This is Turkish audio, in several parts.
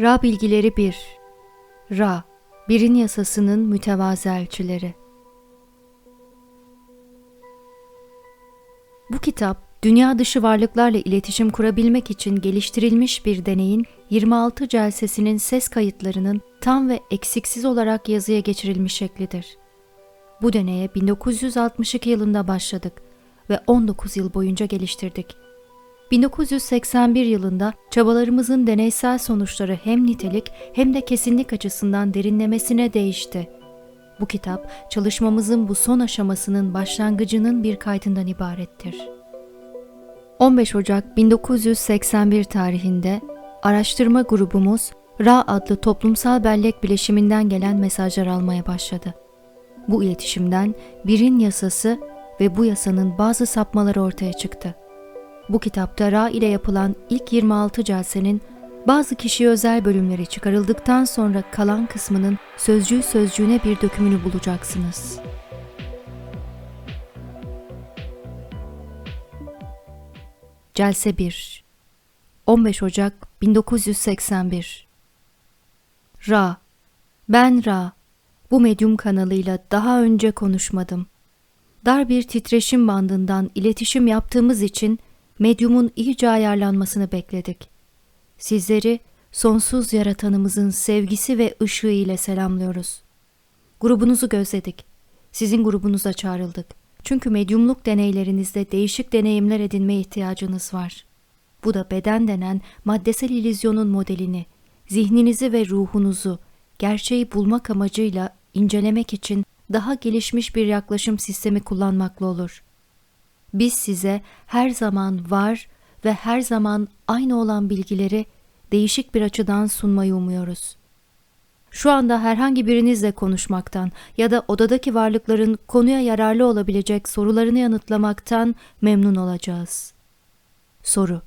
Ra bilgileri 1. Ra, birin yasasının mütevazı elçileri. Bu kitap, dünya dışı varlıklarla iletişim kurabilmek için geliştirilmiş bir deneyin 26 celsesinin ses kayıtlarının tam ve eksiksiz olarak yazıya geçirilmiş şeklidir. Bu deneye 1962 yılında başladık ve 19 yıl boyunca geliştirdik. 1981 yılında çabalarımızın deneysel sonuçları hem nitelik hem de kesinlik açısından derinlemesine değişti. Bu kitap çalışmamızın bu son aşamasının başlangıcının bir kaydından ibarettir. 15 Ocak 1981 tarihinde araştırma grubumuz RA adlı toplumsal bellek bileşiminden gelen mesajlar almaya başladı. Bu iletişimden birin yasası ve bu yasanın bazı sapmaları ortaya çıktı. Bu kitapta Ra ile yapılan ilk 26 celsenin bazı kişiye özel bölümleri çıkarıldıktan sonra kalan kısmının sözcüğü sözcüğüne bir dökümünü bulacaksınız. Celse 1 15 Ocak 1981 Ra Ben Ra Bu medyum kanalıyla daha önce konuşmadım. Dar bir titreşim bandından iletişim yaptığımız için medyumun iyice ayarlanmasını bekledik. Sizleri sonsuz yaratanımızın sevgisi ve ışığı ile selamlıyoruz. Grubunuzu gözledik. Sizin grubunuza çağrıldık. Çünkü medyumluk deneylerinizde değişik deneyimler edinmeye ihtiyacınız var. Bu da beden denen maddesel ilizyonun modelini, zihninizi ve ruhunuzu gerçeği bulmak amacıyla incelemek için daha gelişmiş bir yaklaşım sistemi kullanmakla olur. Biz size her zaman var ve her zaman aynı olan bilgileri değişik bir açıdan sunmayı umuyoruz. Şu anda herhangi birinizle konuşmaktan ya da odadaki varlıkların konuya yararlı olabilecek sorularını yanıtlamaktan memnun olacağız. Soru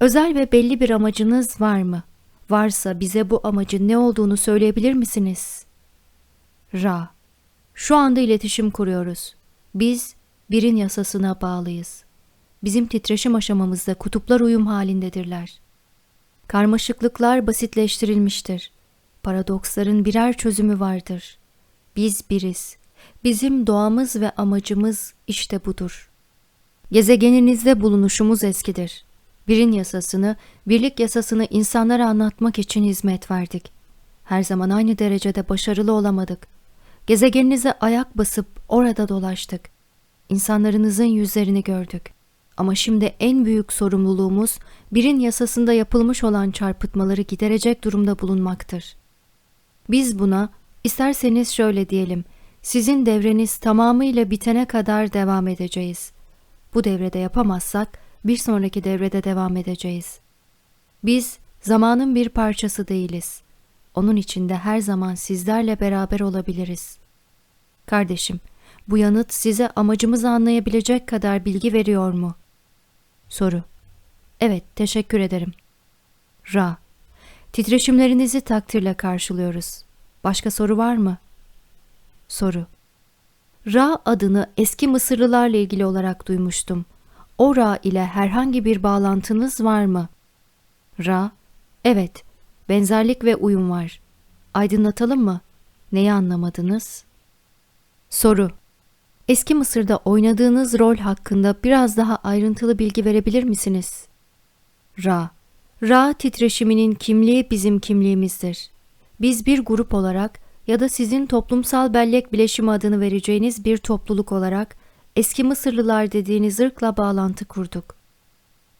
Özel ve belli bir amacınız var mı? Varsa bize bu amacın ne olduğunu söyleyebilir misiniz? Ra Şu anda iletişim kuruyoruz. Biz birin yasasına bağlıyız. Bizim titreşim aşamamızda kutuplar uyum halindedirler. Karmaşıklıklar basitleştirilmiştir. Paradoksların birer çözümü vardır. Biz biriz. Bizim doğamız ve amacımız işte budur. Gezegeninizde bulunuşumuz eskidir. Birin yasasını, birlik yasasını insanlara anlatmak için hizmet verdik. Her zaman aynı derecede başarılı olamadık. Gezegeninize ayak basıp orada dolaştık. İnsanlarınızın yüzlerini gördük. Ama şimdi en büyük sorumluluğumuz birin yasasında yapılmış olan çarpıtmaları giderecek durumda bulunmaktır. Biz buna isterseniz şöyle diyelim, sizin devreniz tamamıyla bitene kadar devam edeceğiz. Bu devrede yapamazsak bir sonraki devrede devam edeceğiz. Biz zamanın bir parçası değiliz. Onun içinde her zaman sizlerle beraber olabiliriz. Kardeşim, bu yanıt size amacımızı anlayabilecek kadar bilgi veriyor mu? Soru. Evet, teşekkür ederim. Ra. Titreşimlerinizi takdirle karşılıyoruz. Başka soru var mı? Soru. Ra adını eski Mısırlılarla ilgili olarak duymuştum. O Ra ile herhangi bir bağlantınız var mı? Ra. Evet, benzerlik ve uyum var. Aydınlatalım mı? Neyi anlamadınız? Soru. Eski Mısır'da oynadığınız rol hakkında biraz daha ayrıntılı bilgi verebilir misiniz? Ra. Ra titreşiminin kimliği bizim kimliğimizdir. Biz bir grup olarak ya da sizin toplumsal bellek bileşimi adını vereceğiniz bir topluluk olarak eski Mısırlılar dediğiniz ırkla bağlantı kurduk.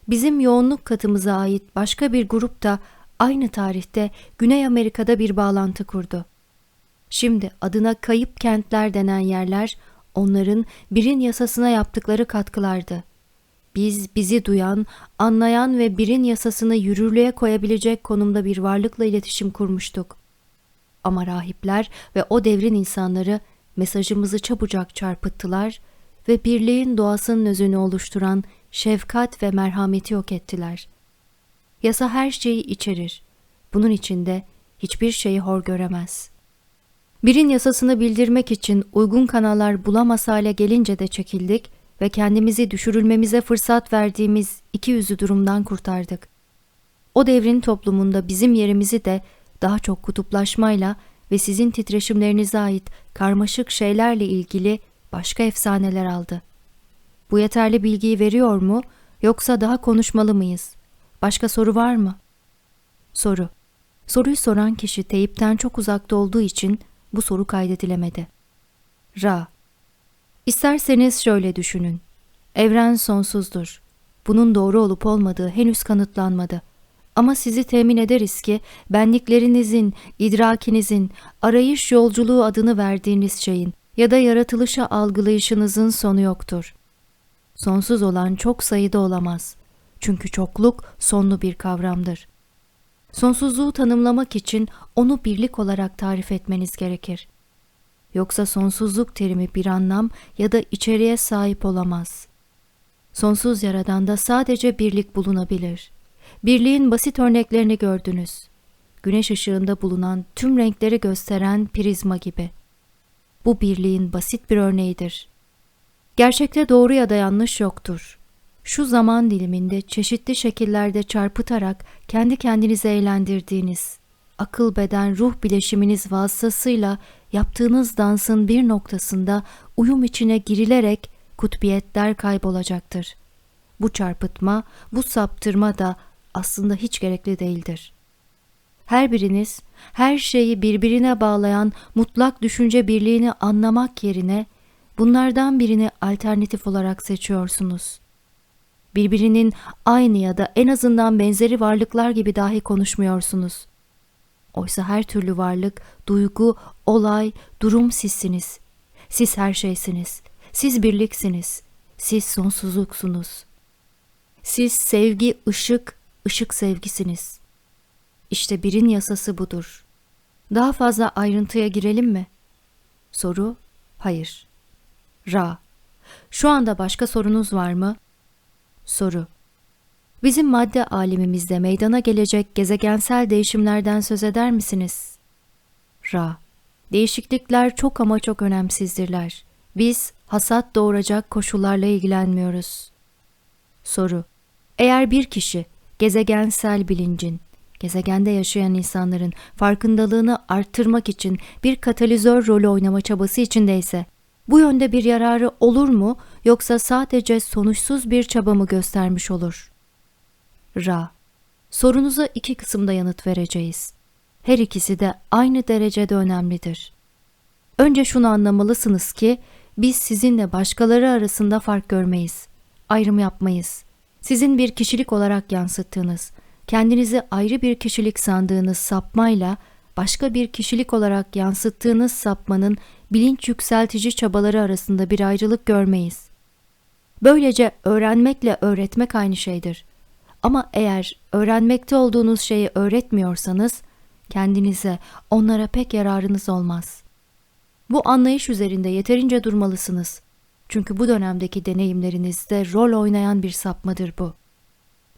Bizim yoğunluk katımıza ait başka bir grup da aynı tarihte Güney Amerika'da bir bağlantı kurdu. Şimdi adına kayıp kentler denen yerler onların birin yasasına yaptıkları katkılardı. Biz bizi duyan, anlayan ve birin yasasını yürürlüğe koyabilecek konumda bir varlıkla iletişim kurmuştuk. Ama rahipler ve o devrin insanları mesajımızı çabucak çarpıttılar ve birliğin doğasının özünü oluşturan şefkat ve merhameti yok ettiler. Yasa her şeyi içerir. Bunun içinde hiçbir şeyi hor göremez. Birin yasasını bildirmek için uygun kanallar bulamaz hale gelince de çekildik ve kendimizi düşürülmemize fırsat verdiğimiz iki yüzü durumdan kurtardık. o devrin toplumunda bizim yerimizi de daha çok kutuplaşmayla ve sizin titreşimlerinize ait karmaşık şeylerle ilgili başka efsaneler aldı. Bu yeterli bilgiyi veriyor mu yoksa daha konuşmalı mıyız? Başka soru var mı? Soru. Soruyu soran kişi teyipten çok uzakta olduğu için bu soru kaydedilemedi. Ra. İsterseniz şöyle düşünün. Evren sonsuzdur. Bunun doğru olup olmadığı henüz kanıtlanmadı. Ama sizi temin ederiz ki benliklerinizin, idrakinizin, arayış yolculuğu adını verdiğiniz şeyin ya da yaratılışa algılayışınızın sonu yoktur. Sonsuz olan çok sayıda olamaz. Çünkü çokluk sonlu bir kavramdır. Sonsuzluğu tanımlamak için onu birlik olarak tarif etmeniz gerekir. Yoksa sonsuzluk terimi bir anlam ya da içeriğe sahip olamaz. Sonsuz yaradanda sadece birlik bulunabilir. Birliğin basit örneklerini gördünüz. Güneş ışığında bulunan tüm renkleri gösteren prizma gibi. Bu birliğin basit bir örneğidir. Gerçekte doğru ya da yanlış yoktur. Şu zaman diliminde çeşitli şekillerde çarpıtarak kendi kendinize eğlendirdiğiniz, akıl beden ruh bileşiminiz vasıtasıyla yaptığınız dansın bir noktasında uyum içine girilerek kutbiyetler kaybolacaktır. Bu çarpıtma, bu saptırma da aslında hiç gerekli değildir. Her biriniz her şeyi birbirine bağlayan mutlak düşünce birliğini anlamak yerine bunlardan birini alternatif olarak seçiyorsunuz. Birbirinin aynı ya da en azından benzeri varlıklar gibi dahi konuşmuyorsunuz. Oysa her türlü varlık, duygu, olay, durum sizsiniz. Siz her şeysiniz. Siz birliksiniz. Siz sonsuzluksunuz. Siz sevgi, ışık, ışık sevgisiniz. İşte birin yasası budur. Daha fazla ayrıntıya girelim mi? Soru, hayır. Ra, şu anda başka sorunuz var mı? Soru, bizim madde alemimizde meydana gelecek gezegensel değişimlerden söz eder misiniz? Ra, değişiklikler çok ama çok önemsizdirler. Biz hasat doğuracak koşullarla ilgilenmiyoruz. Soru, eğer bir kişi gezegensel bilincin, gezegende yaşayan insanların farkındalığını arttırmak için bir katalizör rolü oynama çabası içindeyse, bu yönde bir yararı olur mu yoksa sadece sonuçsuz bir çaba mı göstermiş olur? Ra. Sorunuza iki kısımda yanıt vereceğiz. Her ikisi de aynı derecede önemlidir. Önce şunu anlamalısınız ki biz sizinle başkaları arasında fark görmeyiz. Ayrım yapmayız. Sizin bir kişilik olarak yansıttığınız, kendinizi ayrı bir kişilik sandığınız sapmayla başka bir kişilik olarak yansıttığınız sapmanın bilinç yükseltici çabaları arasında bir ayrılık görmeyiz. Böylece öğrenmekle öğretmek aynı şeydir. Ama eğer öğrenmekte olduğunuz şeyi öğretmiyorsanız kendinize, onlara pek yararınız olmaz. Bu anlayış üzerinde yeterince durmalısınız. Çünkü bu dönemdeki deneyimlerinizde rol oynayan bir sapmadır bu.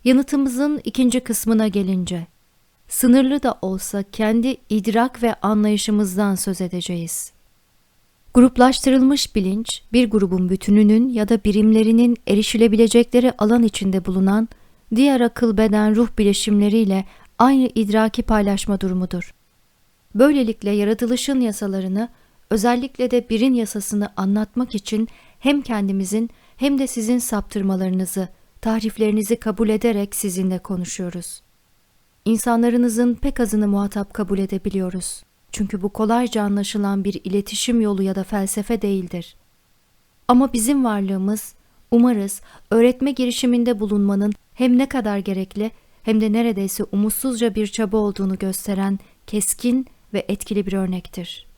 Yanıtımızın ikinci kısmına gelince, sınırlı da olsa kendi idrak ve anlayışımızdan söz edeceğiz. Gruplaştırılmış bilinç, bir grubun bütününün ya da birimlerinin erişilebilecekleri alan içinde bulunan diğer akıl beden ruh bileşimleriyle aynı idraki paylaşma durumudur. Böylelikle yaratılışın yasalarını, özellikle de birin yasasını anlatmak için hem kendimizin hem de sizin saptırmalarınızı, tahriflerinizi kabul ederek sizinle konuşuyoruz. İnsanlarınızın pek azını muhatap kabul edebiliyoruz. Çünkü bu kolayca anlaşılan bir iletişim yolu ya da felsefe değildir. Ama bizim varlığımız, umarız öğretme girişiminde bulunmanın hem ne kadar gerekli hem de neredeyse umutsuzca bir çaba olduğunu gösteren keskin ve etkili bir örnektir.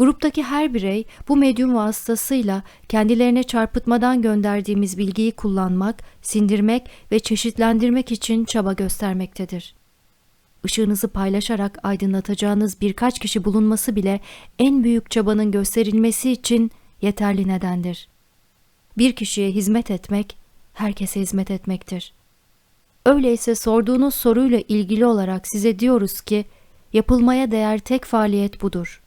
Gruptaki her birey bu medyum vasıtasıyla kendilerine çarpıtmadan gönderdiğimiz bilgiyi kullanmak, sindirmek ve çeşitlendirmek için çaba göstermektedir. Işığınızı paylaşarak aydınlatacağınız birkaç kişi bulunması bile en büyük çabanın gösterilmesi için yeterli nedendir. Bir kişiye hizmet etmek, herkese hizmet etmektir. Öyleyse sorduğunuz soruyla ilgili olarak size diyoruz ki, yapılmaya değer tek faaliyet budur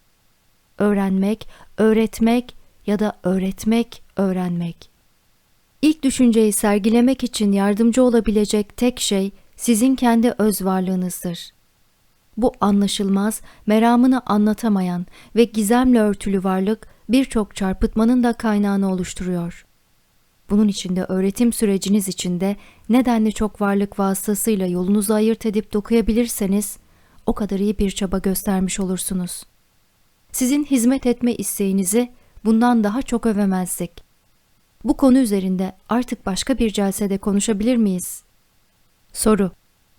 öğrenmek, öğretmek ya da öğretmek, öğrenmek. İlk düşünceyi sergilemek için yardımcı olabilecek tek şey sizin kendi öz varlığınızdır. Bu anlaşılmaz, meramını anlatamayan ve gizemle örtülü varlık birçok çarpıtmanın da kaynağını oluşturuyor. Bunun içinde öğretim süreciniz içinde nedenli çok varlık vasıtasıyla yolunuzu ayırt edip dokuyabilirseniz o kadar iyi bir çaba göstermiş olursunuz. Sizin hizmet etme isteğinizi bundan daha çok övemezdik. Bu konu üzerinde artık başka bir celsede konuşabilir miyiz? Soru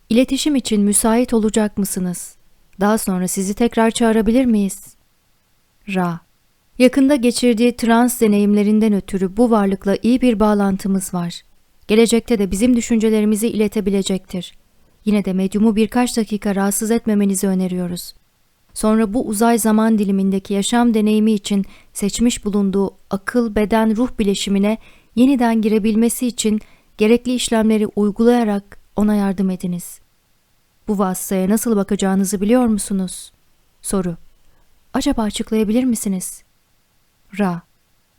İletişim için müsait olacak mısınız? Daha sonra sizi tekrar çağırabilir miyiz? Ra Yakında geçirdiği trans deneyimlerinden ötürü bu varlıkla iyi bir bağlantımız var. Gelecekte de bizim düşüncelerimizi iletebilecektir. Yine de medyumu birkaç dakika rahatsız etmemenizi öneriyoruz. Sonra bu uzay zaman dilimindeki yaşam deneyimi için seçmiş bulunduğu akıl beden ruh bileşimine yeniden girebilmesi için gerekli işlemleri uygulayarak ona yardım ediniz. Bu vasıtaya nasıl bakacağınızı biliyor musunuz? Soru. Acaba açıklayabilir misiniz? Ra.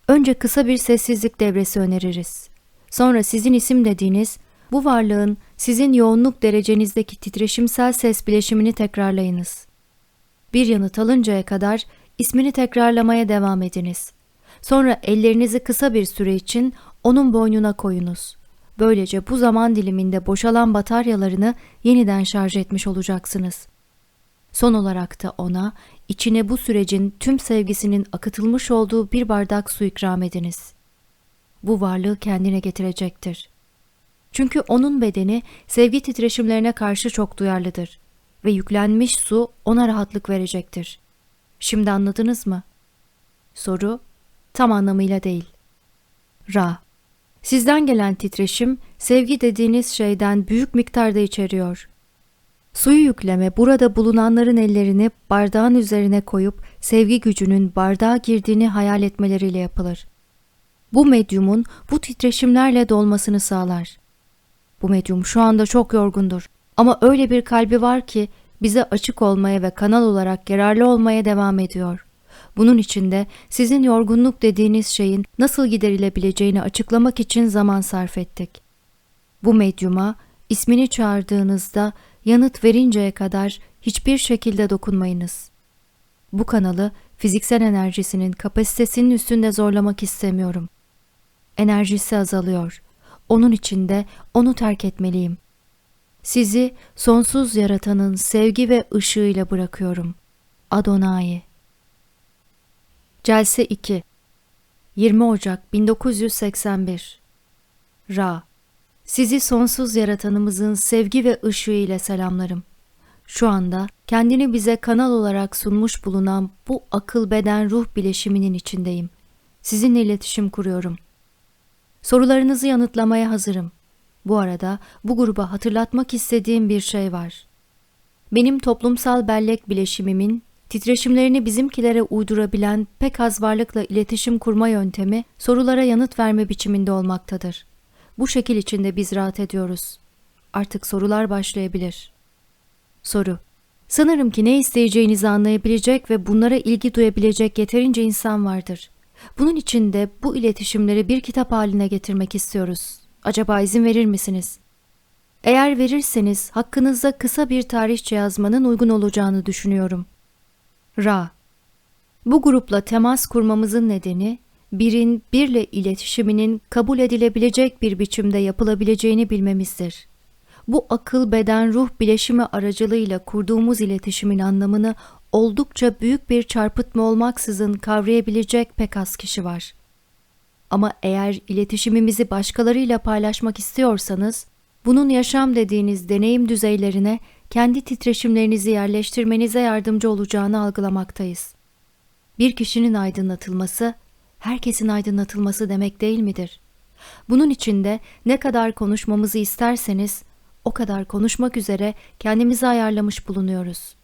Önce kısa bir sessizlik devresi öneririz. Sonra sizin isim dediğiniz bu varlığın sizin yoğunluk derecenizdeki titreşimsel ses bileşimini tekrarlayınız. Bir yanıt alıncaya kadar ismini tekrarlamaya devam ediniz. Sonra ellerinizi kısa bir süre için onun boynuna koyunuz. Böylece bu zaman diliminde boşalan bataryalarını yeniden şarj etmiş olacaksınız. Son olarak da ona içine bu sürecin tüm sevgisinin akıtılmış olduğu bir bardak su ikram ediniz. Bu varlığı kendine getirecektir. Çünkü onun bedeni sevgi titreşimlerine karşı çok duyarlıdır ve yüklenmiş su ona rahatlık verecektir. Şimdi anladınız mı? Soru tam anlamıyla değil. Ra Sizden gelen titreşim sevgi dediğiniz şeyden büyük miktarda içeriyor. Suyu yükleme burada bulunanların ellerini bardağın üzerine koyup sevgi gücünün bardağa girdiğini hayal etmeleriyle yapılır. Bu medyumun bu titreşimlerle dolmasını sağlar. Bu medyum şu anda çok yorgundur ama öyle bir kalbi var ki bize açık olmaya ve kanal olarak yararlı olmaya devam ediyor. Bunun için de sizin yorgunluk dediğiniz şeyin nasıl giderilebileceğini açıklamak için zaman sarf ettik. Bu medyuma ismini çağırdığınızda yanıt verinceye kadar hiçbir şekilde dokunmayınız. Bu kanalı fiziksel enerjisinin kapasitesinin üstünde zorlamak istemiyorum. Enerjisi azalıyor. Onun için de onu terk etmeliyim. Sizi sonsuz yaratanın sevgi ve ışığıyla bırakıyorum. Adonai Celse 2 20 Ocak 1981 Ra Sizi sonsuz yaratanımızın sevgi ve ışığı ile selamlarım. Şu anda kendini bize kanal olarak sunmuş bulunan bu akıl beden ruh bileşiminin içindeyim. Sizinle iletişim kuruyorum. Sorularınızı yanıtlamaya hazırım. Bu arada bu gruba hatırlatmak istediğim bir şey var. Benim toplumsal bellek bileşimimin titreşimlerini bizimkilere uydurabilen pek az varlıkla iletişim kurma yöntemi sorulara yanıt verme biçiminde olmaktadır. Bu şekil içinde biz rahat ediyoruz. Artık sorular başlayabilir. Soru Sanırım ki ne isteyeceğinizi anlayabilecek ve bunlara ilgi duyabilecek yeterince insan vardır. Bunun için de bu iletişimleri bir kitap haline getirmek istiyoruz. Acaba izin verir misiniz? Eğer verirseniz hakkınızda kısa bir tarihçe yazmanın uygun olacağını düşünüyorum. Ra Bu grupla temas kurmamızın nedeni birin birle iletişiminin kabul edilebilecek bir biçimde yapılabileceğini bilmemizdir. Bu akıl beden ruh bileşimi aracılığıyla kurduğumuz iletişimin anlamını oldukça büyük bir çarpıtma olmaksızın kavrayabilecek pek az kişi var. Ama eğer iletişimimizi başkalarıyla paylaşmak istiyorsanız, bunun yaşam dediğiniz deneyim düzeylerine kendi titreşimlerinizi yerleştirmenize yardımcı olacağını algılamaktayız. Bir kişinin aydınlatılması, herkesin aydınlatılması demek değil midir? Bunun için de ne kadar konuşmamızı isterseniz, o kadar konuşmak üzere kendimizi ayarlamış bulunuyoruz.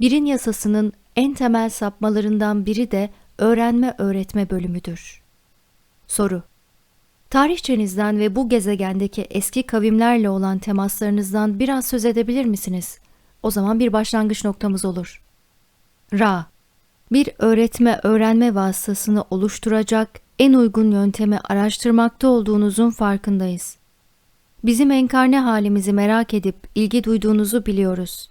Birin yasasının en temel sapmalarından biri de öğrenme öğretme bölümüdür. Soru Tarihçenizden ve bu gezegendeki eski kavimlerle olan temaslarınızdan biraz söz edebilir misiniz? O zaman bir başlangıç noktamız olur. Ra Bir öğretme öğrenme vasıtasını oluşturacak en uygun yöntemi araştırmakta olduğunuzun farkındayız. Bizim enkarne halimizi merak edip ilgi duyduğunuzu biliyoruz.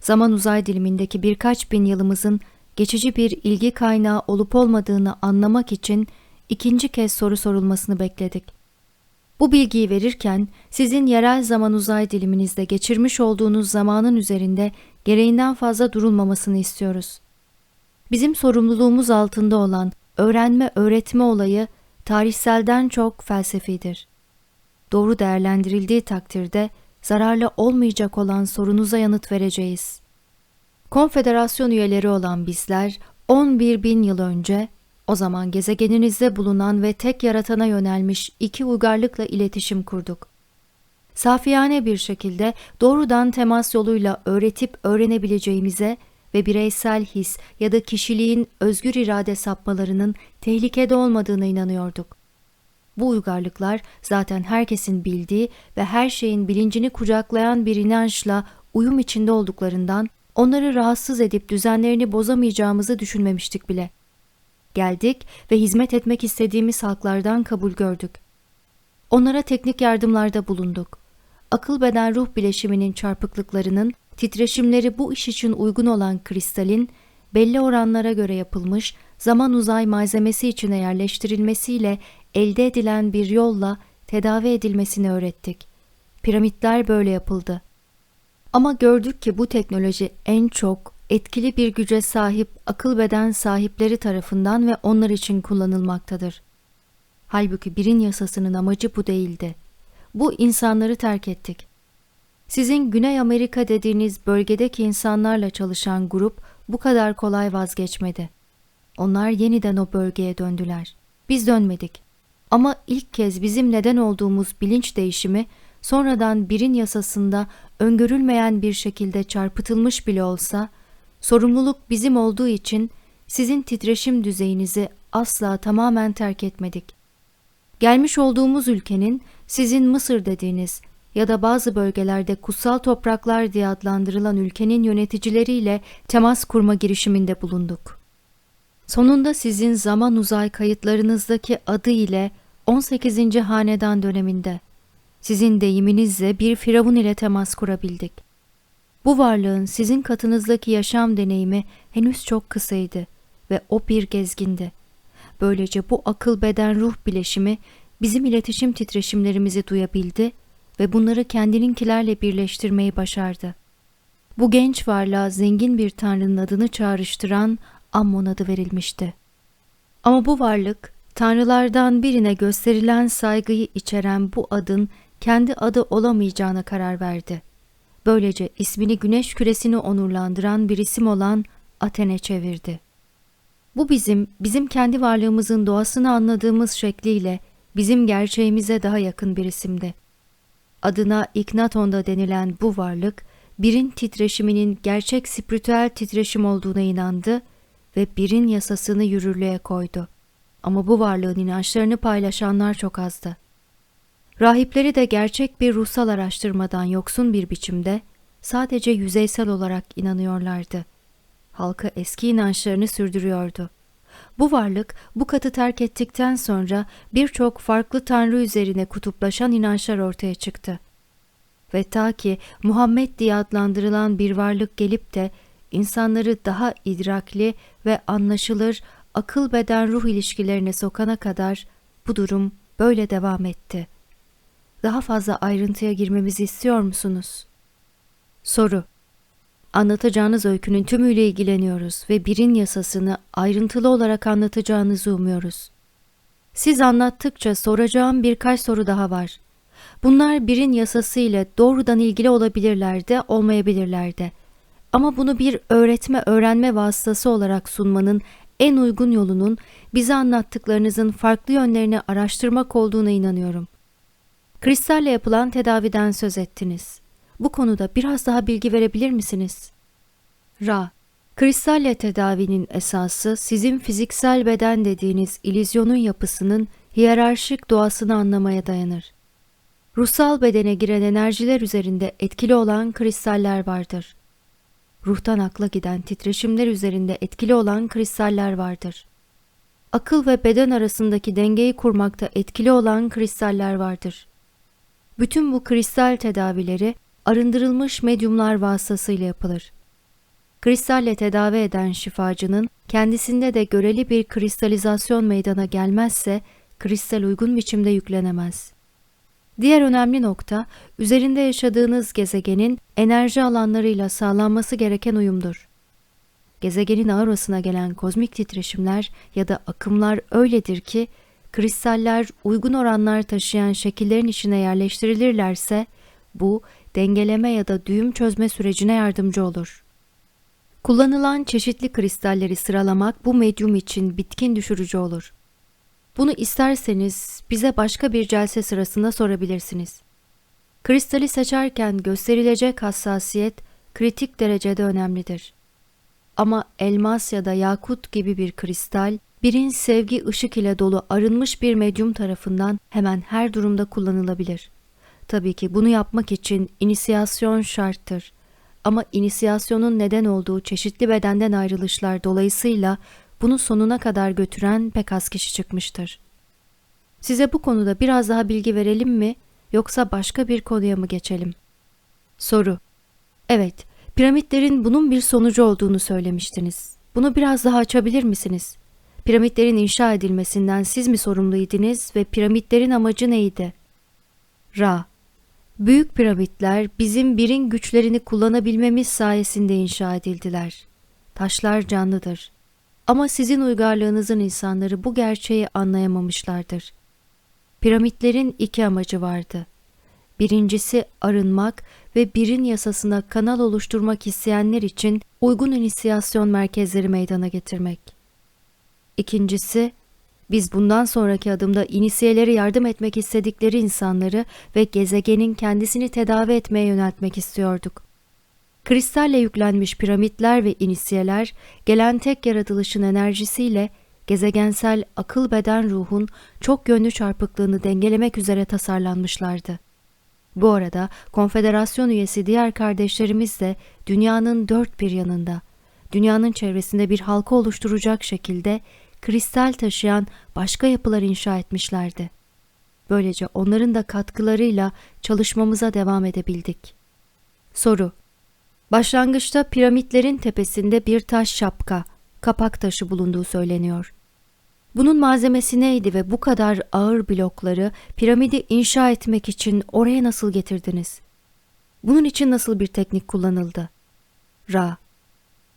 Zaman uzay dilimindeki birkaç bin yılımızın geçici bir ilgi kaynağı olup olmadığını anlamak için ikinci kez soru sorulmasını bekledik. Bu bilgiyi verirken sizin yerel zaman uzay diliminizde geçirmiş olduğunuz zamanın üzerinde gereğinden fazla durulmamasını istiyoruz. Bizim sorumluluğumuz altında olan öğrenme öğretme olayı tarihselden çok felsefidir. Doğru değerlendirildiği takdirde zararlı olmayacak olan sorunuza yanıt vereceğiz. Konfederasyon üyeleri olan bizler 11 bin yıl önce o zaman gezegeninizde bulunan ve tek yaratana yönelmiş iki uygarlıkla iletişim kurduk. Safiyane bir şekilde doğrudan temas yoluyla öğretip öğrenebileceğimize ve bireysel his ya da kişiliğin özgür irade sapmalarının tehlikede olmadığına inanıyorduk. Bu uygarlıklar zaten herkesin bildiği ve her şeyin bilincini kucaklayan bir inançla uyum içinde olduklarından onları rahatsız edip düzenlerini bozamayacağımızı düşünmemiştik bile. Geldik ve hizmet etmek istediğimiz halklardan kabul gördük. Onlara teknik yardımlarda bulunduk. Akıl beden ruh bileşiminin çarpıklıklarının titreşimleri bu iş için uygun olan kristalin belli oranlara göre yapılmış zaman uzay malzemesi içine yerleştirilmesiyle elde edilen bir yolla tedavi edilmesini öğrettik. Piramitler böyle yapıldı. Ama gördük ki bu teknoloji en çok etkili bir güce sahip akıl beden sahipleri tarafından ve onlar için kullanılmaktadır. Halbuki birin yasasının amacı bu değildi. Bu insanları terk ettik. Sizin Güney Amerika dediğiniz bölgedeki insanlarla çalışan grup bu kadar kolay vazgeçmedi. Onlar yeniden o bölgeye döndüler. Biz dönmedik. Ama ilk kez bizim neden olduğumuz bilinç değişimi sonradan birin yasasında öngörülmeyen bir şekilde çarpıtılmış bile olsa, sorumluluk bizim olduğu için sizin titreşim düzeyinizi asla tamamen terk etmedik. Gelmiş olduğumuz ülkenin sizin Mısır dediğiniz ya da bazı bölgelerde kutsal topraklar diye adlandırılan ülkenin yöneticileriyle temas kurma girişiminde bulunduk. Sonunda sizin zaman uzay kayıtlarınızdaki adı ile 18. hanedan döneminde sizin deyiminizle bir firavun ile temas kurabildik. Bu varlığın sizin katınızdaki yaşam deneyimi henüz çok kısaydı ve o bir gezgindi. Böylece bu akıl beden ruh bileşimi bizim iletişim titreşimlerimizi duyabildi ve bunları kendininkilerle birleştirmeyi başardı. Bu genç varlığa zengin bir tanrının adını çağrıştıran Ammon adı verilmişti. Ama bu varlık tanrılardan birine gösterilen saygıyı içeren bu adın kendi adı olamayacağına karar verdi. Böylece ismini güneş küresini onurlandıran bir isim olan Athene çevirdi. Bu bizim, bizim kendi varlığımızın doğasını anladığımız şekliyle bizim gerçeğimize daha yakın bir isimdi. Adına Ignaton'da denilen bu varlık, birin titreşiminin gerçek spiritüel titreşim olduğuna inandı ve birin yasasını yürürlüğe koydu. Ama bu varlığın inançlarını paylaşanlar çok azdı. Rahipleri de gerçek bir ruhsal araştırmadan yoksun bir biçimde sadece yüzeysel olarak inanıyorlardı. Halkı eski inançlarını sürdürüyordu. Bu varlık bu katı terk ettikten sonra birçok farklı tanrı üzerine kutuplaşan inançlar ortaya çıktı. Ve ta ki Muhammed diye adlandırılan bir varlık gelip de insanları daha idrakli ve anlaşılır akıl beden ruh ilişkilerine sokana kadar bu durum böyle devam etti. Daha fazla ayrıntıya girmemizi istiyor musunuz? Soru Anlatacağınız öykünün tümüyle ilgileniyoruz ve birin yasasını ayrıntılı olarak anlatacağınızı umuyoruz. Siz anlattıkça soracağım birkaç soru daha var. Bunlar birin yasası ile doğrudan ilgili olabilirler de olmayabilirler de. Ama bunu bir öğretme öğrenme vasıtası olarak sunmanın en uygun yolunun bize anlattıklarınızın farklı yönlerini araştırmak olduğuna inanıyorum. Kristalle yapılan tedaviden söz ettiniz. Bu konuda biraz daha bilgi verebilir misiniz? Ra, kristalle tedavinin esası sizin fiziksel beden dediğiniz ilizyonun yapısının hiyerarşik doğasını anlamaya dayanır. Ruhsal bedene giren enerjiler üzerinde etkili olan kristaller vardır. Ruhtan akla giden titreşimler üzerinde etkili olan kristaller vardır. Akıl ve beden arasındaki dengeyi kurmakta etkili olan kristaller vardır. Bütün bu kristal tedavileri arındırılmış medyumlar vasıtasıyla yapılır. Kristalle tedavi eden şifacının kendisinde de göreli bir kristalizasyon meydana gelmezse kristal uygun biçimde yüklenemez. Diğer önemli nokta, üzerinde yaşadığınız gezegenin enerji alanlarıyla sağlanması gereken uyumdur. Gezegenin aurasına gelen kozmik titreşimler ya da akımlar öyledir ki, kristaller uygun oranlar taşıyan şekillerin içine yerleştirilirlerse, bu dengeleme ya da düğüm çözme sürecine yardımcı olur. Kullanılan çeşitli kristalleri sıralamak bu medyum için bitkin düşürücü olur. Bunu isterseniz bize başka bir celse sırasında sorabilirsiniz. Kristali seçerken gösterilecek hassasiyet kritik derecede önemlidir. Ama elmas ya da yakut gibi bir kristal, birin sevgi ışık ile dolu arınmış bir medyum tarafından hemen her durumda kullanılabilir. Tabii ki bunu yapmak için inisiyasyon şarttır. Ama inisiyasyonun neden olduğu çeşitli bedenden ayrılışlar dolayısıyla bunu sonuna kadar götüren pek az kişi çıkmıştır. Size bu konuda biraz daha bilgi verelim mi yoksa başka bir konuya mı geçelim? Soru Evet, piramitlerin bunun bir sonucu olduğunu söylemiştiniz. Bunu biraz daha açabilir misiniz? Piramitlerin inşa edilmesinden siz mi sorumluydunuz ve piramitlerin amacı neydi? Ra Büyük piramitler bizim birin güçlerini kullanabilmemiz sayesinde inşa edildiler. Taşlar canlıdır. Ama sizin uygarlığınızın insanları bu gerçeği anlayamamışlardır. Piramitlerin iki amacı vardı. Birincisi arınmak ve birin yasasına kanal oluşturmak isteyenler için uygun inisiyasyon merkezleri meydana getirmek. İkincisi, biz bundan sonraki adımda inisiyelere yardım etmek istedikleri insanları ve gezegenin kendisini tedavi etmeye yöneltmek istiyorduk. Kristalle yüklenmiş piramitler ve inisiyeler gelen tek yaratılışın enerjisiyle gezegensel akıl beden ruhun çok yönlü çarpıklığını dengelemek üzere tasarlanmışlardı. Bu arada konfederasyon üyesi diğer kardeşlerimiz de dünyanın dört bir yanında, dünyanın çevresinde bir halka oluşturacak şekilde kristal taşıyan başka yapılar inşa etmişlerdi. Böylece onların da katkılarıyla çalışmamıza devam edebildik. Soru Başlangıçta piramitlerin tepesinde bir taş şapka, kapak taşı bulunduğu söyleniyor. Bunun malzemesi neydi ve bu kadar ağır blokları piramidi inşa etmek için oraya nasıl getirdiniz? Bunun için nasıl bir teknik kullanıldı? Ra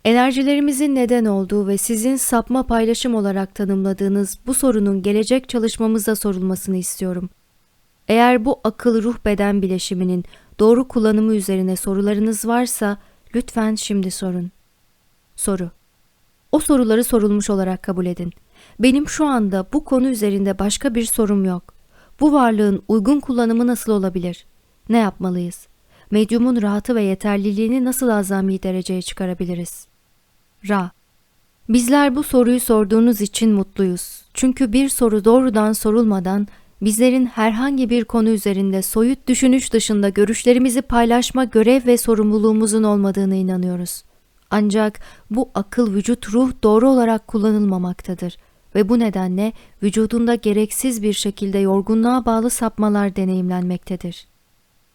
Enerjilerimizin neden olduğu ve sizin sapma paylaşım olarak tanımladığınız bu sorunun gelecek çalışmamızda sorulmasını istiyorum. Eğer bu akıl ruh beden bileşiminin doğru kullanımı üzerine sorularınız varsa lütfen şimdi sorun. Soru O soruları sorulmuş olarak kabul edin. Benim şu anda bu konu üzerinde başka bir sorum yok. Bu varlığın uygun kullanımı nasıl olabilir? Ne yapmalıyız? Medyumun rahatı ve yeterliliğini nasıl azami dereceye çıkarabiliriz? Ra Bizler bu soruyu sorduğunuz için mutluyuz. Çünkü bir soru doğrudan sorulmadan bizlerin herhangi bir konu üzerinde soyut düşünüş dışında görüşlerimizi paylaşma görev ve sorumluluğumuzun olmadığını inanıyoruz. Ancak bu akıl vücut ruh doğru olarak kullanılmamaktadır ve bu nedenle vücudunda gereksiz bir şekilde yorgunluğa bağlı sapmalar deneyimlenmektedir.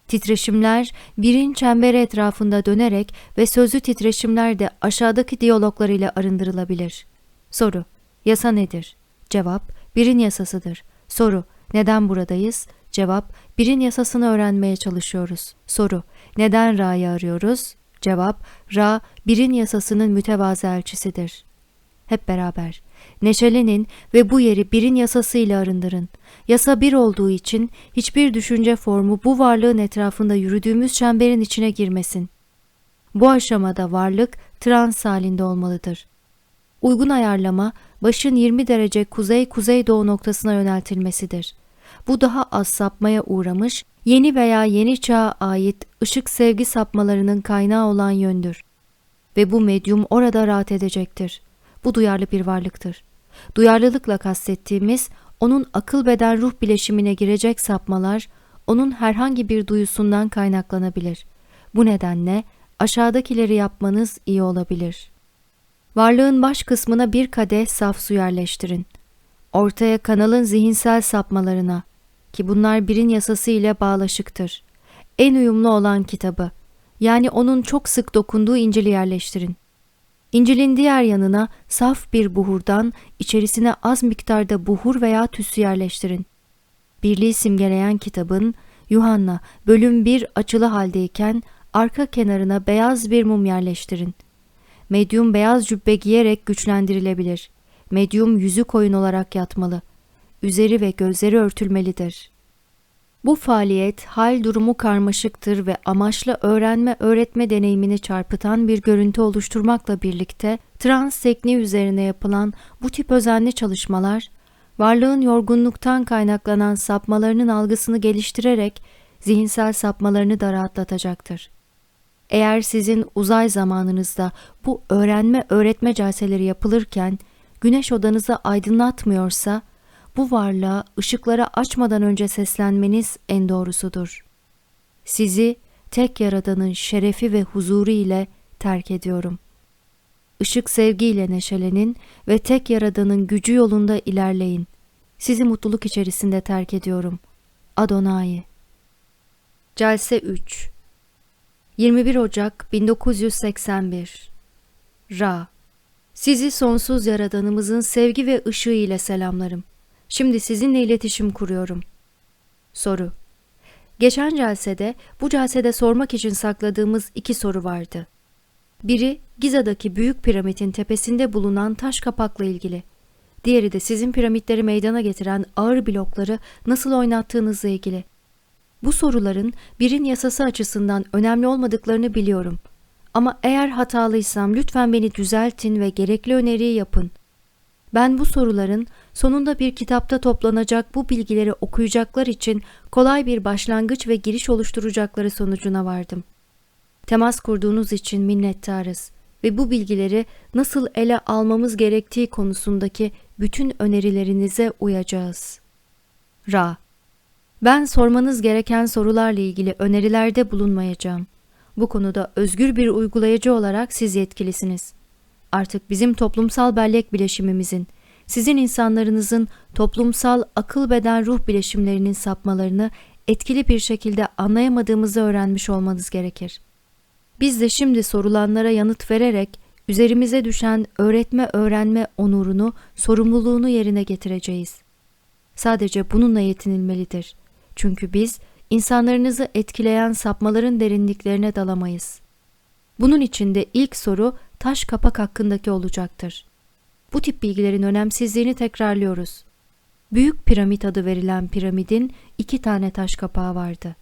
Titreşimler birin çemberi etrafında dönerek ve sözlü titreşimler de aşağıdaki diyaloglar ile arındırılabilir. Soru: Yasa nedir? Cevap: Birin yasasıdır. Soru: Neden buradayız? Cevap: Birin yasasını öğrenmeye çalışıyoruz. Soru: Neden Ra'yı arıyoruz? Cevap: Ra, birin yasasının mütevazı elçisidir. Hep beraber. Neşelenin ve bu yeri birin yasasıyla arındırın. Yasa bir olduğu için hiçbir düşünce formu bu varlığın etrafında yürüdüğümüz çemberin içine girmesin. Bu aşamada varlık trans halinde olmalıdır. Uygun ayarlama başın 20 derece kuzey-kuzeydoğu noktasına yöneltilmesidir. Bu daha az sapmaya uğramış, yeni veya yeni çağa ait ışık sevgi sapmalarının kaynağı olan yöndür. Ve bu medyum orada rahat edecektir. Bu duyarlı bir varlıktır. Duyarlılıkla kastettiğimiz onun akıl beden ruh bileşimine girecek sapmalar onun herhangi bir duyusundan kaynaklanabilir. Bu nedenle aşağıdakileri yapmanız iyi olabilir. Varlığın baş kısmına bir kadeh saf su yerleştirin. Ortaya kanalın zihinsel sapmalarına, ki bunlar birin yasası ile bağlaşıktır. En uyumlu olan kitabı, yani onun çok sık dokunduğu İncil'i yerleştirin. İncil'in diğer yanına saf bir buhurdan içerisine az miktarda buhur veya tüsü yerleştirin. Birliği simgeleyen kitabın Yuhanna bölüm 1 açılı haldeyken arka kenarına beyaz bir mum yerleştirin. Medyum beyaz cübbe giyerek güçlendirilebilir. Medyum yüzü koyun olarak yatmalı. Üzeri ve gözleri örtülmelidir. Bu faaliyet hal durumu karmaşıktır ve amaçla öğrenme öğretme deneyimini çarpıtan bir görüntü oluşturmakla birlikte trans tekniği üzerine yapılan bu tip özenli çalışmalar varlığın yorgunluktan kaynaklanan sapmalarının algısını geliştirerek zihinsel sapmalarını da rahatlatacaktır. Eğer sizin uzay zamanınızda bu öğrenme öğretme celseleri yapılırken güneş odanızı aydınlatmıyorsa bu varlığa ışıkları açmadan önce seslenmeniz en doğrusudur. Sizi tek yaradanın şerefi ve huzuru ile terk ediyorum. Işık sevgiyle neşelenin ve tek yaradanın gücü yolunda ilerleyin. Sizi mutluluk içerisinde terk ediyorum. Adonai Celse 3 21 Ocak 1981 Ra Sizi sonsuz yaradanımızın sevgi ve ışığı ile selamlarım. Şimdi sizinle iletişim kuruyorum. Soru Geçen celsede bu celsede sormak için sakladığımız iki soru vardı. Biri Giza'daki büyük piramidin tepesinde bulunan taş kapakla ilgili. Diğeri de sizin piramitleri meydana getiren ağır blokları nasıl oynattığınızla ilgili. Bu soruların birin yasası açısından önemli olmadıklarını biliyorum. Ama eğer hatalıysam lütfen beni düzeltin ve gerekli öneriyi yapın. Ben bu soruların sonunda bir kitapta toplanacak bu bilgileri okuyacaklar için kolay bir başlangıç ve giriş oluşturacakları sonucuna vardım. Temas kurduğunuz için minnettarız ve bu bilgileri nasıl ele almamız gerektiği konusundaki bütün önerilerinize uyacağız. Ra Ben sormanız gereken sorularla ilgili önerilerde bulunmayacağım. Bu konuda özgür bir uygulayıcı olarak siz yetkilisiniz. Artık bizim toplumsal bellek bileşimimizin, sizin insanlarınızın toplumsal akıl beden ruh bileşimlerinin sapmalarını etkili bir şekilde anlayamadığımızı öğrenmiş olmanız gerekir. Biz de şimdi sorulanlara yanıt vererek üzerimize düşen öğretme öğrenme onurunu, sorumluluğunu yerine getireceğiz. Sadece bununla yetinilmelidir. Çünkü biz insanlarınızı etkileyen sapmaların derinliklerine dalamayız. Bunun için de ilk soru taş kapak hakkındaki olacaktır. Bu tip bilgilerin önemsizliğini tekrarlıyoruz. Büyük piramit adı verilen piramidin iki tane taş kapağı vardı.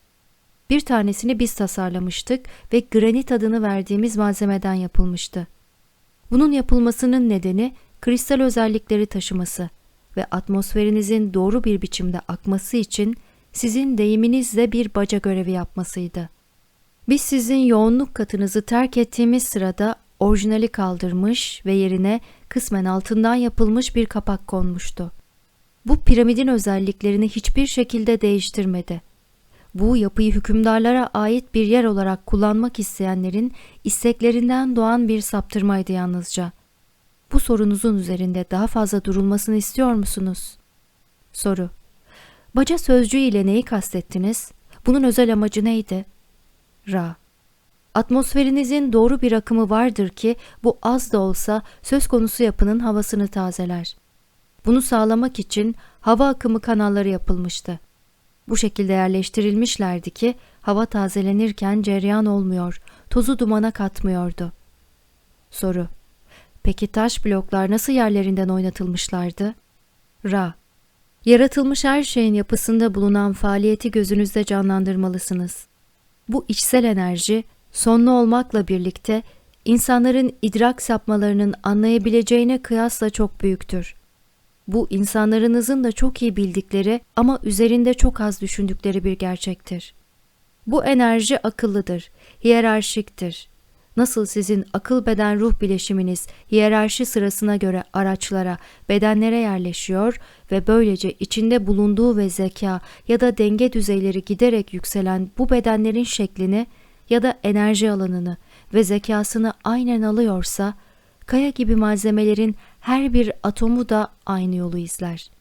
Bir tanesini biz tasarlamıştık ve granit adını verdiğimiz malzemeden yapılmıştı. Bunun yapılmasının nedeni kristal özellikleri taşıması ve atmosferinizin doğru bir biçimde akması için sizin deyiminizle bir baca görevi yapmasıydı. Biz sizin yoğunluk katınızı terk ettiğimiz sırada orijinali kaldırmış ve yerine kısmen altından yapılmış bir kapak konmuştu. Bu piramidin özelliklerini hiçbir şekilde değiştirmedi. Bu yapıyı hükümdarlara ait bir yer olarak kullanmak isteyenlerin isteklerinden doğan bir saptırmaydı yalnızca. Bu sorunuzun üzerinde daha fazla durulmasını istiyor musunuz? Soru Baca sözcüğü ile neyi kastettiniz? Bunun özel amacı neydi? Ra Atmosferinizin doğru bir akımı vardır ki bu az da olsa söz konusu yapının havasını tazeler. Bunu sağlamak için hava akımı kanalları yapılmıştı. Bu şekilde yerleştirilmişlerdi ki hava tazelenirken cereyan olmuyor, tozu dumana katmıyordu. Soru Peki taş bloklar nasıl yerlerinden oynatılmışlardı? Ra Yaratılmış her şeyin yapısında bulunan faaliyeti gözünüzde canlandırmalısınız. Bu içsel enerji sonlu olmakla birlikte insanların idrak sapmalarının anlayabileceğine kıyasla çok büyüktür. Bu insanlarınızın da çok iyi bildikleri ama üzerinde çok az düşündükleri bir gerçektir. Bu enerji akıllıdır, hiyerarşiktir. Nasıl sizin akıl beden ruh bileşiminiz hiyerarşi sırasına göre araçlara, bedenlere yerleşiyor ve böylece içinde bulunduğu ve zeka ya da denge düzeyleri giderek yükselen bu bedenlerin şeklini ya da enerji alanını ve zekasını aynen alıyorsa, kaya gibi malzemelerin her bir atomu da aynı yolu izler.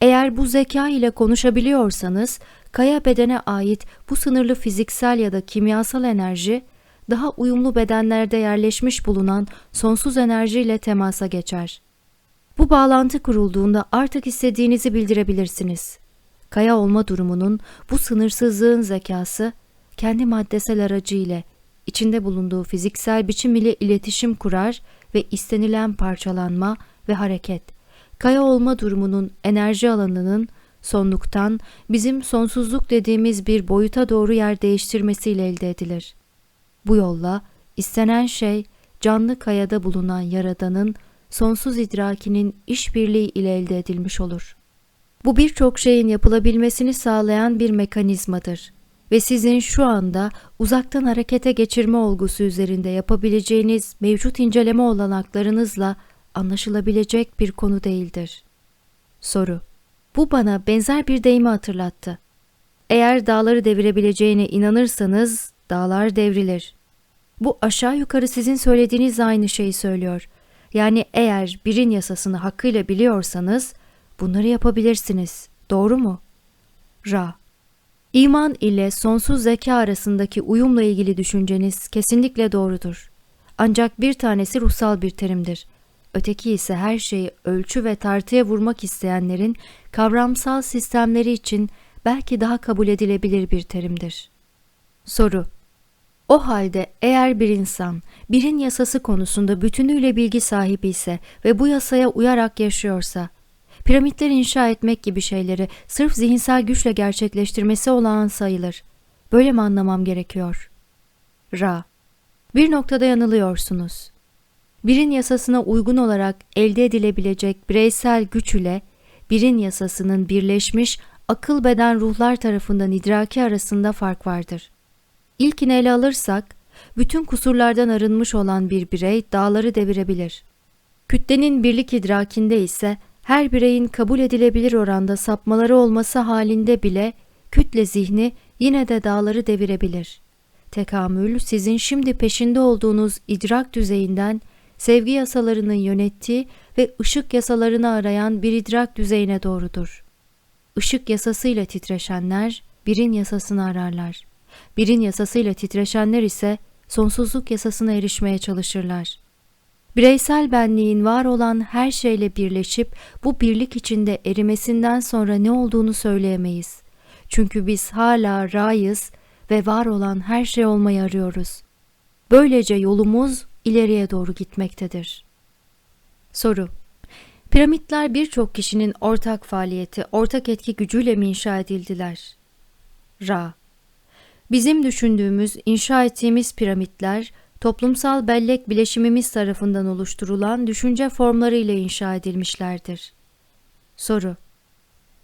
Eğer bu zeka ile konuşabiliyorsanız, kaya bedene ait bu sınırlı fiziksel ya da kimyasal enerji, daha uyumlu bedenlerde yerleşmiş bulunan sonsuz enerjiyle temasa geçer. Bu bağlantı kurulduğunda artık istediğinizi bildirebilirsiniz. Kaya olma durumunun bu sınırsızlığın zekası, kendi maddesel aracı ile içinde bulunduğu fiziksel biçim ile iletişim kurar ve istenilen parçalanma ve hareket, kaya olma durumunun enerji alanının sonluktan bizim sonsuzluk dediğimiz bir boyuta doğru yer değiştirmesiyle elde edilir. Bu yolla istenen şey canlı kayada bulunan yaradanın sonsuz idrakinin işbirliği ile elde edilmiş olur. Bu birçok şeyin yapılabilmesini sağlayan bir mekanizmadır ve sizin şu anda uzaktan harekete geçirme olgusu üzerinde yapabileceğiniz mevcut inceleme olanaklarınızla anlaşılabilecek bir konu değildir. Soru Bu bana benzer bir deyimi hatırlattı. Eğer dağları devirebileceğine inanırsanız dağlar devrilir. Bu aşağı yukarı sizin söylediğiniz aynı şeyi söylüyor. Yani eğer birin yasasını hakkıyla biliyorsanız bunları yapabilirsiniz. Doğru mu? Ra İman ile sonsuz zeka arasındaki uyumla ilgili düşünceniz kesinlikle doğrudur. Ancak bir tanesi ruhsal bir terimdir. Öteki ise her şeyi ölçü ve tartıya vurmak isteyenlerin kavramsal sistemleri için belki daha kabul edilebilir bir terimdir. Soru O halde eğer bir insan birin yasası konusunda bütünüyle bilgi sahibi ise ve bu yasaya uyarak yaşıyorsa, piramitler inşa etmek gibi şeyleri sırf zihinsel güçle gerçekleştirmesi olağan sayılır. Böyle mi anlamam gerekiyor? Ra Bir noktada yanılıyorsunuz. Birin yasasına uygun olarak elde edilebilecek bireysel güç ile birin yasasının birleşmiş akıl beden ruhlar tarafından idraki arasında fark vardır. İlkini ele alırsak, bütün kusurlardan arınmış olan bir birey dağları devirebilir. Kütlenin birlik idrakinde ise her bireyin kabul edilebilir oranda sapmaları olması halinde bile kütle zihni yine de dağları devirebilir. Tekamül sizin şimdi peşinde olduğunuz idrak düzeyinden sevgi yasalarının yönettiği ve ışık yasalarını arayan bir idrak düzeyine doğrudur. Işık yasasıyla titreşenler birin yasasını ararlar. Birin yasasıyla titreşenler ise sonsuzluk yasasına erişmeye çalışırlar. Bireysel benliğin var olan her şeyle birleşip bu birlik içinde erimesinden sonra ne olduğunu söyleyemeyiz. Çünkü biz hala rayız ve var olan her şey olmayı arıyoruz. Böylece yolumuz ileriye doğru gitmektedir. Soru Piramitler birçok kişinin ortak faaliyeti, ortak etki gücüyle mi inşa edildiler? Ra Bizim düşündüğümüz, inşa ettiğimiz piramitler, toplumsal bellek bileşimimiz tarafından oluşturulan düşünce formları ile inşa edilmişlerdir. Soru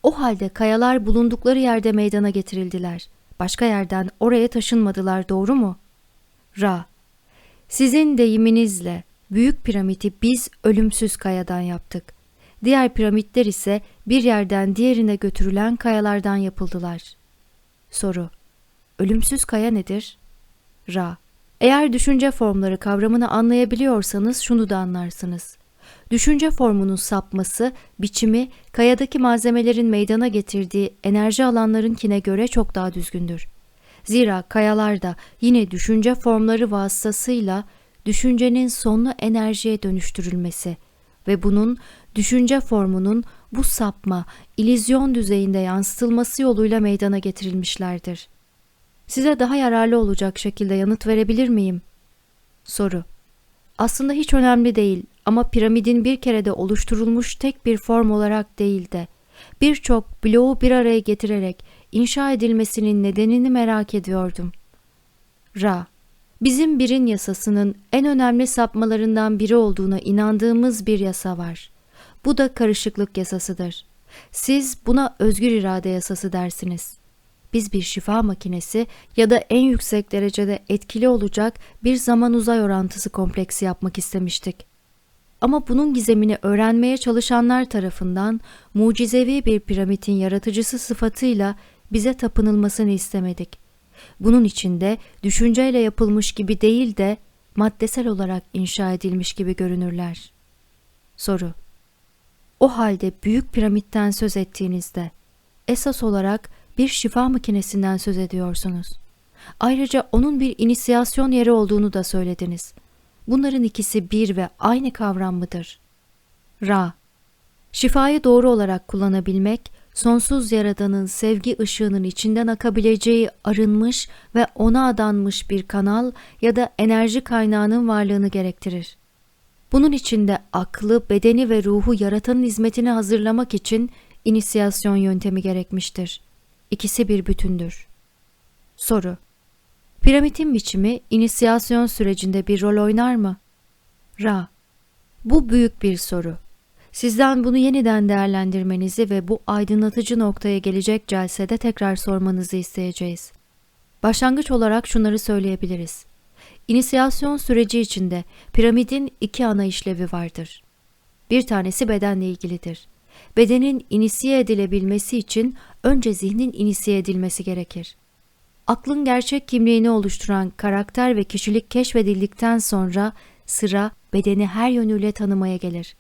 O halde kayalar bulundukları yerde meydana getirildiler. Başka yerden oraya taşınmadılar, doğru mu? Ra Sizin deyiminizle büyük piramidi biz ölümsüz kayadan yaptık. Diğer piramitler ise bir yerden diğerine götürülen kayalardan yapıldılar. Soru Ölümsüz kaya nedir? Ra Eğer düşünce formları kavramını anlayabiliyorsanız şunu da anlarsınız. Düşünce formunun sapması, biçimi, kayadaki malzemelerin meydana getirdiği enerji alanlarınkine göre çok daha düzgündür. Zira kayalar da yine düşünce formları vasıtasıyla düşüncenin sonlu enerjiye dönüştürülmesi ve bunun düşünce formunun bu sapma, ilizyon düzeyinde yansıtılması yoluyla meydana getirilmişlerdir. Size daha yararlı olacak şekilde yanıt verebilir miyim? Soru Aslında hiç önemli değil ama piramidin bir kerede oluşturulmuş tek bir form olarak değil de birçok bloğu bir araya getirerek inşa edilmesinin nedenini merak ediyordum. Ra Bizim birin yasasının en önemli sapmalarından biri olduğuna inandığımız bir yasa var. Bu da karışıklık yasasıdır. Siz buna özgür irade yasası dersiniz. Biz bir şifa makinesi ya da en yüksek derecede etkili olacak bir zaman uzay orantısı kompleksi yapmak istemiştik. Ama bunun gizemini öğrenmeye çalışanlar tarafından mucizevi bir piramidin yaratıcısı sıfatıyla bize tapınılmasını istemedik. Bunun içinde düşünceyle yapılmış gibi değil de maddesel olarak inşa edilmiş gibi görünürler. Soru O halde büyük piramitten söz ettiğinizde esas olarak bir şifa makinesinden söz ediyorsunuz. Ayrıca onun bir inisiyasyon yeri olduğunu da söylediniz. Bunların ikisi bir ve aynı kavram mıdır? Ra Şifayı doğru olarak kullanabilmek, sonsuz yaradanın sevgi ışığının içinden akabileceği arınmış ve ona adanmış bir kanal ya da enerji kaynağının varlığını gerektirir. Bunun için de aklı, bedeni ve ruhu yaratanın hizmetine hazırlamak için inisiyasyon yöntemi gerekmiştir. İkisi bir bütündür. Soru Piramidin biçimi inisiyasyon sürecinde bir rol oynar mı? Ra Bu büyük bir soru. Sizden bunu yeniden değerlendirmenizi ve bu aydınlatıcı noktaya gelecek celsede tekrar sormanızı isteyeceğiz. Başlangıç olarak şunları söyleyebiliriz. İnisiyasyon süreci içinde piramidin iki ana işlevi vardır. Bir tanesi bedenle ilgilidir. Bedenin inisiye edilebilmesi için önce zihnin inisiye edilmesi gerekir. Aklın gerçek kimliğini oluşturan karakter ve kişilik keşfedildikten sonra sıra bedeni her yönüyle tanımaya gelir.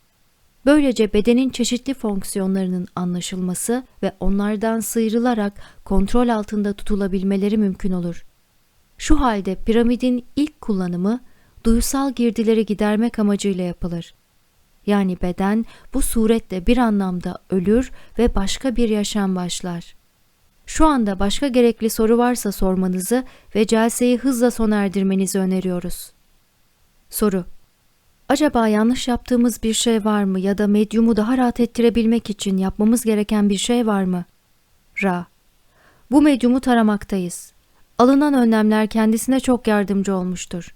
Böylece bedenin çeşitli fonksiyonlarının anlaşılması ve onlardan sıyrılarak kontrol altında tutulabilmeleri mümkün olur. Şu halde piramidin ilk kullanımı duysal girdileri gidermek amacıyla yapılır. Yani beden bu suretle bir anlamda ölür ve başka bir yaşam başlar. Şu anda başka gerekli soru varsa sormanızı ve celseyi hızla sona erdirmenizi öneriyoruz. Soru Acaba yanlış yaptığımız bir şey var mı ya da medyumu daha rahat ettirebilmek için yapmamız gereken bir şey var mı? Ra Bu medyumu taramaktayız. Alınan önlemler kendisine çok yardımcı olmuştur.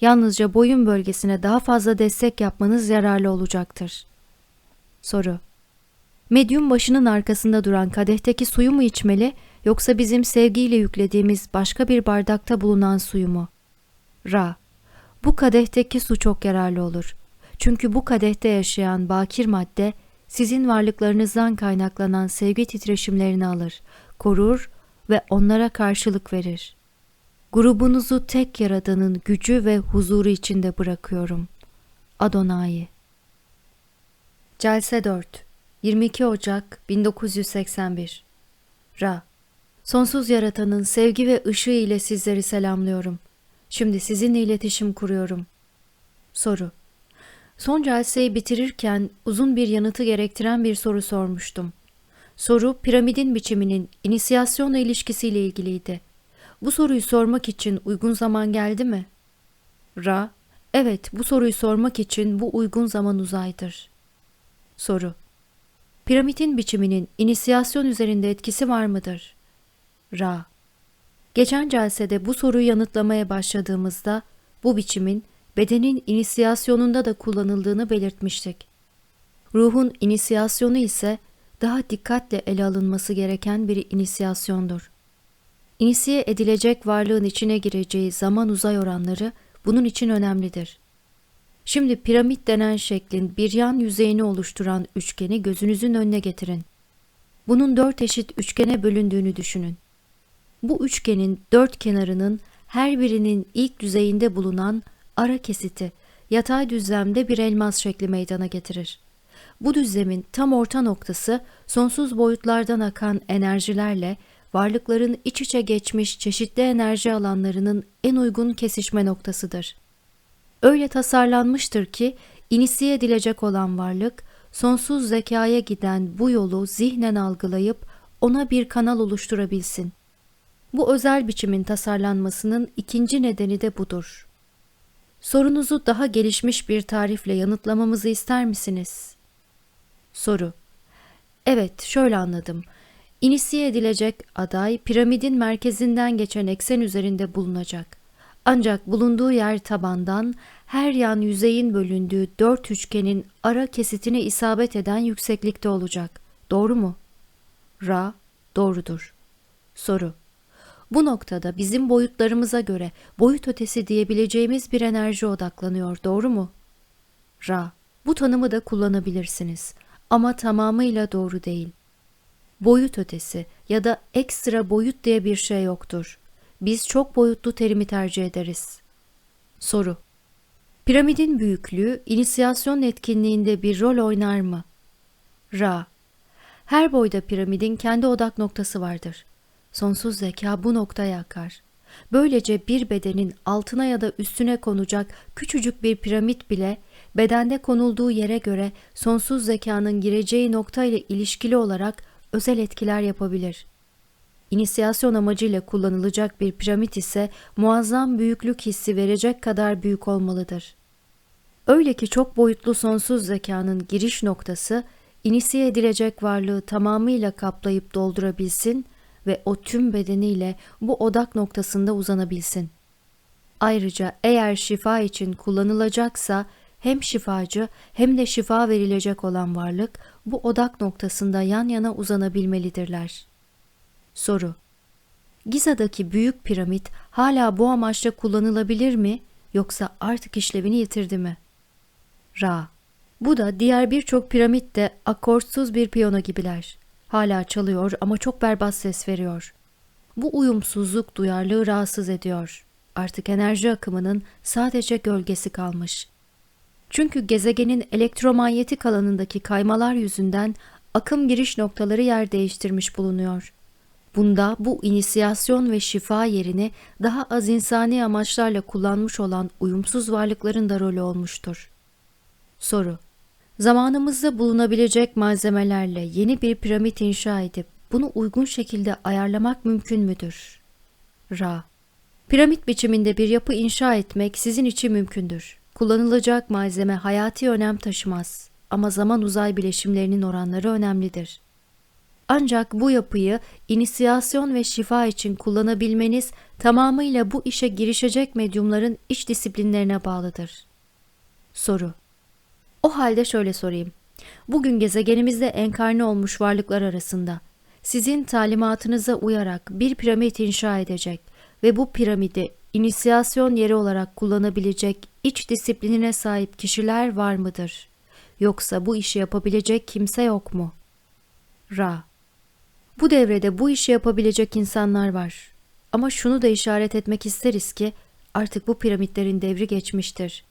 Yalnızca boyun bölgesine daha fazla destek yapmanız yararlı olacaktır. Soru Medyum başının arkasında duran kadehteki suyu mu içmeli yoksa bizim sevgiyle yüklediğimiz başka bir bardakta bulunan suyu mu? Ra Bu kadehteki su çok yararlı olur. Çünkü bu kadehte yaşayan bakir madde sizin varlıklarınızdan kaynaklanan sevgi titreşimlerini alır, korur ve onlara karşılık verir. Grubunuzu tek yaradanın gücü ve huzuru içinde bırakıyorum. Adonai Celse 4 22 Ocak 1981 Ra Sonsuz Yaratan'ın sevgi ve ışığı ile sizleri selamlıyorum. Şimdi sizinle iletişim kuruyorum. Soru Son celseyi bitirirken uzun bir yanıtı gerektiren bir soru sormuştum. Soru piramidin biçiminin inisiyasyonla ilişkisiyle ilgiliydi. Bu soruyu sormak için uygun zaman geldi mi? Ra, evet bu soruyu sormak için bu uygun zaman uzaydır. Soru, piramidin biçiminin inisiyasyon üzerinde etkisi var mıdır? Ra, geçen celsede bu soruyu yanıtlamaya başladığımızda bu biçimin bedenin inisiyasyonunda da kullanıldığını belirtmiştik. Ruhun inisiyasyonu ise daha dikkatle ele alınması gereken bir inisiyasyondur. İnisiye edilecek varlığın içine gireceği zaman uzay oranları bunun için önemlidir. Şimdi piramit denen şeklin bir yan yüzeyini oluşturan üçgeni gözünüzün önüne getirin. Bunun dört eşit üçgene bölündüğünü düşünün. Bu üçgenin dört kenarının her birinin ilk düzeyinde bulunan ara kesiti yatay düzlemde bir elmas şekli meydana getirir. Bu düzlemin tam orta noktası sonsuz boyutlardan akan enerjilerle varlıkların iç içe geçmiş çeşitli enerji alanlarının en uygun kesişme noktasıdır. Öyle tasarlanmıştır ki inisiye edilecek olan varlık sonsuz zekaya giden bu yolu zihnen algılayıp ona bir kanal oluşturabilsin. Bu özel biçimin tasarlanmasının ikinci nedeni de budur. Sorunuzu daha gelişmiş bir tarifle yanıtlamamızı ister misiniz? Soru Evet, şöyle anladım. İnisiye edilecek aday piramidin merkezinden geçen eksen üzerinde bulunacak. Ancak bulunduğu yer tabandan her yan yüzeyin bölündüğü dört üçgenin ara kesitine isabet eden yükseklikte olacak. Doğru mu? Ra, doğrudur. Soru Bu noktada bizim boyutlarımıza göre boyut ötesi diyebileceğimiz bir enerji odaklanıyor, doğru mu? Ra, bu tanımı da kullanabilirsiniz ama tamamıyla doğru değil. Boyut ötesi ya da ekstra boyut diye bir şey yoktur. Biz çok boyutlu terimi tercih ederiz. Soru Piramidin büyüklüğü inisiyasyon etkinliğinde bir rol oynar mı? Ra. Her boyda piramidin kendi odak noktası vardır. Sonsuz zeka bu noktaya akar. Böylece bir bedenin altına ya da üstüne konacak küçücük bir piramit bile bedende konulduğu yere göre sonsuz zekanın gireceği nokta ile ilişkili olarak özel etkiler yapabilir. İnisiyasyon amacıyla kullanılacak bir piramit ise muazzam büyüklük hissi verecek kadar büyük olmalıdır. Öyle ki çok boyutlu sonsuz zekanın giriş noktası inisiye edilecek varlığı tamamıyla kaplayıp doldurabilsin ve o tüm bedeniyle bu odak noktasında uzanabilsin. Ayrıca eğer şifa için kullanılacaksa hem şifacı hem de şifa verilecek olan varlık bu odak noktasında yan yana uzanabilmelidirler. Soru Giza'daki büyük piramit hala bu amaçla kullanılabilir mi yoksa artık işlevini yitirdi mi? Ra Bu da diğer birçok piramit de akortsuz bir piyano gibiler. Hala çalıyor ama çok berbat ses veriyor. Bu uyumsuzluk duyarlılığı rahatsız ediyor. Artık enerji akımının sadece gölgesi kalmış. Çünkü gezegenin elektromanyetik alanındaki kaymalar yüzünden akım giriş noktaları yer değiştirmiş bulunuyor. Bunda bu inisiyasyon ve şifa yerini daha az insani amaçlarla kullanmış olan uyumsuz varlıkların da rolü olmuştur. Soru Zamanımızda bulunabilecek malzemelerle yeni bir piramit inşa edip bunu uygun şekilde ayarlamak mümkün müdür? Ra Piramit biçiminde bir yapı inşa etmek sizin için mümkündür. Kullanılacak malzeme hayati önem taşımaz ama zaman uzay bileşimlerinin oranları önemlidir. Ancak bu yapıyı inisiyasyon ve şifa için kullanabilmeniz tamamıyla bu işe girişecek medyumların iç disiplinlerine bağlıdır. Soru O halde şöyle sorayım. Bugün gezegenimizde enkarne olmuş varlıklar arasında sizin talimatınıza uyarak bir piramit inşa edecek ve bu piramidi inisiyasyon yeri olarak kullanabilecek iç disiplinine sahip kişiler var mıdır? Yoksa bu işi yapabilecek kimse yok mu? Ra Bu devrede bu işi yapabilecek insanlar var. Ama şunu da işaret etmek isteriz ki artık bu piramitlerin devri geçmiştir.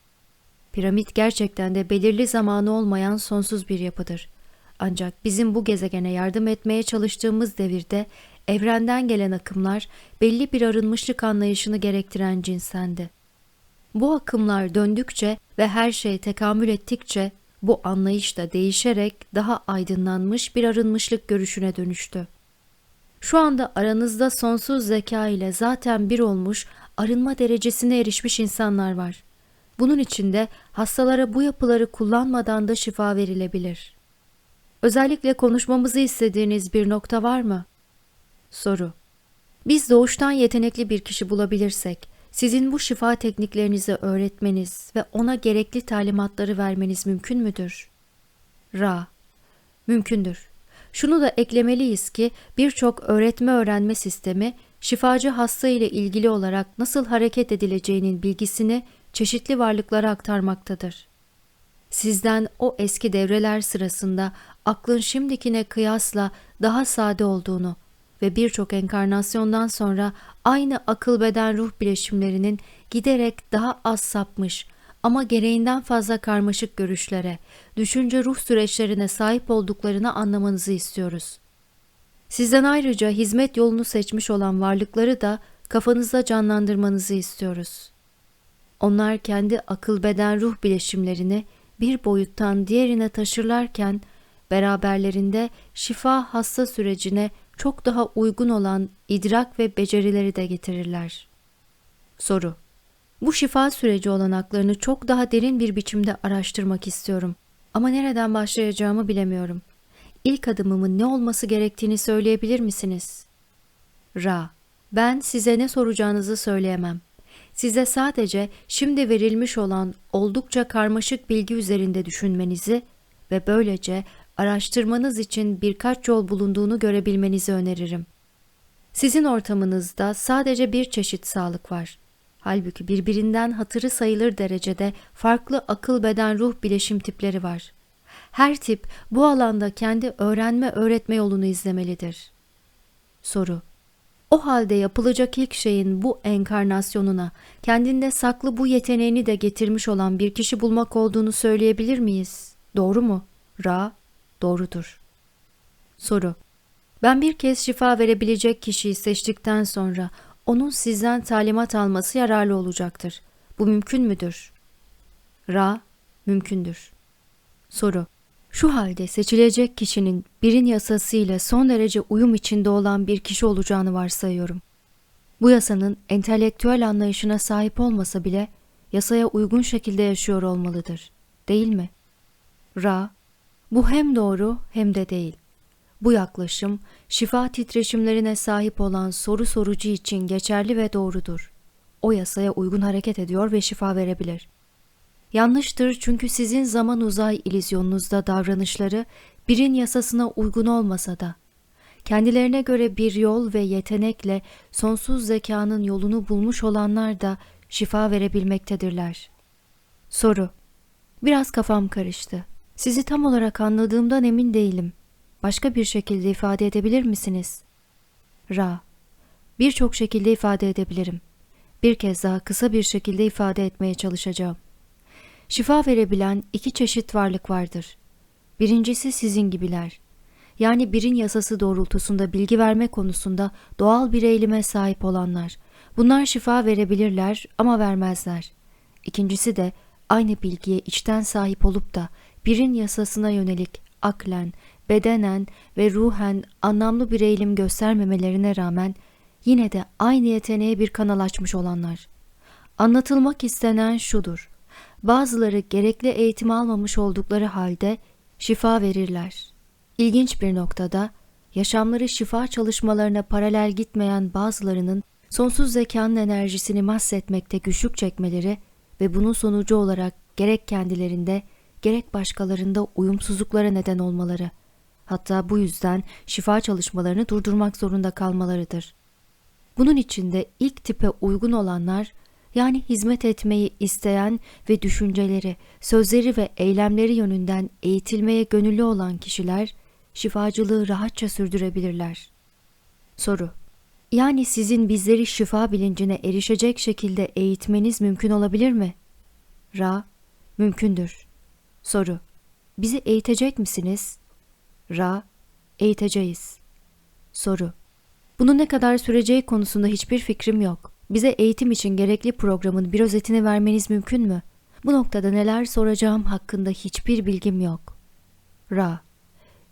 Piramit gerçekten de belirli zamanı olmayan sonsuz bir yapıdır. Ancak bizim bu gezegene yardım etmeye çalıştığımız devirde evrenden gelen akımlar belli bir arınmışlık anlayışını gerektiren cinsendi. Bu akımlar döndükçe ve her şey tekamül ettikçe bu anlayış da değişerek daha aydınlanmış bir arınmışlık görüşüne dönüştü. Şu anda aranızda sonsuz zeka ile zaten bir olmuş, arınma derecesine erişmiş insanlar var. Bunun için de hastalara bu yapıları kullanmadan da şifa verilebilir. Özellikle konuşmamızı istediğiniz bir nokta var mı? Soru Biz doğuştan yetenekli bir kişi bulabilirsek, sizin bu şifa tekniklerinizi öğretmeniz ve ona gerekli talimatları vermeniz mümkün müdür? Ra Mümkündür. Şunu da eklemeliyiz ki birçok öğretme öğrenme sistemi şifacı hasta ile ilgili olarak nasıl hareket edileceğinin bilgisini çeşitli varlıklara aktarmaktadır. Sizden o eski devreler sırasında aklın şimdikine kıyasla daha sade olduğunu ve birçok enkarnasyondan sonra aynı akıl beden ruh bileşimlerinin giderek daha az sapmış ama gereğinden fazla karmaşık görüşlere, düşünce ruh süreçlerine sahip olduklarını anlamanızı istiyoruz. Sizden ayrıca hizmet yolunu seçmiş olan varlıkları da kafanızda canlandırmanızı istiyoruz. Onlar kendi akıl beden ruh bileşimlerini bir boyuttan diğerine taşırlarken beraberlerinde şifa hasta sürecine çok daha uygun olan idrak ve becerileri de getirirler. Soru Bu şifa süreci olanaklarını çok daha derin bir biçimde araştırmak istiyorum. Ama nereden başlayacağımı bilemiyorum. İlk adımımın ne olması gerektiğini söyleyebilir misiniz? Ra Ben size ne soracağınızı söyleyemem. Size sadece şimdi verilmiş olan oldukça karmaşık bilgi üzerinde düşünmenizi ve böylece araştırmanız için birkaç yol bulunduğunu görebilmenizi öneririm. Sizin ortamınızda sadece bir çeşit sağlık var. Halbuki birbirinden hatırı sayılır derecede farklı akıl beden ruh bileşim tipleri var. Her tip bu alanda kendi öğrenme öğretme yolunu izlemelidir. Soru O halde yapılacak ilk şeyin bu enkarnasyonuna kendinde saklı bu yeteneğini de getirmiş olan bir kişi bulmak olduğunu söyleyebilir miyiz? Doğru mu? Ra doğrudur. Soru Ben bir kez şifa verebilecek kişiyi seçtikten sonra onun sizden talimat alması yararlı olacaktır. Bu mümkün müdür? Ra, mümkündür. Soru Şu halde seçilecek kişinin birin yasası ile son derece uyum içinde olan bir kişi olacağını varsayıyorum. Bu yasanın entelektüel anlayışına sahip olmasa bile yasaya uygun şekilde yaşıyor olmalıdır. Değil mi? Ra, bu hem doğru hem de değil. Bu yaklaşım şifa titreşimlerine sahip olan soru sorucu için geçerli ve doğrudur. O yasaya uygun hareket ediyor ve şifa verebilir. Yanlıştır çünkü sizin zaman uzay ilizyonunuzda davranışları birin yasasına uygun olmasa da kendilerine göre bir yol ve yetenekle sonsuz zekanın yolunu bulmuş olanlar da şifa verebilmektedirler. Soru Biraz kafam karıştı. Sizi tam olarak anladığımdan emin değilim. Başka bir şekilde ifade edebilir misiniz? Ra Birçok şekilde ifade edebilirim. Bir kez daha kısa bir şekilde ifade etmeye çalışacağım. Şifa verebilen iki çeşit varlık vardır. Birincisi sizin gibiler. Yani birin yasası doğrultusunda bilgi verme konusunda doğal bir eğilime sahip olanlar. Bunlar şifa verebilirler ama vermezler. İkincisi de aynı bilgiye içten sahip olup da birin yasasına yönelik aklen, bedenen ve ruhen anlamlı bir eğilim göstermemelerine rağmen yine de aynı yeteneğe bir kanal açmış olanlar. Anlatılmak istenen şudur. Bazıları gerekli eğitim almamış oldukları halde şifa verirler. İlginç bir noktada yaşamları şifa çalışmalarına paralel gitmeyen bazılarının sonsuz zekanın enerjisini mahsetmekte güçlük çekmeleri ve bunun sonucu olarak gerek kendilerinde gerek başkalarında uyumsuzluklara neden olmaları, hatta bu yüzden şifa çalışmalarını durdurmak zorunda kalmalarıdır. Bunun içinde ilk tipe uygun olanlar, yani hizmet etmeyi isteyen ve düşünceleri, sözleri ve eylemleri yönünden eğitilmeye gönüllü olan kişiler, şifacılığı rahatça sürdürebilirler. Soru Yani sizin bizleri şifa bilincine erişecek şekilde eğitmeniz mümkün olabilir mi? Ra, mümkündür. Soru Bizi eğitecek misiniz? Ra, eğiteceğiz. Soru Bunun ne kadar süreceği konusunda hiçbir fikrim yok. Bize eğitim için gerekli programın bir özetini vermeniz mümkün mü? Bu noktada neler soracağım hakkında hiçbir bilgim yok. Ra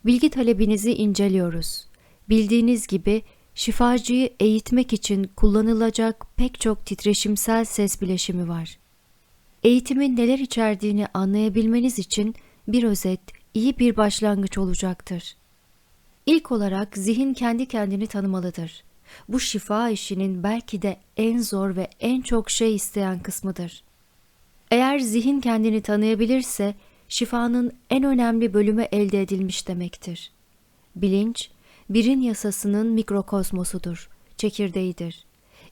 Bilgi talebinizi inceliyoruz. Bildiğiniz gibi şifacıyı eğitmek için kullanılacak pek çok titreşimsel ses bileşimi var. Eğitimin neler içerdiğini anlayabilmeniz için bir özet iyi bir başlangıç olacaktır. İlk olarak zihin kendi kendini tanımalıdır. Bu şifa işinin belki de en zor ve en çok şey isteyen kısmıdır. Eğer zihin kendini tanıyabilirse şifanın en önemli bölümü elde edilmiş demektir. Bilinç, birin yasasının mikrokosmosudur, çekirdeğidir.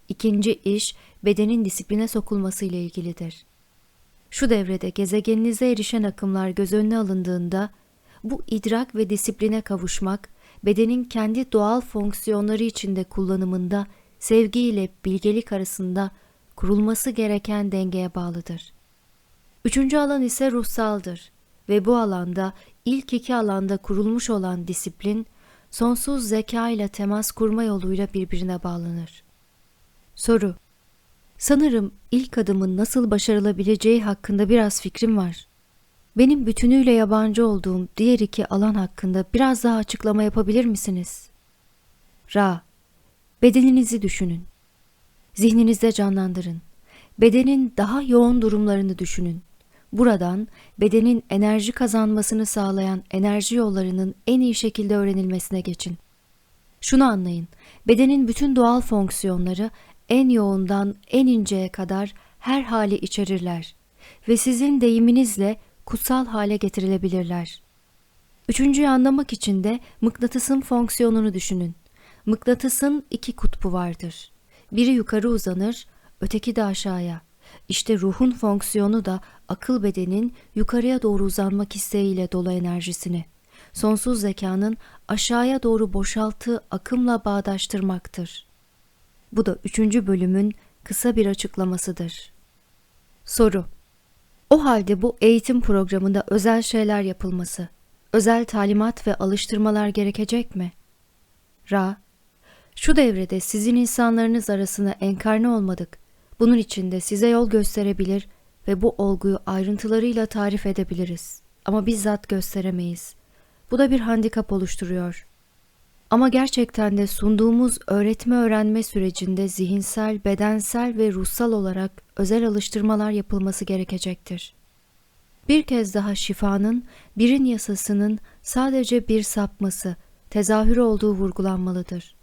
İkinci iş, bedenin disipline sokulması ile ilgilidir. Şu devrede gezegeninize erişen akımlar göz önüne alındığında, bu idrak ve disipline kavuşmak, bedenin kendi doğal fonksiyonları içinde kullanımında sevgi ile bilgelik arasında kurulması gereken dengeye bağlıdır. Üçüncü alan ise ruhsaldır ve bu alanda ilk iki alanda kurulmuş olan disiplin, sonsuz zeka ile temas kurma yoluyla birbirine bağlanır. Soru Sanırım ilk adımın nasıl başarılabileceği hakkında biraz fikrim var. Benim bütünüyle yabancı olduğum diğer iki alan hakkında biraz daha açıklama yapabilir misiniz? Ra Bedeninizi düşünün. Zihninizde canlandırın. Bedenin daha yoğun durumlarını düşünün. Buradan bedenin enerji kazanmasını sağlayan enerji yollarının en iyi şekilde öğrenilmesine geçin. Şunu anlayın, bedenin bütün doğal fonksiyonları en yoğundan en inceye kadar her hali içerirler ve sizin deyiminizle kutsal hale getirilebilirler. Üçüncüyü anlamak için de mıknatısın fonksiyonunu düşünün. Mıknatısın iki kutbu vardır. Biri yukarı uzanır, öteki de aşağıya. İşte ruhun fonksiyonu da akıl bedenin yukarıya doğru uzanmak isteğiyle dolu enerjisini, sonsuz zekanın aşağıya doğru boşalttığı akımla bağdaştırmaktır. Bu da üçüncü bölümün kısa bir açıklamasıdır. Soru O halde bu eğitim programında özel şeyler yapılması, özel talimat ve alıştırmalar gerekecek mi? Ra, şu devrede sizin insanlarınız arasına enkarne olmadık. Bunun için de size yol gösterebilir ve bu olguyu ayrıntılarıyla tarif edebiliriz. Ama bizzat gösteremeyiz. Bu da bir handikap oluşturuyor. Ama gerçekten de sunduğumuz öğretme öğrenme sürecinde zihinsel, bedensel ve ruhsal olarak özel alıştırmalar yapılması gerekecektir. Bir kez daha şifanın, birin yasasının sadece bir sapması, tezahürü olduğu vurgulanmalıdır.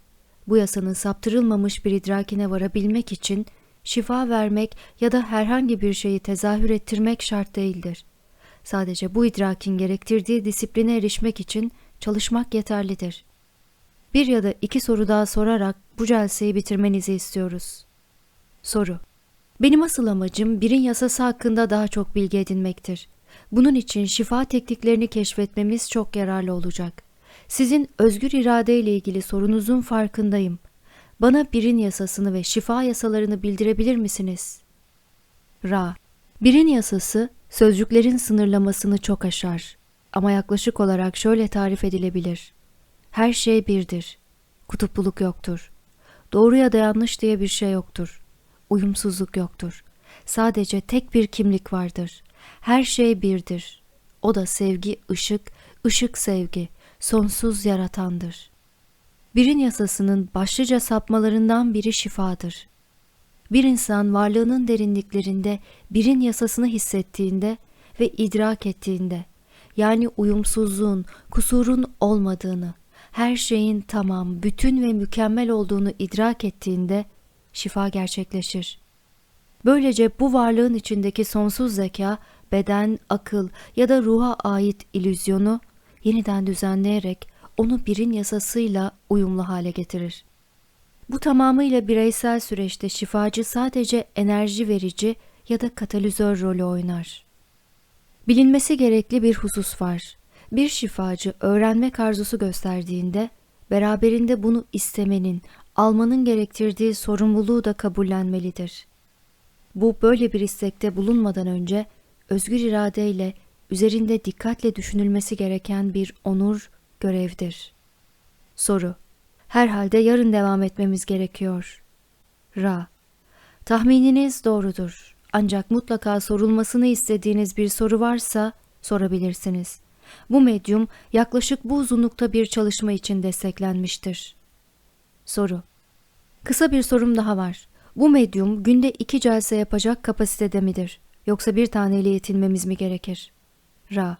Bu yasanın saptırılmamış bir idrakine varabilmek için şifa vermek ya da herhangi bir şeyi tezahür ettirmek şart değildir. Sadece bu idrakin gerektirdiği disipline erişmek için çalışmak yeterlidir. Bir ya da iki soru daha sorarak bu celseyi bitirmenizi istiyoruz. Soru Benim asıl amacım birin yasası hakkında daha çok bilgi edinmektir. Bunun için şifa tekniklerini keşfetmemiz çok yararlı olacak. Sizin özgür irade ile ilgili sorunuzun farkındayım. Bana birin yasasını ve şifa yasalarını bildirebilir misiniz? Ra Birin yasası sözcüklerin sınırlamasını çok aşar ama yaklaşık olarak şöyle tarif edilebilir. Her şey birdir. Kutupluluk yoktur. Doğru ya da yanlış diye bir şey yoktur. Uyumsuzluk yoktur. Sadece tek bir kimlik vardır. Her şey birdir. O da sevgi, ışık, ışık sevgi, sonsuz yaratandır. Birin yasasının başlıca sapmalarından biri şifadır. Bir insan varlığının derinliklerinde birin yasasını hissettiğinde ve idrak ettiğinde, yani uyumsuzluğun, kusurun olmadığını, her şeyin tamam, bütün ve mükemmel olduğunu idrak ettiğinde şifa gerçekleşir. Böylece bu varlığın içindeki sonsuz zeka, beden, akıl ya da ruha ait ilüzyonu yeniden düzenleyerek onu birin yasasıyla uyumlu hale getirir. Bu tamamıyla bireysel süreçte şifacı sadece enerji verici ya da katalizör rolü oynar. Bilinmesi gerekli bir husus var. Bir şifacı öğrenmek arzusu gösterdiğinde beraberinde bunu istemenin, almanın gerektirdiği sorumluluğu da kabullenmelidir. Bu böyle bir istekte bulunmadan önce özgür iradeyle üzerinde dikkatle düşünülmesi gereken bir onur görevdir. Soru Herhalde yarın devam etmemiz gerekiyor. Ra Tahmininiz doğrudur. Ancak mutlaka sorulmasını istediğiniz bir soru varsa sorabilirsiniz. Bu medyum yaklaşık bu uzunlukta bir çalışma için desteklenmiştir. Soru Kısa bir sorum daha var. Bu medyum günde iki celse yapacak kapasitede midir? Yoksa bir taneyle yetinmemiz mi gerekir? Ra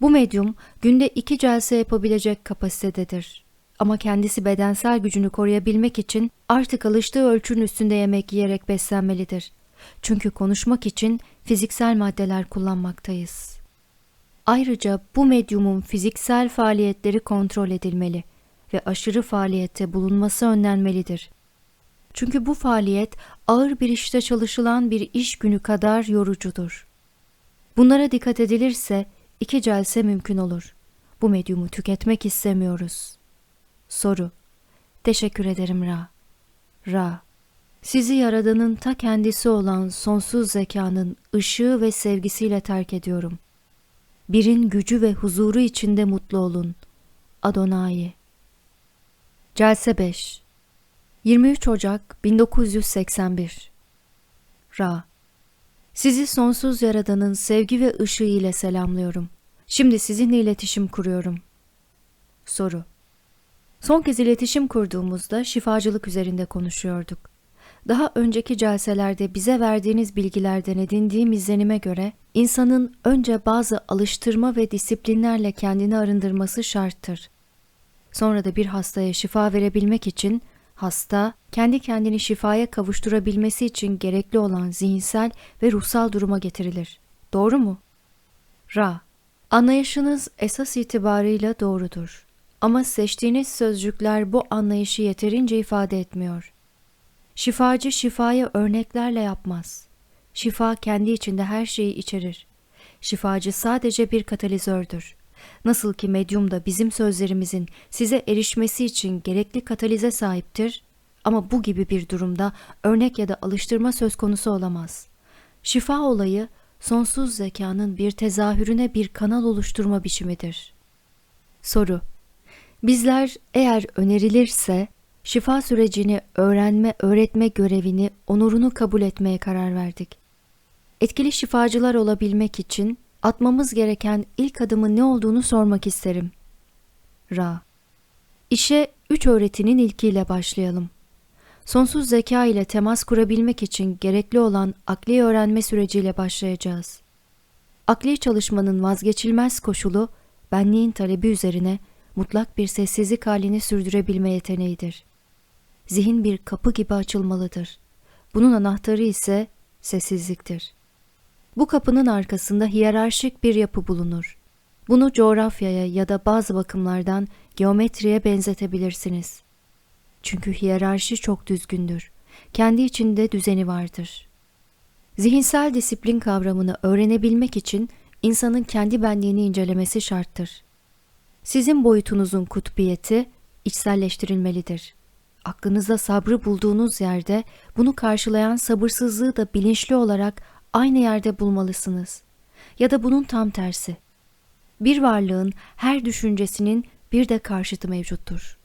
Bu medyum günde iki celse yapabilecek kapasitededir. Ama kendisi bedensel gücünü koruyabilmek için artık alıştığı ölçünün üstünde yemek yiyerek beslenmelidir. Çünkü konuşmak için fiziksel maddeler kullanmaktayız. Ayrıca bu medyumun fiziksel faaliyetleri kontrol edilmeli ve aşırı faaliyette bulunması önlenmelidir. Çünkü bu faaliyet ağır bir işte çalışılan bir iş günü kadar yorucudur. Bunlara dikkat edilirse iki celse mümkün olur. Bu medyumu tüketmek istemiyoruz. Soru Teşekkür ederim Ra. Ra Sizi Yaradan'ın ta kendisi olan sonsuz zekanın ışığı ve sevgisiyle terk ediyorum. Birin gücü ve huzuru içinde mutlu olun. Adonai Celse 5 23 Ocak 1981 Ra Sizi sonsuz yaradanın sevgi ve ışığı ile selamlıyorum. Şimdi sizinle iletişim kuruyorum. Soru Son kez iletişim kurduğumuzda şifacılık üzerinde konuşuyorduk. Daha önceki celselerde bize verdiğiniz bilgilerden edindiğim izlenime göre insanın önce bazı alıştırma ve disiplinlerle kendini arındırması şarttır. Sonra da bir hastaya şifa verebilmek için hasta kendi kendini şifaya kavuşturabilmesi için gerekli olan zihinsel ve ruhsal duruma getirilir. Doğru mu? Ra Anlayışınız esas itibarıyla doğrudur. Ama seçtiğiniz sözcükler bu anlayışı yeterince ifade etmiyor. Şifacı şifaya örneklerle yapmaz. Şifa kendi içinde her şeyi içerir. Şifacı sadece bir katalizördür. Nasıl ki medyum da bizim sözlerimizin size erişmesi için gerekli katalize sahiptir ama bu gibi bir durumda örnek ya da alıştırma söz konusu olamaz. Şifa olayı sonsuz zekanın bir tezahürüne bir kanal oluşturma biçimidir. Soru Bizler eğer önerilirse şifa sürecini öğrenme, öğretme görevini, onurunu kabul etmeye karar verdik. Etkili şifacılar olabilmek için atmamız gereken ilk adımın ne olduğunu sormak isterim. Ra İşe üç öğretinin ilkiyle başlayalım. Sonsuz zeka ile temas kurabilmek için gerekli olan akli öğrenme süreciyle başlayacağız. Akli çalışmanın vazgeçilmez koşulu, benliğin talebi üzerine mutlak bir sessizlik halini sürdürebilme yeteneğidir. Zihin bir kapı gibi açılmalıdır. Bunun anahtarı ise sessizliktir. Bu kapının arkasında hiyerarşik bir yapı bulunur. Bunu coğrafyaya ya da bazı bakımlardan geometriye benzetebilirsiniz. Çünkü hiyerarşi çok düzgündür. Kendi içinde düzeni vardır. Zihinsel disiplin kavramını öğrenebilmek için insanın kendi benliğini incelemesi şarttır. Sizin boyutunuzun kutbiyeti içselleştirilmelidir. Aklınızda sabrı bulduğunuz yerde bunu karşılayan sabırsızlığı da bilinçli olarak aynı yerde bulmalısınız. Ya da bunun tam tersi. Bir varlığın her düşüncesinin bir de karşıtı mevcuttur.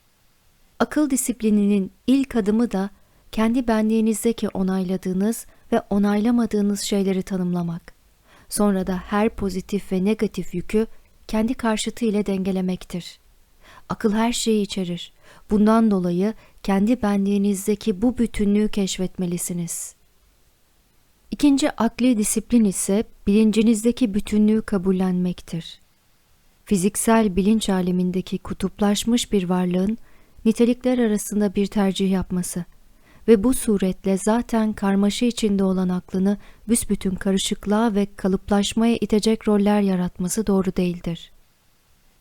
Akıl disiplininin ilk adımı da kendi benliğinizdeki onayladığınız ve onaylamadığınız şeyleri tanımlamak. Sonra da her pozitif ve negatif yükü kendi karşıtı ile dengelemektir. Akıl her şeyi içerir. Bundan dolayı kendi benliğinizdeki bu bütünlüğü keşfetmelisiniz. İkinci akli disiplin ise bilincinizdeki bütünlüğü kabullenmektir. Fiziksel bilinç alemindeki kutuplaşmış bir varlığın nitelikler arasında bir tercih yapması ve bu suretle zaten karmaşa içinde olan aklını büsbütün karışıklığa ve kalıplaşmaya itecek roller yaratması doğru değildir.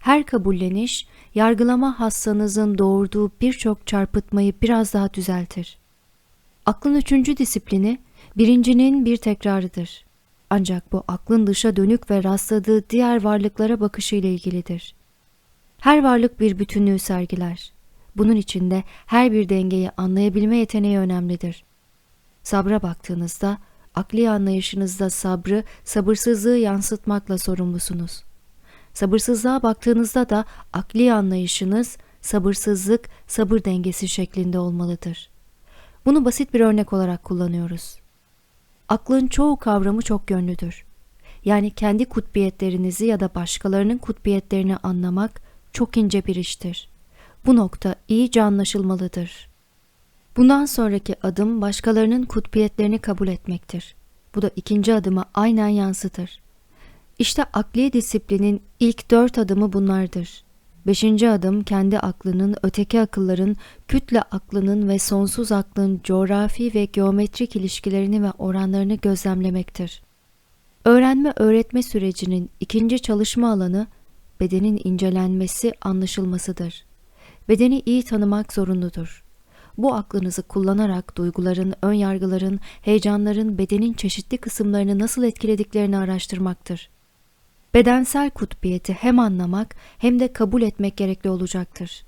Her kabulleniş, yargılama hassanızın doğurduğu birçok çarpıtmayı biraz daha düzeltir. Aklın üçüncü disiplini, birincinin bir tekrarıdır. Ancak bu aklın dışa dönük ve rastladığı diğer varlıklara bakışıyla ilgilidir. Her varlık bir bütünlüğü sergiler. Bunun içinde her bir dengeyi anlayabilme yeteneği önemlidir. Sabra baktığınızda, akli anlayışınızda sabrı, sabırsızlığı yansıtmakla sorumlusunuz. Sabırsızlığa baktığınızda da akli anlayışınız, sabırsızlık, sabır dengesi şeklinde olmalıdır. Bunu basit bir örnek olarak kullanıyoruz. Aklın çoğu kavramı çok yönlüdür. Yani kendi kutbiyetlerinizi ya da başkalarının kutbiyetlerini anlamak çok ince bir iştir. Bu nokta iyice anlaşılmalıdır. Bundan sonraki adım başkalarının kutbiyetlerini kabul etmektir. Bu da ikinci adıma aynen yansıtır. İşte akli disiplinin ilk dört adımı bunlardır. Beşinci adım kendi aklının, öteki akılların, kütle aklının ve sonsuz aklın coğrafi ve geometrik ilişkilerini ve oranlarını gözlemlemektir. Öğrenme öğretme sürecinin ikinci çalışma alanı bedenin incelenmesi, anlaşılmasıdır. Bedeni iyi tanımak zorunludur. Bu aklınızı kullanarak duyguların, ön yargıların, heyecanların bedenin çeşitli kısımlarını nasıl etkilediklerini araştırmaktır. Bedensel kutbiyeti hem anlamak hem de kabul etmek gerekli olacaktır.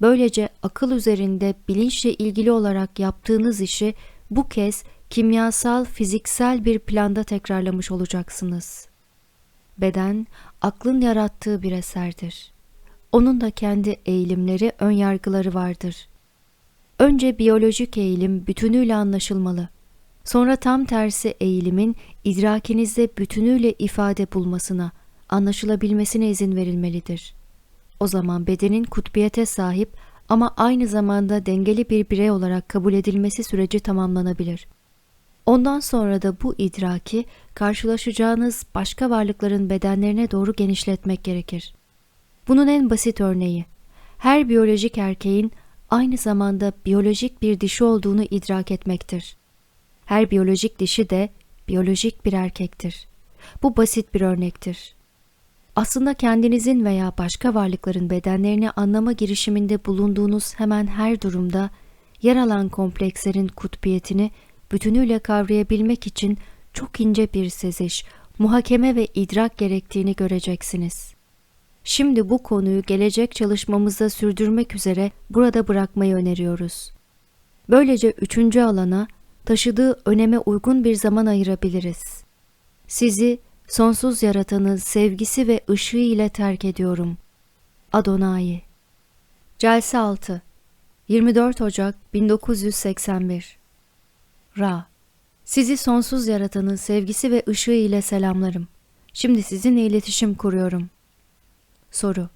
Böylece akıl üzerinde bilinçle ilgili olarak yaptığınız işi bu kez kimyasal, fiziksel bir planda tekrarlamış olacaksınız. Beden, aklın yarattığı bir eserdir. Onun da kendi eğilimleri, ön yargıları vardır. Önce biyolojik eğilim bütünüyle anlaşılmalı. Sonra tam tersi eğilimin idrakinizde bütünüyle ifade bulmasına, anlaşılabilmesine izin verilmelidir. O zaman bedenin kutbiyete sahip ama aynı zamanda dengeli bir birey olarak kabul edilmesi süreci tamamlanabilir. Ondan sonra da bu idraki karşılaşacağınız başka varlıkların bedenlerine doğru genişletmek gerekir. Bunun en basit örneği, her biyolojik erkeğin aynı zamanda biyolojik bir dişi olduğunu idrak etmektir. Her biyolojik dişi de biyolojik bir erkektir. Bu basit bir örnektir. Aslında kendinizin veya başka varlıkların bedenlerini anlama girişiminde bulunduğunuz hemen her durumda yer alan komplekslerin kutbiyetini bütünüyle kavrayabilmek için çok ince bir seziş, muhakeme ve idrak gerektiğini göreceksiniz. Şimdi bu konuyu gelecek çalışmamızda sürdürmek üzere burada bırakmayı öneriyoruz. Böylece üçüncü alana taşıdığı öneme uygun bir zaman ayırabiliriz. Sizi sonsuz yaratanı sevgisi ve ışığı ile terk ediyorum. Adonai Celse 6 24 Ocak 1981 Ra Sizi sonsuz yaratanın sevgisi ve ışığı ile selamlarım. Şimdi sizinle iletişim kuruyorum. Soru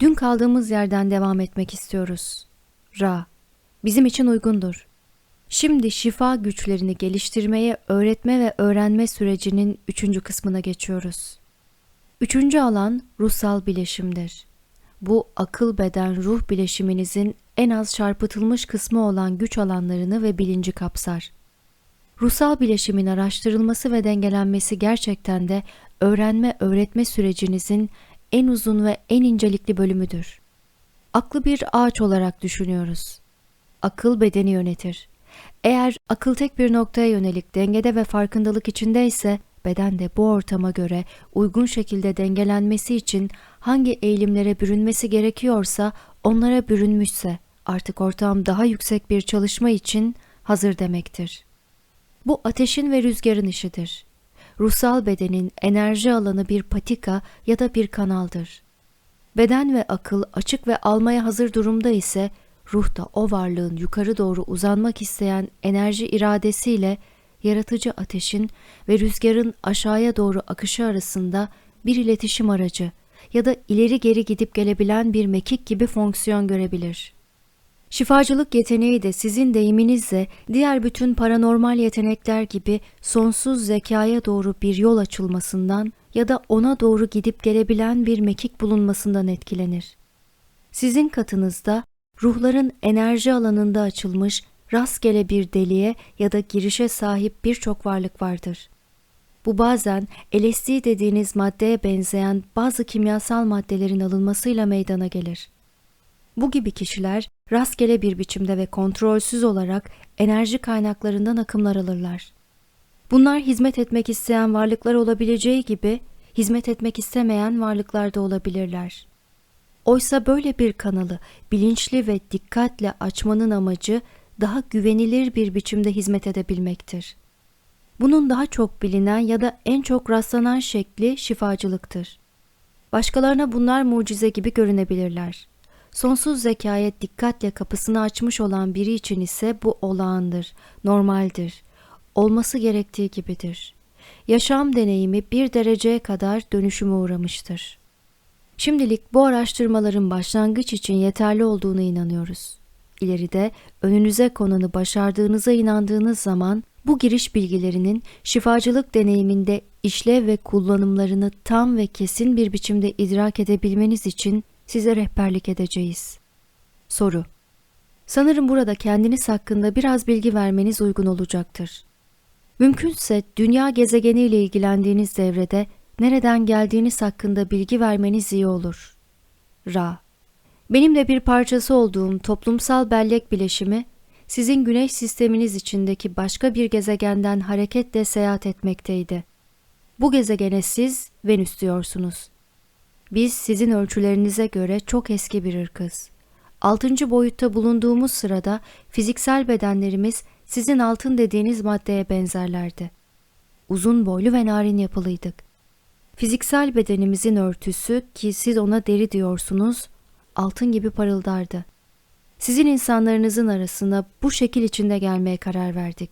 Dün kaldığımız yerden devam etmek istiyoruz. Ra Bizim için uygundur. Şimdi şifa güçlerini geliştirmeye öğretme ve öğrenme sürecinin üçüncü kısmına geçiyoruz. Üçüncü alan ruhsal bileşimdir. Bu akıl beden ruh bileşiminizin en az çarpıtılmış kısmı olan güç alanlarını ve bilinci kapsar. Ruhsal bileşimin araştırılması ve dengelenmesi gerçekten de öğrenme öğretme sürecinizin en uzun ve en incelikli bölümüdür. Aklı bir ağaç olarak düşünüyoruz. Akıl bedeni yönetir. Eğer akıl tek bir noktaya yönelik dengede ve farkındalık içindeyse beden de bu ortama göre uygun şekilde dengelenmesi için hangi eğilimlere bürünmesi gerekiyorsa onlara bürünmüşse artık ortam daha yüksek bir çalışma için hazır demektir. Bu ateşin ve rüzgarın işidir. Ruhsal bedenin enerji alanı bir patika ya da bir kanaldır. Beden ve akıl açık ve almaya hazır durumda ise ruh da o varlığın yukarı doğru uzanmak isteyen enerji iradesiyle yaratıcı ateşin ve rüzgarın aşağıya doğru akışı arasında bir iletişim aracı ya da ileri geri gidip gelebilen bir mekik gibi fonksiyon görebilir. Şifacılık yeteneği de sizin deyiminizle diğer bütün paranormal yetenekler gibi sonsuz zekaya doğru bir yol açılmasından ya da ona doğru gidip gelebilen bir mekik bulunmasından etkilenir. Sizin katınızda ruhların enerji alanında açılmış rastgele bir deliğe ya da girişe sahip birçok varlık vardır. Bu bazen LSD dediğiniz maddeye benzeyen bazı kimyasal maddelerin alınmasıyla meydana gelir. Bu gibi kişiler rastgele bir biçimde ve kontrolsüz olarak enerji kaynaklarından akımlar alırlar. Bunlar hizmet etmek isteyen varlıklar olabileceği gibi hizmet etmek istemeyen varlıklar da olabilirler. Oysa böyle bir kanalı bilinçli ve dikkatle açmanın amacı daha güvenilir bir biçimde hizmet edebilmektir. Bunun daha çok bilinen ya da en çok rastlanan şekli şifacılıktır. Başkalarına bunlar mucize gibi görünebilirler. Sonsuz zekaya dikkatle kapısını açmış olan biri için ise bu olağandır, normaldir, olması gerektiği gibidir. Yaşam deneyimi bir dereceye kadar dönüşüme uğramıştır. Şimdilik bu araştırmaların başlangıç için yeterli olduğuna inanıyoruz. İleride önünüze konanı başardığınıza inandığınız zaman bu giriş bilgilerinin şifacılık deneyiminde işlev ve kullanımlarını tam ve kesin bir biçimde idrak edebilmeniz için size rehberlik edeceğiz. Soru Sanırım burada kendiniz hakkında biraz bilgi vermeniz uygun olacaktır. Mümkünse dünya gezegeniyle ilgilendiğiniz devrede nereden geldiğiniz hakkında bilgi vermeniz iyi olur. Ra Benim de bir parçası olduğum toplumsal bellek bileşimi, sizin güneş sisteminiz içindeki başka bir gezegenden hareketle seyahat etmekteydi. Bu gezegene siz Venüs diyorsunuz. Biz sizin ölçülerinize göre çok eski bir ırkız. Altıncı boyutta bulunduğumuz sırada fiziksel bedenlerimiz sizin altın dediğiniz maddeye benzerlerdi. Uzun boylu ve narin yapılıydık. Fiziksel bedenimizin örtüsü ki siz ona deri diyorsunuz, altın gibi parıldardı. Sizin insanlarınızın arasına bu şekil içinde gelmeye karar verdik.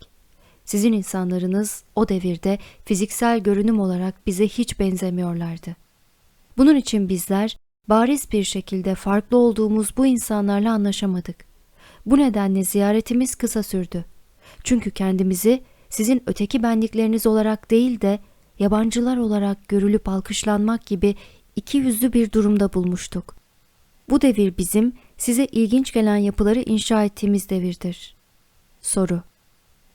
Sizin insanlarınız o devirde fiziksel görünüm olarak bize hiç benzemiyorlardı. Bunun için bizler bariz bir şekilde farklı olduğumuz bu insanlarla anlaşamadık. Bu nedenle ziyaretimiz kısa sürdü. Çünkü kendimizi sizin öteki benlikleriniz olarak değil de yabancılar olarak görülüp alkışlanmak gibi iki yüzlü bir durumda bulmuştuk. Bu devir bizim size ilginç gelen yapıları inşa ettiğimiz devirdir. Soru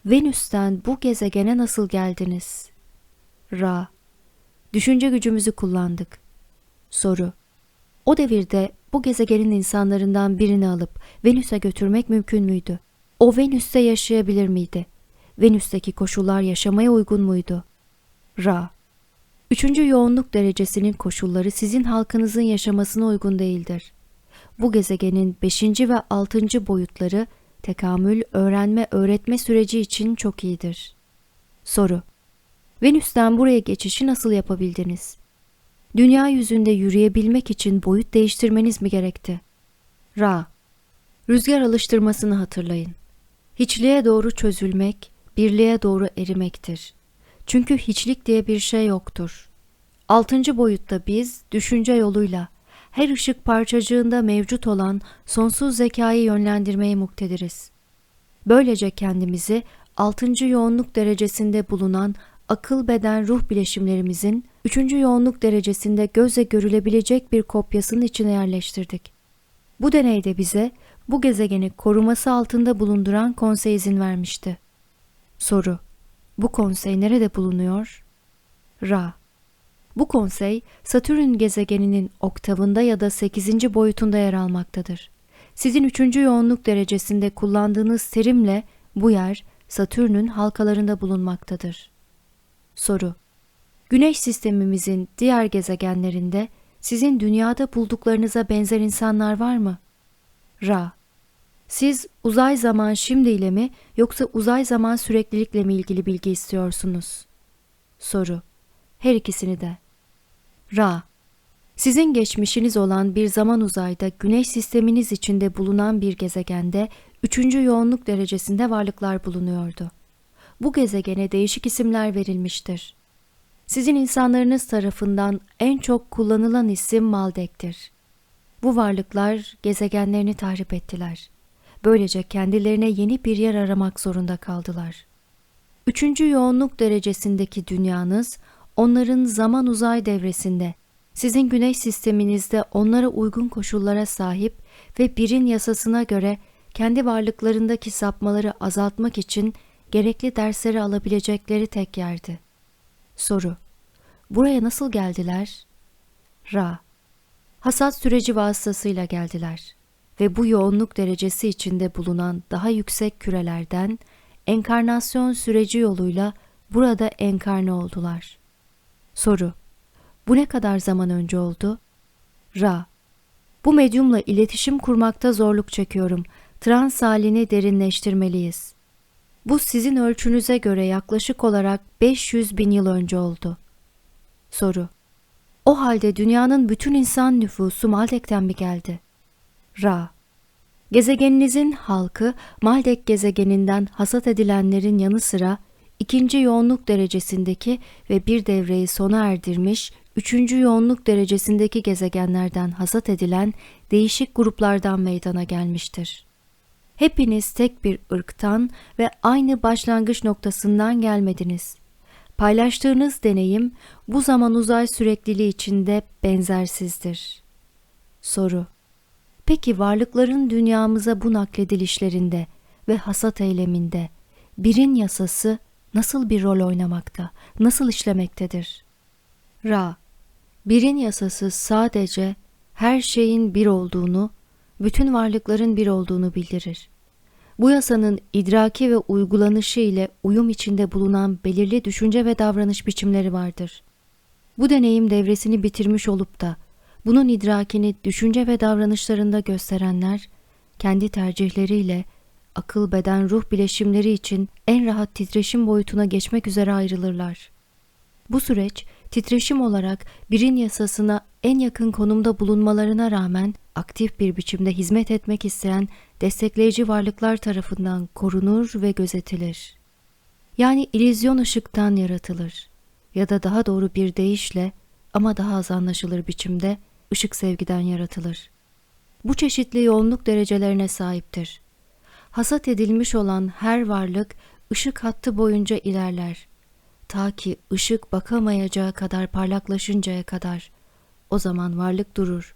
Venüs'ten bu gezegene nasıl geldiniz? Ra Düşünce gücümüzü kullandık. Soru O devirde bu gezegenin insanlarından birini alıp Venüs'e götürmek mümkün müydü? O Venüs'te yaşayabilir miydi? Venüs'teki koşullar yaşamaya uygun muydu? Ra Üçüncü yoğunluk derecesinin koşulları sizin halkınızın yaşamasına uygun değildir. Bu gezegenin beşinci ve altıncı boyutları tekamül, öğrenme, öğretme süreci için çok iyidir. Soru Venüs'ten buraya geçişi nasıl yapabildiniz? Dünya yüzünde yürüyebilmek için boyut değiştirmeniz mi gerekti? Ra. Rüzgar alıştırmasını hatırlayın. Hiçliğe doğru çözülmek, birliğe doğru erimektir. Çünkü hiçlik diye bir şey yoktur. Altıncı boyutta biz, düşünce yoluyla, her ışık parçacığında mevcut olan sonsuz zekayı yönlendirmeye muktediriz. Böylece kendimizi altıncı yoğunluk derecesinde bulunan akıl beden ruh bileşimlerimizin üçüncü yoğunluk derecesinde gözle görülebilecek bir kopyasının içine yerleştirdik. Bu deneyde bize bu gezegeni koruması altında bulunduran konsey izin vermişti. Soru Bu konsey nerede bulunuyor? Ra Bu konsey Satürn gezegeninin oktavında ya da 8. boyutunda yer almaktadır. Sizin üçüncü yoğunluk derecesinde kullandığınız terimle bu yer Satürn'ün halkalarında bulunmaktadır. Soru Güneş sistemimizin diğer gezegenlerinde sizin dünyada bulduklarınıza benzer insanlar var mı? Ra Siz uzay zaman şimdi ile mi yoksa uzay zaman süreklilikle mi ilgili bilgi istiyorsunuz? Soru Her ikisini de. Ra Sizin geçmişiniz olan bir zaman uzayda güneş sisteminiz içinde bulunan bir gezegende üçüncü yoğunluk derecesinde varlıklar bulunuyordu. Bu gezegene değişik isimler verilmiştir. Sizin insanlarınız tarafından en çok kullanılan isim Maldek'tir. Bu varlıklar gezegenlerini tahrip ettiler. Böylece kendilerine yeni bir yer aramak zorunda kaldılar. Üçüncü yoğunluk derecesindeki dünyanız, onların zaman uzay devresinde, sizin güneş sisteminizde onlara uygun koşullara sahip ve birin yasasına göre kendi varlıklarındaki sapmaları azaltmak için gerekli dersleri alabilecekleri tek yerdi. Soru Buraya nasıl geldiler? Ra Hasat süreci vasıtasıyla geldiler ve bu yoğunluk derecesi içinde bulunan daha yüksek kürelerden enkarnasyon süreci yoluyla burada enkarne oldular. Soru Bu ne kadar zaman önce oldu? Ra Bu medyumla iletişim kurmakta zorluk çekiyorum. Trans halini derinleştirmeliyiz. Bu sizin ölçünüze göre yaklaşık olarak 500 bin yıl önce oldu. Soru O halde dünyanın bütün insan nüfusu Maldek'ten mi geldi? Ra Gezegeninizin halkı Maldek gezegeninden hasat edilenlerin yanı sıra ikinci yoğunluk derecesindeki ve bir devreyi sona erdirmiş üçüncü yoğunluk derecesindeki gezegenlerden hasat edilen değişik gruplardan meydana gelmiştir. Hepiniz tek bir ırktan ve aynı başlangıç noktasından gelmediniz. Paylaştığınız deneyim bu zaman uzay sürekliliği içinde benzersizdir. Soru Peki varlıkların dünyamıza bu nakledilişlerinde ve hasat eyleminde birin yasası nasıl bir rol oynamakta, nasıl işlemektedir? Ra Birin yasası sadece her şeyin bir olduğunu bütün varlıkların bir olduğunu bildirir. Bu yasanın idraki ve uygulanışı ile uyum içinde bulunan belirli düşünce ve davranış biçimleri vardır. Bu deneyim devresini bitirmiş olup da bunun idrakini düşünce ve davranışlarında gösterenler kendi tercihleriyle akıl beden ruh bileşimleri için en rahat titreşim boyutuna geçmek üzere ayrılırlar. Bu süreç titreşim olarak birin yasasına en yakın konumda bulunmalarına rağmen aktif bir biçimde hizmet etmek isteyen destekleyici varlıklar tarafından korunur ve gözetilir. Yani ilizyon ışıktan yaratılır ya da daha doğru bir deyişle ama daha az anlaşılır biçimde ışık sevgiden yaratılır. Bu çeşitli yoğunluk derecelerine sahiptir. Hasat edilmiş olan her varlık ışık hattı boyunca ilerler ta ki ışık bakamayacağı kadar parlaklaşıncaya kadar. O zaman varlık durur.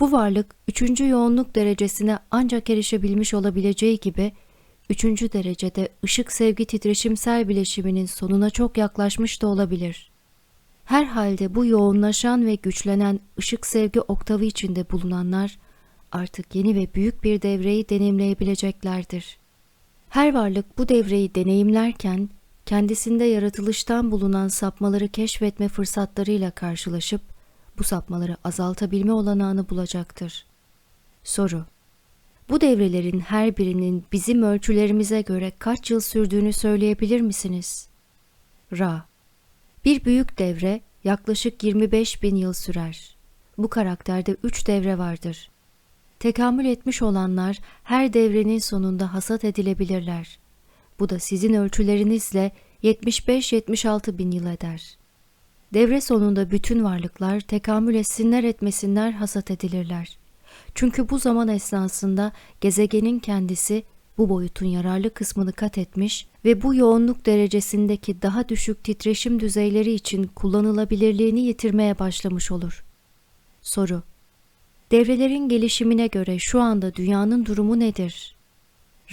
Bu varlık üçüncü yoğunluk derecesine ancak erişebilmiş olabileceği gibi üçüncü derecede ışık sevgi titreşimsel bileşiminin sonuna çok yaklaşmış da olabilir. Herhalde bu yoğunlaşan ve güçlenen ışık sevgi oktavı içinde bulunanlar artık yeni ve büyük bir devreyi deneyimleyebileceklerdir. Her varlık bu devreyi deneyimlerken kendisinde yaratılıştan bulunan sapmaları keşfetme fırsatlarıyla karşılaşıp bu sapmaları azaltabilme olanağını bulacaktır. Soru Bu devrelerin her birinin bizim ölçülerimize göre kaç yıl sürdüğünü söyleyebilir misiniz? Ra Bir büyük devre yaklaşık 25 bin yıl sürer. Bu karakterde üç devre vardır. Tekamül etmiş olanlar her devrenin sonunda hasat edilebilirler. Bu da sizin ölçülerinizle 75-76 bin yıl eder. Devre sonunda bütün varlıklar tekamül etsinler etmesinler hasat edilirler. Çünkü bu zaman esnasında gezegenin kendisi bu boyutun yararlı kısmını kat etmiş ve bu yoğunluk derecesindeki daha düşük titreşim düzeyleri için kullanılabilirliğini yitirmeye başlamış olur. Soru Devrelerin gelişimine göre şu anda dünyanın durumu nedir?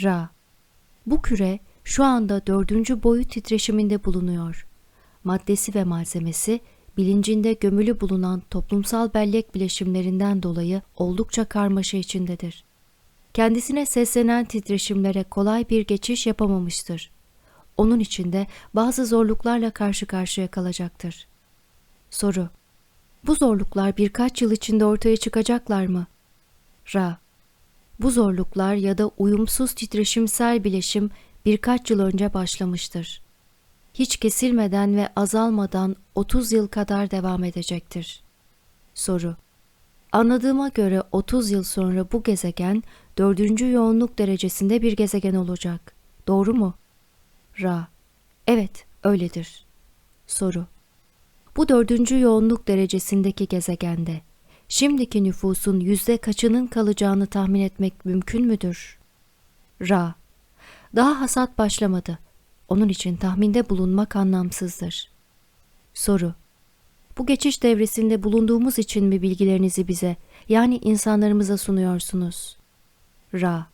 Ra Bu küre şu anda dördüncü boyut titreşiminde bulunuyor. Maddesi ve malzemesi bilincinde gömülü bulunan toplumsal bellek bileşimlerinden dolayı oldukça karmaşa içindedir. Kendisine seslenen titreşimlere kolay bir geçiş yapamamıştır. Onun içinde bazı zorluklarla karşı karşıya kalacaktır. Soru Bu zorluklar birkaç yıl içinde ortaya çıkacaklar mı? Ra Bu zorluklar ya da uyumsuz titreşimsel bileşim birkaç yıl önce başlamıştır. Hiç kesilmeden ve azalmadan 30 yıl kadar devam edecektir. Soru Anladığıma göre 30 yıl sonra bu gezegen dördüncü yoğunluk derecesinde bir gezegen olacak. Doğru mu? Ra Evet, öyledir. Soru Bu dördüncü yoğunluk derecesindeki gezegende şimdiki nüfusun yüzde kaçının kalacağını tahmin etmek mümkün müdür? Ra Daha hasat başlamadı. Onun için tahminde bulunmak anlamsızdır. Soru Bu geçiş devresinde bulunduğumuz için mi bilgilerinizi bize, yani insanlarımıza sunuyorsunuz? Ra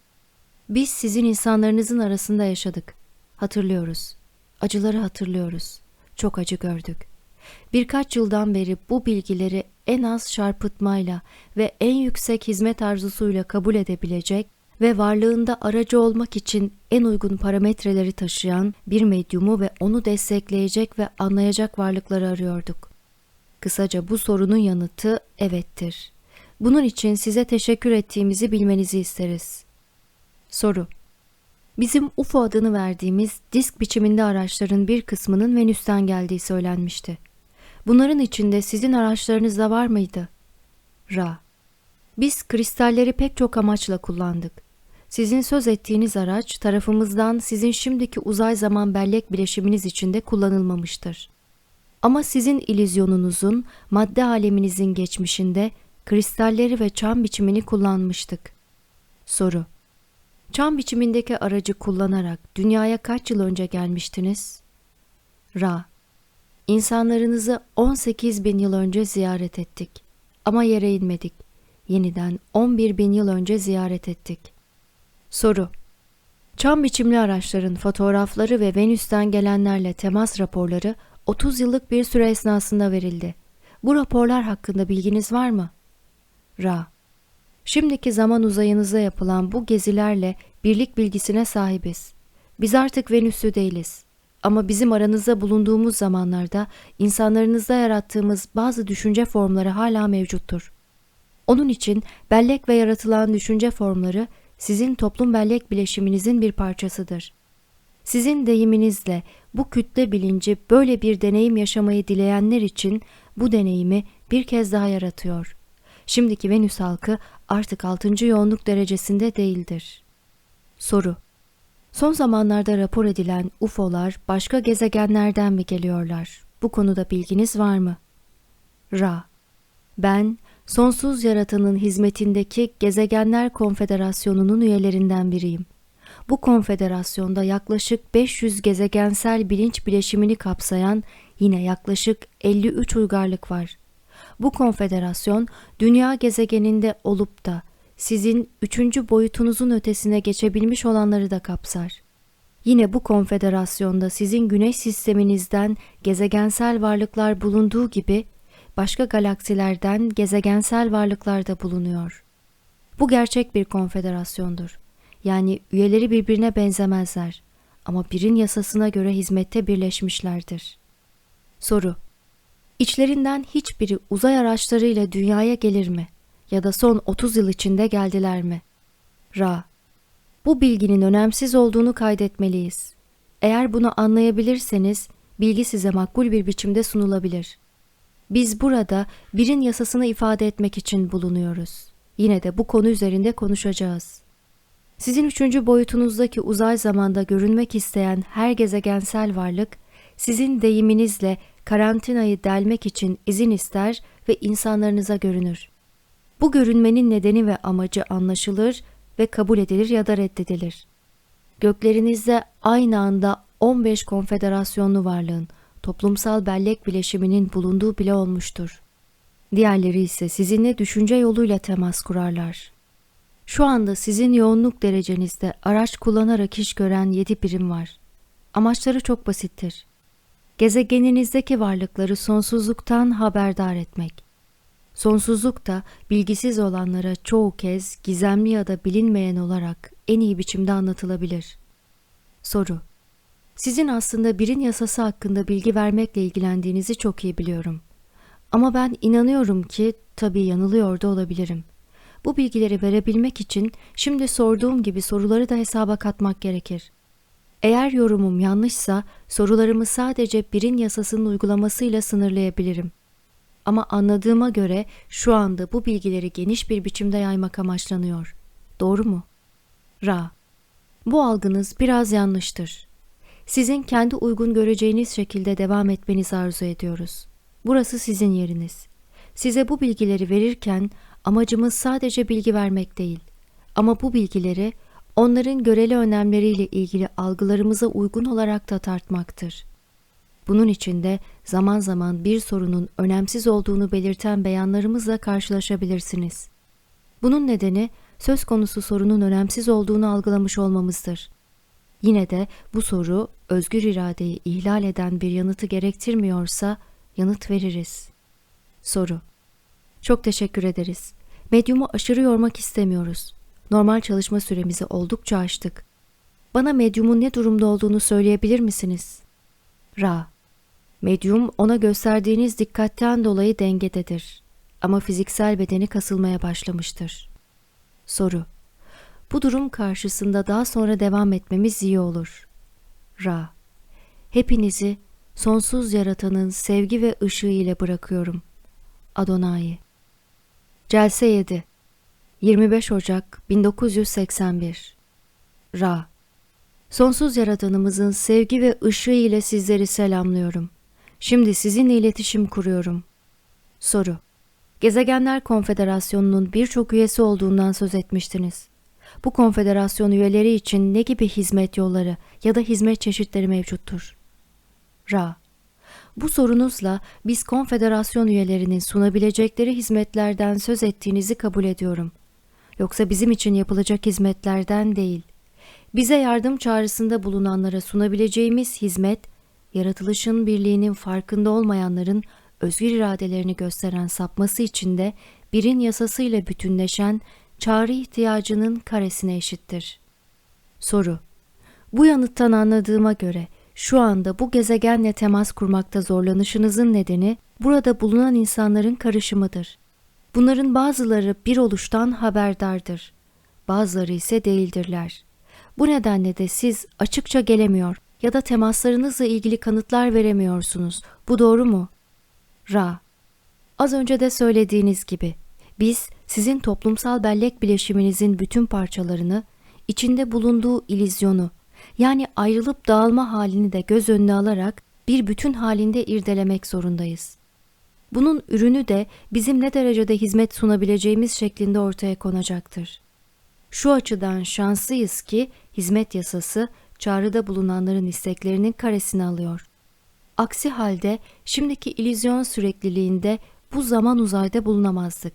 Biz sizin insanlarınızın arasında yaşadık. Hatırlıyoruz. Acıları hatırlıyoruz. Çok acı gördük. Birkaç yıldan beri bu bilgileri en az çarpıtmayla ve en yüksek hizmet arzusuyla kabul edebilecek ve varlığında aracı olmak için en uygun parametreleri taşıyan bir medyumu ve onu destekleyecek ve anlayacak varlıkları arıyorduk. Kısaca bu sorunun yanıtı evettir. Bunun için size teşekkür ettiğimizi bilmenizi isteriz. Soru Bizim UFO adını verdiğimiz disk biçiminde araçların bir kısmının Venüs'ten geldiği söylenmişti. Bunların içinde sizin araçlarınız da var mıydı? Ra Biz kristalleri pek çok amaçla kullandık. Sizin söz ettiğiniz araç tarafımızdan sizin şimdiki uzay zaman bellek bileşiminiz içinde kullanılmamıştır. Ama sizin ilizyonunuzun madde aleminizin geçmişinde kristalleri ve çam biçimini kullanmıştık. Soru Çam biçimindeki aracı kullanarak dünyaya kaç yıl önce gelmiştiniz? Ra İnsanlarınızı 18 bin yıl önce ziyaret ettik. Ama yere inmedik. Yeniden 11 bin yıl önce ziyaret ettik. Soru Çam biçimli araçların fotoğrafları ve Venüs'ten gelenlerle temas raporları 30 yıllık bir süre esnasında verildi. Bu raporlar hakkında bilginiz var mı? Ra Şimdiki zaman uzayınıza yapılan bu gezilerle birlik bilgisine sahibiz. Biz artık Venüs'ü değiliz. Ama bizim aranızda bulunduğumuz zamanlarda insanlarınızda yarattığımız bazı düşünce formları hala mevcuttur. Onun için bellek ve yaratılan düşünce formları sizin toplum bellek bileşiminizin bir parçasıdır. Sizin deyiminizle bu kütle bilinci böyle bir deneyim yaşamayı dileyenler için bu deneyimi bir kez daha yaratıyor. Şimdiki Venüs halkı artık 6. yoğunluk derecesinde değildir. Soru Son zamanlarda rapor edilen UFO'lar başka gezegenlerden mi geliyorlar? Bu konuda bilginiz var mı? Ra Ben sonsuz yaratanın hizmetindeki Gezegenler Konfederasyonu'nun üyelerinden biriyim. Bu konfederasyonda yaklaşık 500 gezegensel bilinç bileşimini kapsayan yine yaklaşık 53 uygarlık var. Bu konfederasyon dünya gezegeninde olup da sizin üçüncü boyutunuzun ötesine geçebilmiş olanları da kapsar. Yine bu konfederasyonda sizin güneş sisteminizden gezegensel varlıklar bulunduğu gibi başka galaksilerden gezegensel varlıklar da bulunuyor. Bu gerçek bir konfederasyondur. Yani üyeleri birbirine benzemezler ama birin yasasına göre hizmette birleşmişlerdir. Soru İçlerinden hiçbiri uzay araçlarıyla dünyaya gelir mi? Ya da son 30 yıl içinde geldiler mi? Ra Bu bilginin önemsiz olduğunu kaydetmeliyiz. Eğer bunu anlayabilirseniz bilgi size makbul bir biçimde sunulabilir. Biz burada birin yasasını ifade etmek için bulunuyoruz. Yine de bu konu üzerinde konuşacağız. Sizin üçüncü boyutunuzdaki uzay zamanda görünmek isteyen her gezegensel varlık, sizin deyiminizle karantinayı delmek için izin ister ve insanlarınıza görünür. Bu görünmenin nedeni ve amacı anlaşılır ve kabul edilir ya da reddedilir. Göklerinizde aynı anda 15 konfederasyonlu varlığın, toplumsal bellek bileşiminin bulunduğu bile olmuştur. Diğerleri ise sizinle düşünce yoluyla temas kurarlar. Şu anda sizin yoğunluk derecenizde araç kullanarak iş gören 7 birim var. Amaçları çok basittir. Gezegeninizdeki varlıkları sonsuzluktan haberdar etmek. Sonsuzluk da bilgisiz olanlara çoğu kez gizemli ya da bilinmeyen olarak en iyi biçimde anlatılabilir. Soru Sizin aslında birin yasası hakkında bilgi vermekle ilgilendiğinizi çok iyi biliyorum. Ama ben inanıyorum ki tabii yanılıyor da olabilirim. Bu bilgileri verebilmek için şimdi sorduğum gibi soruları da hesaba katmak gerekir. Eğer yorumum yanlışsa sorularımı sadece birin yasasının uygulamasıyla sınırlayabilirim. Ama anladığıma göre şu anda bu bilgileri geniş bir biçimde yaymak amaçlanıyor. Doğru mu? Ra. Bu algınız biraz yanlıştır. Sizin kendi uygun göreceğiniz şekilde devam etmenizi arzu ediyoruz. Burası sizin yeriniz. Size bu bilgileri verirken amacımız sadece bilgi vermek değil. Ama bu bilgileri onların göreli önemleriyle ilgili algılarımıza uygun olarak da tartmaktır. Bunun için de zaman zaman bir sorunun önemsiz olduğunu belirten beyanlarımızla karşılaşabilirsiniz. Bunun nedeni söz konusu sorunun önemsiz olduğunu algılamış olmamızdır. Yine de bu soru özgür iradeyi ihlal eden bir yanıtı gerektirmiyorsa yanıt veririz. Soru Çok teşekkür ederiz. Medyumu aşırı yormak istemiyoruz. Normal çalışma süremizi oldukça aştık. Bana medyumun ne durumda olduğunu söyleyebilir misiniz? Ra Medyum ona gösterdiğiniz dikkatten dolayı dengededir. Ama fiziksel bedeni kasılmaya başlamıştır. Soru Bu durum karşısında daha sonra devam etmemiz iyi olur. Ra Hepinizi sonsuz yaratanın sevgi ve ışığı ile bırakıyorum. Adonai Celse 7 25 Ocak 1981 Ra Sonsuz yaratanımızın sevgi ve ışığı ile sizleri selamlıyorum. Şimdi sizinle iletişim kuruyorum. Soru Gezegenler Konfederasyonu'nun birçok üyesi olduğundan söz etmiştiniz. Bu konfederasyon üyeleri için ne gibi hizmet yolları ya da hizmet çeşitleri mevcuttur? Ra Bu sorunuzla biz konfederasyon üyelerinin sunabilecekleri hizmetlerden söz ettiğinizi kabul ediyorum. Yoksa bizim için yapılacak hizmetlerden değil. Bize yardım çağrısında bulunanlara sunabileceğimiz hizmet, yaratılışın birliğinin farkında olmayanların özgür iradelerini gösteren sapması içinde birin yasasıyla bütünleşen çağrı ihtiyacının karesine eşittir. Soru Bu yanıttan anladığıma göre şu anda bu gezegenle temas kurmakta zorlanışınızın nedeni burada bulunan insanların karışımıdır. Bunların bazıları bir oluştan haberdardır. Bazıları ise değildirler. Bu nedenle de siz açıkça gelemiyor ya da temaslarınızla ilgili kanıtlar veremiyorsunuz. Bu doğru mu? Ra Az önce de söylediğiniz gibi biz sizin toplumsal bellek bileşiminizin bütün parçalarını, içinde bulunduğu ilizyonu yani ayrılıp dağılma halini de göz önüne alarak bir bütün halinde irdelemek zorundayız. Bunun ürünü de bizim ne derecede hizmet sunabileceğimiz şeklinde ortaya konacaktır. Şu açıdan şanslıyız ki hizmet yasası çağrıda bulunanların isteklerinin karesini alıyor. Aksi halde şimdiki ilizyon sürekliliğinde bu zaman uzayda bulunamazdık.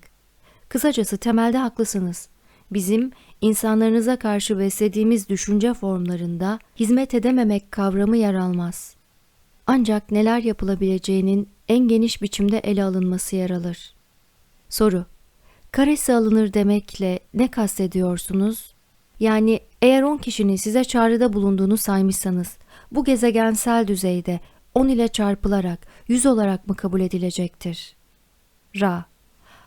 Kısacası temelde haklısınız. Bizim insanlarınıza karşı beslediğimiz düşünce formlarında hizmet edememek kavramı yer almaz. Ancak neler yapılabileceğinin en geniş biçimde ele alınması yer alır. Soru Karesi alınır demekle ne kastediyorsunuz? Yani eğer 10 kişinin size çağrıda bulunduğunu saymışsanız, bu gezegensel düzeyde 10 ile çarpılarak 100 olarak mı kabul edilecektir? Ra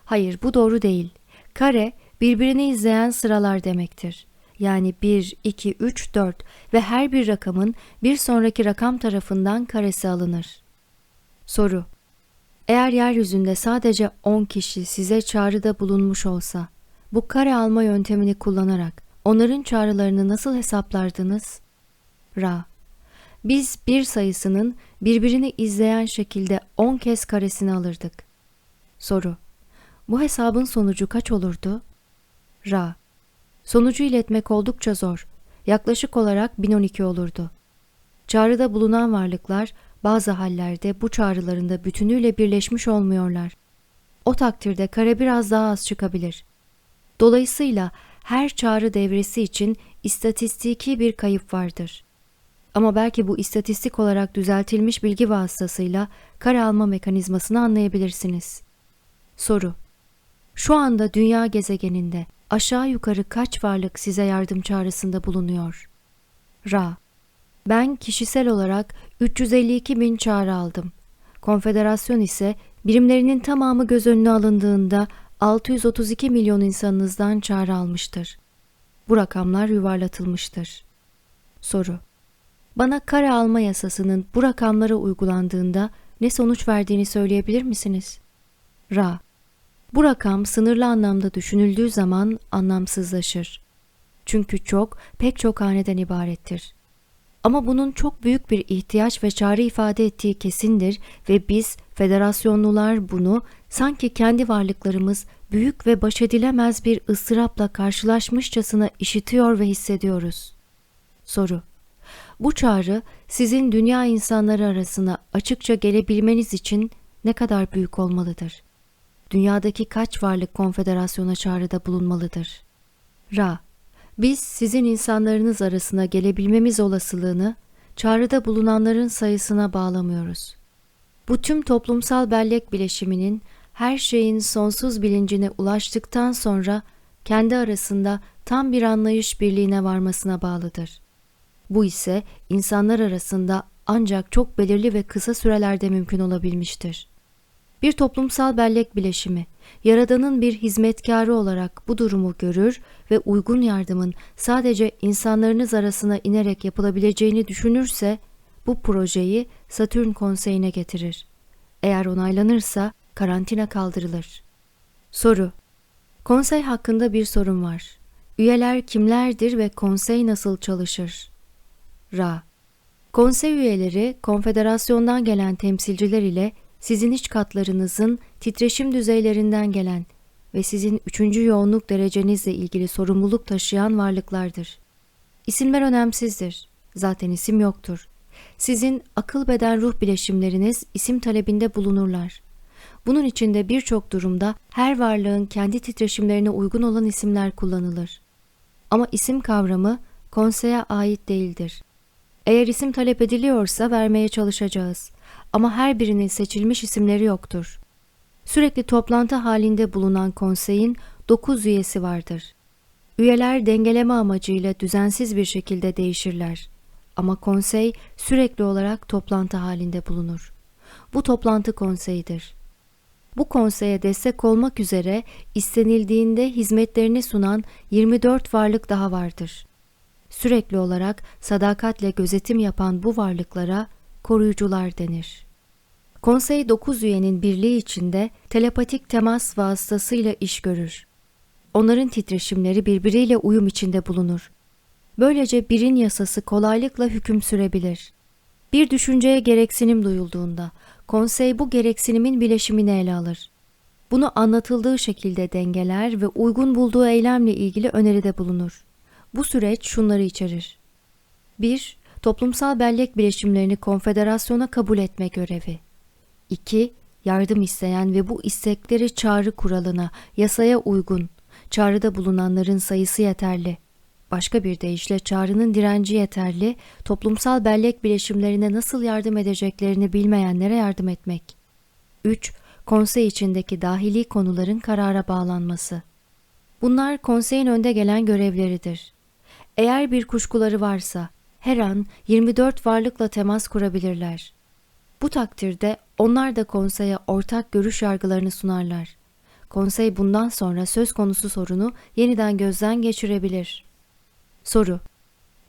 Hayır bu doğru değil. Kare birbirini izleyen sıralar demektir. Yani 1, 2, 3, 4 ve her bir rakamın bir sonraki rakam tarafından karesi alınır. Soru Eğer yeryüzünde sadece 10 kişi size çağrıda bulunmuş olsa, bu kare alma yöntemini kullanarak onların çağrılarını nasıl hesaplardınız? Ra. Biz bir sayısının birbirini izleyen şekilde 10 kez karesini alırdık. Soru. Bu hesabın sonucu kaç olurdu? Ra. Sonucu iletmek oldukça zor. Yaklaşık olarak 1012 olurdu. Çağrıda bulunan varlıklar bazı hallerde bu çağrılarında bütünüyle birleşmiş olmuyorlar. O takdirde kare biraz daha az çıkabilir. Dolayısıyla her çağrı devresi için istatistiki bir kayıp vardır. Ama belki bu istatistik olarak düzeltilmiş bilgi vasıtasıyla kare alma mekanizmasını anlayabilirsiniz. Soru Şu anda dünya gezegeninde aşağı yukarı kaç varlık size yardım çağrısında bulunuyor? Ra Ben kişisel olarak 352 bin çağrı aldım. Konfederasyon ise birimlerinin tamamı göz önüne alındığında 632 milyon insanınızdan çağrı almıştır. Bu rakamlar yuvarlatılmıştır. Soru Bana kare alma yasasının bu rakamlara uygulandığında ne sonuç verdiğini söyleyebilir misiniz? Ra Bu rakam sınırlı anlamda düşünüldüğü zaman anlamsızlaşır. Çünkü çok, pek çok haneden ibarettir. Ama bunun çok büyük bir ihtiyaç ve çare ifade ettiği kesindir ve biz federasyonlular bunu sanki kendi varlıklarımız büyük ve baş edilemez bir ıstırapla karşılaşmışçasına işitiyor ve hissediyoruz. Soru Bu çağrı sizin dünya insanları arasına açıkça gelebilmeniz için ne kadar büyük olmalıdır? Dünyadaki kaç varlık konfederasyona çağrıda bulunmalıdır? Ra biz sizin insanlarınız arasına gelebilmemiz olasılığını çağrıda bulunanların sayısına bağlamıyoruz. Bu tüm toplumsal bellek bileşiminin her şeyin sonsuz bilincine ulaştıktan sonra kendi arasında tam bir anlayış birliğine varmasına bağlıdır. Bu ise insanlar arasında ancak çok belirli ve kısa sürelerde mümkün olabilmiştir. Bir toplumsal bellek bileşimi, Yaradan'ın bir hizmetkarı olarak bu durumu görür ve uygun yardımın sadece insanlarınız arasına inerek yapılabileceğini düşünürse, bu projeyi Satürn konseyine getirir. Eğer onaylanırsa karantina kaldırılır. Soru Konsey hakkında bir sorun var. Üyeler kimlerdir ve konsey nasıl çalışır? Ra Konsey üyeleri konfederasyondan gelen temsilciler ile sizin iç katlarınızın titreşim düzeylerinden gelen ve sizin üçüncü yoğunluk derecenizle ilgili sorumluluk taşıyan varlıklardır. İsimler önemsizdir. Zaten isim yoktur. Sizin akıl beden ruh bileşimleriniz isim talebinde bulunurlar. Bunun içinde birçok durumda her varlığın kendi titreşimlerine uygun olan isimler kullanılır. Ama isim kavramı konseye ait değildir. Eğer isim talep ediliyorsa vermeye çalışacağız ama her birinin seçilmiş isimleri yoktur. Sürekli toplantı halinde bulunan konseyin 9 üyesi vardır. Üyeler dengeleme amacıyla düzensiz bir şekilde değişirler. Ama konsey sürekli olarak toplantı halinde bulunur. Bu toplantı konseyidir. Bu konseye destek olmak üzere istenildiğinde hizmetlerini sunan 24 varlık daha vardır. Sürekli olarak sadakatle gözetim yapan bu varlıklara koruyucular denir. Konsey 9 üyenin birliği içinde telepatik temas vasıtasıyla iş görür. Onların titreşimleri birbiriyle uyum içinde bulunur. Böylece birin yasası kolaylıkla hüküm sürebilir. Bir düşünceye gereksinim duyulduğunda konsey bu gereksinimin bileşimini ele alır. Bunu anlatıldığı şekilde dengeler ve uygun bulduğu eylemle ilgili öneride bulunur. Bu süreç şunları içerir. 1 toplumsal bellek bileşimlerini konfederasyona kabul etme görevi. 2. Yardım isteyen ve bu istekleri çağrı kuralına, yasaya uygun, çağrıda bulunanların sayısı yeterli. Başka bir deyişle çağrının direnci yeterli, toplumsal bellek bileşimlerine nasıl yardım edeceklerini bilmeyenlere yardım etmek. 3. Konsey içindeki dahili konuların karara bağlanması. Bunlar konseyin önde gelen görevleridir. Eğer bir kuşkuları varsa, her an 24 varlıkla temas kurabilirler. Bu takdirde onlar da konseye ortak görüş yargılarını sunarlar. Konsey bundan sonra söz konusu sorunu yeniden gözden geçirebilir. Soru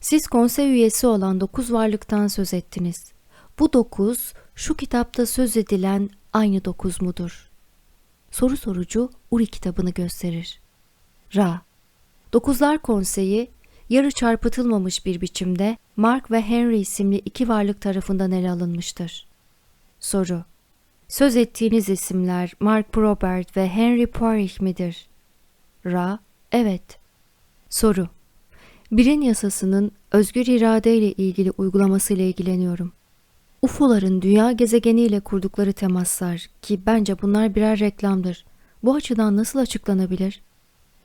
Siz konsey üyesi olan dokuz varlıktan söz ettiniz. Bu dokuz, şu kitapta söz edilen aynı dokuz mudur? Soru sorucu Uri kitabını gösterir. Ra Dokuzlar Konseyi yarı çarpıtılmamış bir biçimde Mark ve Henry isimli iki varlık tarafından ele alınmıştır. Soru Söz ettiğiniz isimler Mark Probert ve Henry Poirich midir? Ra Evet. Soru Birin yasasının özgür irade ile ilgili uygulaması ile ilgileniyorum. UFO'ların dünya gezegeniyle kurdukları temaslar ki bence bunlar birer reklamdır. Bu açıdan nasıl açıklanabilir?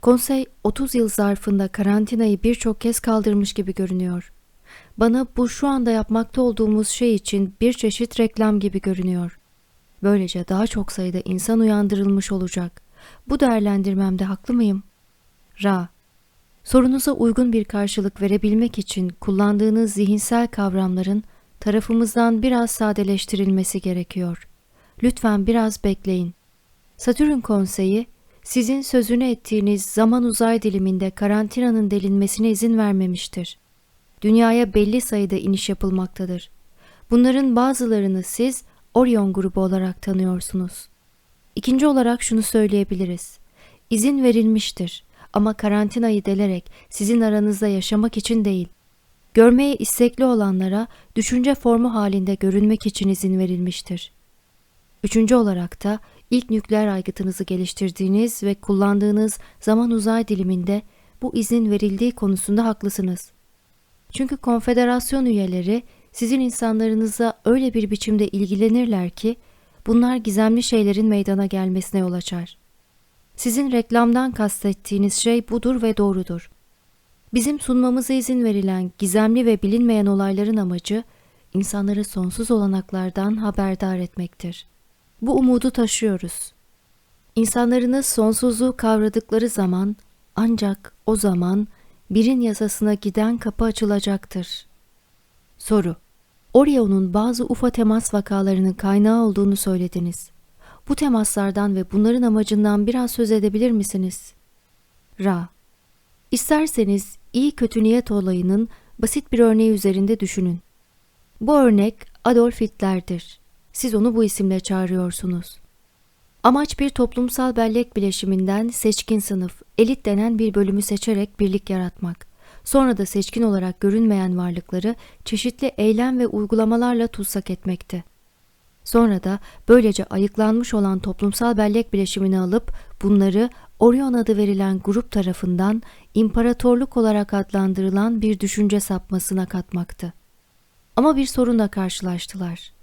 Konsey 30 yıl zarfında karantinayı birçok kez kaldırmış gibi görünüyor. Bana bu şu anda yapmakta olduğumuz şey için bir çeşit reklam gibi görünüyor. Böylece daha çok sayıda insan uyandırılmış olacak. Bu değerlendirmemde haklı mıyım? Ra Sorunuza uygun bir karşılık verebilmek için kullandığınız zihinsel kavramların tarafımızdan biraz sadeleştirilmesi gerekiyor. Lütfen biraz bekleyin. Satürn konseyi sizin sözünü ettiğiniz zaman uzay diliminde karantinanın delinmesine izin vermemiştir. Dünyaya belli sayıda iniş yapılmaktadır. Bunların bazılarını siz Orion grubu olarak tanıyorsunuz. İkinci olarak şunu söyleyebiliriz. İzin verilmiştir ama karantinayı delerek sizin aranızda yaşamak için değil. Görmeye istekli olanlara düşünce formu halinde görünmek için izin verilmiştir. Üçüncü olarak da ilk nükleer aygıtınızı geliştirdiğiniz ve kullandığınız zaman uzay diliminde bu izin verildiği konusunda haklısınız. Çünkü konfederasyon üyeleri sizin insanlarınıza öyle bir biçimde ilgilenirler ki bunlar gizemli şeylerin meydana gelmesine yol açar. Sizin reklamdan kastettiğiniz şey budur ve doğrudur. Bizim sunmamıza izin verilen gizemli ve bilinmeyen olayların amacı insanları sonsuz olanaklardan haberdar etmektir. Bu umudu taşıyoruz. İnsanlarınız sonsuzluğu kavradıkları zaman ancak o zaman birin yasasına giden kapı açılacaktır. Soru Orion'un bazı UFO temas vakalarının kaynağı olduğunu söylediniz. Bu temaslardan ve bunların amacından biraz söz edebilir misiniz? Ra İsterseniz iyi kötü niyet olayının basit bir örneği üzerinde düşünün. Bu örnek Adolf Hitler'dir. Siz onu bu isimle çağırıyorsunuz. Amaç bir toplumsal bellek bileşiminden seçkin sınıf, elit denen bir bölümü seçerek birlik yaratmak. Sonra da seçkin olarak görünmeyen varlıkları çeşitli eylem ve uygulamalarla tutsak etmekti. Sonra da böylece ayıklanmış olan toplumsal bellek bileşimini alıp bunları Orion adı verilen grup tarafından imparatorluk olarak adlandırılan bir düşünce sapmasına katmaktı. Ama bir sorunla karşılaştılar.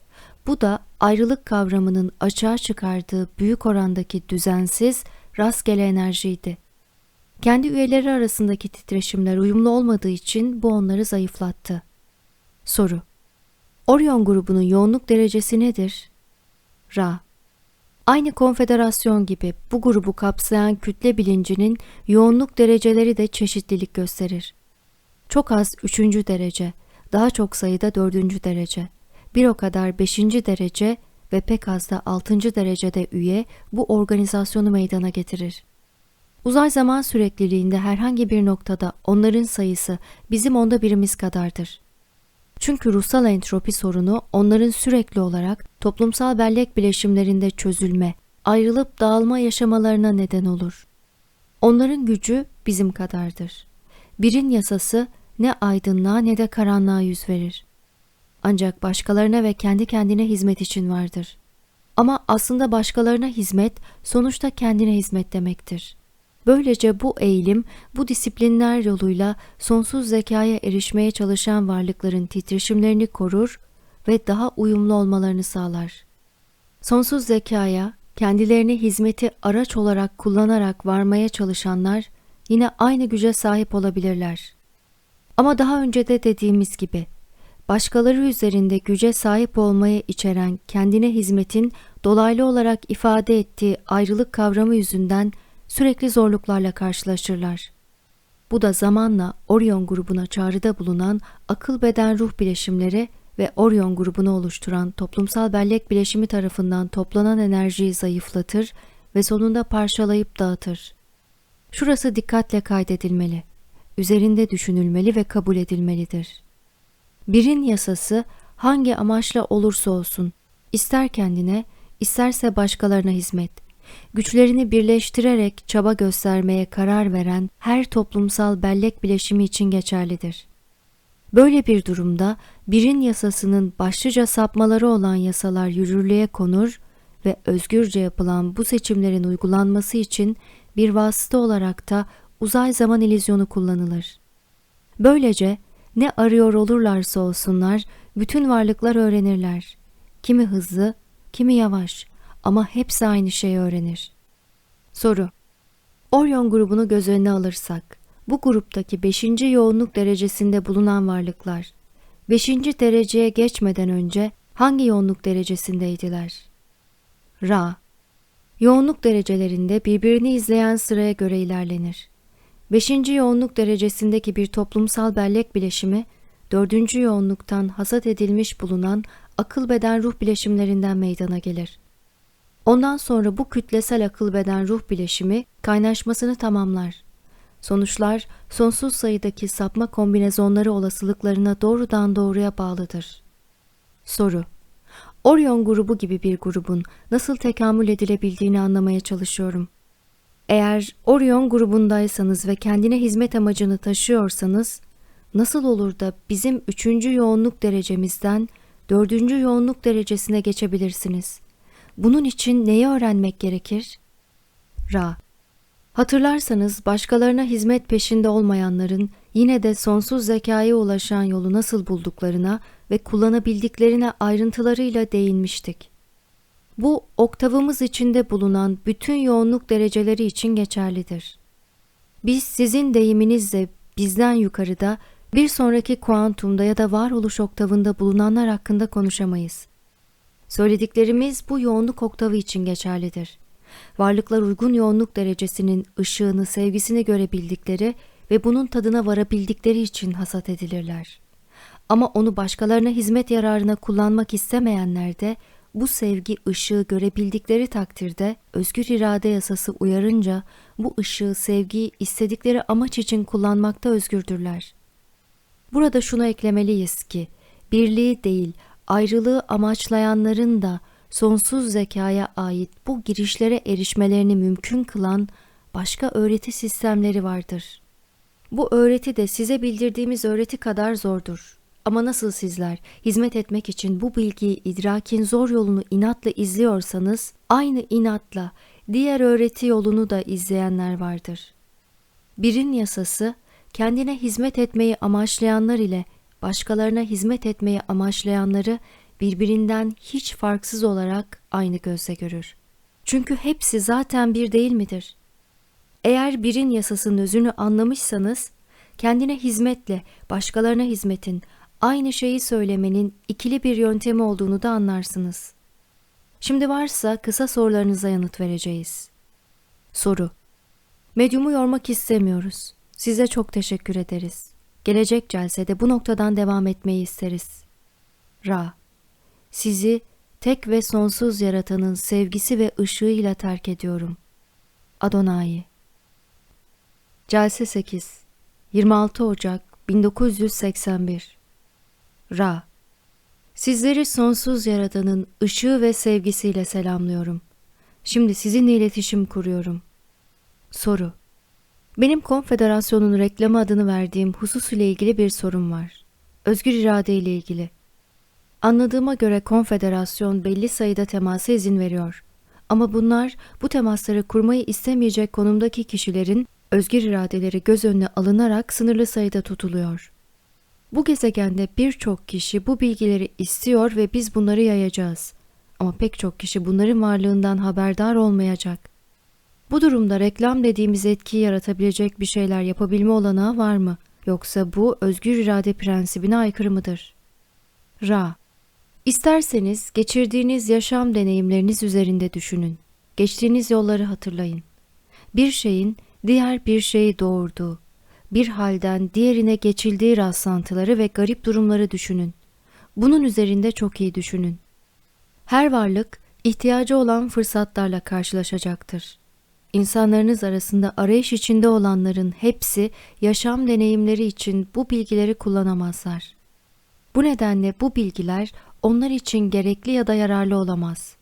Bu da ayrılık kavramının açığa çıkardığı büyük orandaki düzensiz, rastgele enerjiydi. Kendi üyeleri arasındaki titreşimler uyumlu olmadığı için bu onları zayıflattı. Soru Orion grubunun yoğunluk derecesi nedir? Ra Aynı konfederasyon gibi bu grubu kapsayan kütle bilincinin yoğunluk dereceleri de çeşitlilik gösterir. Çok az üçüncü derece, daha çok sayıda dördüncü derece, bir o kadar beşinci derece ve pek az da altıncı derecede üye bu organizasyonu meydana getirir. Uzay zaman sürekliliğinde herhangi bir noktada onların sayısı bizim onda birimiz kadardır. Çünkü ruhsal entropi sorunu onların sürekli olarak toplumsal bellek bileşimlerinde çözülme, ayrılıp dağılma yaşamalarına neden olur. Onların gücü bizim kadardır. Birin yasası ne aydınlığa ne de karanlığa yüz verir. Ancak başkalarına ve kendi kendine hizmet için vardır. Ama aslında başkalarına hizmet sonuçta kendine hizmet demektir. Böylece bu eğilim, bu disiplinler yoluyla sonsuz zekaya erişmeye çalışan varlıkların titreşimlerini korur ve daha uyumlu olmalarını sağlar. Sonsuz zekaya, kendilerini hizmeti araç olarak kullanarak varmaya çalışanlar yine aynı güce sahip olabilirler. Ama daha önce de dediğimiz gibi, başkaları üzerinde güce sahip olmaya içeren kendine hizmetin dolaylı olarak ifade ettiği ayrılık kavramı yüzünden sürekli zorluklarla karşılaşırlar. Bu da zamanla Orion grubuna çağrıda bulunan akıl beden ruh bileşimleri ve Orion grubunu oluşturan toplumsal bellek bileşimi tarafından toplanan enerjiyi zayıflatır ve sonunda parçalayıp dağıtır. Şurası dikkatle kaydedilmeli, üzerinde düşünülmeli ve kabul edilmelidir. Birin yasası hangi amaçla olursa olsun, ister kendine, isterse başkalarına hizmet. Güçlerini birleştirerek çaba göstermeye karar veren her toplumsal bellek bileşimi için geçerlidir. Böyle bir durumda birin yasasının başlıca sapmaları olan yasalar yürürlüğe konur ve özgürce yapılan bu seçimlerin uygulanması için bir vasıta olarak da uzay zaman ilizyonu kullanılır. Böylece ne arıyor olurlarsa olsunlar bütün varlıklar öğrenirler. Kimi hızlı, kimi yavaş ama hepsi aynı şeyi öğrenir. Soru Orion grubunu göz önüne alırsak, bu gruptaki 5. yoğunluk derecesinde bulunan varlıklar, 5. dereceye geçmeden önce hangi yoğunluk derecesindeydiler? Ra Yoğunluk derecelerinde birbirini izleyen sıraya göre ilerlenir. 5. yoğunluk derecesindeki bir toplumsal bellek bileşimi, 4. yoğunluktan hasat edilmiş bulunan akıl beden ruh bileşimlerinden meydana gelir. Ondan sonra bu kütlesel akıl beden ruh bileşimi kaynaşmasını tamamlar. Sonuçlar sonsuz sayıdaki sapma kombinezonları olasılıklarına doğrudan doğruya bağlıdır. Soru Orion grubu gibi bir grubun nasıl tekamül edilebildiğini anlamaya çalışıyorum. Eğer Orion grubundaysanız ve kendine hizmet amacını taşıyorsanız, nasıl olur da bizim üçüncü yoğunluk derecemizden dördüncü yoğunluk derecesine geçebilirsiniz? Bunun için neyi öğrenmek gerekir? Ra Hatırlarsanız başkalarına hizmet peşinde olmayanların yine de sonsuz zekaya ulaşan yolu nasıl bulduklarına ve kullanabildiklerine ayrıntılarıyla değinmiştik. Bu oktavımız içinde bulunan bütün yoğunluk dereceleri için geçerlidir. Biz sizin deyiminizle bizden yukarıda bir sonraki kuantumda ya da varoluş oktavında bulunanlar hakkında konuşamayız. Söylediklerimiz bu yoğunluk oktavı için geçerlidir. Varlıklar uygun yoğunluk derecesinin ışığını, sevgisini görebildikleri ve bunun tadına varabildikleri için hasat edilirler. Ama onu başkalarına hizmet yararına kullanmak istemeyenler de bu sevgi ışığı görebildikleri takdirde özgür irade yasası uyarınca bu ışığı, sevgiyi istedikleri amaç için kullanmakta özgürdürler. Burada şunu eklemeliyiz ki, birliği değil, ayrılığı amaçlayanların da sonsuz zekaya ait bu girişlere erişmelerini mümkün kılan başka öğreti sistemleri vardır. Bu öğreti de size bildirdiğimiz öğreti kadar zordur. Ama nasıl sizler hizmet etmek için bu bilgiyi idrakin zor yolunu inatla izliyorsanız, aynı inatla diğer öğreti yolunu da izleyenler vardır. Birin yasası, kendine hizmet etmeyi amaçlayanlar ile başkalarına hizmet etmeyi amaçlayanları birbirinden hiç farksız olarak aynı gözle görür. Çünkü hepsi zaten bir değil midir? Eğer birin yasasının özünü anlamışsanız, kendine hizmetle başkalarına hizmetin, aynı şeyi söylemenin ikili bir yöntemi olduğunu da anlarsınız. Şimdi varsa kısa sorularınıza yanıt vereceğiz. Soru Medyumu yormak istemiyoruz. Size çok teşekkür ederiz. Gelecek celsede bu noktadan devam etmeyi isteriz. Ra Sizi tek ve sonsuz yaratanın sevgisi ve ışığıyla terk ediyorum. Adonai Celse 8 26 Ocak 1981 Ra Sizleri sonsuz yaratanın ışığı ve sevgisiyle selamlıyorum. Şimdi sizinle iletişim kuruyorum. Soru Benim konfederasyonun reklamı adını verdiğim husus ile ilgili bir sorum var. Özgür irade ile ilgili. Anladığıma göre konfederasyon belli sayıda temasa izin veriyor. Ama bunlar bu temasları kurmayı istemeyecek konumdaki kişilerin özgür iradeleri göz önüne alınarak sınırlı sayıda tutuluyor. Bu gezegende birçok kişi bu bilgileri istiyor ve biz bunları yayacağız. Ama pek çok kişi bunların varlığından haberdar olmayacak. Bu durumda reklam dediğimiz etkiyi yaratabilecek bir şeyler yapabilme olanağı var mı? Yoksa bu özgür irade prensibine aykırı mıdır? Ra İsterseniz geçirdiğiniz yaşam deneyimleriniz üzerinde düşünün. Geçtiğiniz yolları hatırlayın. Bir şeyin diğer bir şeyi doğurduğu, bir halden diğerine geçildiği rastlantıları ve garip durumları düşünün. Bunun üzerinde çok iyi düşünün. Her varlık ihtiyacı olan fırsatlarla karşılaşacaktır. İnsanlarınız arasında arayış içinde olanların hepsi yaşam deneyimleri için bu bilgileri kullanamazlar. Bu nedenle bu bilgiler onlar için gerekli ya da yararlı olamaz.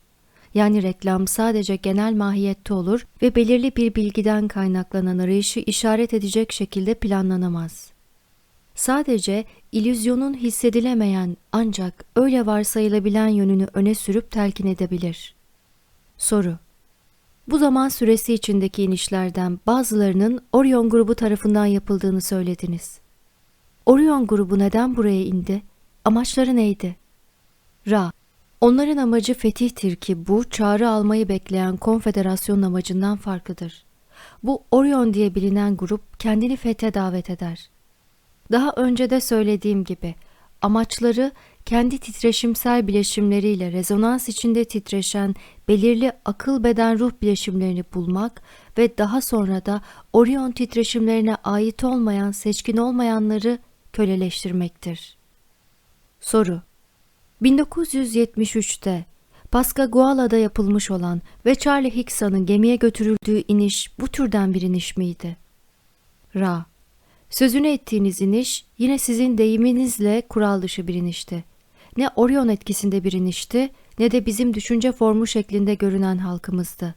Yani reklam sadece genel mahiyette olur ve belirli bir bilgiden kaynaklanan arayışı işaret edecek şekilde planlanamaz. Sadece ilüzyonun hissedilemeyen ancak öyle varsayılabilen yönünü öne sürüp telkin edebilir. Soru Bu zaman süresi içindeki inişlerden bazılarının Orion grubu tarafından yapıldığını söylediniz. Orion grubu neden buraya indi? Amaçları neydi? Ra Onların amacı fetihtir ki bu çağrı almayı bekleyen konfederasyon amacından farklıdır. Bu Orion diye bilinen grup kendini fethe davet eder. Daha önce de söylediğim gibi amaçları kendi titreşimsel bileşimleriyle rezonans içinde titreşen belirli akıl beden ruh bileşimlerini bulmak ve daha sonra da Orion titreşimlerine ait olmayan seçkin olmayanları köleleştirmektir. Soru 1973'te Pascagoula'da yapılmış olan ve Charlie Hickson'ın gemiye götürüldüğü iniş bu türden bir iniş miydi? Ra Sözünü ettiğiniz iniş yine sizin deyiminizle kural dışı bir inişti. Ne Orion etkisinde bir inişti ne de bizim düşünce formu şeklinde görünen halkımızdı.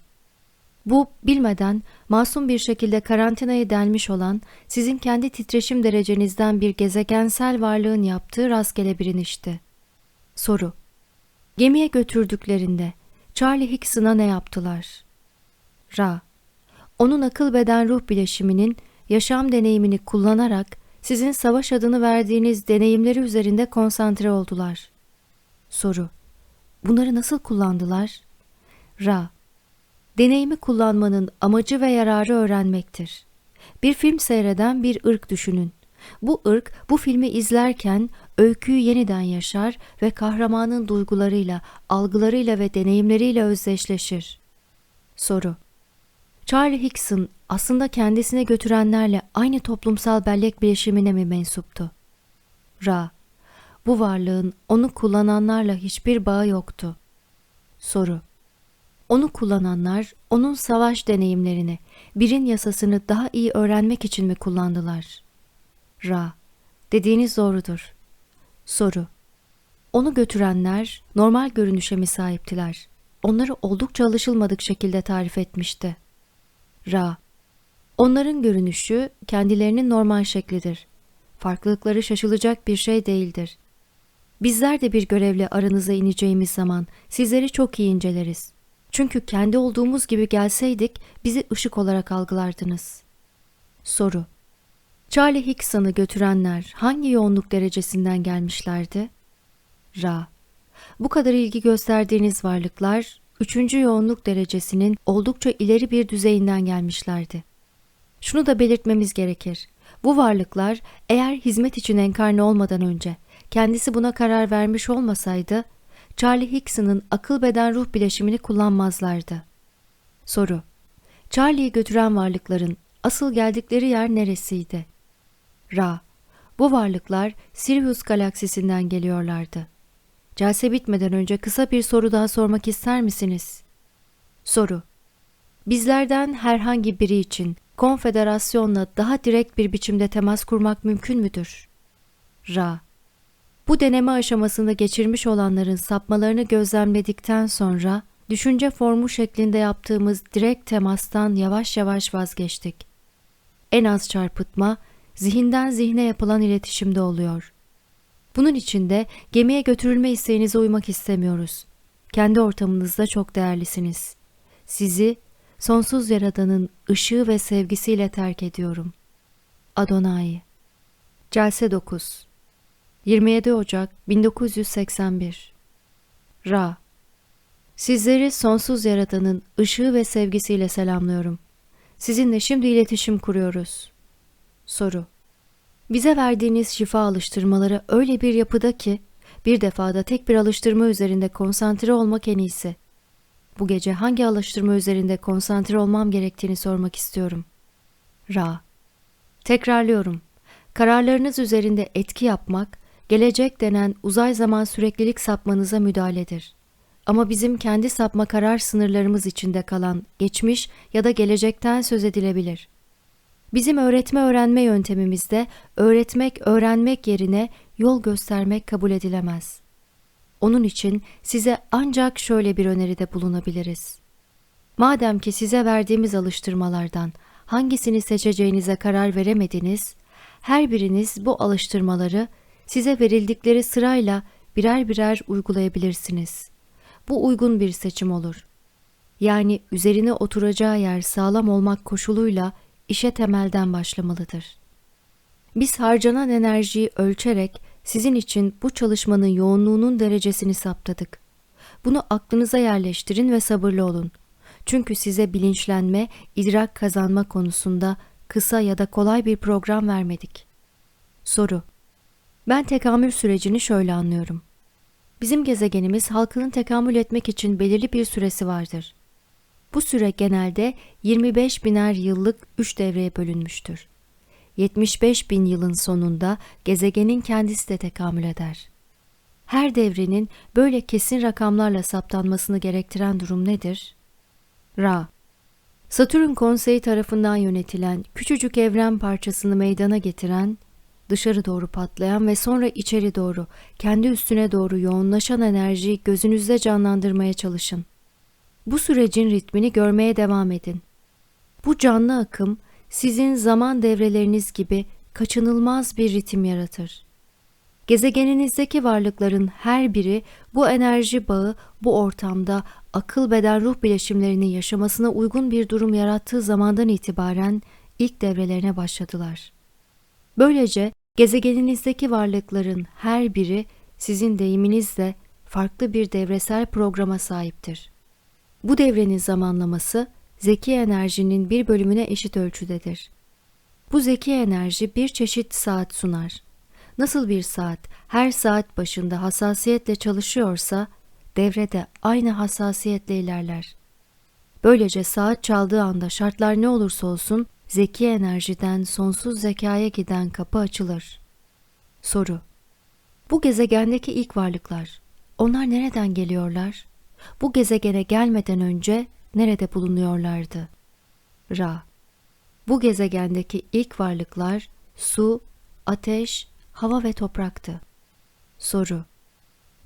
Bu bilmeden masum bir şekilde karantinaya delmiş olan sizin kendi titreşim derecenizden bir gezegensel varlığın yaptığı rastgele bir inişti. Soru Gemiye götürdüklerinde Charlie Hickson'a ne yaptılar? Ra Onun akıl beden ruh bileşiminin yaşam deneyimini kullanarak sizin savaş adını verdiğiniz deneyimleri üzerinde konsantre oldular. Soru Bunları nasıl kullandılar? Ra Deneyimi kullanmanın amacı ve yararı öğrenmektir. Bir film seyreden bir ırk düşünün. Bu ırk bu filmi izlerken öyküyü yeniden yaşar ve kahramanın duygularıyla, algılarıyla ve deneyimleriyle özdeşleşir. Soru Charlie Hickson aslında kendisine götürenlerle aynı toplumsal bellek bileşimine mi mensuptu? Ra Bu varlığın onu kullananlarla hiçbir bağı yoktu. Soru Onu kullananlar onun savaş deneyimlerini, birin yasasını daha iyi öğrenmek için mi kullandılar? Ra Dediğiniz doğrudur. Soru Onu götürenler normal görünüşe mi sahiptiler? Onları oldukça alışılmadık şekilde tarif etmişti. Ra Onların görünüşü kendilerinin normal şeklidir. Farklılıkları şaşılacak bir şey değildir. Bizler de bir görevle aranıza ineceğimiz zaman sizleri çok iyi inceleriz. Çünkü kendi olduğumuz gibi gelseydik bizi ışık olarak algılardınız. Soru Charlie Hickson'ı götürenler hangi yoğunluk derecesinden gelmişlerdi? Ra. Bu kadar ilgi gösterdiğiniz varlıklar, üçüncü yoğunluk derecesinin oldukça ileri bir düzeyinden gelmişlerdi. Şunu da belirtmemiz gerekir. Bu varlıklar eğer hizmet için enkarne olmadan önce kendisi buna karar vermiş olmasaydı, Charlie Hickson'ın akıl beden ruh bileşimini kullanmazlardı. Soru Charlie'yi götüren varlıkların asıl geldikleri yer neresiydi? Ra. Bu varlıklar Sirius galaksisinden geliyorlardı. Celse bitmeden önce kısa bir soru daha sormak ister misiniz? Soru. Bizlerden herhangi biri için konfederasyonla daha direkt bir biçimde temas kurmak mümkün müdür? Ra. Bu deneme aşamasında geçirmiş olanların sapmalarını gözlemledikten sonra düşünce formu şeklinde yaptığımız direkt temastan yavaş yavaş vazgeçtik. En az çarpıtma zihinden zihne yapılan iletişimde oluyor. Bunun için de gemiye götürülme isteğinize uymak istemiyoruz. Kendi ortamınızda çok değerlisiniz. Sizi sonsuz yaradanın ışığı ve sevgisiyle terk ediyorum. Adonai Celse 9 27 Ocak 1981 Ra Sizleri sonsuz yaradanın ışığı ve sevgisiyle selamlıyorum. Sizinle şimdi iletişim kuruyoruz. Soru Bize verdiğiniz şifa alıştırmaları öyle bir yapıda ki bir defada tek bir alıştırma üzerinde konsantre olmak en iyisi. Bu gece hangi alıştırma üzerinde konsantre olmam gerektiğini sormak istiyorum. Ra Tekrarlıyorum. Kararlarınız üzerinde etki yapmak, gelecek denen uzay zaman süreklilik sapmanıza müdahaledir. Ama bizim kendi sapma karar sınırlarımız içinde kalan geçmiş ya da gelecekten söz edilebilir.'' Bizim öğretme öğrenme yöntemimizde öğretmek öğrenmek yerine yol göstermek kabul edilemez. Onun için size ancak şöyle bir öneride bulunabiliriz. Madem ki size verdiğimiz alıştırmalardan hangisini seçeceğinize karar veremediniz, her biriniz bu alıştırmaları size verildikleri sırayla birer birer uygulayabilirsiniz. Bu uygun bir seçim olur. Yani üzerine oturacağı yer sağlam olmak koşuluyla işe temelden başlamalıdır. Biz harcanan enerjiyi ölçerek sizin için bu çalışmanın yoğunluğunun derecesini saptadık. Bunu aklınıza yerleştirin ve sabırlı olun. Çünkü size bilinçlenme, idrak kazanma konusunda kısa ya da kolay bir program vermedik. Soru Ben tekamül sürecini şöyle anlıyorum. Bizim gezegenimiz halkının tekamül etmek için belirli bir süresi vardır. Bu süre genelde 25 biner yıllık 3 devreye bölünmüştür. 75 bin yılın sonunda gezegenin kendisi de tekamül eder. Her devrenin böyle kesin rakamlarla saptanmasını gerektiren durum nedir? Ra Satürn konseyi tarafından yönetilen küçücük evren parçasını meydana getiren, dışarı doğru patlayan ve sonra içeri doğru, kendi üstüne doğru yoğunlaşan enerjiyi gözünüzde canlandırmaya çalışın. Bu sürecin ritmini görmeye devam edin. Bu canlı akım sizin zaman devreleriniz gibi kaçınılmaz bir ritim yaratır. Gezegeninizdeki varlıkların her biri bu enerji bağı bu ortamda akıl beden ruh bileşimlerinin yaşamasına uygun bir durum yarattığı zamandan itibaren ilk devrelerine başladılar. Böylece gezegeninizdeki varlıkların her biri sizin deyiminizle farklı bir devresel programa sahiptir. Bu devrenin zamanlaması zeki enerjinin bir bölümüne eşit ölçüdedir. Bu zeki enerji bir çeşit saat sunar. Nasıl bir saat her saat başında hassasiyetle çalışıyorsa, devrede aynı hassasiyetle ilerler. Böylece saat çaldığı anda şartlar ne olursa olsun zeki enerjiden sonsuz zekaya giden kapı açılır. Soru Bu gezegendeki ilk varlıklar, onlar nereden geliyorlar? Bu gezegene gelmeden önce nerede bulunuyorlardı? Ra Bu gezegendeki ilk varlıklar su, ateş, hava ve topraktı. Soru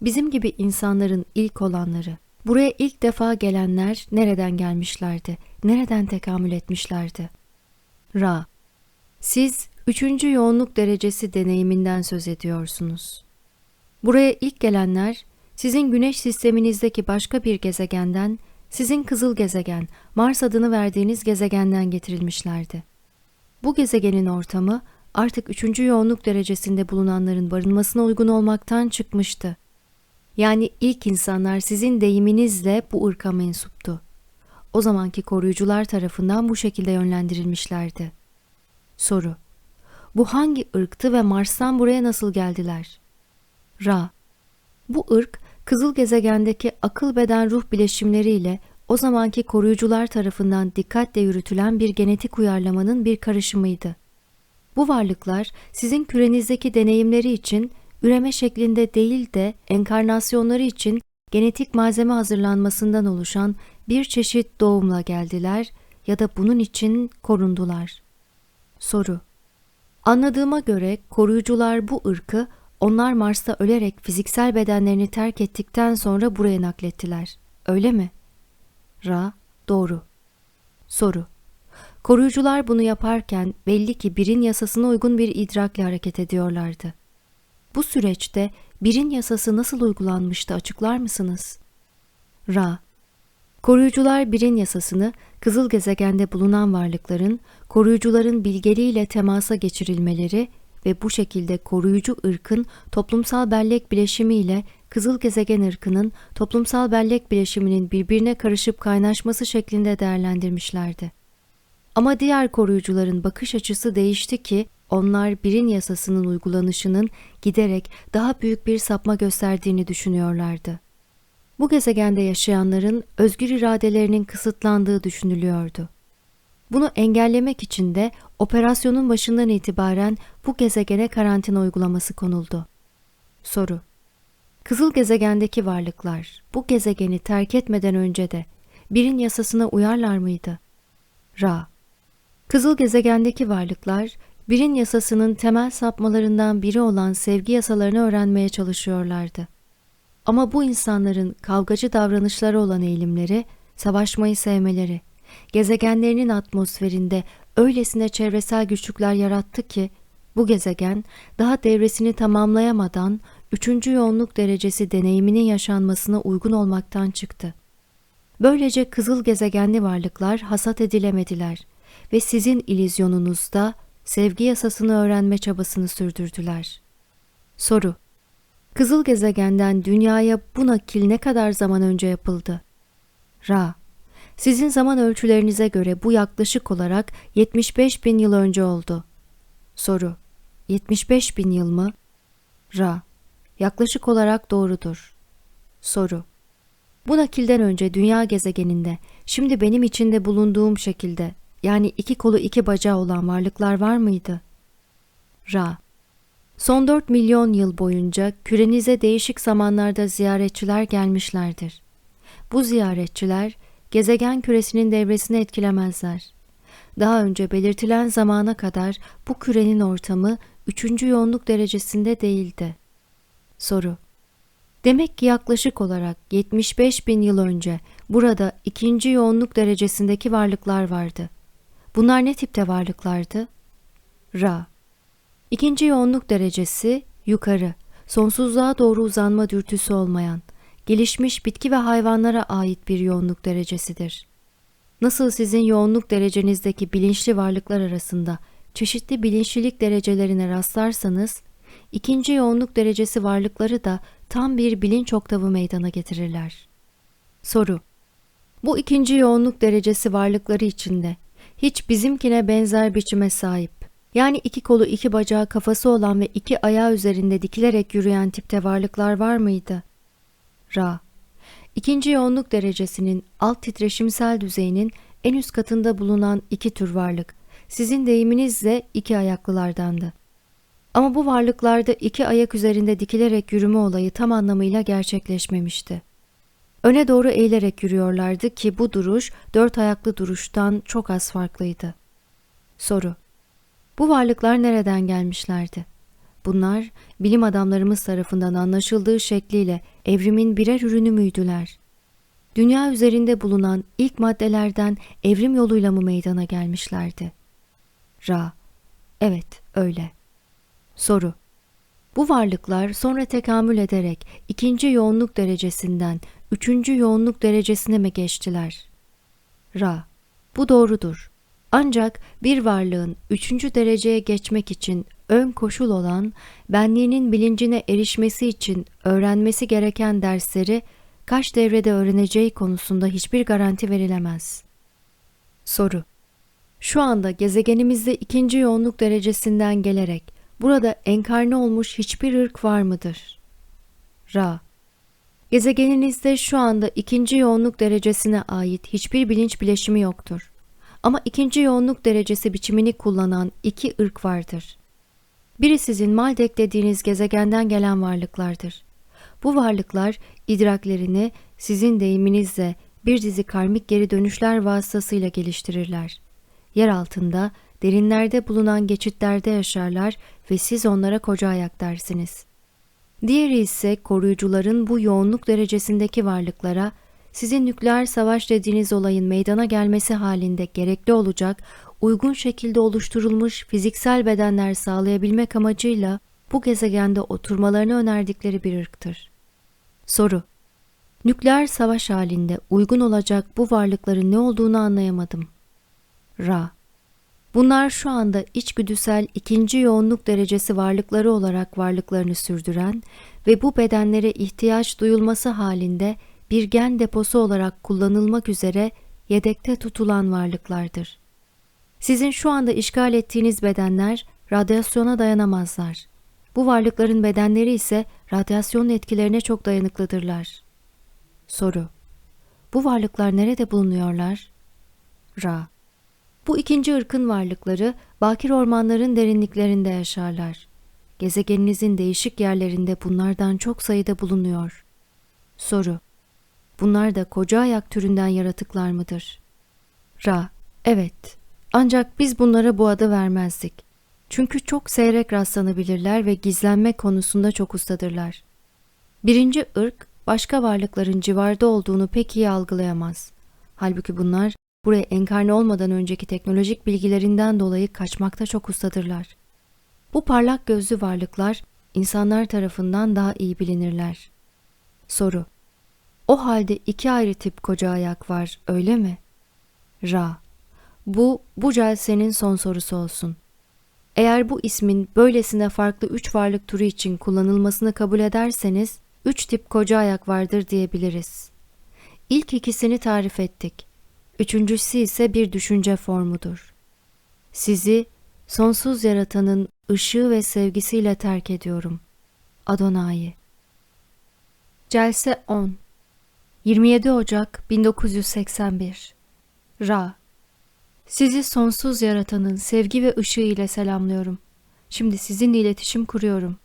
Bizim gibi insanların ilk olanları, buraya ilk defa gelenler nereden gelmişlerdi, nereden tekamül etmişlerdi? Ra Siz üçüncü yoğunluk derecesi deneyiminden söz ediyorsunuz. Buraya ilk gelenler, sizin güneş sisteminizdeki başka bir gezegenden sizin kızıl gezegen, Mars adını verdiğiniz gezegenden getirilmişlerdi. Bu gezegenin ortamı artık üçüncü yoğunluk derecesinde bulunanların barınmasına uygun olmaktan çıkmıştı. Yani ilk insanlar sizin deyiminizle bu ırka mensuptu. O zamanki koruyucular tarafından bu şekilde yönlendirilmişlerdi. Soru Bu hangi ırktı ve Mars'tan buraya nasıl geldiler? Ra Bu ırk kızıl gezegendeki akıl beden ruh bileşimleriyle o zamanki koruyucular tarafından dikkatle yürütülen bir genetik uyarlamanın bir karışımıydı. Bu varlıklar sizin kürenizdeki deneyimleri için üreme şeklinde değil de enkarnasyonları için genetik malzeme hazırlanmasından oluşan bir çeşit doğumla geldiler ya da bunun için korundular. Soru Anladığıma göre koruyucular bu ırkı onlar Mars'ta ölerek fiziksel bedenlerini terk ettikten sonra buraya naklettiler. Öyle mi? Ra, doğru. Soru. Koruyucular bunu yaparken belli ki birin yasasına uygun bir idrakle hareket ediyorlardı. Bu süreçte birin yasası nasıl uygulanmıştı açıklar mısınız? Ra. Koruyucular birin yasasını kızıl gezegende bulunan varlıkların koruyucuların bilgeliğiyle temasa geçirilmeleri ve bu şekilde koruyucu ırkın toplumsal bellek bileşimiyle kızıl gezegen ırkının toplumsal bellek bileşiminin birbirine karışıp kaynaşması şeklinde değerlendirmişlerdi. Ama diğer koruyucuların bakış açısı değişti ki onlar birin yasasının uygulanışının giderek daha büyük bir sapma gösterdiğini düşünüyorlardı. Bu gezegende yaşayanların özgür iradelerinin kısıtlandığı düşünülüyordu. Bunu engellemek için de operasyonun başından itibaren bu gezegene karantina uygulaması konuldu. Soru Kızıl gezegendeki varlıklar bu gezegeni terk etmeden önce de birin yasasına uyarlar mıydı? Ra Kızıl gezegendeki varlıklar birin yasasının temel sapmalarından biri olan sevgi yasalarını öğrenmeye çalışıyorlardı. Ama bu insanların kavgacı davranışları olan eğilimleri, savaşmayı sevmeleri, gezegenlerinin atmosferinde öylesine çevresel güçlükler yarattı ki, bu gezegen daha devresini tamamlayamadan üçüncü yoğunluk derecesi deneyiminin yaşanmasına uygun olmaktan çıktı. Böylece kızıl gezegenli varlıklar hasat edilemediler ve sizin ilizyonunuzda sevgi yasasını öğrenme çabasını sürdürdüler. Soru Kızıl gezegenden dünyaya bu nakil ne kadar zaman önce yapıldı? Ra Sizin zaman ölçülerinize göre bu yaklaşık olarak 75 bin yıl önce oldu. Soru 75 bin yıl mı? Ra Yaklaşık olarak doğrudur. Soru Bu nakilden önce dünya gezegeninde, şimdi benim içinde bulunduğum şekilde, yani iki kolu iki bacağı olan varlıklar var mıydı? Ra Son 4 milyon yıl boyunca kürenize değişik zamanlarda ziyaretçiler gelmişlerdir. Bu ziyaretçiler gezegen küresinin devresini etkilemezler. Daha önce belirtilen zamana kadar bu kürenin ortamı 3. yoğunluk derecesinde değildi. Soru Demek ki yaklaşık olarak 75 bin yıl önce burada ikinci yoğunluk derecesindeki varlıklar vardı. Bunlar ne tipte varlıklardı? Ra İkinci yoğunluk derecesi yukarı, sonsuzluğa doğru uzanma dürtüsü olmayan, gelişmiş bitki ve hayvanlara ait bir yoğunluk derecesidir. Nasıl sizin yoğunluk derecenizdeki bilinçli varlıklar arasında çeşitli bilinçlilik derecelerine rastlarsanız, ikinci yoğunluk derecesi varlıkları da tam bir bilinç oktavı meydana getirirler. Soru Bu ikinci yoğunluk derecesi varlıkları içinde hiç bizimkine benzer biçime sahip, yani iki kolu iki bacağı kafası olan ve iki ayağı üzerinde dikilerek yürüyen tipte varlıklar var mıydı? Ra İkinci yoğunluk derecesinin alt titreşimsel düzeyinin en üst katında bulunan iki tür varlık, sizin deyiminizle iki ayaklılardandı. Ama bu varlıklarda iki ayak üzerinde dikilerek yürüme olayı tam anlamıyla gerçekleşmemişti. Öne doğru eğilerek yürüyorlardı ki bu duruş dört ayaklı duruştan çok az farklıydı. Soru Bu varlıklar nereden gelmişlerdi? Bunlar bilim adamlarımız tarafından anlaşıldığı şekliyle evrimin birer ürünü müydüler? Dünya üzerinde bulunan ilk maddelerden evrim yoluyla mı meydana gelmişlerdi? Ra Evet, öyle. Soru Bu varlıklar sonra tekamül ederek ikinci yoğunluk derecesinden üçüncü yoğunluk derecesine mi geçtiler? Ra Bu doğrudur. Ancak bir varlığın üçüncü dereceye geçmek için ön koşul olan benliğinin bilincine erişmesi için öğrenmesi gereken dersleri kaç devrede öğreneceği konusunda hiçbir garanti verilemez. Soru Şu anda gezegenimizde ikinci yoğunluk derecesinden gelerek burada enkarne olmuş hiçbir ırk var mıdır? Ra Gezegeninizde şu anda ikinci yoğunluk derecesine ait hiçbir bilinç bileşimi yoktur. Ama ikinci yoğunluk derecesi biçimini kullanan iki ırk vardır. Biri sizin Maldek dediğiniz gezegenden gelen varlıklardır. Bu varlıklar idraklerini sizin deyiminizle bir dizi karmik geri dönüşler vasıtasıyla geliştirirler. Yer altında, derinlerde bulunan geçitlerde yaşarlar ve siz onlara koca ayak dersiniz. Diğeri ise koruyucuların bu yoğunluk derecesindeki varlıklara sizin nükleer savaş dediğiniz olayın meydana gelmesi halinde gerekli olacak uygun şekilde oluşturulmuş fiziksel bedenler sağlayabilmek amacıyla bu gezegende oturmalarını önerdikleri bir ırktır. Soru Nükleer savaş halinde uygun olacak bu varlıkların ne olduğunu anlayamadım. Ra Bunlar şu anda içgüdüsel ikinci yoğunluk derecesi varlıkları olarak varlıklarını sürdüren ve bu bedenlere ihtiyaç duyulması halinde bir gen deposu olarak kullanılmak üzere yedekte tutulan varlıklardır. Sizin şu anda işgal ettiğiniz bedenler radyasyona dayanamazlar. Bu varlıkların bedenleri ise radyasyon etkilerine çok dayanıklıdırlar. Soru Bu varlıklar nerede bulunuyorlar? Ra Bu ikinci ırkın varlıkları bakir ormanların derinliklerinde yaşarlar. Gezegeninizin değişik yerlerinde bunlardan çok sayıda bulunuyor. Soru Bunlar da koca ayak türünden yaratıklar mıdır? Ra Evet. Ancak biz bunlara bu adı vermezdik. Çünkü çok seyrek rastlanabilirler ve gizlenme konusunda çok ustadırlar. Birinci ırk başka varlıkların civarda olduğunu pek iyi algılayamaz. Halbuki bunlar buraya enkarne olmadan önceki teknolojik bilgilerinden dolayı kaçmakta çok ustadırlar. Bu parlak gözlü varlıklar insanlar tarafından daha iyi bilinirler. Soru O halde iki ayrı tip koca ayak var, öyle mi? Ra Bu, bu celsenin son sorusu olsun. Eğer bu ismin böylesine farklı üç varlık türü için kullanılmasını kabul ederseniz, üç tip koca ayak vardır diyebiliriz. İlk ikisini tarif ettik. Üçüncüsü ise bir düşünce formudur. Sizi sonsuz yaratanın ışığı ve sevgisiyle terk ediyorum. Adonai Celse 10 27 Ocak 1981 Ra Sizi sonsuz yaratanın sevgi ve ışığı ile selamlıyorum. Şimdi sizinle iletişim kuruyorum.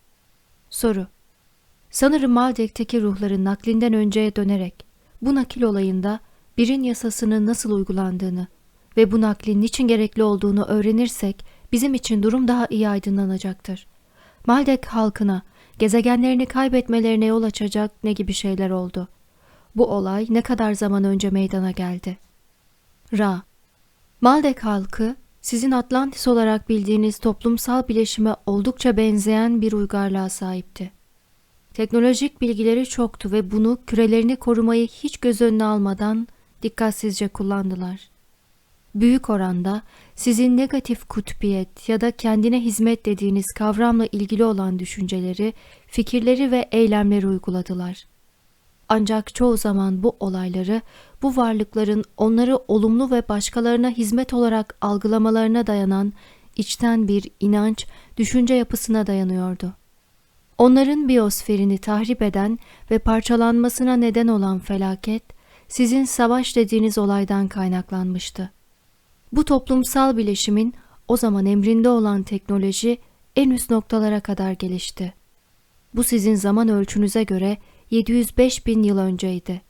Soru Sanırım Maldek'teki ruhların naklinden önceye dönerek bu nakil olayında birin yasasının nasıl uygulandığını ve bu naklin niçin gerekli olduğunu öğrenirsek bizim için durum daha iyi aydınlanacaktır. Maldek halkına gezegenlerini kaybetmelerine yol açacak ne gibi şeyler oldu? Bu olay ne kadar zaman önce meydana geldi? Ra Maldek halkı sizin Atlantis olarak bildiğiniz toplumsal bileşime oldukça benzeyen bir uygarlığa sahipti. Teknolojik bilgileri çoktu ve bunu kürelerini korumayı hiç göz önüne almadan dikkatsizce kullandılar. Büyük oranda sizin negatif kutbiyet ya da kendine hizmet dediğiniz kavramla ilgili olan düşünceleri, fikirleri ve eylemleri uyguladılar. Ancak çoğu zaman bu olayları, bu varlıkların onları olumlu ve başkalarına hizmet olarak algılamalarına dayanan içten bir inanç, düşünce yapısına dayanıyordu. Onların biyosferini tahrip eden ve parçalanmasına neden olan felaket, sizin savaş dediğiniz olaydan kaynaklanmıştı. Bu toplumsal bileşimin o zaman emrinde olan teknoloji en üst noktalara kadar gelişti. Bu sizin zaman ölçünüze göre 705 bin yıl önceydi.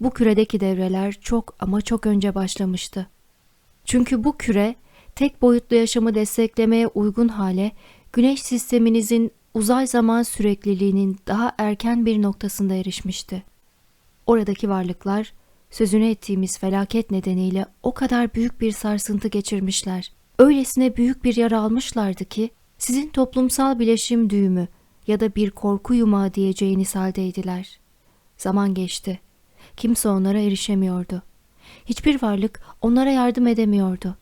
Bu küredeki devreler çok ama çok önce başlamıştı. Çünkü bu küre tek boyutlu yaşamı desteklemeye uygun hale güneş sisteminizin uzay zaman sürekliliğinin daha erken bir noktasında erişmişti. Oradaki varlıklar sözünü ettiğimiz felaket nedeniyle o kadar büyük bir sarsıntı geçirmişler. Öylesine büyük bir yara almışlardı ki sizin toplumsal bileşim düğümü ya da bir korku yumağı diyeceğiniz haldeydiler. Zaman geçti. Kimse onlara erişemiyordu. Hiçbir varlık onlara yardım edemiyordu.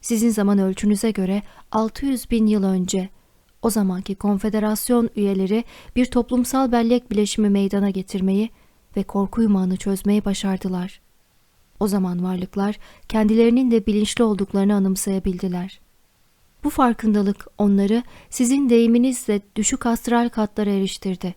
Sizin zaman ölçünüze göre 600 bin yıl önce o zamanki konfederasyon üyeleri bir toplumsal bellek bileşimi meydana getirmeyi ve korku yumağını çözmeyi başardılar. O zaman varlıklar kendilerinin de bilinçli olduklarını anımsayabildiler. Bu farkındalık onları sizin deyiminizle düşük astral katlara eriştirdi.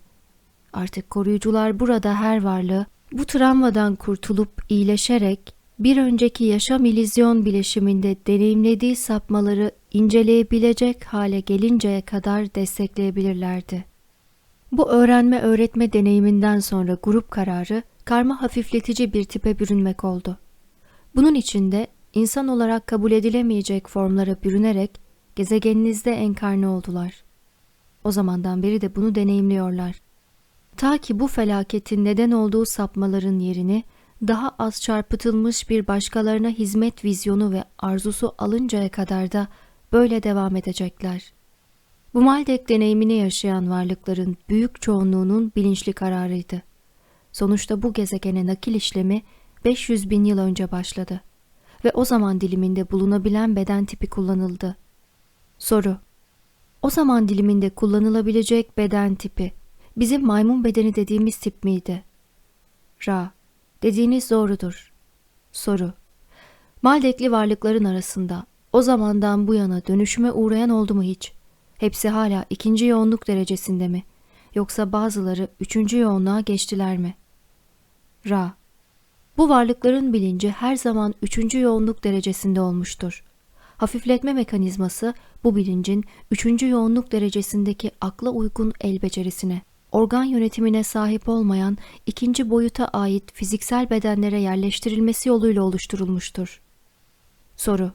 Artık koruyucular burada her varlığı bu travmadan kurtulup iyileşerek bir önceki yaşam ilizyon bileşiminde deneyimlediği sapmaları inceleyebilecek hale gelinceye kadar destekleyebilirlerdi. Bu öğrenme öğretme deneyiminden sonra grup kararı karma hafifletici bir tipe bürünmek oldu. Bunun içinde insan olarak kabul edilemeyecek formlara bürünerek gezegeninizde enkarne oldular. O zamandan beri de bunu deneyimliyorlar. Ta ki bu felaketin neden olduğu sapmaların yerini daha az çarpıtılmış bir başkalarına hizmet vizyonu ve arzusu alıncaya kadar da böyle devam edecekler. Bu Maldek deneyimini yaşayan varlıkların büyük çoğunluğunun bilinçli kararıydı. Sonuçta bu gezegene nakil işlemi 500 bin yıl önce başladı ve o zaman diliminde bulunabilen beden tipi kullanıldı. Soru O zaman diliminde kullanılabilecek beden tipi bizim maymun bedeni dediğimiz tip miydi? Ra Dediğiniz doğrudur. Soru Maldekli varlıkların arasında o zamandan bu yana dönüşüme uğrayan oldu mu hiç? Hepsi hala ikinci yoğunluk derecesinde mi? Yoksa bazıları üçüncü yoğunluğa geçtiler mi? Ra Bu varlıkların bilinci her zaman üçüncü yoğunluk derecesinde olmuştur. Hafifletme mekanizması bu bilincin üçüncü yoğunluk derecesindeki akla uygun el becerisine, organ yönetimine sahip olmayan ikinci boyuta ait fiziksel bedenlere yerleştirilmesi yoluyla oluşturulmuştur. Soru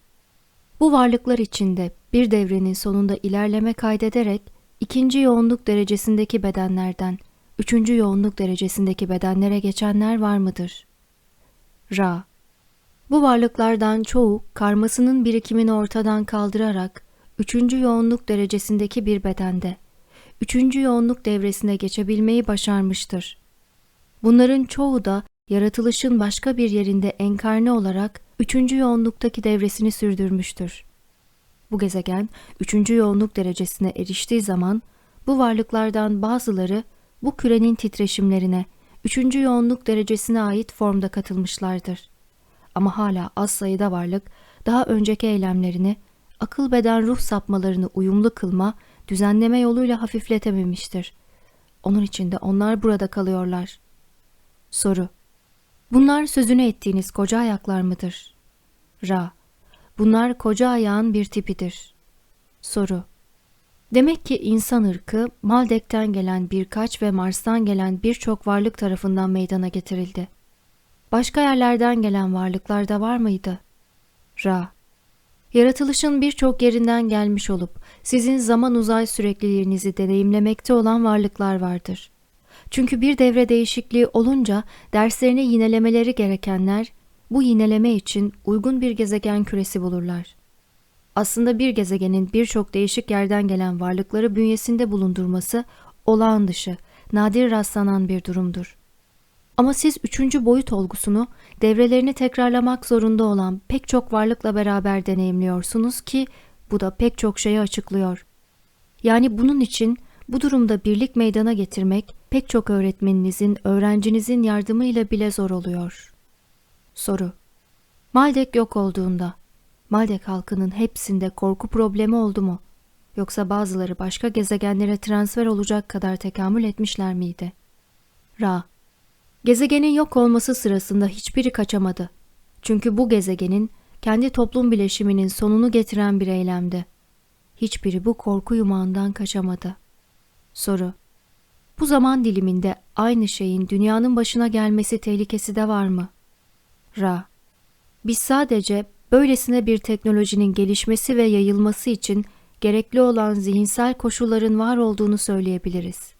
Bu varlıklar içinde bir devrenin sonunda ilerleme kaydederek ikinci yoğunluk derecesindeki bedenlerden üçüncü yoğunluk derecesindeki bedenlere geçenler var mıdır? Ra Bu varlıklardan çoğu karmasının birikimini ortadan kaldırarak üçüncü yoğunluk derecesindeki bir bedende, üçüncü yoğunluk devresine geçebilmeyi başarmıştır. Bunların çoğu da yaratılışın başka bir yerinde enkarne olarak üçüncü yoğunluktaki devresini sürdürmüştür. Bu gezegen üçüncü yoğunluk derecesine eriştiği zaman bu varlıklardan bazıları bu kürenin titreşimlerine üçüncü yoğunluk derecesine ait formda katılmışlardır. Ama hala az sayıda varlık daha önceki eylemlerini akıl beden ruh sapmalarını uyumlu kılma, düzenleme yoluyla hafifletememiştir. Onun için de onlar burada kalıyorlar. Soru Bunlar sözünü ettiğiniz koca ayaklar mıdır? Ra Bunlar koca ayağın bir tipidir. Soru Demek ki insan ırkı Maldek'ten gelen birkaç ve Mars'tan gelen birçok varlık tarafından meydana getirildi. Başka yerlerden gelen varlıklar da var mıydı? Ra Yaratılışın birçok yerinden gelmiş olup sizin zaman uzay sürekliliğinizi deneyimlemekte olan varlıklar vardır. Çünkü bir devre değişikliği olunca derslerini yinelemeleri gerekenler bu yineleme için uygun bir gezegen küresi bulurlar. Aslında bir gezegenin birçok değişik yerden gelen varlıkları bünyesinde bulundurması olağan dışı, nadir rastlanan bir durumdur. Ama siz üçüncü boyut olgusunu devrelerini tekrarlamak zorunda olan pek çok varlıkla beraber deneyimliyorsunuz ki bu da pek çok şeyi açıklıyor. Yani bunun için bu durumda birlik meydana getirmek pek çok öğretmeninizin, öğrencinizin yardımıyla bile zor oluyor. Soru Maldek yok olduğunda, Maldek halkının hepsinde korku problemi oldu mu? Yoksa bazıları başka gezegenlere transfer olacak kadar tekamül etmişler miydi? Ra Gezegenin yok olması sırasında hiçbiri kaçamadı. Çünkü bu gezegenin kendi toplum bileşiminin sonunu getiren bir eylemdi. Hiçbiri bu korku yumağından kaçamadı. Soru Bu zaman diliminde aynı şeyin dünyanın başına gelmesi tehlikesi de var mı? Ra Biz sadece böylesine bir teknolojinin gelişmesi ve yayılması için gerekli olan zihinsel koşulların var olduğunu söyleyebiliriz.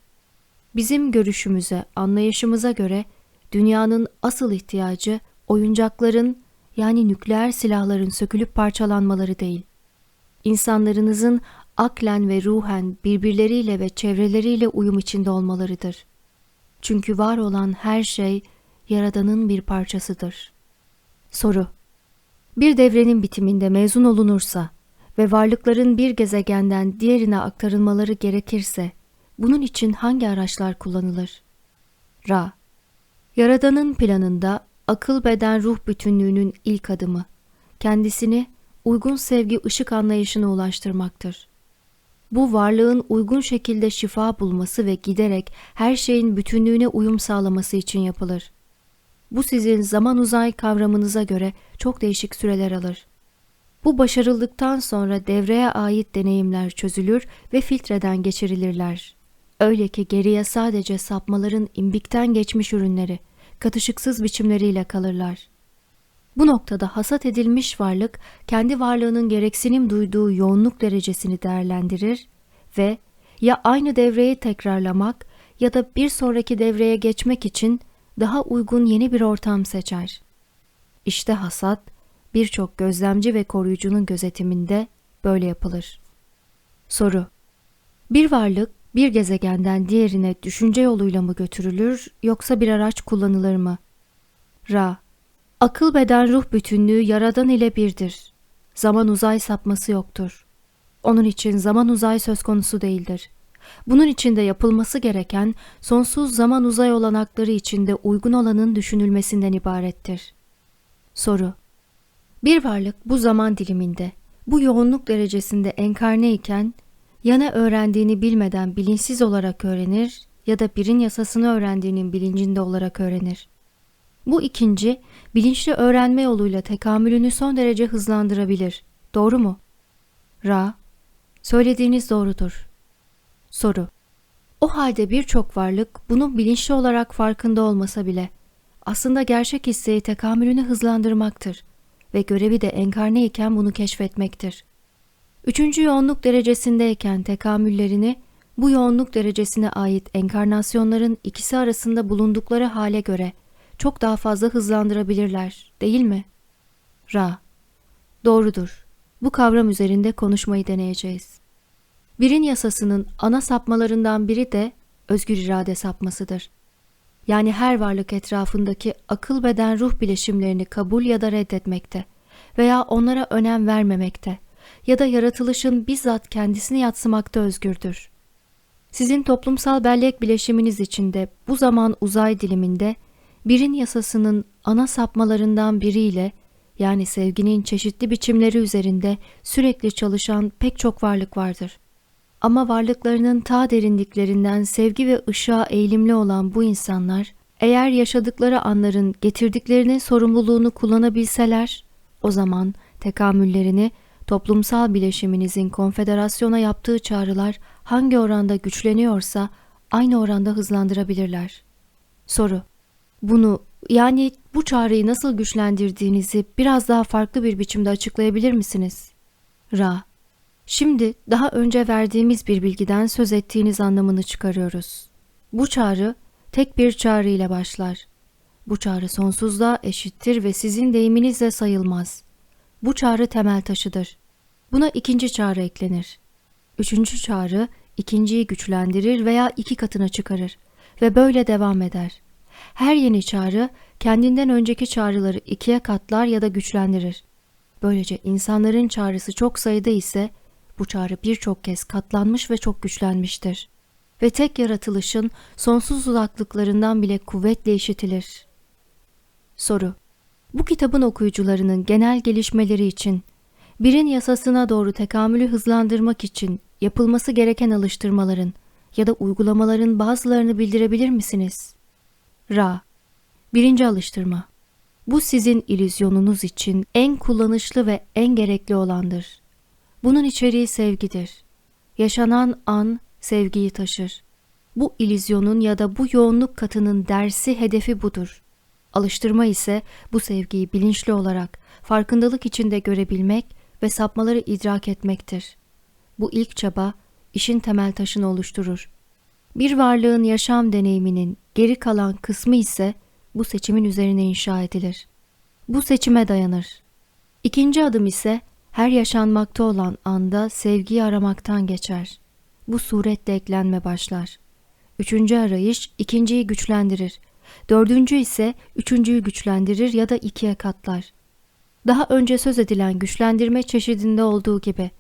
Bizim görüşümüze, anlayışımıza göre dünyanın asıl ihtiyacı oyuncakların yani nükleer silahların sökülüp parçalanmaları değil. İnsanlarınızın aklen ve ruhen birbirleriyle ve çevreleriyle uyum içinde olmalarıdır. Çünkü var olan her şey Yaradan'ın bir parçasıdır. Soru Bir devrenin bitiminde mezun olunursa ve varlıkların bir gezegenden diğerine aktarılmaları gerekirse bunun için hangi araçlar kullanılır? Ra Yaradan'ın planında akıl beden ruh bütünlüğünün ilk adımı, kendisini uygun sevgi ışık anlayışına ulaştırmaktır. Bu varlığın uygun şekilde şifa bulması ve giderek her şeyin bütünlüğüne uyum sağlaması için yapılır. Bu sizin zaman uzay kavramınıza göre çok değişik süreler alır. Bu başarıldıktan sonra devreye ait deneyimler çözülür ve filtreden geçirilirler. Öyle ki geriye sadece sapmaların imbikten geçmiş ürünleri, katışıksız biçimleriyle kalırlar. Bu noktada hasat edilmiş varlık kendi varlığının gereksinim duyduğu yoğunluk derecesini değerlendirir ve ya aynı devreyi tekrarlamak ya da bir sonraki devreye geçmek için daha uygun yeni bir ortam seçer. İşte hasat birçok gözlemci ve koruyucunun gözetiminde böyle yapılır. Soru Bir varlık bir gezegenden diğerine düşünce yoluyla mı götürülür yoksa bir araç kullanılır mı? Ra Akıl beden ruh bütünlüğü yaradan ile birdir. Zaman uzay sapması yoktur. Onun için zaman uzay söz konusu değildir. Bunun için de yapılması gereken sonsuz zaman uzay olanakları içinde uygun olanın düşünülmesinden ibarettir. Soru Bir varlık bu zaman diliminde, bu yoğunluk derecesinde enkarne iken ya ne öğrendiğini bilmeden bilinçsiz olarak öğrenir ya da birin yasasını öğrendiğinin bilincinde olarak öğrenir. Bu ikinci, bilinçli öğrenme yoluyla tekamülünü son derece hızlandırabilir. Doğru mu? Ra, söylediğiniz doğrudur. Soru, o halde birçok varlık bunun bilinçli olarak farkında olmasa bile aslında gerçek isteği tekamülünü hızlandırmaktır ve görevi de enkarne iken bunu keşfetmektir. Üçüncü yoğunluk derecesindeyken tekamüllerini Bu yoğunluk derecesine ait enkarnasyonların ikisi arasında bulundukları hale göre çok daha fazla hızlandırabilirler, değil mi? Ra. Doğrudur. Bu kavram üzerinde konuşmayı deneyeceğiz. Birin yasasının ana sapmalarından biri de özgür irade sapmasıdır. Yani her varlık etrafındaki akıl beden ruh bileşimlerini kabul ya da reddetmekte veya onlara önem vermemekte ya da yaratılışın bizzat kendisini yatsımakta özgürdür. Sizin toplumsal bellek bileşiminiz içinde bu zaman uzay diliminde birin yasasının ana sapmalarından biriyle yani sevginin çeşitli biçimleri üzerinde sürekli çalışan pek çok varlık vardır. Ama varlıklarının ta derinliklerinden sevgi ve ışığa eğilimli olan bu insanlar, eğer yaşadıkları anların getirdiklerinin sorumluluğunu kullanabilseler, o zaman tekamüllerini toplumsal bileşiminizin konfederasyona yaptığı çağrılar hangi oranda güçleniyorsa aynı oranda hızlandırabilirler. Soru Bunu yani bu çağrıyı nasıl güçlendirdiğinizi biraz daha farklı bir biçimde açıklayabilir misiniz? Ra Şimdi daha önce verdiğimiz bir bilgiden söz ettiğiniz anlamını çıkarıyoruz. Bu çağrı tek bir çağrı ile başlar. Bu çağrı sonsuzluğa eşittir ve sizin deyiminizle sayılmaz. Bu çağrı temel taşıdır. Buna ikinci çağrı eklenir. Üçüncü çağrı ikinciyi güçlendirir veya iki katına çıkarır ve böyle devam eder. Her yeni çağrı kendinden önceki çağrıları ikiye katlar ya da güçlendirir. Böylece insanların çağrısı çok sayıda ise bu çağrı birçok kez katlanmış ve çok güçlenmiştir. Ve tek yaratılışın sonsuz uzaklıklarından bile kuvvetle işitilir. Soru Bu kitabın okuyucularının genel gelişmeleri için, birin yasasına doğru tekamülü hızlandırmak için yapılması gereken alıştırmaların ya da uygulamaların bazılarını bildirebilir misiniz? Ra Birinci alıştırma Bu sizin ilüzyonunuz için en kullanışlı ve en gerekli olandır. Bunun içeriği sevgidir. Yaşanan an sevgiyi taşır. Bu ilizyonun ya da bu yoğunluk katının dersi hedefi budur. Alıştırma ise bu sevgiyi bilinçli olarak farkındalık içinde görebilmek ve sapmaları idrak etmektir. Bu ilk çaba işin temel taşını oluşturur. Bir varlığın yaşam deneyiminin geri kalan kısmı ise bu seçimin üzerine inşa edilir. Bu seçime dayanır. İkinci adım ise her yaşanmakta olan anda sevgiyi aramaktan geçer. Bu suretle eklenme başlar. Üçüncü arayış ikinciyi güçlendirir. Dördüncü ise üçüncüyü güçlendirir ya da ikiye katlar. Daha önce söz edilen güçlendirme çeşidinde olduğu gibi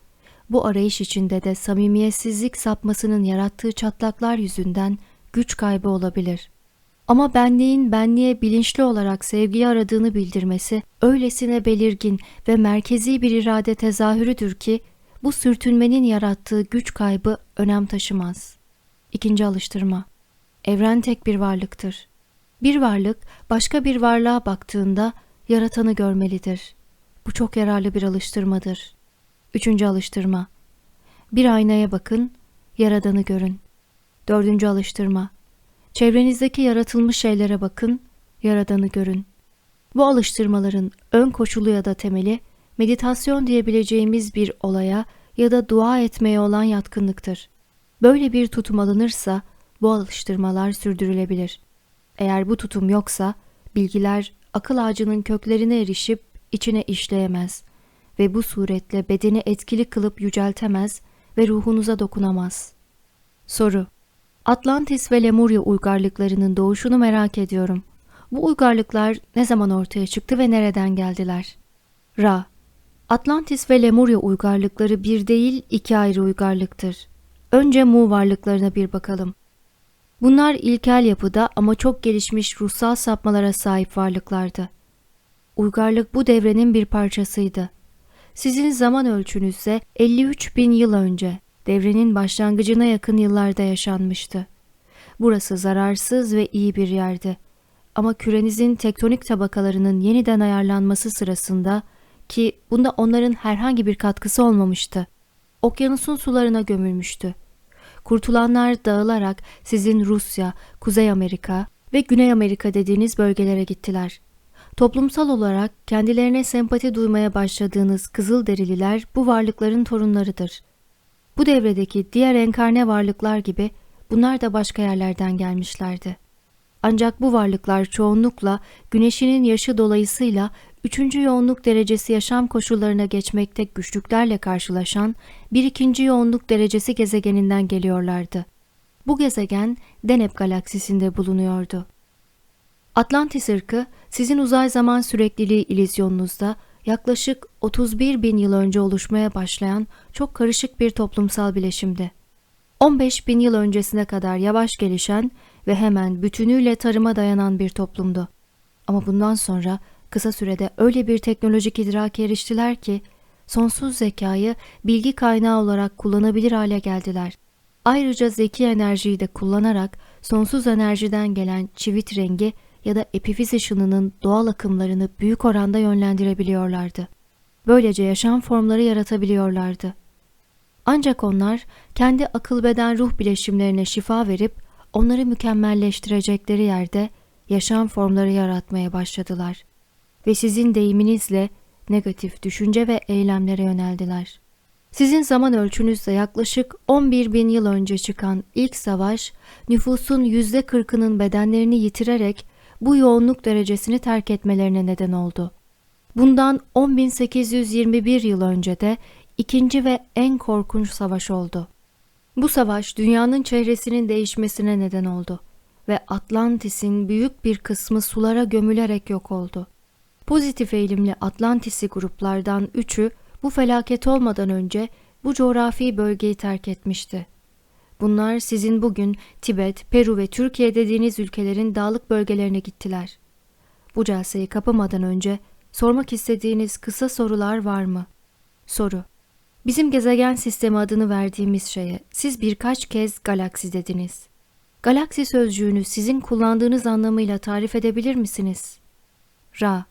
bu arayış içinde de samimiyetsizlik sapmasının yarattığı çatlaklar yüzünden güç kaybı olabilir. Ama benliğin benliğe bilinçli olarak sevgiyi aradığını bildirmesi öylesine belirgin ve merkezi bir irade tezahürüdür ki bu sürtünmenin yarattığı güç kaybı önem taşımaz. İkinci alıştırma. Evren tek bir varlıktır. Bir varlık başka bir varlığa baktığında yaratanı görmelidir. Bu çok yararlı bir alıştırmadır. Üçüncü alıştırma. Bir aynaya bakın, yaradanı görün. Dördüncü alıştırma. Çevrenizdeki yaratılmış şeylere bakın, yaradanı görün. Bu alıştırmaların ön koşulu ya da temeli meditasyon diyebileceğimiz bir olaya ya da dua etmeye olan yatkınlıktır. Böyle bir tutum alınırsa bu alıştırmalar sürdürülebilir. Eğer bu tutum yoksa bilgiler akıl ağacının köklerine erişip içine işleyemez ve bu suretle bedeni etkili kılıp yüceltemez ve ruhunuza dokunamaz. Soru Atlantis ve Lemurya uygarlıklarının doğuşunu merak ediyorum. Bu uygarlıklar ne zaman ortaya çıktı ve nereden geldiler? Ra Atlantis ve Lemurya uygarlıkları bir değil iki ayrı uygarlıktır. Önce Mu varlıklarına bir bakalım. Bunlar ilkel yapıda ama çok gelişmiş ruhsal sapmalara sahip varlıklardı. Uygarlık bu devrenin bir parçasıydı. Sizin zaman ölçünüzse 53 bin yıl önce devrenin başlangıcına yakın yıllarda yaşanmıştı. Burası zararsız ve iyi bir yerdi. Ama kürenizin tektonik tabakalarının yeniden ayarlanması sırasında ki bunda onların herhangi bir katkısı olmamıştı. Okyanusun sularına gömülmüştü. Kurtulanlar dağılarak sizin Rusya, Kuzey Amerika ve Güney Amerika dediğiniz bölgelere gittiler. Toplumsal olarak kendilerine sempati duymaya başladığınız Kızılderililer bu varlıkların torunlarıdır. Bu devredeki diğer enkarne varlıklar gibi bunlar da başka yerlerden gelmişlerdi. Ancak bu varlıklar çoğunlukla güneşinin yaşı dolayısıyla üçüncü yoğunluk derecesi yaşam koşullarına geçmekte güçlüklerle karşılaşan bir ikinci yoğunluk derecesi gezegeninden geliyorlardı. Bu gezegen Deneb galaksisinde bulunuyordu. Atlantis ırkı sizin uzay zaman sürekliliği ilizyonunuzda yaklaşık 31 bin yıl önce oluşmaya başlayan çok karışık bir toplumsal bileşimdi. 15 bin yıl öncesine kadar yavaş gelişen ve hemen bütünüyle tarıma dayanan bir toplumdu. Ama bundan sonra kısa sürede öyle bir teknolojik idrake eriştiler ki sonsuz zekayı bilgi kaynağı olarak kullanabilir hale geldiler. Ayrıca zeki enerjiyi de kullanarak sonsuz enerjiden gelen çivit rengi ya da epifiz ışınının doğal akımlarını büyük oranda yönlendirebiliyorlardı. Böylece yaşam formları yaratabiliyorlardı. Ancak onlar kendi akıl beden ruh bileşimlerine şifa verip onları mükemmelleştirecekleri yerde yaşam formları yaratmaya başladılar. Ve sizin deyiminizle negatif düşünce ve eylemlere yöneldiler. Sizin zaman ölçünüzde yaklaşık 11 bin yıl önce çıkan ilk savaş, nüfusun %40'ının bedenlerini yitirerek bu yoğunluk derecesini terk etmelerine neden oldu. Bundan 10.821 yıl önce de ikinci ve en korkunç savaş oldu. Bu savaş dünyanın çehresinin değişmesine neden oldu ve Atlantis'in büyük bir kısmı sulara gömülerek yok oldu. Pozitif eğilimli Atlantis'i gruplardan üçü bu felaket olmadan önce bu coğrafi bölgeyi terk etmişti. Bunlar sizin bugün Tibet, Peru ve Türkiye dediğiniz ülkelerin dağlık bölgelerine gittiler. Bu celseyi kapamadan önce sormak istediğiniz kısa sorular var mı? Soru Bizim gezegen sistemi adını verdiğimiz şeye siz birkaç kez galaksi dediniz. Galaksi sözcüğünü sizin kullandığınız anlamıyla tarif edebilir misiniz? Ra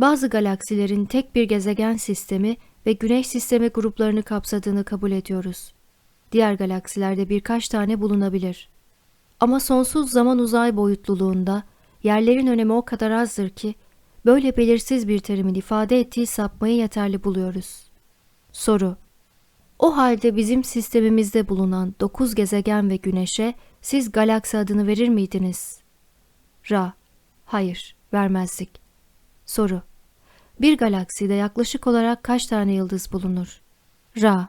Bazı galaksilerin tek bir gezegen sistemi ve güneş sistemi gruplarını kapsadığını kabul ediyoruz. Diğer galaksilerde birkaç tane bulunabilir. Ama sonsuz zaman uzay boyutluluğunda yerlerin önemi o kadar azdır ki böyle belirsiz bir terimin ifade ettiği sapmayı yeterli buluyoruz. Soru O halde bizim sistemimizde bulunan dokuz gezegen ve güneşe siz galaksi adını verir miydiniz? Ra Hayır, vermezdik. Soru Bir galakside yaklaşık olarak kaç tane yıldız bulunur? Ra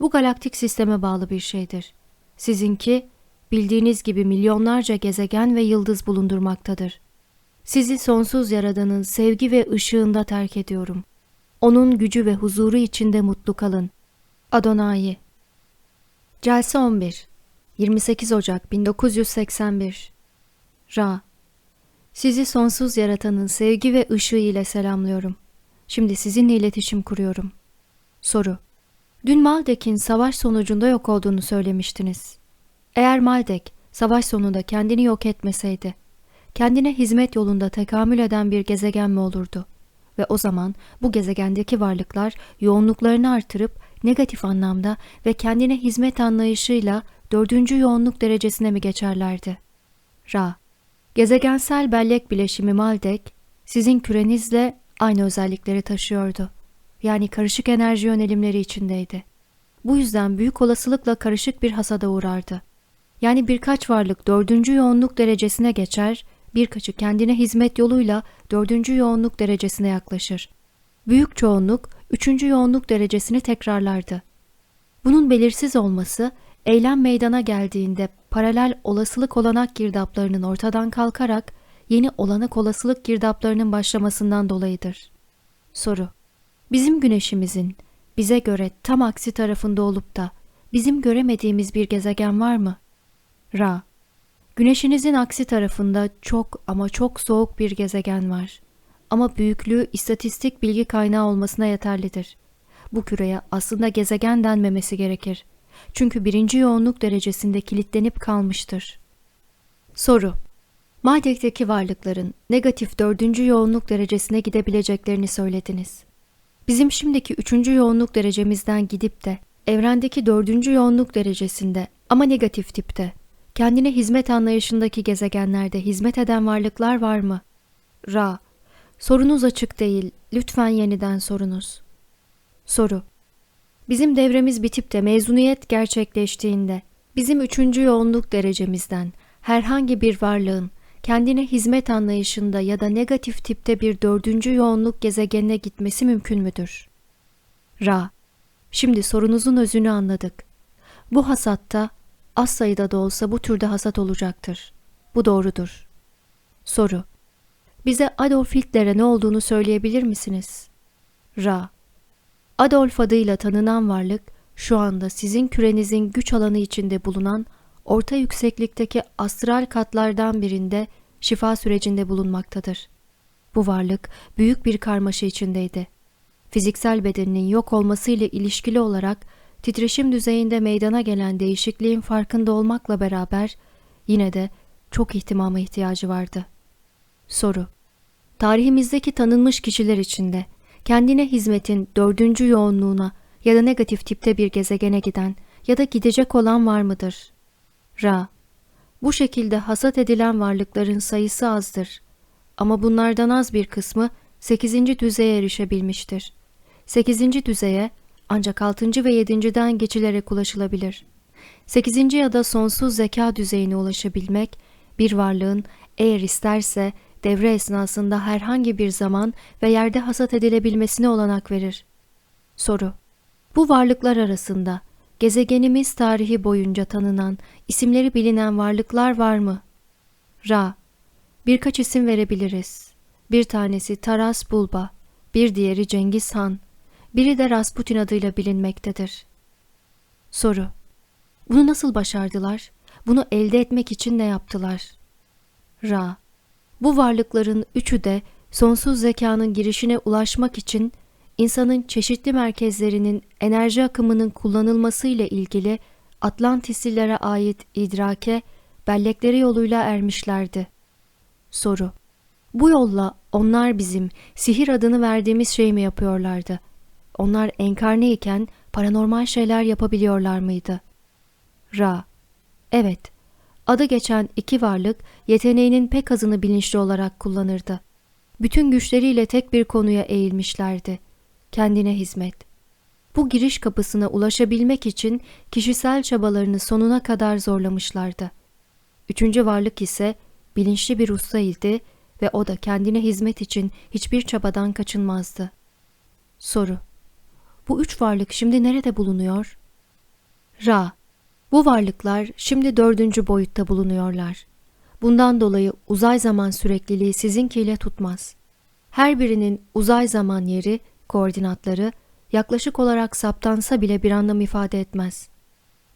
Bu galaktik sisteme bağlı bir şeydir. Sizinki bildiğiniz gibi milyonlarca gezegen ve yıldız bulundurmaktadır. Sizi sonsuz yaradanın sevgi ve ışığında terk ediyorum. Onun gücü ve huzuru içinde mutlu kalın. Adonai Celse 11 28 Ocak 1981 Ra Sizi sonsuz yaratanın sevgi ve ışığı ile selamlıyorum. Şimdi sizinle iletişim kuruyorum. Soru Dün Maldek'in savaş sonucunda yok olduğunu söylemiştiniz. Eğer Maldek savaş sonunda kendini yok etmeseydi, kendine hizmet yolunda tekamül eden bir gezegen mi olurdu? Ve o zaman bu gezegendeki varlıklar yoğunluklarını artırıp negatif anlamda ve kendine hizmet anlayışıyla dördüncü yoğunluk derecesine mi geçerlerdi? Ra Gezegensel bellek bileşimi Maldek, sizin kürenizle aynı özellikleri taşıyordu. Yani karışık enerji yönelimleri içindeydi. Bu yüzden büyük olasılıkla karışık bir hasada uğrardı. Yani birkaç varlık dördüncü yoğunluk derecesine geçer, birkaçı kendine hizmet yoluyla dördüncü yoğunluk derecesine yaklaşır. Büyük çoğunluk üçüncü yoğunluk derecesini tekrarlardı. Bunun belirsiz olması, eylem meydana geldiğinde paralel olasılık olanak girdaplarının ortadan kalkarak yeni olanak olasılık girdaplarının başlamasından dolayıdır. Soru Bizim güneşimizin bize göre tam aksi tarafında olup da bizim göremediğimiz bir gezegen var mı? Ra Güneşinizin aksi tarafında çok ama çok soğuk bir gezegen var. Ama büyüklüğü istatistik bilgi kaynağı olmasına yeterlidir. Bu küreye aslında gezegen denmemesi gerekir. Çünkü birinci yoğunluk derecesinde kilitlenip kalmıştır. Soru Maldek'teki varlıkların negatif dördüncü yoğunluk derecesine gidebileceklerini söylediniz. Bizim şimdiki üçüncü yoğunluk derecemizden gidip de evrendeki dördüncü yoğunluk derecesinde ama negatif tipte kendine hizmet anlayışındaki gezegenlerde hizmet eden varlıklar var mı? Ra, sorunuz açık değil, lütfen yeniden sorunuz. Soru, Bizim devremiz bitip de mezuniyet gerçekleştiğinde bizim üçüncü yoğunluk derecemizden herhangi bir varlığın kendine hizmet anlayışında ya da negatif tipte bir dördüncü yoğunluk gezegenine gitmesi mümkün müdür? Ra, şimdi sorunuzun özünü anladık. Bu hasatta az sayıda da olsa bu türde hasat olacaktır. Bu doğrudur. Soru, bize Adolf Hitler'e ne olduğunu söyleyebilir misiniz? Ra, Adolf adıyla tanınan varlık şu anda sizin kürenizin güç alanı içinde bulunan orta yükseklikteki astral katlardan birinde şifa sürecinde bulunmaktadır. Bu varlık büyük bir karmaşa içindeydi. Fiziksel bedeninin yok olmasıyla ilişkili olarak titreşim düzeyinde meydana gelen değişikliğin farkında olmakla beraber yine de çok ihtimama ihtiyacı vardı. Soru Tarihimizdeki tanınmış kişiler içinde kendine hizmetin dördüncü yoğunluğuna ya da negatif tipte bir gezegene giden ya da gidecek olan var mıdır? Ra. Bu şekilde hasat edilen varlıkların sayısı azdır. Ama bunlardan az bir kısmı 8. düzeye erişebilmiştir. 8. düzeye ancak 6. ve 7.den geçilerek ulaşılabilir. 8. ya da sonsuz zeka düzeyine ulaşabilmek, bir varlığın eğer isterse devre esnasında herhangi bir zaman ve yerde hasat edilebilmesine olanak verir. Soru Bu varlıklar arasında gezegenimiz tarihi boyunca tanınan, isimleri bilinen varlıklar var mı? Ra Birkaç isim verebiliriz. Bir tanesi Taras Bulba, bir diğeri Cengiz Han, biri de Rasputin adıyla bilinmektedir. Soru Bunu nasıl başardılar? Bunu elde etmek için ne yaptılar? Ra bu varlıkların üçü de sonsuz zekanın girişine ulaşmak için insanın çeşitli merkezlerinin enerji akımının kullanılmasıyla ilgili Atlantislilere ait idrake, bellekleri yoluyla ermişlerdi. Soru Bu yolla onlar bizim sihir adını verdiğimiz şey mi yapıyorlardı? Onlar enkarne iken paranormal şeyler yapabiliyorlar mıydı? Ra Evet, adı geçen iki varlık yeteneğinin pek azını bilinçli olarak kullanırdı. Bütün güçleriyle tek bir konuya eğilmişlerdi. Kendine hizmet. Bu giriş kapısına ulaşabilmek için kişisel çabalarını sonuna kadar zorlamışlardı. Üçüncü varlık ise bilinçli bir ustaydı ve o da kendine hizmet için hiçbir çabadan kaçınmazdı. Soru Bu üç varlık şimdi nerede bulunuyor? Ra bu varlıklar şimdi dördüncü boyutta bulunuyorlar. Bundan dolayı uzay zaman sürekliliği sizinkiyle tutmaz. Her birinin uzay zaman yeri, koordinatları yaklaşık olarak saptansa bile bir anlam ifade etmez.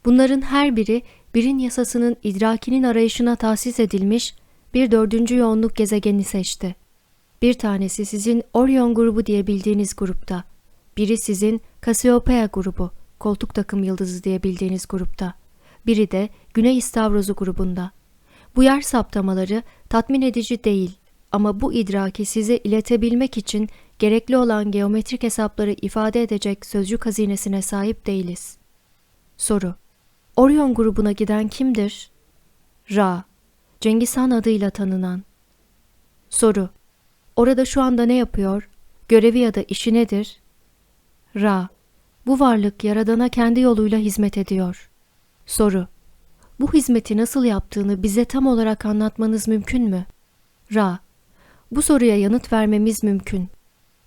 Bunların her biri birin yasasının idrakinin arayışına tahsis edilmiş bir dördüncü yoğunluk gezegeni seçti. Bir tanesi sizin Orion grubu diye bildiğiniz grupta, biri sizin Cassiopeia grubu, koltuk takım yıldızı diye bildiğiniz grupta biri de Güney İstavrozu grubunda. Bu yer saptamaları tatmin edici değil ama bu idraki size iletebilmek için gerekli olan geometrik hesapları ifade edecek sözcük hazinesine sahip değiliz. Soru Orion grubuna giden kimdir? Ra Cengiz Han adıyla tanınan. Soru Orada şu anda ne yapıyor? Görevi ya da işi nedir? Ra Bu varlık Yaradan'a kendi yoluyla hizmet ediyor. Soru Bu hizmeti nasıl yaptığını bize tam olarak anlatmanız mümkün mü? Ra Bu soruya yanıt vermemiz mümkün.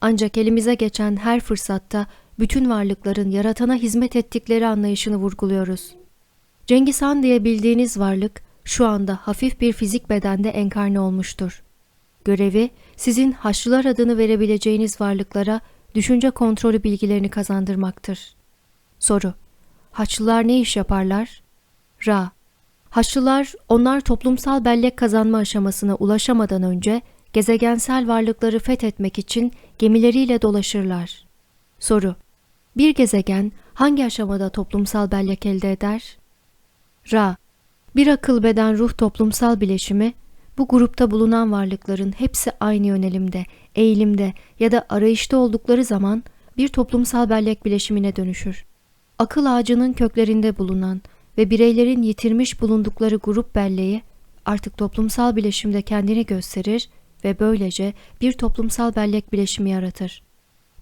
Ancak elimize geçen her fırsatta bütün varlıkların yaratana hizmet ettikleri anlayışını vurguluyoruz. Cengiz Han diye bildiğiniz varlık şu anda hafif bir fizik bedende enkarne olmuştur. Görevi sizin Haçlılar adını verebileceğiniz varlıklara düşünce kontrolü bilgilerini kazandırmaktır. Soru Haçlılar ne iş yaparlar? Ra. Haçlılar onlar toplumsal bellek kazanma aşamasına ulaşamadan önce gezegensel varlıkları fethetmek için gemileriyle dolaşırlar. Soru. Bir gezegen hangi aşamada toplumsal bellek elde eder? Ra. Bir akıl beden ruh toplumsal bileşimi bu grupta bulunan varlıkların hepsi aynı yönelimde, eğilimde ya da arayışta oldukları zaman bir toplumsal bellek bileşimine dönüşür akıl ağacının köklerinde bulunan ve bireylerin yitirmiş bulundukları grup belleği artık toplumsal bileşimde kendini gösterir ve böylece bir toplumsal bellek bileşimi yaratır.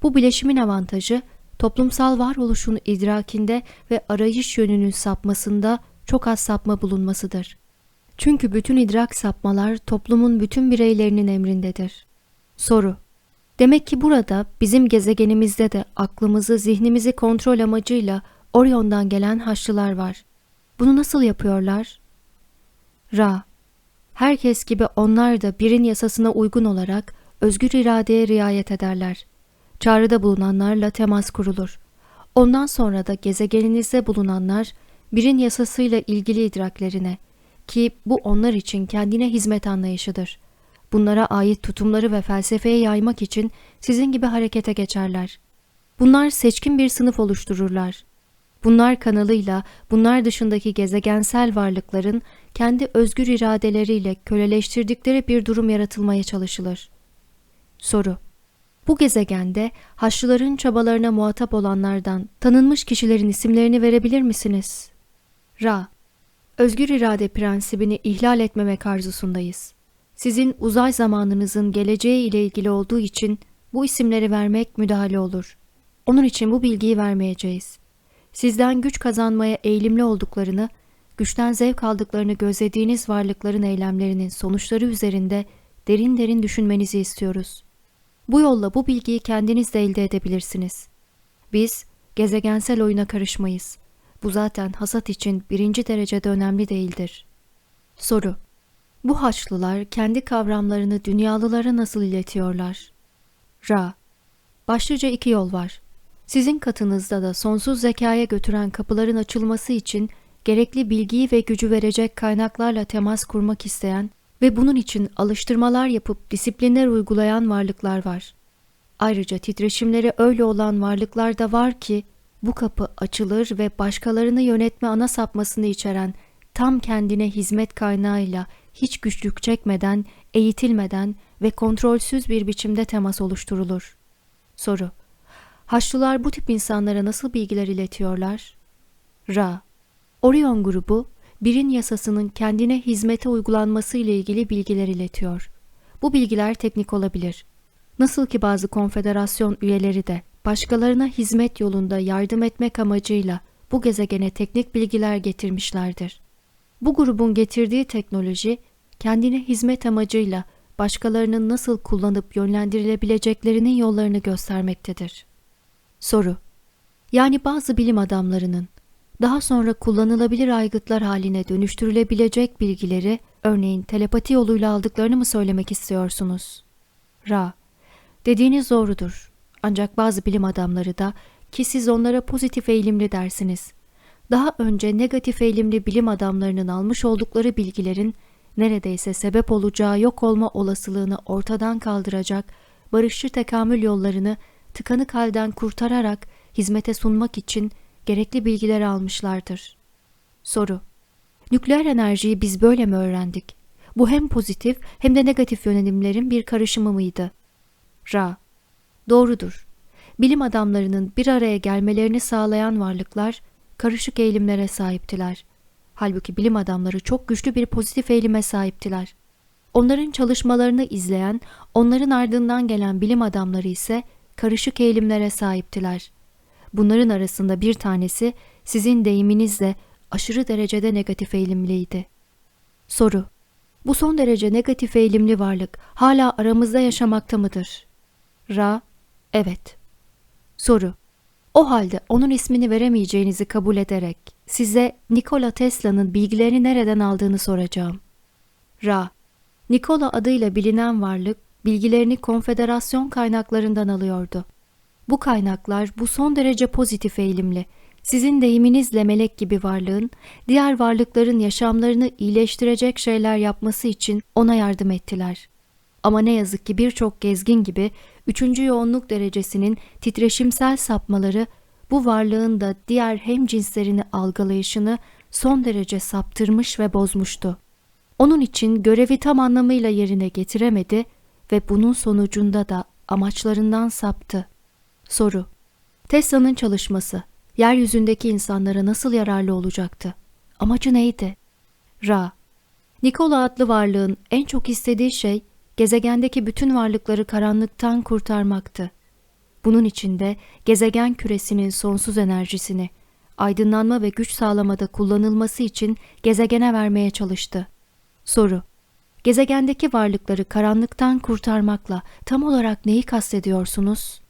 Bu bileşimin avantajı toplumsal varoluşun idrakinde ve arayış yönünün sapmasında çok az sapma bulunmasıdır. Çünkü bütün idrak sapmalar toplumun bütün bireylerinin emrindedir. Soru Demek ki burada bizim gezegenimizde de aklımızı, zihnimizi kontrol amacıyla Orion'dan gelen haçlılar var. Bunu nasıl yapıyorlar? Ra Herkes gibi onlar da birin yasasına uygun olarak özgür iradeye riayet ederler. Çağrıda bulunanlarla temas kurulur. Ondan sonra da gezegeninizde bulunanlar birin yasasıyla ilgili idraklerine ki bu onlar için kendine hizmet anlayışıdır. Bunlara ait tutumları ve felsefeye yaymak için sizin gibi harekete geçerler. Bunlar seçkin bir sınıf oluştururlar. Bunlar kanalıyla bunlar dışındaki gezegensel varlıkların kendi özgür iradeleriyle köleleştirdikleri bir durum yaratılmaya çalışılır. Soru Bu gezegende Haçlıların çabalarına muhatap olanlardan tanınmış kişilerin isimlerini verebilir misiniz? Ra Özgür irade prensibini ihlal etmemek arzusundayız. Sizin uzay zamanınızın geleceği ile ilgili olduğu için bu isimleri vermek müdahale olur. Onun için bu bilgiyi vermeyeceğiz. Sizden güç kazanmaya eğilimli olduklarını, güçten zevk aldıklarını gözlediğiniz varlıkların eylemlerinin sonuçları üzerinde derin derin düşünmenizi istiyoruz. Bu yolla bu bilgiyi kendiniz de elde edebilirsiniz. Biz gezegensel oyuna karışmayız. Bu zaten hasat için birinci derecede önemli değildir. Soru Bu Haçlılar kendi kavramlarını dünyalılara nasıl iletiyorlar? Ra Başlıca iki yol var. Sizin katınızda da sonsuz zekaya götüren kapıların açılması için gerekli bilgiyi ve gücü verecek kaynaklarla temas kurmak isteyen ve bunun için alıştırmalar yapıp disiplinler uygulayan varlıklar var. Ayrıca titreşimleri öyle olan varlıklar da var ki bu kapı açılır ve başkalarını yönetme ana sapmasını içeren tam kendine hizmet kaynağıyla hiç güçlük çekmeden, eğitilmeden ve kontrolsüz bir biçimde temas oluşturulur. Soru Haçlılar bu tip insanlara nasıl bilgiler iletiyorlar? Ra Orion grubu, birin yasasının kendine hizmete uygulanması ile ilgili bilgiler iletiyor. Bu bilgiler teknik olabilir. Nasıl ki bazı konfederasyon üyeleri de başkalarına hizmet yolunda yardım etmek amacıyla bu gezegene teknik bilgiler getirmişlerdir. Bu grubun getirdiği teknoloji, kendine hizmet amacıyla başkalarının nasıl kullanıp yönlendirilebileceklerinin yollarını göstermektedir. Soru Yani bazı bilim adamlarının daha sonra kullanılabilir aygıtlar haline dönüştürülebilecek bilgileri örneğin telepati yoluyla aldıklarını mı söylemek istiyorsunuz? Ra Dediğiniz doğrudur. Ancak bazı bilim adamları da ki siz onlara pozitif eğilimli dersiniz. Daha önce negatif eğilimli bilim adamlarının almış oldukları bilgilerin neredeyse sebep olacağı yok olma olasılığını ortadan kaldıracak barışçı tekamül yollarını tıkanık halden kurtararak hizmete sunmak için gerekli bilgileri almışlardır. Soru Nükleer enerjiyi biz böyle mi öğrendik? Bu hem pozitif hem de negatif yönelimlerin bir karışımı mıydı? Ra Doğrudur. Bilim adamlarının bir araya gelmelerini sağlayan varlıklar karışık eğilimlere sahiptiler. Halbuki bilim adamları çok güçlü bir pozitif eğilime sahiptiler. Onların çalışmalarını izleyen, onların ardından gelen bilim adamları ise karışık eğilimlere sahiptiler. Bunların arasında bir tanesi sizin deyiminizle aşırı derecede negatif eğilimliydi. Soru Bu son derece negatif eğilimli varlık hala aramızda yaşamakta mıdır? Ra Evet. Soru O halde onun ismini veremeyeceğinizi kabul ederek size Nikola Tesla'nın bilgilerini nereden aldığını soracağım. Ra Nikola adıyla bilinen varlık bilgilerini konfederasyon kaynaklarından alıyordu. Bu kaynaklar bu son derece pozitif eğilimli, sizin deyiminizle melek gibi varlığın, diğer varlıkların yaşamlarını iyileştirecek şeyler yapması için ona yardım ettiler. Ama ne yazık ki birçok gezgin gibi üçüncü yoğunluk derecesinin titreşimsel sapmaları bu varlığın da diğer hem cinslerini algılayışını son derece saptırmış ve bozmuştu. Onun için görevi tam anlamıyla yerine getiremedi ve bunun sonucunda da amaçlarından saptı. Soru Tesla'nın çalışması yeryüzündeki insanlara nasıl yararlı olacaktı? Amacı neydi? Ra Nikola adlı varlığın en çok istediği şey gezegendeki bütün varlıkları karanlıktan kurtarmaktı. Bunun için de gezegen küresinin sonsuz enerjisini aydınlanma ve güç sağlamada kullanılması için gezegene vermeye çalıştı. Soru Gezegendeki varlıkları karanlıktan kurtarmakla tam olarak neyi kastediyorsunuz?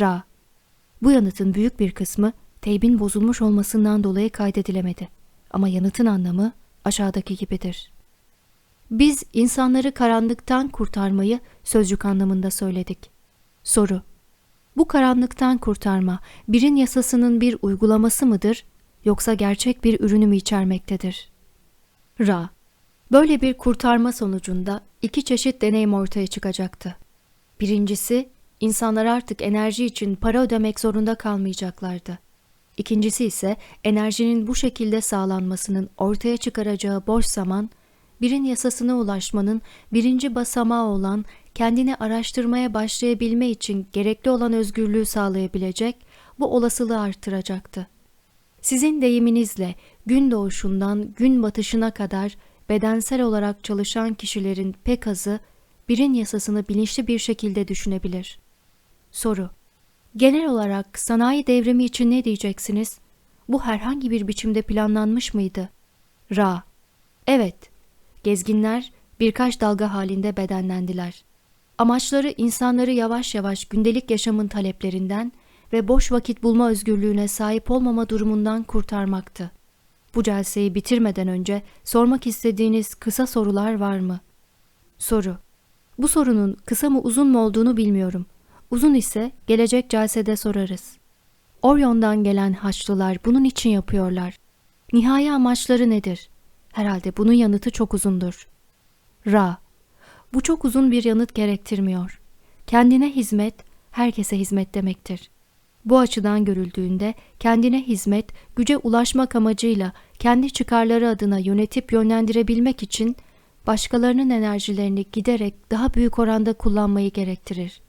Ra Bu yanıtın büyük bir kısmı teybin bozulmuş olmasından dolayı kaydedilemedi. Ama yanıtın anlamı aşağıdaki gibidir. Biz insanları karanlıktan kurtarmayı sözcük anlamında söyledik. Soru Bu karanlıktan kurtarma birin yasasının bir uygulaması mıdır yoksa gerçek bir ürünü mü içermektedir? Ra Böyle bir kurtarma sonucunda iki çeşit deneyim ortaya çıkacaktı. Birincisi, insanlar artık enerji için para ödemek zorunda kalmayacaklardı. İkincisi ise enerjinin bu şekilde sağlanmasının ortaya çıkaracağı boş zaman, birin yasasına ulaşmanın birinci basamağı olan kendini araştırmaya başlayabilme için gerekli olan özgürlüğü sağlayabilecek, bu olasılığı artıracaktı. Sizin deyiminizle gün doğuşundan gün batışına kadar bedensel olarak çalışan kişilerin pek azı birin yasasını bilinçli bir şekilde düşünebilir. Soru Genel olarak sanayi devrimi için ne diyeceksiniz? Bu herhangi bir biçimde planlanmış mıydı? Ra Evet, gezginler birkaç dalga halinde bedenlendiler. Amaçları insanları yavaş yavaş gündelik yaşamın taleplerinden ve boş vakit bulma özgürlüğüne sahip olmama durumundan kurtarmaktı. Bu celseyi bitirmeden önce sormak istediğiniz kısa sorular var mı? Soru. Bu sorunun kısa mı uzun mu olduğunu bilmiyorum. Uzun ise gelecek celsede sorarız. Orion'dan gelen Haçlılar bunun için yapıyorlar. Nihai amaçları nedir? Herhalde bunun yanıtı çok uzundur. Ra. Bu çok uzun bir yanıt gerektirmiyor. Kendine hizmet, herkese hizmet demektir. Bu açıdan görüldüğünde kendine hizmet, güce ulaşmak amacıyla kendi çıkarları adına yönetip yönlendirebilmek için başkalarının enerjilerini giderek daha büyük oranda kullanmayı gerektirir.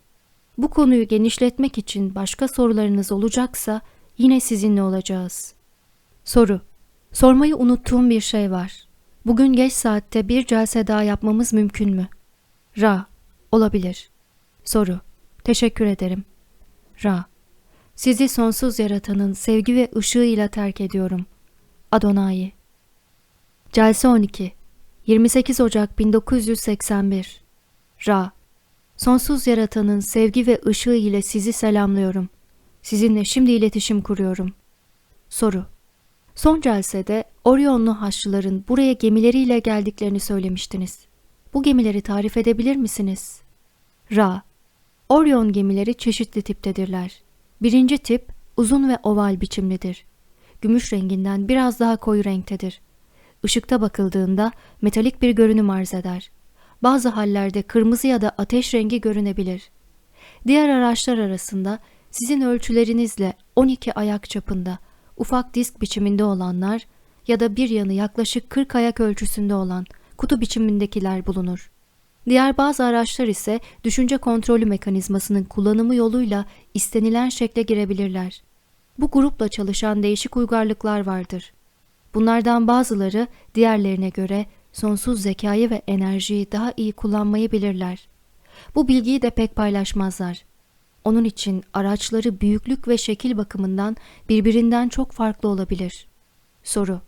Bu konuyu genişletmek için başka sorularınız olacaksa yine sizinle olacağız. Soru Sormayı unuttuğum bir şey var. Bugün geç saatte bir celse daha yapmamız mümkün mü? Ra Olabilir. Soru Teşekkür ederim. Ra sizi sonsuz yaratanın sevgi ve ışığıyla terk ediyorum. Adonai Celse 12 28 Ocak 1981 Ra Sonsuz yaratanın sevgi ve ışığı ile sizi selamlıyorum. Sizinle şimdi iletişim kuruyorum. Soru Son celsede Orionlu Haçlıların buraya gemileriyle geldiklerini söylemiştiniz. Bu gemileri tarif edebilir misiniz? Ra Orion gemileri çeşitli tiptedirler. Birinci tip uzun ve oval biçimlidir. Gümüş renginden biraz daha koyu renktedir. Işıkta bakıldığında metalik bir görünüm arz eder. Bazı hallerde kırmızı ya da ateş rengi görünebilir. Diğer araçlar arasında sizin ölçülerinizle 12 ayak çapında, ufak disk biçiminde olanlar ya da bir yanı yaklaşık 40 ayak ölçüsünde olan kutu biçimindekiler bulunur. Diğer bazı araçlar ise düşünce kontrolü mekanizmasının kullanımı yoluyla istenilen şekle girebilirler. Bu grupla çalışan değişik uygarlıklar vardır. Bunlardan bazıları diğerlerine göre sonsuz zekayı ve enerjiyi daha iyi kullanmayı bilirler. Bu bilgiyi de pek paylaşmazlar. Onun için araçları büyüklük ve şekil bakımından birbirinden çok farklı olabilir. Soru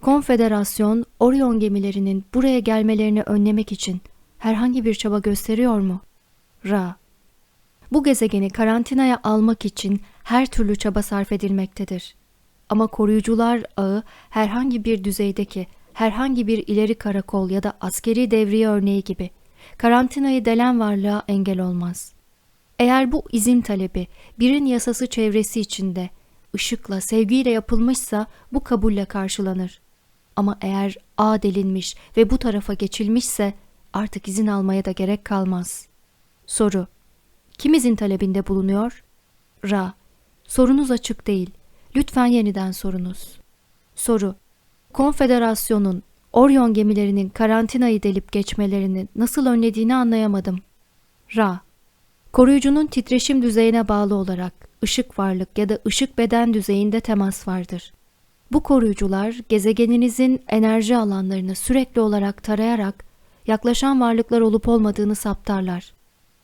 Konfederasyon, Orion gemilerinin buraya gelmelerini önlemek için herhangi bir çaba gösteriyor mu? Ra. Bu gezegeni karantinaya almak için her türlü çaba sarf edilmektedir. Ama koruyucular ağı herhangi bir düzeydeki herhangi bir ileri karakol ya da askeri devriye örneği gibi karantinayı delen varlığa engel olmaz. Eğer bu izin talebi birin yasası çevresi içinde ışıkla, sevgiyle yapılmışsa bu kabulle karşılanır. Ama eğer ağ delinmiş ve bu tarafa geçilmişse Artık izin almaya da gerek kalmaz. Soru. Kim izin talebinde bulunuyor? Ra. Sorunuz açık değil. Lütfen yeniden sorunuz. Soru. Konfederasyonun Orion gemilerinin karantinayı delip geçmelerini nasıl önlediğini anlayamadım. Ra. Koruyucunun titreşim düzeyine bağlı olarak ışık varlık ya da ışık beden düzeyinde temas vardır. Bu koruyucular gezegeninizin enerji alanlarını sürekli olarak tarayarak yaklaşan varlıklar olup olmadığını saptarlar.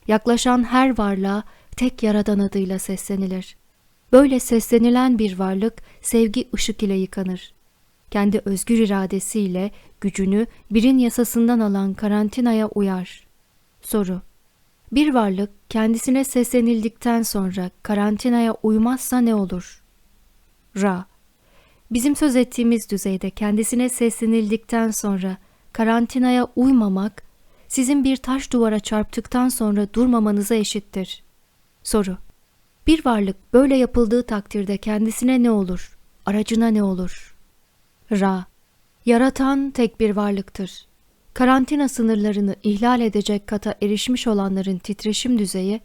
Yaklaşan her varlığa tek yaradan adıyla seslenilir. Böyle seslenilen bir varlık sevgi ışık ile yıkanır. Kendi özgür iradesiyle gücünü birin yasasından alan karantinaya uyar. Soru Bir varlık kendisine seslenildikten sonra karantinaya uymazsa ne olur? Ra Bizim söz ettiğimiz düzeyde kendisine seslenildikten sonra karantinaya uymamak, sizin bir taş duvara çarptıktan sonra durmamanıza eşittir. Soru Bir varlık böyle yapıldığı takdirde kendisine ne olur? Aracına ne olur? Ra Yaratan tek bir varlıktır. Karantina sınırlarını ihlal edecek kata erişmiş olanların titreşim düzeyi,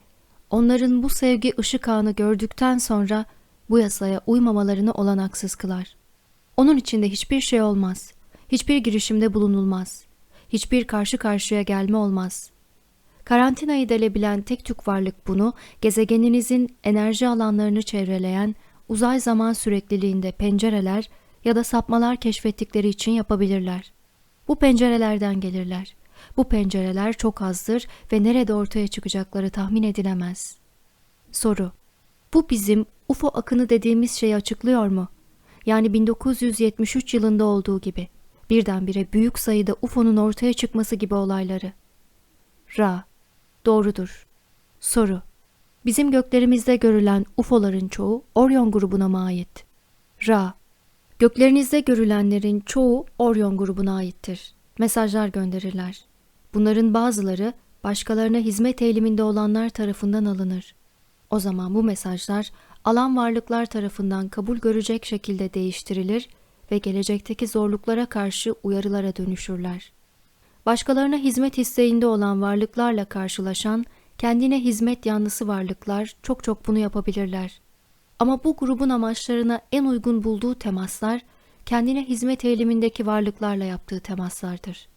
onların bu sevgi ışık ağını gördükten sonra bu yasaya uymamalarını olanaksız kılar. Onun içinde hiçbir şey olmaz, hiçbir girişimde bulunulmaz, hiçbir karşı karşıya gelme olmaz. Karantinayı delebilen tek tük varlık bunu gezegeninizin enerji alanlarını çevreleyen uzay zaman sürekliliğinde pencereler ya da sapmalar keşfettikleri için yapabilirler. Bu pencerelerden gelirler. Bu pencereler çok azdır ve nerede ortaya çıkacakları tahmin edilemez. Soru Bu bizim UFO akını dediğimiz şeyi açıklıyor mu? Yani 1973 yılında olduğu gibi birdenbire büyük sayıda UFO'nun ortaya çıkması gibi olayları. Ra Doğrudur. Soru Bizim göklerimizde görülen UFO'ların çoğu Orion grubuna mı ait? Ra Göklerinizde görülenlerin çoğu Orion grubuna aittir. Mesajlar gönderirler. Bunların bazıları başkalarına hizmet eğiliminde olanlar tarafından alınır. O zaman bu mesajlar alan varlıklar tarafından kabul görecek şekilde değiştirilir ve gelecekteki zorluklara karşı uyarılara dönüşürler. Başkalarına hizmet isteğinde olan varlıklarla karşılaşan, kendine hizmet yanlısı varlıklar çok çok bunu yapabilirler. Ama bu grubun amaçlarına en uygun bulduğu temaslar, kendine hizmet eğilimindeki varlıklarla yaptığı temaslardır.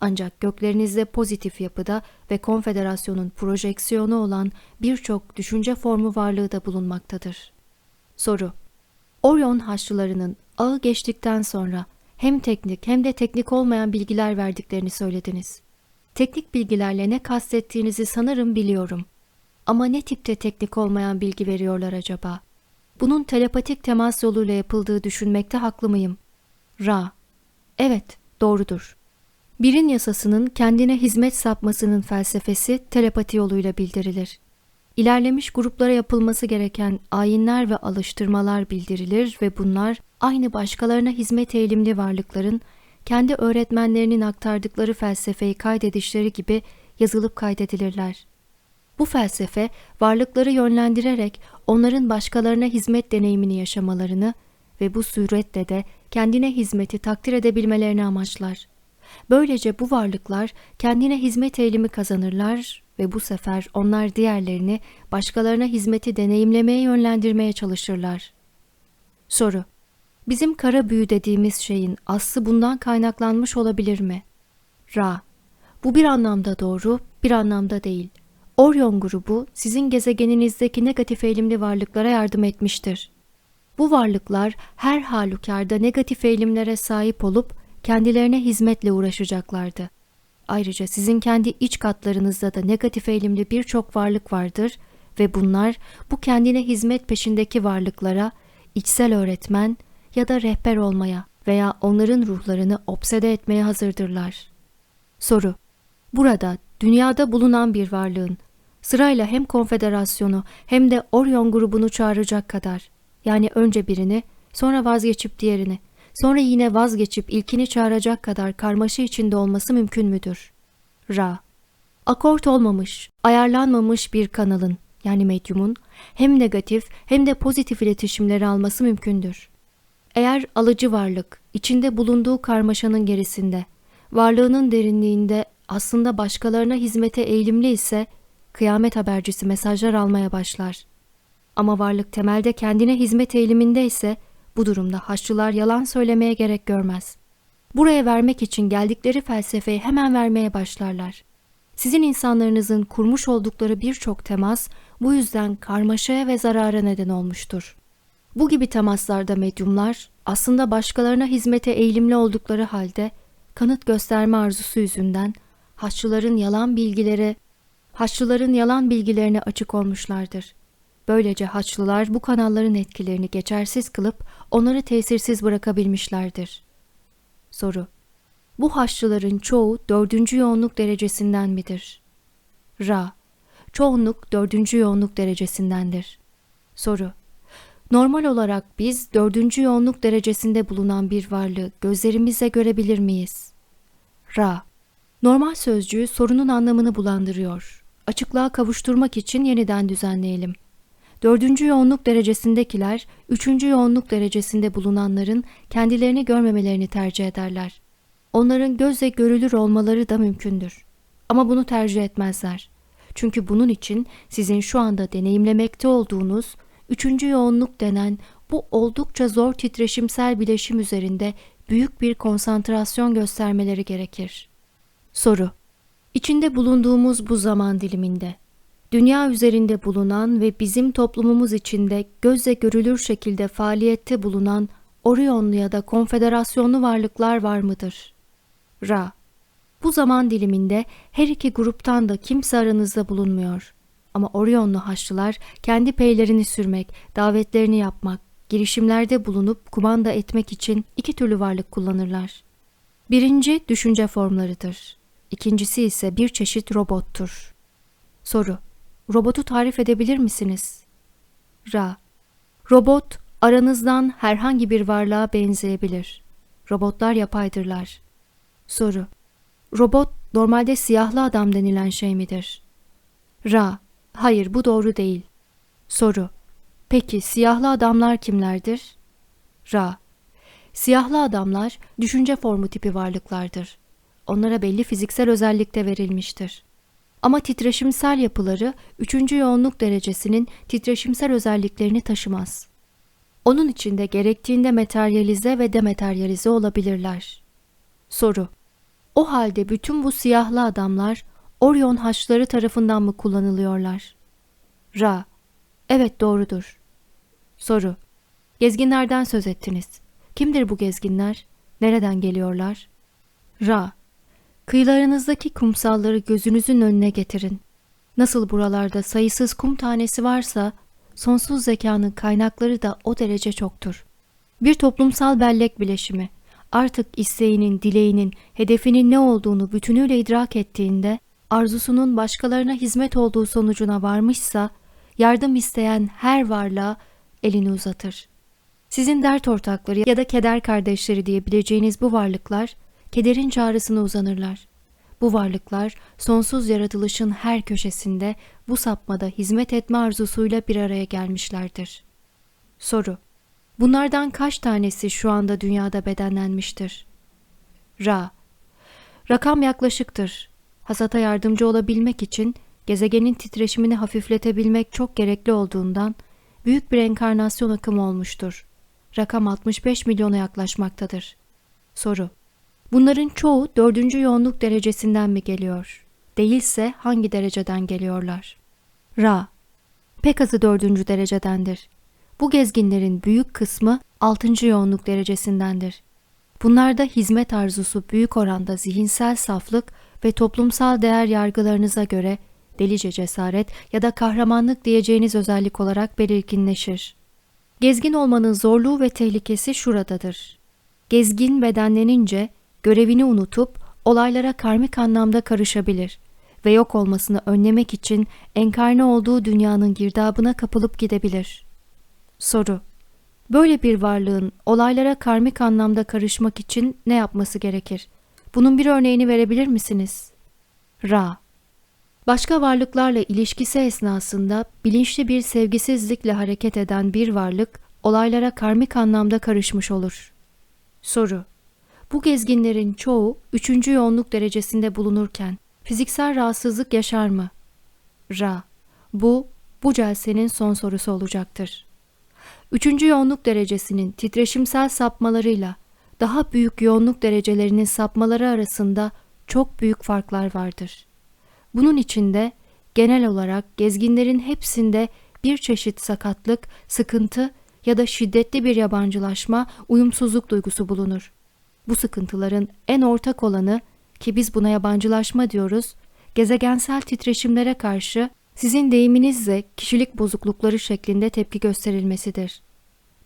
Ancak göklerinizde pozitif yapıda ve konfederasyonun projeksiyonu olan birçok düşünce formu varlığı da bulunmaktadır. Soru Orion haçlılarının ağı geçtikten sonra hem teknik hem de teknik olmayan bilgiler verdiklerini söylediniz. Teknik bilgilerle ne kastettiğinizi sanırım biliyorum. Ama ne tipte teknik olmayan bilgi veriyorlar acaba? Bunun telepatik temas yoluyla yapıldığı düşünmekte haklı mıyım? Ra Evet, doğrudur. Birin yasasının kendine hizmet sapmasının felsefesi telepati yoluyla bildirilir. İlerlemiş gruplara yapılması gereken ayinler ve alıştırmalar bildirilir ve bunlar aynı başkalarına hizmet eğilimli varlıkların kendi öğretmenlerinin aktardıkları felsefeyi kaydedişleri gibi yazılıp kaydedilirler. Bu felsefe varlıkları yönlendirerek onların başkalarına hizmet deneyimini yaşamalarını ve bu suretle de kendine hizmeti takdir edebilmelerini amaçlar. Böylece bu varlıklar kendine hizmet eğilimi kazanırlar ve bu sefer onlar diğerlerini başkalarına hizmeti deneyimlemeye yönlendirmeye çalışırlar. Soru Bizim kara büyü dediğimiz şeyin aslı bundan kaynaklanmış olabilir mi? Ra Bu bir anlamda doğru, bir anlamda değil. Orion grubu sizin gezegeninizdeki negatif eğilimli varlıklara yardım etmiştir. Bu varlıklar her halükarda negatif eğilimlere sahip olup kendilerine hizmetle uğraşacaklardı. Ayrıca sizin kendi iç katlarınızda da negatif eğilimli birçok varlık vardır ve bunlar bu kendine hizmet peşindeki varlıklara içsel öğretmen ya da rehber olmaya veya onların ruhlarını obsede etmeye hazırdırlar. Soru Burada dünyada bulunan bir varlığın sırayla hem konfederasyonu hem de Orion grubunu çağıracak kadar yani önce birini sonra vazgeçip diğerini sonra yine vazgeçip ilkini çağıracak kadar karmaşa içinde olması mümkün müdür? Ra Akort olmamış, ayarlanmamış bir kanalın yani medyumun hem negatif hem de pozitif iletişimleri alması mümkündür. Eğer alıcı varlık içinde bulunduğu karmaşanın gerisinde, varlığının derinliğinde aslında başkalarına hizmete eğilimli ise kıyamet habercisi mesajlar almaya başlar. Ama varlık temelde kendine hizmet eğiliminde ise bu durumda haçlılar yalan söylemeye gerek görmez. Buraya vermek için geldikleri felsefeyi hemen vermeye başlarlar. Sizin insanlarınızın kurmuş oldukları birçok temas bu yüzden karmaşaya ve zarara neden olmuştur. Bu gibi temaslarda medyumlar aslında başkalarına hizmete eğilimli oldukları halde kanıt gösterme arzusu yüzünden Haçlıların yalan bilgileri Haçlıların yalan bilgilerine açık olmuşlardır. Böylece Haçlılar bu kanalların etkilerini geçersiz kılıp onları tesirsiz bırakabilmişlerdir. Soru Bu Haçlıların çoğu dördüncü yoğunluk derecesinden midir? Ra Çoğunluk dördüncü yoğunluk derecesindendir. Soru Normal olarak biz dördüncü yoğunluk derecesinde bulunan bir varlığı gözlerimizle görebilir miyiz? Ra Normal sözcüğü sorunun anlamını bulandırıyor. Açıklığa kavuşturmak için yeniden düzenleyelim. Dördüncü yoğunluk derecesindekiler, üçüncü yoğunluk derecesinde bulunanların kendilerini görmemelerini tercih ederler. Onların gözle görülür olmaları da mümkündür. Ama bunu tercih etmezler. Çünkü bunun için sizin şu anda deneyimlemekte olduğunuz üçüncü yoğunluk denen bu oldukça zor titreşimsel bileşim üzerinde büyük bir konsantrasyon göstermeleri gerekir. Soru İçinde bulunduğumuz bu zaman diliminde, dünya üzerinde bulunan ve bizim toplumumuz içinde gözle görülür şekilde faaliyette bulunan Orionlu ya da konfederasyonlu varlıklar var mıdır? Ra Bu zaman diliminde her iki gruptan da kimse aranızda bulunmuyor. Ama Orionlu Haçlılar kendi peylerini sürmek, davetlerini yapmak, girişimlerde bulunup kumanda etmek için iki türlü varlık kullanırlar. Birinci düşünce formlarıdır. İkincisi ise bir çeşit robottur. Soru Robotu tarif edebilir misiniz? Ra Robot aranızdan herhangi bir varlığa benzeyebilir. Robotlar yapaydırlar. Soru Robot normalde siyahlı adam denilen şey midir? Ra Hayır bu doğru değil. Soru Peki siyahlı adamlar kimlerdir? Ra Siyahlı adamlar düşünce formu tipi varlıklardır. Onlara belli fiziksel özellikte verilmiştir. Ama titreşimsel yapıları üçüncü yoğunluk derecesinin titreşimsel özelliklerini taşımaz. Onun içinde gerektiğinde materyalize ve demateryalize olabilirler. Soru O halde bütün bu siyahlı adamlar Orion haçları tarafından mı kullanılıyorlar? Ra Evet doğrudur. Soru Gezginlerden söz ettiniz. Kimdir bu gezginler? Nereden geliyorlar? Ra Kıyılarınızdaki kumsalları gözünüzün önüne getirin. Nasıl buralarda sayısız kum tanesi varsa, sonsuz zekanın kaynakları da o derece çoktur. Bir toplumsal bellek bileşimi, artık isteğinin, dileğinin, hedefinin ne olduğunu bütünüyle idrak ettiğinde, arzusunun başkalarına hizmet olduğu sonucuna varmışsa, yardım isteyen her varlığa elini uzatır. Sizin dert ortakları ya da keder kardeşleri diyebileceğiniz bu varlıklar, kederin çağrısına uzanırlar. Bu varlıklar sonsuz yaratılışın her köşesinde bu sapmada hizmet etme arzusuyla bir araya gelmişlerdir. Soru Bunlardan kaç tanesi şu anda dünyada bedenlenmiştir? Ra Rakam yaklaşıktır. Hasata yardımcı olabilmek için gezegenin titreşimini hafifletebilmek çok gerekli olduğundan büyük bir enkarnasyon akımı olmuştur. Rakam 65 milyona yaklaşmaktadır. Soru Bunların çoğu dördüncü yoğunluk derecesinden mi geliyor? Değilse hangi dereceden geliyorlar? Ra Pek azı dördüncü derecedendir. Bu gezginlerin büyük kısmı altıncı yoğunluk derecesindendir. Bunlarda hizmet arzusu büyük oranda zihinsel saflık ve toplumsal değer yargılarınıza göre delice cesaret ya da kahramanlık diyeceğiniz özellik olarak belirginleşir. Gezgin olmanın zorluğu ve tehlikesi şuradadır. Gezgin bedenlenince görevini unutup olaylara karmik anlamda karışabilir ve yok olmasını önlemek için enkarne olduğu dünyanın girdabına kapılıp gidebilir. Soru Böyle bir varlığın olaylara karmik anlamda karışmak için ne yapması gerekir? Bunun bir örneğini verebilir misiniz? Ra Başka varlıklarla ilişkisi esnasında bilinçli bir sevgisizlikle hareket eden bir varlık olaylara karmik anlamda karışmış olur. Soru bu gezginlerin çoğu üçüncü yoğunluk derecesinde bulunurken fiziksel rahatsızlık yaşar mı? Ra. Bu, bu celsenin son sorusu olacaktır. Üçüncü yoğunluk derecesinin titreşimsel sapmalarıyla daha büyük yoğunluk derecelerinin sapmaları arasında çok büyük farklar vardır. Bunun içinde genel olarak gezginlerin hepsinde bir çeşit sakatlık, sıkıntı ya da şiddetli bir yabancılaşma, uyumsuzluk duygusu bulunur. Bu sıkıntıların en ortak olanı ki biz buna yabancılaşma diyoruz, gezegensel titreşimlere karşı sizin deyiminizle kişilik bozuklukları şeklinde tepki gösterilmesidir.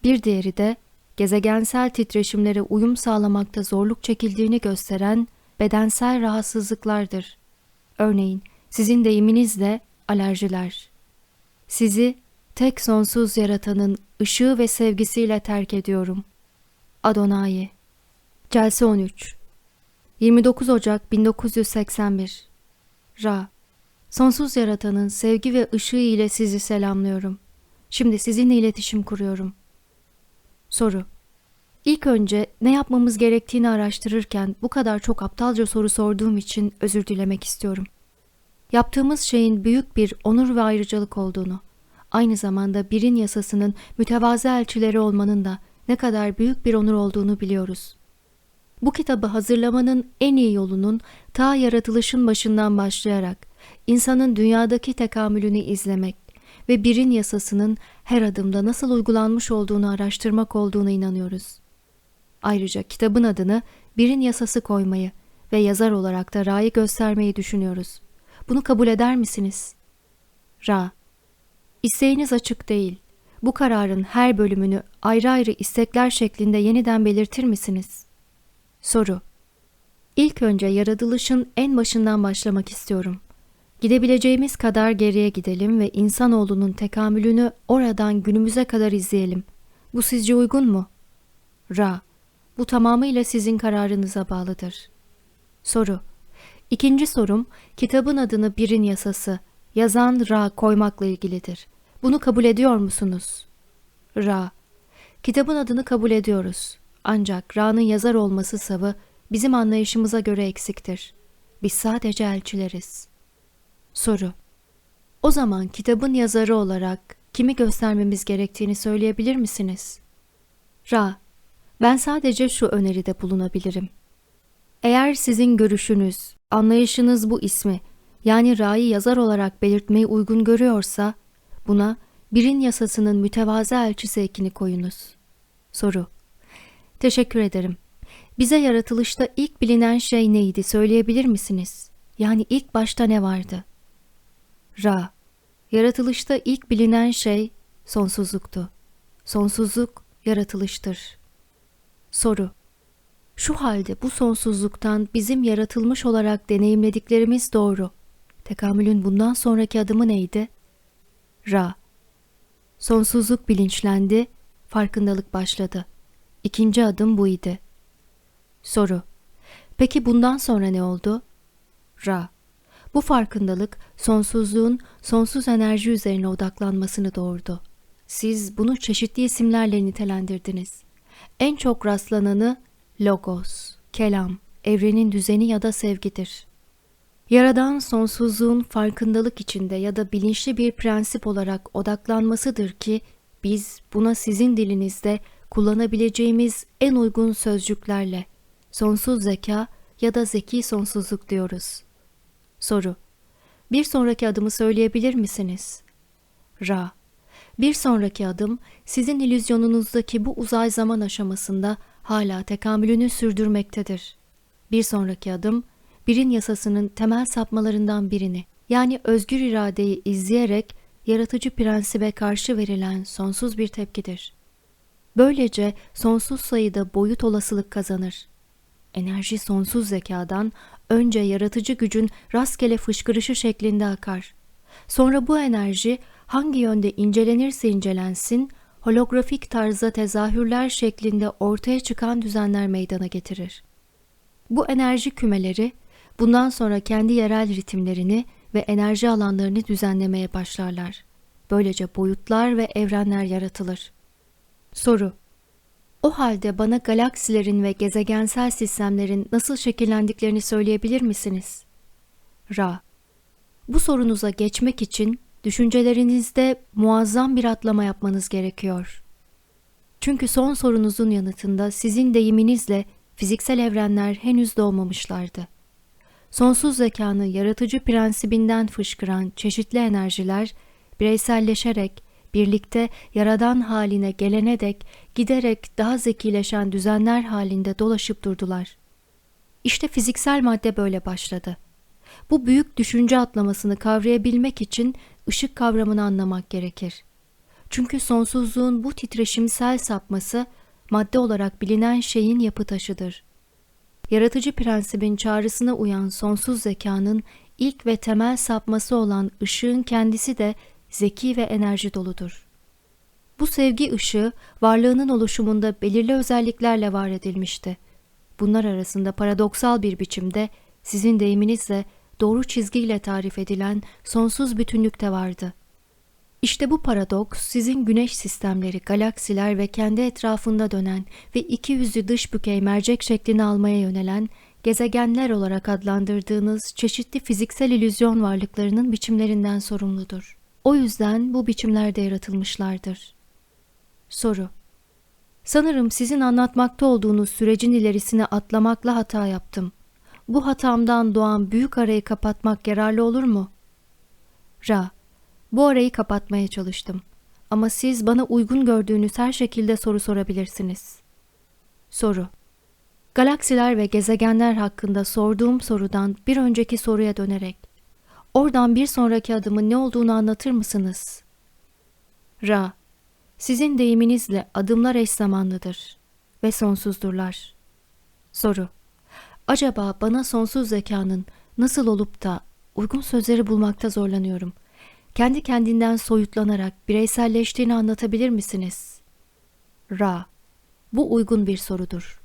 Bir diğeri de gezegensel titreşimlere uyum sağlamakta zorluk çekildiğini gösteren bedensel rahatsızlıklardır. Örneğin sizin deyiminizle alerjiler. Sizi tek sonsuz yaratanın ışığı ve sevgisiyle terk ediyorum. Adonai Celse 13 29 Ocak 1981 Ra Sonsuz yaratanın sevgi ve ışığı ile sizi selamlıyorum. Şimdi sizinle iletişim kuruyorum. Soru İlk önce ne yapmamız gerektiğini araştırırken bu kadar çok aptalca soru sorduğum için özür dilemek istiyorum. Yaptığımız şeyin büyük bir onur ve ayrıcalık olduğunu, aynı zamanda birin yasasının mütevazı elçileri olmanın da ne kadar büyük bir onur olduğunu biliyoruz. Bu kitabı hazırlamanın en iyi yolunun ta yaratılışın başından başlayarak insanın dünyadaki tekamülünü izlemek ve birin yasasının her adımda nasıl uygulanmış olduğunu araştırmak olduğuna inanıyoruz. Ayrıca kitabın adını birin yasası koymayı ve yazar olarak da Ra'yı göstermeyi düşünüyoruz. Bunu kabul eder misiniz? Ra, isteğiniz açık değil. Bu kararın her bölümünü ayrı ayrı istekler şeklinde yeniden belirtir misiniz? Soru İlk önce yaratılışın en başından başlamak istiyorum. Gidebileceğimiz kadar geriye gidelim ve insanoğlunun tekamülünü oradan günümüze kadar izleyelim. Bu sizce uygun mu? Ra Bu tamamıyla sizin kararınıza bağlıdır. Soru İkinci sorum, kitabın adını birin yasası, yazan Ra koymakla ilgilidir. Bunu kabul ediyor musunuz? Ra Kitabın adını kabul ediyoruz. Ancak Ra'nın yazar olması savı bizim anlayışımıza göre eksiktir. Biz sadece elçileriz. Soru O zaman kitabın yazarı olarak kimi göstermemiz gerektiğini söyleyebilir misiniz? Ra Ben sadece şu öneride bulunabilirim. Eğer sizin görüşünüz, anlayışınız bu ismi yani Ra'yı yazar olarak belirtmeyi uygun görüyorsa buna birin yasasının mütevazı elçisi ekini koyunuz. Soru Teşekkür ederim. Bize yaratılışta ilk bilinen şey neydi söyleyebilir misiniz? Yani ilk başta ne vardı? Ra Yaratılışta ilk bilinen şey sonsuzluktu. Sonsuzluk yaratılıştır. Soru Şu halde bu sonsuzluktan bizim yaratılmış olarak deneyimlediklerimiz doğru. Tekamülün bundan sonraki adımı neydi? Ra Sonsuzluk bilinçlendi, farkındalık başladı. İkinci adım bu idi. Soru Peki bundan sonra ne oldu? Ra Bu farkındalık sonsuzluğun sonsuz enerji üzerine odaklanmasını doğurdu. Siz bunu çeşitli isimlerle nitelendirdiniz. En çok rastlananı logos, kelam, evrenin düzeni ya da sevgidir. Yaradan sonsuzluğun farkındalık içinde ya da bilinçli bir prensip olarak odaklanmasıdır ki biz buna sizin dilinizde kullanabileceğimiz en uygun sözcüklerle sonsuz zeka ya da zeki sonsuzluk diyoruz. Soru Bir sonraki adımı söyleyebilir misiniz? Ra Bir sonraki adım sizin illüzyonunuzdaki bu uzay zaman aşamasında hala tekamülünü sürdürmektedir. Bir sonraki adım birin yasasının temel sapmalarından birini yani özgür iradeyi izleyerek yaratıcı prensibe karşı verilen sonsuz bir tepkidir. Böylece sonsuz sayıda boyut olasılık kazanır. Enerji sonsuz zekadan önce yaratıcı gücün rastgele fışkırışı şeklinde akar. Sonra bu enerji hangi yönde incelenirse incelensin, holografik tarzda tezahürler şeklinde ortaya çıkan düzenler meydana getirir. Bu enerji kümeleri bundan sonra kendi yerel ritimlerini ve enerji alanlarını düzenlemeye başlarlar. Böylece boyutlar ve evrenler yaratılır. Soru O halde bana galaksilerin ve gezegensel sistemlerin nasıl şekillendiklerini söyleyebilir misiniz? Ra Bu sorunuza geçmek için düşüncelerinizde muazzam bir atlama yapmanız gerekiyor. Çünkü son sorunuzun yanıtında sizin deyiminizle fiziksel evrenler henüz doğmamışlardı. Sonsuz zekanı yaratıcı prensibinden fışkıran çeşitli enerjiler bireyselleşerek birlikte yaradan haline gelene dek giderek daha zekileşen düzenler halinde dolaşıp durdular. İşte fiziksel madde böyle başladı. Bu büyük düşünce atlamasını kavrayabilmek için ışık kavramını anlamak gerekir. Çünkü sonsuzluğun bu titreşimsel sapması madde olarak bilinen şeyin yapı taşıdır. Yaratıcı prensibin çağrısına uyan sonsuz zekanın ilk ve temel sapması olan ışığın kendisi de zeki ve enerji doludur. Bu sevgi ışığı varlığının oluşumunda belirli özelliklerle var edilmişti. Bunlar arasında paradoksal bir biçimde sizin deyiminizle doğru çizgiyle tarif edilen sonsuz bütünlük de vardı. İşte bu paradoks sizin güneş sistemleri, galaksiler ve kendi etrafında dönen ve iki yüzlü dış bükey mercek şeklini almaya yönelen gezegenler olarak adlandırdığınız çeşitli fiziksel illüzyon varlıklarının biçimlerinden sorumludur. O yüzden bu biçimlerde yaratılmışlardır. Soru Sanırım sizin anlatmakta olduğunuz sürecin ilerisine atlamakla hata yaptım. Bu hatamdan doğan büyük arayı kapatmak yararlı olur mu? Ra Bu arayı kapatmaya çalıştım. Ama siz bana uygun gördüğünüz her şekilde soru sorabilirsiniz. Soru Galaksiler ve gezegenler hakkında sorduğum sorudan bir önceki soruya dönerek oradan bir sonraki adımın ne olduğunu anlatır mısınız? Ra Sizin deyiminizle adımlar eş zamanlıdır ve sonsuzdurlar. Soru Acaba bana sonsuz zekanın nasıl olup da uygun sözleri bulmakta zorlanıyorum. Kendi kendinden soyutlanarak bireyselleştiğini anlatabilir misiniz? Ra Bu uygun bir sorudur.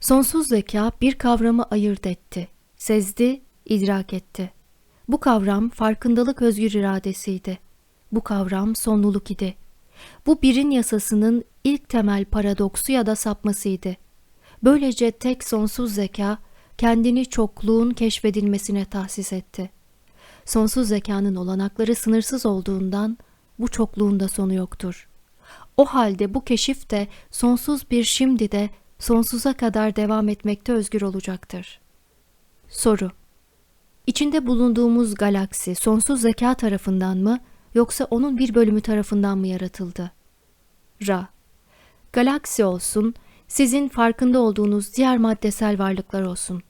Sonsuz zeka bir kavramı ayırt etti, sezdi, idrak etti. Bu kavram farkındalık özgür iradesiydi. Bu kavram sonluluk idi. Bu birin yasasının ilk temel paradoksu ya da sapmasıydı. Böylece tek sonsuz zeka kendini çokluğun keşfedilmesine tahsis etti. Sonsuz zekanın olanakları sınırsız olduğundan bu çokluğun da sonu yoktur. O halde bu keşif de sonsuz bir şimdi de sonsuza kadar devam etmekte özgür olacaktır. Soru İçinde bulunduğumuz galaksi sonsuz zeka tarafından mı yoksa onun bir bölümü tarafından mı yaratıldı? Ra Galaksi olsun, sizin farkında olduğunuz diğer maddesel varlıklar olsun.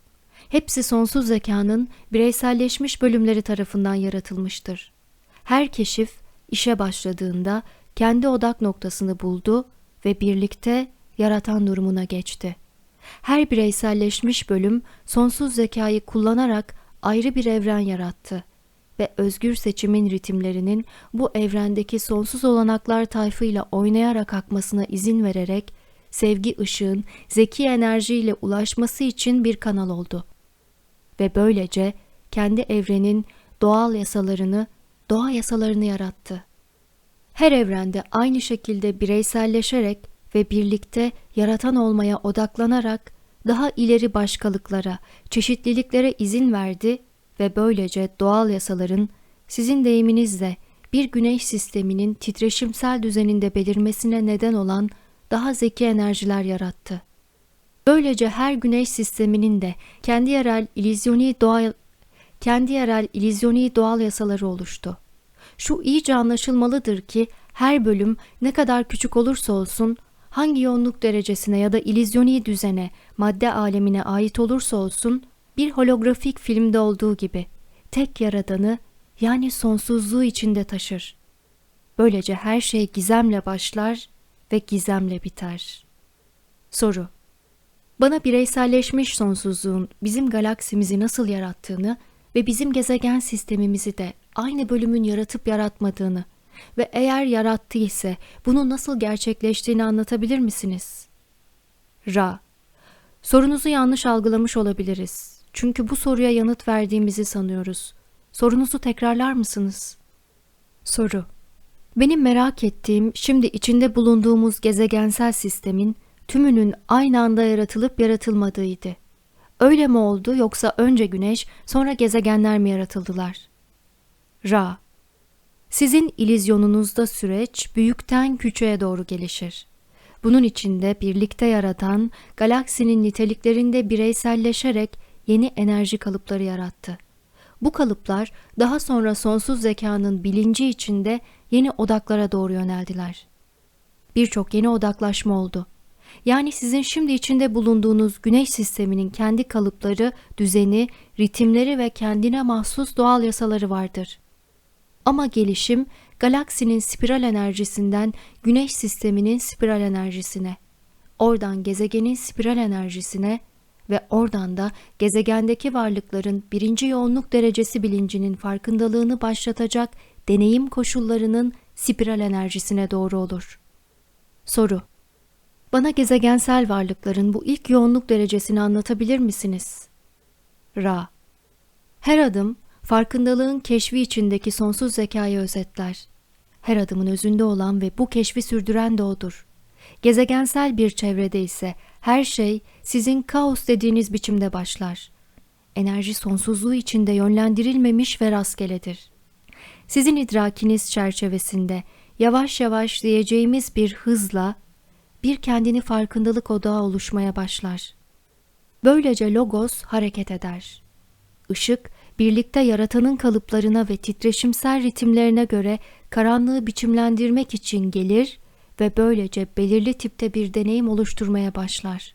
Hepsi sonsuz zekanın bireyselleşmiş bölümleri tarafından yaratılmıştır. Her keşif işe başladığında kendi odak noktasını buldu ve birlikte yaratan durumuna geçti. Her bireyselleşmiş bölüm sonsuz zekayı kullanarak ayrı bir evren yarattı ve özgür seçimin ritimlerinin bu evrendeki sonsuz olanaklar tayfıyla oynayarak akmasına izin vererek sevgi ışığın zeki enerjiyle ulaşması için bir kanal oldu. Ve böylece kendi evrenin doğal yasalarını, doğa yasalarını yarattı. Her evrende aynı şekilde bireyselleşerek ve birlikte yaratan olmaya odaklanarak daha ileri başkalıklara, çeşitliliklere izin verdi ve böylece doğal yasaların sizin deyiminizle bir güneş sisteminin titreşimsel düzeninde belirmesine neden olan daha zeki enerjiler yarattı. Böylece her güneş sisteminin de kendi yerel ilizyoni doğal kendi yerel ilizyoni doğal yasaları oluştu. Şu iyice anlaşılmalıdır ki her bölüm ne kadar küçük olursa olsun, hangi yoğunluk derecesine ya da ilizyoni düzene, madde alemine ait olursa olsun, bir holografik filmde olduğu gibi tek yaradanı yani sonsuzluğu içinde taşır. Böylece her şey gizemle başlar ve gizemle biter. Soru Bana bireyselleşmiş sonsuzluğun bizim galaksimizi nasıl yarattığını ve bizim gezegen sistemimizi de aynı bölümün yaratıp yaratmadığını ve eğer yarattı ise bunun nasıl gerçekleştiğini anlatabilir misiniz? Ra Sorunuzu yanlış algılamış olabiliriz. Çünkü bu soruya yanıt verdiğimizi sanıyoruz. Sorunuzu tekrarlar mısınız? Soru benim merak ettiğim şimdi içinde bulunduğumuz gezegensel sistemin tümünün aynı anda yaratılıp yaratılmadığıydı. Öyle mi oldu yoksa önce güneş sonra gezegenler mi yaratıldılar? Ra Sizin ilizyonunuzda süreç büyükten küçüğe doğru gelişir. Bunun içinde birlikte yaratan galaksinin niteliklerinde bireyselleşerek yeni enerji kalıpları yarattı. Bu kalıplar daha sonra sonsuz zekanın bilinci içinde yeni odaklara doğru yöneldiler. Birçok yeni odaklaşma oldu. Yani sizin şimdi içinde bulunduğunuz güneş sisteminin kendi kalıpları, düzeni, ritimleri ve kendine mahsus doğal yasaları vardır. Ama gelişim galaksinin spiral enerjisinden güneş sisteminin spiral enerjisine, oradan gezegenin spiral enerjisine ve oradan da gezegendeki varlıkların birinci yoğunluk derecesi bilincinin farkındalığını başlatacak deneyim koşullarının spiral enerjisine doğru olur. Soru Bana gezegensel varlıkların bu ilk yoğunluk derecesini anlatabilir misiniz? Ra Her adım farkındalığın keşfi içindeki sonsuz zekayı özetler. Her adımın özünde olan ve bu keşfi sürdüren de odur. Gezegensel bir çevrede ise her şey sizin kaos dediğiniz biçimde başlar. Enerji sonsuzluğu içinde yönlendirilmemiş ve rastgeledir. Sizin idrakiniz çerçevesinde yavaş yavaş diyeceğimiz bir hızla bir kendini farkındalık odağı oluşmaya başlar. Böylece logos hareket eder. Işık birlikte yaratanın kalıplarına ve titreşimsel ritimlerine göre karanlığı biçimlendirmek için gelir ve böylece belirli tipte bir deneyim oluşturmaya başlar.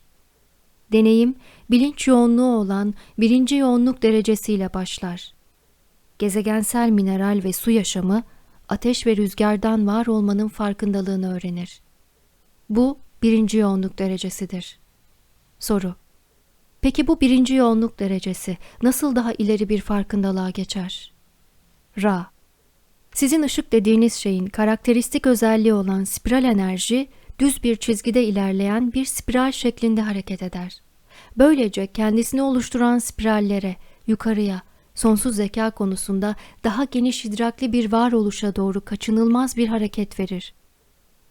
Deneyim, bilinç yoğunluğu olan birinci yoğunluk derecesiyle başlar. Gezegensel mineral ve su yaşamı, ateş ve rüzgardan var olmanın farkındalığını öğrenir. Bu birinci yoğunluk derecesidir. Soru Peki bu birinci yoğunluk derecesi nasıl daha ileri bir farkındalığa geçer? Ra Sizin ışık dediğiniz şeyin karakteristik özelliği olan spiral enerji, düz bir çizgide ilerleyen bir spiral şeklinde hareket eder. Böylece kendisini oluşturan spirallere, yukarıya, sonsuz zeka konusunda daha geniş idrakli bir varoluşa doğru kaçınılmaz bir hareket verir.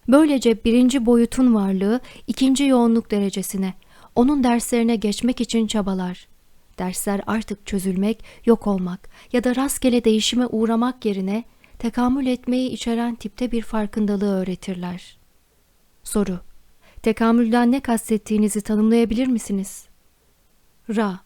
Böylece birinci boyutun varlığı ikinci yoğunluk derecesine, onun derslerine geçmek için çabalar. Dersler artık çözülmek, yok olmak ya da rastgele değişime uğramak yerine tekamül etmeyi içeren tipte bir farkındalığı öğretirler. Soru Tekamülden ne kastettiğinizi tanımlayabilir misiniz? Ra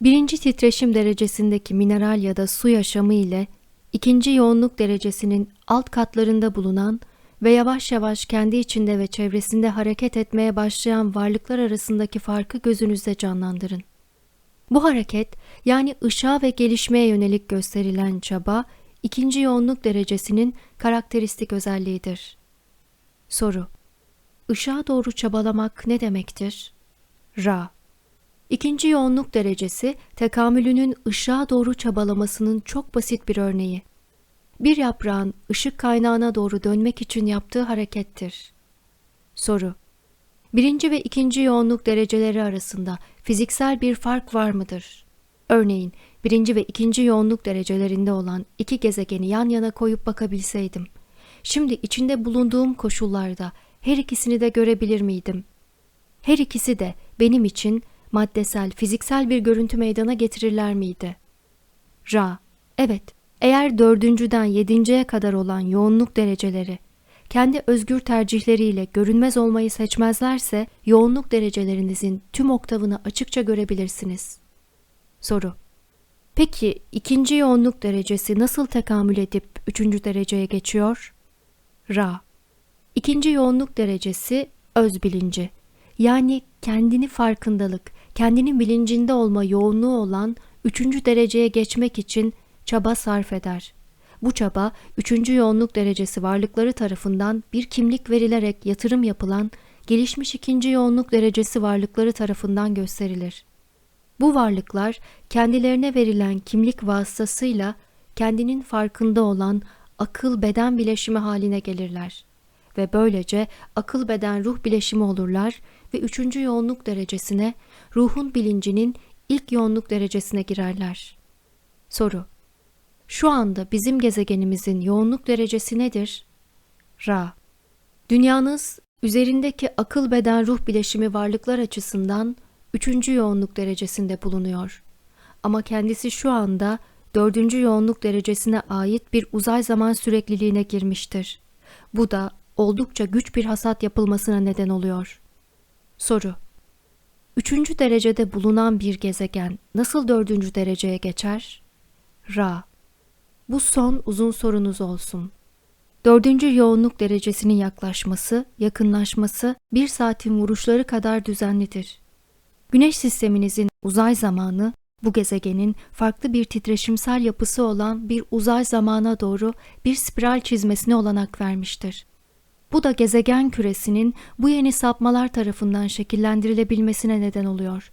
Birinci titreşim derecesindeki mineral ya da su yaşamı ile ikinci yoğunluk derecesinin alt katlarında bulunan ve yavaş yavaş kendi içinde ve çevresinde hareket etmeye başlayan varlıklar arasındaki farkı gözünüzde canlandırın. Bu hareket yani ışığa ve gelişmeye yönelik gösterilen çaba ikinci yoğunluk derecesinin karakteristik özelliğidir. Soru Işığa doğru çabalamak ne demektir? Ra İkinci yoğunluk derecesi tekamülünün ışığa doğru çabalamasının çok basit bir örneği. Bir yaprağın ışık kaynağına doğru dönmek için yaptığı harekettir. Soru Birinci ve ikinci yoğunluk dereceleri arasında fiziksel bir fark var mıdır? Örneğin birinci ve ikinci yoğunluk derecelerinde olan iki gezegeni yan yana koyup bakabilseydim, şimdi içinde bulunduğum koşullarda her ikisini de görebilir miydim? Her ikisi de benim için maddesel, fiziksel bir görüntü meydana getirirler miydi? Ra, evet, eğer dördüncüden yedinciye kadar olan yoğunluk dereceleri kendi özgür tercihleriyle görünmez olmayı seçmezlerse yoğunluk derecelerinizin tüm oktavını açıkça görebilirsiniz. Soru Peki ikinci yoğunluk derecesi nasıl tekamül edip üçüncü dereceye geçiyor? Ra İkinci yoğunluk derecesi öz bilinci yani kendini farkındalık, kendinin bilincinde olma yoğunluğu olan üçüncü dereceye geçmek için çaba sarf eder. Bu çaba üçüncü yoğunluk derecesi varlıkları tarafından bir kimlik verilerek yatırım yapılan gelişmiş ikinci yoğunluk derecesi varlıkları tarafından gösterilir. Bu varlıklar kendilerine verilen kimlik vasıtasıyla kendinin farkında olan akıl beden bileşimi haline gelirler ve böylece akıl beden ruh bileşimi olurlar ve üçüncü yoğunluk derecesine ruhun bilincinin ilk yoğunluk derecesine girerler. Soru Şu anda bizim gezegenimizin yoğunluk derecesi nedir? Ra Dünyanız üzerindeki akıl beden ruh bileşimi varlıklar açısından üçüncü yoğunluk derecesinde bulunuyor. Ama kendisi şu anda dördüncü yoğunluk derecesine ait bir uzay zaman sürekliliğine girmiştir. Bu da oldukça güç bir hasat yapılmasına neden oluyor. Soru Üçüncü derecede bulunan bir gezegen nasıl dördüncü dereceye geçer? Ra Bu son uzun sorunuz olsun. Dördüncü yoğunluk derecesinin yaklaşması, yakınlaşması bir saatin vuruşları kadar düzenlidir. Güneş sisteminizin uzay zamanı, bu gezegenin farklı bir titreşimsel yapısı olan bir uzay zamana doğru bir spiral çizmesine olanak vermiştir. Bu da gezegen küresinin bu yeni sapmalar tarafından şekillendirilebilmesine neden oluyor.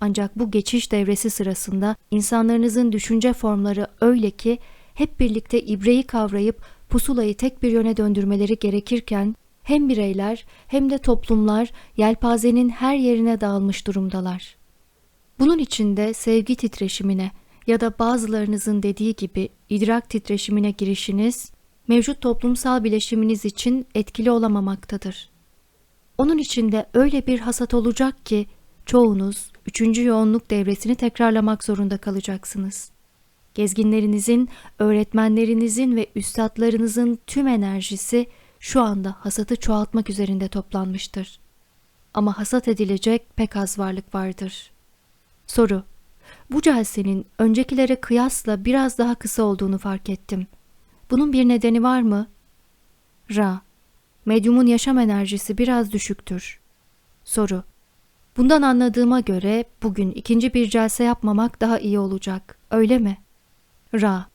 Ancak bu geçiş devresi sırasında insanlarınızın düşünce formları öyle ki hep birlikte ibreyi kavrayıp pusulayı tek bir yöne döndürmeleri gerekirken hem bireyler hem de toplumlar yelpazenin her yerine dağılmış durumdalar. Bunun içinde sevgi titreşimine ya da bazılarınızın dediği gibi idrak titreşimine girişiniz mevcut toplumsal bileşiminiz için etkili olamamaktadır. Onun içinde öyle bir hasat olacak ki çoğunuz üçüncü yoğunluk devresini tekrarlamak zorunda kalacaksınız. Gezginlerinizin, öğretmenlerinizin ve üstadlarınızın tüm enerjisi şu anda hasatı çoğaltmak üzerinde toplanmıştır. Ama hasat edilecek pek az varlık vardır. Soru Bu celsenin öncekilere kıyasla biraz daha kısa olduğunu fark ettim. Bunun bir nedeni var mı? Ra Medyumun yaşam enerjisi biraz düşüktür. Soru Bundan anladığıma göre bugün ikinci bir celse yapmamak daha iyi olacak, öyle mi? Ra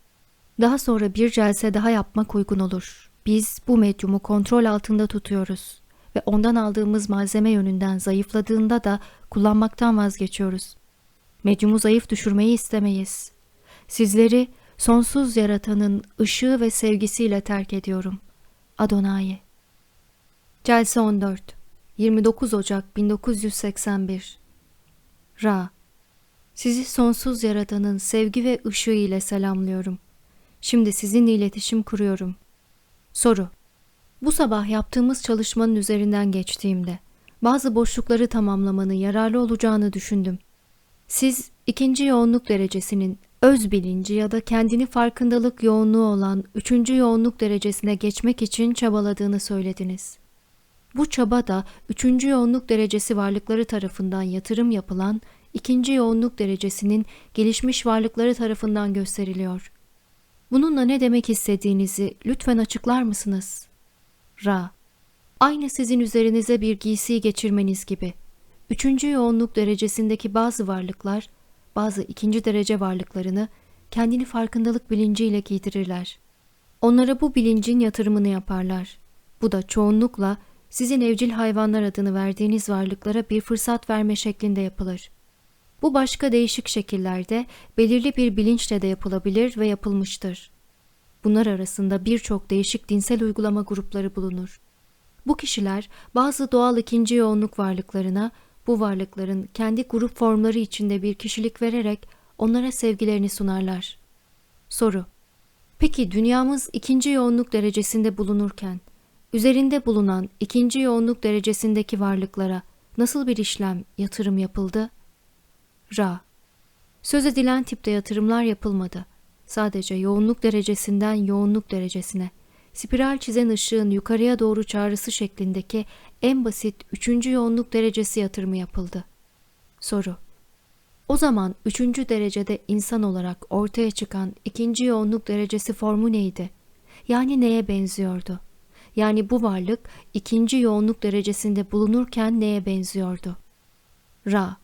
Daha sonra bir celse daha yapmak uygun olur. Biz bu medyumu kontrol altında tutuyoruz ve ondan aldığımız malzeme yönünden zayıfladığında da kullanmaktan vazgeçiyoruz. Medyumu zayıf düşürmeyi istemeyiz. Sizleri sonsuz yaratanın ışığı ve sevgisiyle terk ediyorum. Adonai Celse 14 29 Ocak 1981 Ra Sizi sonsuz yaratanın sevgi ve ışığı ile selamlıyorum. Şimdi sizinle iletişim kuruyorum. Soru Bu sabah yaptığımız çalışmanın üzerinden geçtiğimde bazı boşlukları tamamlamanın yararlı olacağını düşündüm. Siz ikinci yoğunluk derecesinin öz bilinci ya da kendini farkındalık yoğunluğu olan üçüncü yoğunluk derecesine geçmek için çabaladığını söylediniz. Bu çaba da üçüncü yoğunluk derecesi varlıkları tarafından yatırım yapılan ikinci yoğunluk derecesinin gelişmiş varlıkları tarafından gösteriliyor. Bununla ne demek istediğinizi lütfen açıklar mısınız? Ra Aynı sizin üzerinize bir giysiyi geçirmeniz gibi. Üçüncü yoğunluk derecesindeki bazı varlıklar, bazı ikinci derece varlıklarını kendini farkındalık bilinciyle giydirirler. Onlara bu bilincin yatırımını yaparlar. Bu da çoğunlukla sizin evcil hayvanlar adını verdiğiniz varlıklara bir fırsat verme şeklinde yapılır. Bu başka değişik şekillerde belirli bir bilinçle de yapılabilir ve yapılmıştır. Bunlar arasında birçok değişik dinsel uygulama grupları bulunur. Bu kişiler bazı doğal ikinci yoğunluk varlıklarına bu varlıkların kendi grup formları içinde bir kişilik vererek onlara sevgilerini sunarlar. Soru Peki dünyamız ikinci yoğunluk derecesinde bulunurken, üzerinde bulunan ikinci yoğunluk derecesindeki varlıklara nasıl bir işlem, yatırım yapıldı? Ra Söz edilen tipte yatırımlar yapılmadı. Sadece yoğunluk derecesinden yoğunluk derecesine, spiral çizen ışığın yukarıya doğru çağrısı şeklindeki en basit üçüncü yoğunluk derecesi yatırımı yapıldı. Soru O zaman üçüncü derecede insan olarak ortaya çıkan ikinci yoğunluk derecesi formu neydi? Yani neye benziyordu? Yani bu varlık ikinci yoğunluk derecesinde bulunurken neye benziyordu? Ra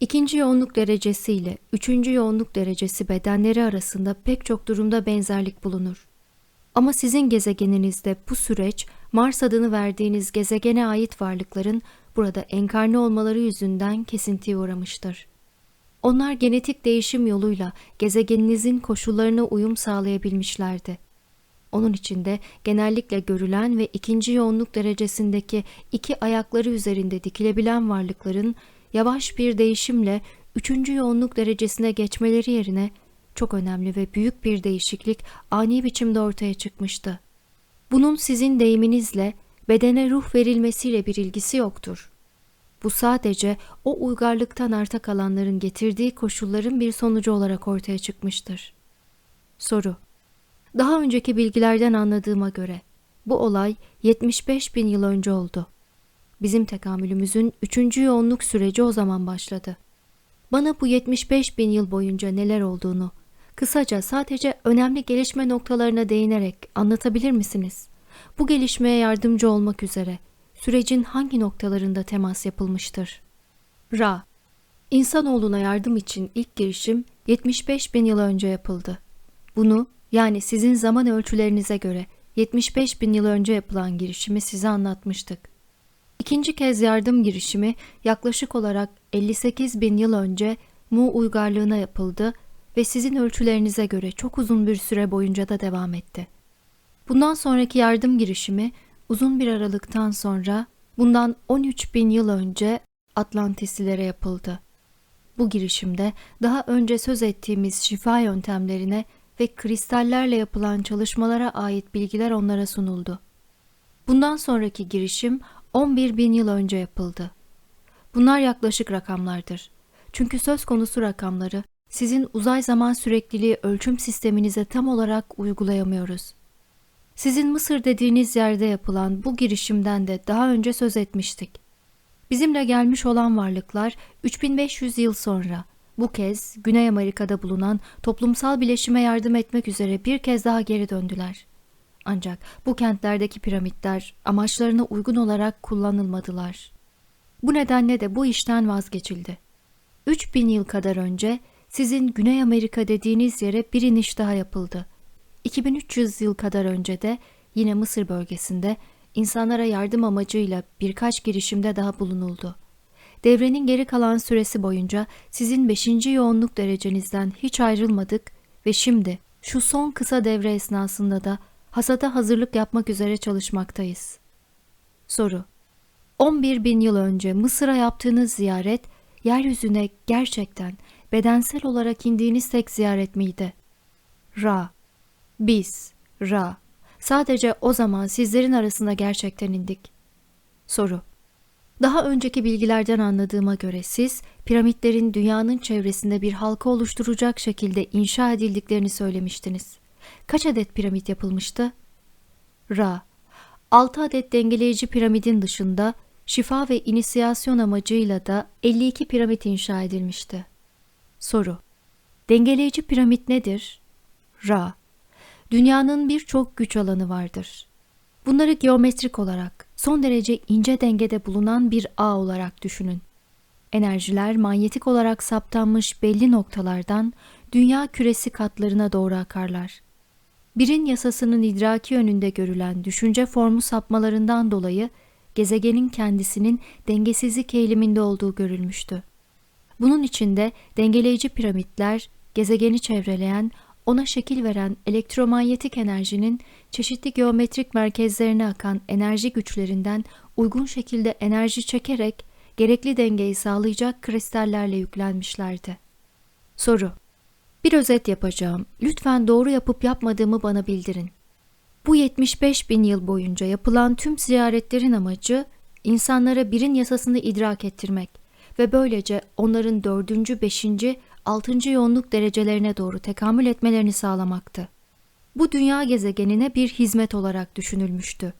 İkinci yoğunluk derecesi ile üçüncü yoğunluk derecesi bedenleri arasında pek çok durumda benzerlik bulunur. Ama sizin gezegeninizde bu süreç Mars adını verdiğiniz gezegene ait varlıkların burada enkarne olmaları yüzünden kesintiye uğramıştır. Onlar genetik değişim yoluyla gezegeninizin koşullarına uyum sağlayabilmişlerdi. Onun içinde genellikle görülen ve ikinci yoğunluk derecesindeki iki ayakları üzerinde dikilebilen varlıkların yavaş bir değişimle üçüncü yoğunluk derecesine geçmeleri yerine çok önemli ve büyük bir değişiklik ani biçimde ortaya çıkmıştı. Bunun sizin deyiminizle bedene ruh verilmesiyle bir ilgisi yoktur. Bu sadece o uygarlıktan arta kalanların getirdiği koşulların bir sonucu olarak ortaya çıkmıştır. Soru Daha önceki bilgilerden anladığıma göre bu olay 75 bin yıl önce oldu. Bizim tekamülümüzün üçüncü yoğunluk süreci o zaman başladı. Bana bu 75 bin yıl boyunca neler olduğunu, Kısaca sadece önemli gelişme noktalarına değinerek anlatabilir misiniz? Bu gelişmeye yardımcı olmak üzere sürecin hangi noktalarında temas yapılmıştır? Ra İnsanoğluna yardım için ilk girişim 75 bin yıl önce yapıldı. Bunu yani sizin zaman ölçülerinize göre 75 bin yıl önce yapılan girişimi size anlatmıştık. İkinci kez yardım girişimi yaklaşık olarak 58 bin yıl önce Mu uygarlığına yapıldı ve sizin ölçülerinize göre çok uzun bir süre boyunca da devam etti. Bundan sonraki yardım girişimi uzun bir aralıktan sonra bundan 13 bin yıl önce Atlantisilere yapıldı. Bu girişimde daha önce söz ettiğimiz şifa yöntemlerine ve kristallerle yapılan çalışmalara ait bilgiler onlara sunuldu. Bundan sonraki girişim 11 bin yıl önce yapıldı. Bunlar yaklaşık rakamlardır. Çünkü söz konusu rakamları sizin uzay zaman sürekliliği ölçüm sisteminize tam olarak uygulayamıyoruz. Sizin Mısır dediğiniz yerde yapılan bu girişimden de daha önce söz etmiştik. Bizimle gelmiş olan varlıklar 3500 yıl sonra bu kez Güney Amerika'da bulunan toplumsal bileşime yardım etmek üzere bir kez daha geri döndüler. Ancak bu kentlerdeki piramitler amaçlarına uygun olarak kullanılmadılar. Bu nedenle de bu işten vazgeçildi. 3000 yıl kadar önce sizin Güney Amerika dediğiniz yere bir iniş daha yapıldı. 2300 yıl kadar önce de yine Mısır bölgesinde insanlara yardım amacıyla birkaç girişimde daha bulunuldu. Devrenin geri kalan süresi boyunca sizin 5. yoğunluk derecenizden hiç ayrılmadık ve şimdi şu son kısa devre esnasında da hasata hazırlık yapmak üzere çalışmaktayız. Soru 11 bin yıl önce Mısır'a yaptığınız ziyaret, yeryüzüne gerçekten bedensel olarak indiğiniz tek ziyaret miydi? Ra Biz, Ra, sadece o zaman sizlerin arasında gerçekten indik. Soru Daha önceki bilgilerden anladığıma göre siz, piramitlerin dünyanın çevresinde bir halka oluşturacak şekilde inşa edildiklerini söylemiştiniz. Kaç adet piramit yapılmıştı? Ra 6 adet dengeleyici piramidin dışında şifa ve inisiyasyon amacıyla da 52 piramit inşa edilmişti. Soru Dengeleyici piramit nedir? Ra Dünyanın birçok güç alanı vardır. Bunları geometrik olarak son derece ince dengede bulunan bir ağ olarak düşünün. Enerjiler manyetik olarak saptanmış belli noktalardan dünya küresi katlarına doğru akarlar. Birin yasasının idraki yönünde görülen düşünce formu sapmalarından dolayı gezegenin kendisinin dengesizlik eğiliminde olduğu görülmüştü. Bunun içinde dengeleyici piramitler, gezegeni çevreleyen, ona şekil veren elektromanyetik enerjinin çeşitli geometrik merkezlerine akan enerji güçlerinden uygun şekilde enerji çekerek gerekli dengeyi sağlayacak kristallerle yüklenmişlerdi. Soru Bir özet yapacağım. Lütfen doğru yapıp yapmadığımı bana bildirin. Bu 75 bin yıl boyunca yapılan tüm ziyaretlerin amacı insanlara birin yasasını idrak ettirmek ve böylece onların dördüncü, beşinci, altıncı yoğunluk derecelerine doğru tekamül etmelerini sağlamaktı. Bu dünya gezegenine bir hizmet olarak düşünülmüştü.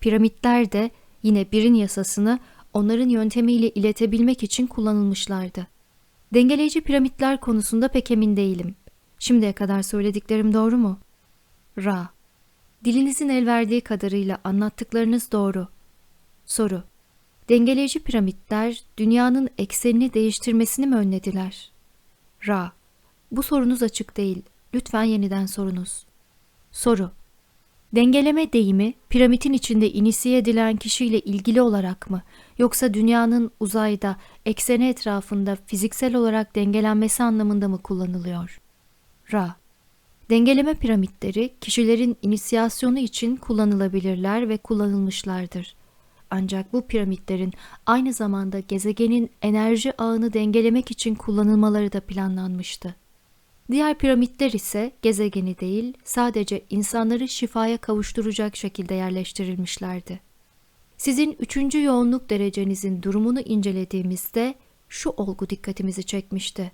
Piramitler de yine birin yasasını onların yöntemiyle iletebilmek için kullanılmışlardı. Dengeleyici piramitler konusunda pek emin değilim. Şimdiye kadar söylediklerim doğru mu? Ra Dilinizin el verdiği kadarıyla anlattıklarınız doğru. Soru Dengeleyici piramitler dünyanın eksenini değiştirmesini mi önlediler? Ra Bu sorunuz açık değil. Lütfen yeniden sorunuz. Soru Dengeleme deyimi piramidin içinde inisiye edilen kişiyle ilgili olarak mı yoksa dünyanın uzayda ekseni etrafında fiziksel olarak dengelenmesi anlamında mı kullanılıyor? Ra Dengeleme piramitleri kişilerin inisiyasyonu için kullanılabilirler ve kullanılmışlardır. Ancak bu piramitlerin aynı zamanda gezegenin enerji ağını dengelemek için kullanılmaları da planlanmıştı. Diğer piramitler ise gezegeni değil, sadece insanları şifaya kavuşturacak şekilde yerleştirilmişlerdi. Sizin üçüncü yoğunluk derecenizin durumunu incelediğimizde şu olgu dikkatimizi çekmişti.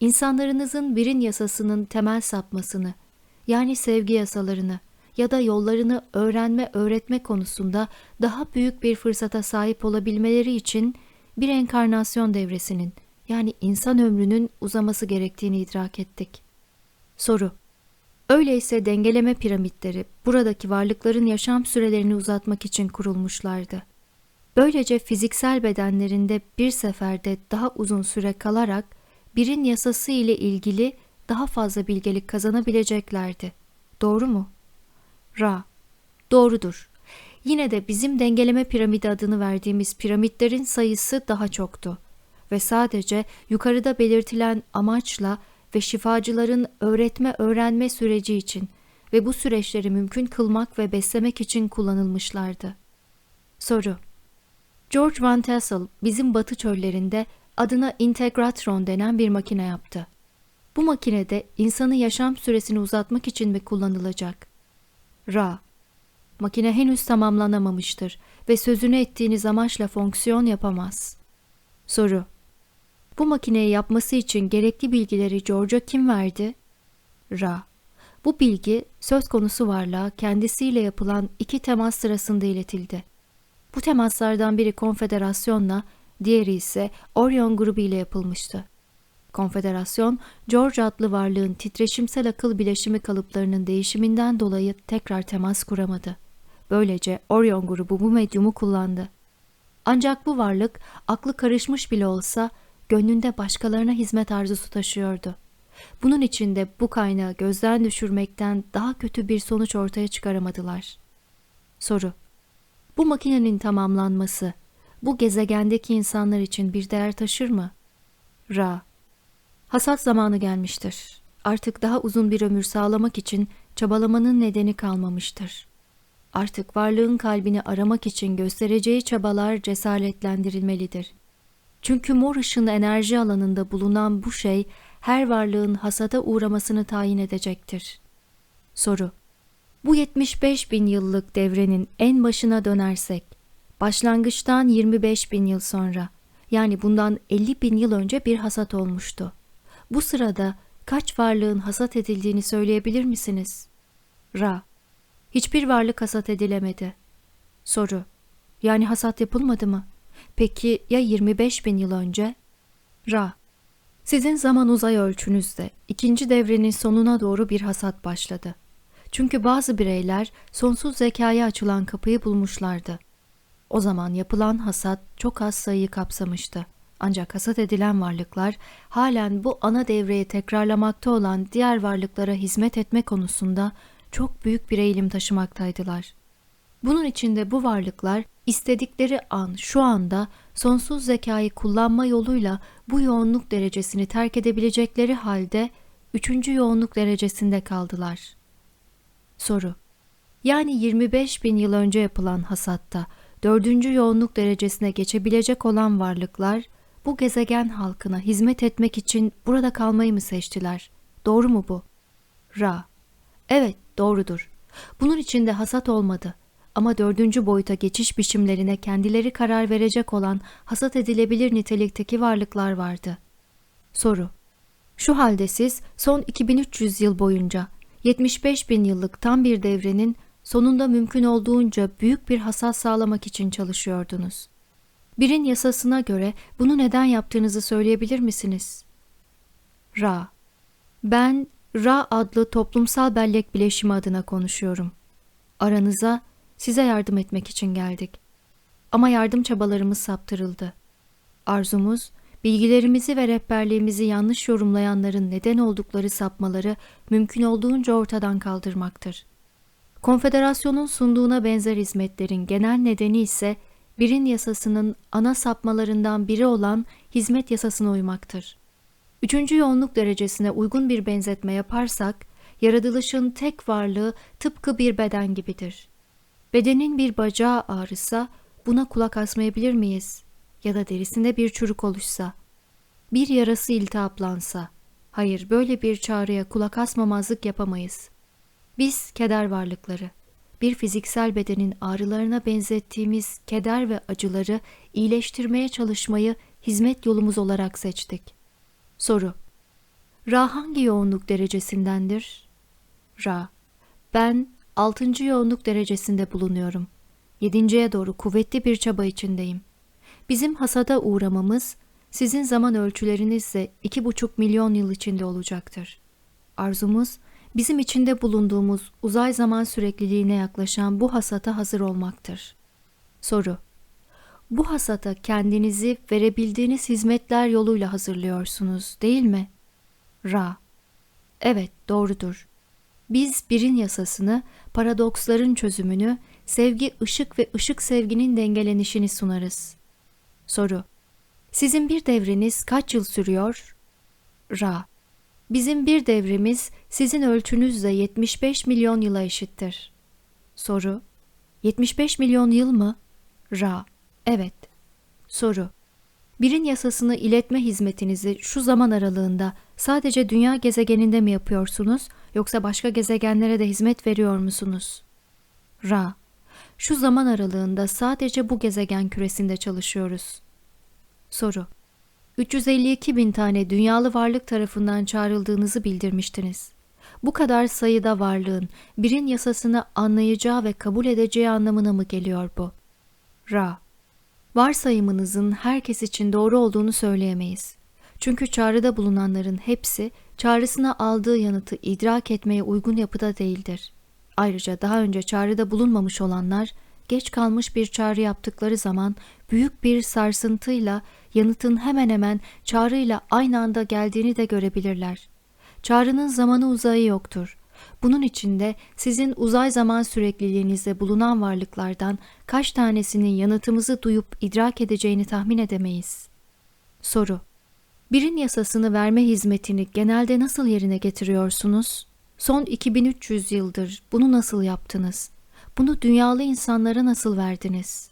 İnsanlarınızın birin yasasının temel sapmasını, yani sevgi yasalarını ya da yollarını öğrenme öğretme konusunda daha büyük bir fırsata sahip olabilmeleri için bir enkarnasyon devresinin yani insan ömrünün uzaması gerektiğini idrak ettik. Soru Öyleyse dengeleme piramitleri buradaki varlıkların yaşam sürelerini uzatmak için kurulmuşlardı. Böylece fiziksel bedenlerinde bir seferde daha uzun süre kalarak birin yasası ile ilgili daha fazla bilgelik kazanabileceklerdi. Doğru mu? Ra. Doğrudur. Yine de bizim dengeleme piramidi adını verdiğimiz piramitlerin sayısı daha çoktu ve sadece yukarıda belirtilen amaçla ve şifacıların öğretme öğrenme süreci için ve bu süreçleri mümkün kılmak ve beslemek için kullanılmışlardı. Soru George Van Tassel bizim batı çöllerinde adına Integratron denen bir makine yaptı. Bu makinede insanı yaşam süresini uzatmak için mi kullanılacak? Ra Makine henüz tamamlanamamıştır ve sözünü ettiğiniz amaçla fonksiyon yapamaz. Soru Bu makineyi yapması için gerekli bilgileri George'a kim verdi? Ra Bu bilgi söz konusu varlığa kendisiyle yapılan iki temas sırasında iletildi. Bu temaslardan biri konfederasyonla, diğeri ise Orion grubu ile yapılmıştı. Konfederasyon, George adlı varlığın titreşimsel akıl bileşimi kalıplarının değişiminden dolayı tekrar temas kuramadı. Böylece Orion grubu bu medyumu kullandı. Ancak bu varlık aklı karışmış bile olsa gönlünde başkalarına hizmet arzusu taşıyordu. Bunun için de bu kaynağı gözden düşürmekten daha kötü bir sonuç ortaya çıkaramadılar. Soru Bu makinenin tamamlanması bu gezegendeki insanlar için bir değer taşır mı? Ra Hasat zamanı gelmiştir. Artık daha uzun bir ömür sağlamak için çabalamanın nedeni kalmamıştır. Artık varlığın kalbini aramak için göstereceği çabalar cesaretlendirilmelidir. Çünkü mor ışın enerji alanında bulunan bu şey her varlığın hasada uğramasını tayin edecektir. Soru Bu 75 bin yıllık devrenin en başına dönersek, başlangıçtan 25 bin yıl sonra, yani bundan 50 bin yıl önce bir hasat olmuştu. Bu sırada kaç varlığın hasat edildiğini söyleyebilir misiniz? Ra Hiçbir varlık hasat edilemedi. Soru Yani hasat yapılmadı mı? Peki ya 25 bin yıl önce? Ra Sizin zaman uzay ölçünüzde ikinci devrenin sonuna doğru bir hasat başladı. Çünkü bazı bireyler sonsuz zekaya açılan kapıyı bulmuşlardı. O zaman yapılan hasat çok az sayıyı kapsamıştı. Ancak hasat edilen varlıklar halen bu ana devreyi tekrarlamakta olan diğer varlıklara hizmet etme konusunda çok büyük bir eğilim taşımaktaydılar. Bunun içinde bu varlıklar istedikleri an şu anda sonsuz zekayı kullanma yoluyla bu yoğunluk derecesini terk edebilecekleri halde üçüncü yoğunluk derecesinde kaldılar. Soru Yani 25 bin yıl önce yapılan hasatta dördüncü yoğunluk derecesine geçebilecek olan varlıklar bu gezegen halkına hizmet etmek için burada kalmayı mı seçtiler? Doğru mu bu? Ra Evet, doğrudur. Bunun için de hasat olmadı. Ama dördüncü boyuta geçiş biçimlerine kendileri karar verecek olan hasat edilebilir nitelikteki varlıklar vardı. Soru Şu halde siz son 2300 yıl boyunca 75 bin yıllık tam bir devrenin sonunda mümkün olduğunca büyük bir hasat sağlamak için çalışıyordunuz. Birin yasasına göre bunu neden yaptığınızı söyleyebilir misiniz? Ra Ben Ra adlı toplumsal bellek bileşimi adına konuşuyorum. Aranıza size yardım etmek için geldik. Ama yardım çabalarımız saptırıldı. Arzumuz, bilgilerimizi ve rehberliğimizi yanlış yorumlayanların neden oldukları sapmaları mümkün olduğunca ortadan kaldırmaktır. Konfederasyonun sunduğuna benzer hizmetlerin genel nedeni ise birin yasasının ana sapmalarından biri olan hizmet yasasına uymaktır. Üçüncü yoğunluk derecesine uygun bir benzetme yaparsak, yaratılışın tek varlığı tıpkı bir beden gibidir. Bedenin bir bacağı ağrısa buna kulak asmayabilir miyiz? Ya da derisinde bir çürük oluşsa? Bir yarası iltihaplansa? Hayır, böyle bir çağrıya kulak asmamazlık yapamayız. Biz keder varlıkları, bir fiziksel bedenin ağrılarına benzettiğimiz keder ve acıları iyileştirmeye çalışmayı hizmet yolumuz olarak seçtik. Soru Ra hangi yoğunluk derecesindendir? Ra Ben altıncı yoğunluk derecesinde bulunuyorum. Yedinciye doğru kuvvetli bir çaba içindeyim. Bizim hasada uğramamız sizin zaman ölçülerinizle iki buçuk milyon yıl içinde olacaktır. arzumuz, bizim içinde bulunduğumuz uzay zaman sürekliliğine yaklaşan bu hasata hazır olmaktır. Soru Bu hasata kendinizi verebildiğiniz hizmetler yoluyla hazırlıyorsunuz, değil mi? Ra Evet, doğrudur. Biz birin yasasını, paradoksların çözümünü, sevgi ışık ve ışık sevginin dengelenişini sunarız. Soru Sizin bir devreniz kaç yıl sürüyor? Ra Bizim bir devrimiz sizin ölçünüzle 75 milyon yıla eşittir. Soru 75 milyon yıl mı? Ra Evet. Soru Birin yasasını iletme hizmetinizi şu zaman aralığında sadece dünya gezegeninde mi yapıyorsunuz yoksa başka gezegenlere de hizmet veriyor musunuz? Ra Şu zaman aralığında sadece bu gezegen küresinde çalışıyoruz. Soru 352 bin tane dünyalı varlık tarafından çağrıldığınızı bildirmiştiniz. Bu kadar sayıda varlığın birin yasasını anlayacağı ve kabul edeceği anlamına mı geliyor bu? Ra Varsayımınızın herkes için doğru olduğunu söyleyemeyiz. Çünkü çağrıda bulunanların hepsi çağrısına aldığı yanıtı idrak etmeye uygun yapıda değildir. Ayrıca daha önce çağrıda bulunmamış olanlar geç kalmış bir çağrı yaptıkları zaman büyük bir sarsıntıyla yanıtın hemen hemen çağrıyla aynı anda geldiğini de görebilirler. Çağrının zamanı uzayı yoktur. Bunun içinde sizin uzay zaman sürekliliğinizde bulunan varlıklardan kaç tanesinin yanıtımızı duyup idrak edeceğini tahmin edemeyiz. Soru Birin yasasını verme hizmetini genelde nasıl yerine getiriyorsunuz? Son 2300 yıldır bunu nasıl yaptınız? Bunu dünyalı insanlara nasıl verdiniz?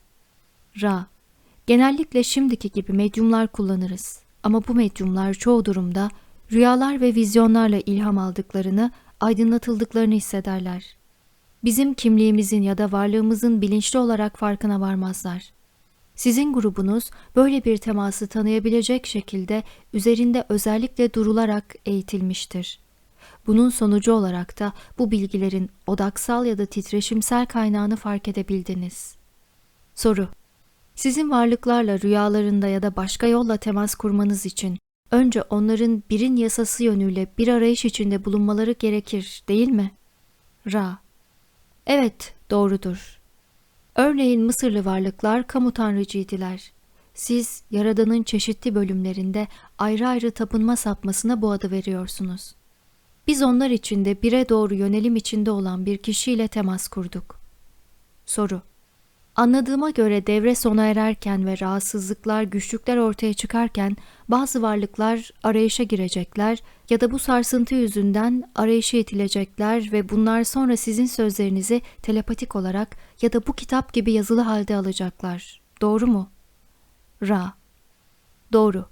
Ra Genellikle şimdiki gibi medyumlar kullanırız. Ama bu medyumlar çoğu durumda rüyalar ve vizyonlarla ilham aldıklarını, aydınlatıldıklarını hissederler. Bizim kimliğimizin ya da varlığımızın bilinçli olarak farkına varmazlar. Sizin grubunuz böyle bir teması tanıyabilecek şekilde üzerinde özellikle durularak eğitilmiştir. Bunun sonucu olarak da bu bilgilerin odaksal ya da titreşimsel kaynağını fark edebildiniz. Soru Sizin varlıklarla rüyalarında ya da başka yolla temas kurmanız için önce onların birin yasası yönüyle bir arayış içinde bulunmaları gerekir, değil mi? Ra Evet, doğrudur. Örneğin Mısırlı varlıklar kamu tanrıcıydılar. Siz Yaradan'ın çeşitli bölümlerinde ayrı ayrı tapınma sapmasına bu adı veriyorsunuz. Biz onlar içinde bire doğru yönelim içinde olan bir kişiyle temas kurduk. Soru Anladığıma göre devre sona ererken ve rahatsızlıklar, güçlükler ortaya çıkarken bazı varlıklar arayışa girecekler ya da bu sarsıntı yüzünden arayışa itilecekler ve bunlar sonra sizin sözlerinizi telepatik olarak ya da bu kitap gibi yazılı halde alacaklar. Doğru mu? Ra Doğru.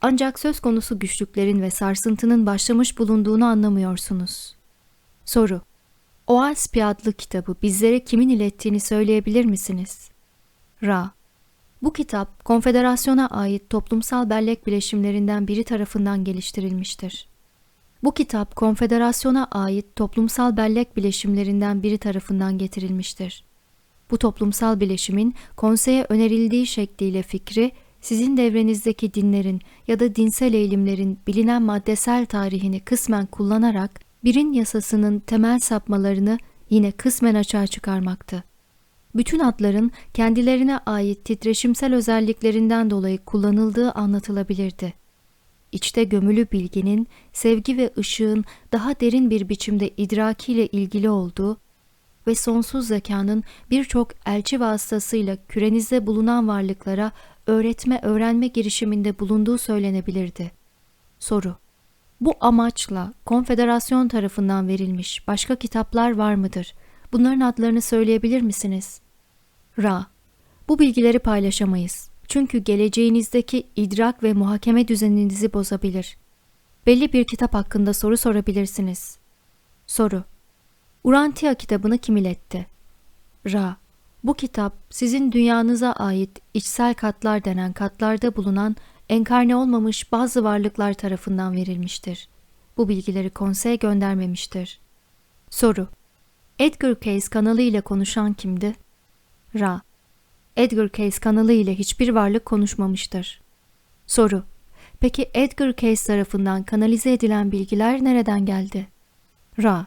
Ancak söz konusu güçlüklerin ve sarsıntının başlamış bulunduğunu anlamıyorsunuz. Soru Oaspi adlı kitabı bizlere kimin ilettiğini söyleyebilir misiniz? Ra Bu kitap, konfederasyona ait toplumsal bellek bileşimlerinden biri tarafından geliştirilmiştir. Bu kitap, konfederasyona ait toplumsal bellek bileşimlerinden biri tarafından getirilmiştir. Bu toplumsal bileşimin konseye önerildiği şekliyle fikri, sizin devrenizdeki dinlerin ya da dinsel eğilimlerin bilinen maddesel tarihini kısmen kullanarak birin yasasının temel sapmalarını yine kısmen açığa çıkarmaktı. Bütün adların kendilerine ait titreşimsel özelliklerinden dolayı kullanıldığı anlatılabilirdi. İçte gömülü bilginin, sevgi ve ışığın daha derin bir biçimde idrakiyle ilgili olduğu ve sonsuz zekanın birçok elçi vasıtasıyla kürenizde bulunan varlıklara öğretme öğrenme girişiminde bulunduğu söylenebilirdi. Soru bu amaçla konfederasyon tarafından verilmiş başka kitaplar var mıdır? Bunların adlarını söyleyebilir misiniz? Ra Bu bilgileri paylaşamayız. Çünkü geleceğinizdeki idrak ve muhakeme düzeninizi bozabilir. Belli bir kitap hakkında soru sorabilirsiniz. Soru Urantia kitabını kim iletti? Ra Bu kitap sizin dünyanıza ait içsel katlar denen katlarda bulunan enkarne olmamış bazı varlıklar tarafından verilmiştir. Bu bilgileri konseye göndermemiştir. Soru Edgar Case kanalı ile konuşan kimdi? Ra Edgar Case kanalı ile hiçbir varlık konuşmamıştır. Soru Peki Edgar Cayce tarafından kanalize edilen bilgiler nereden geldi? Ra.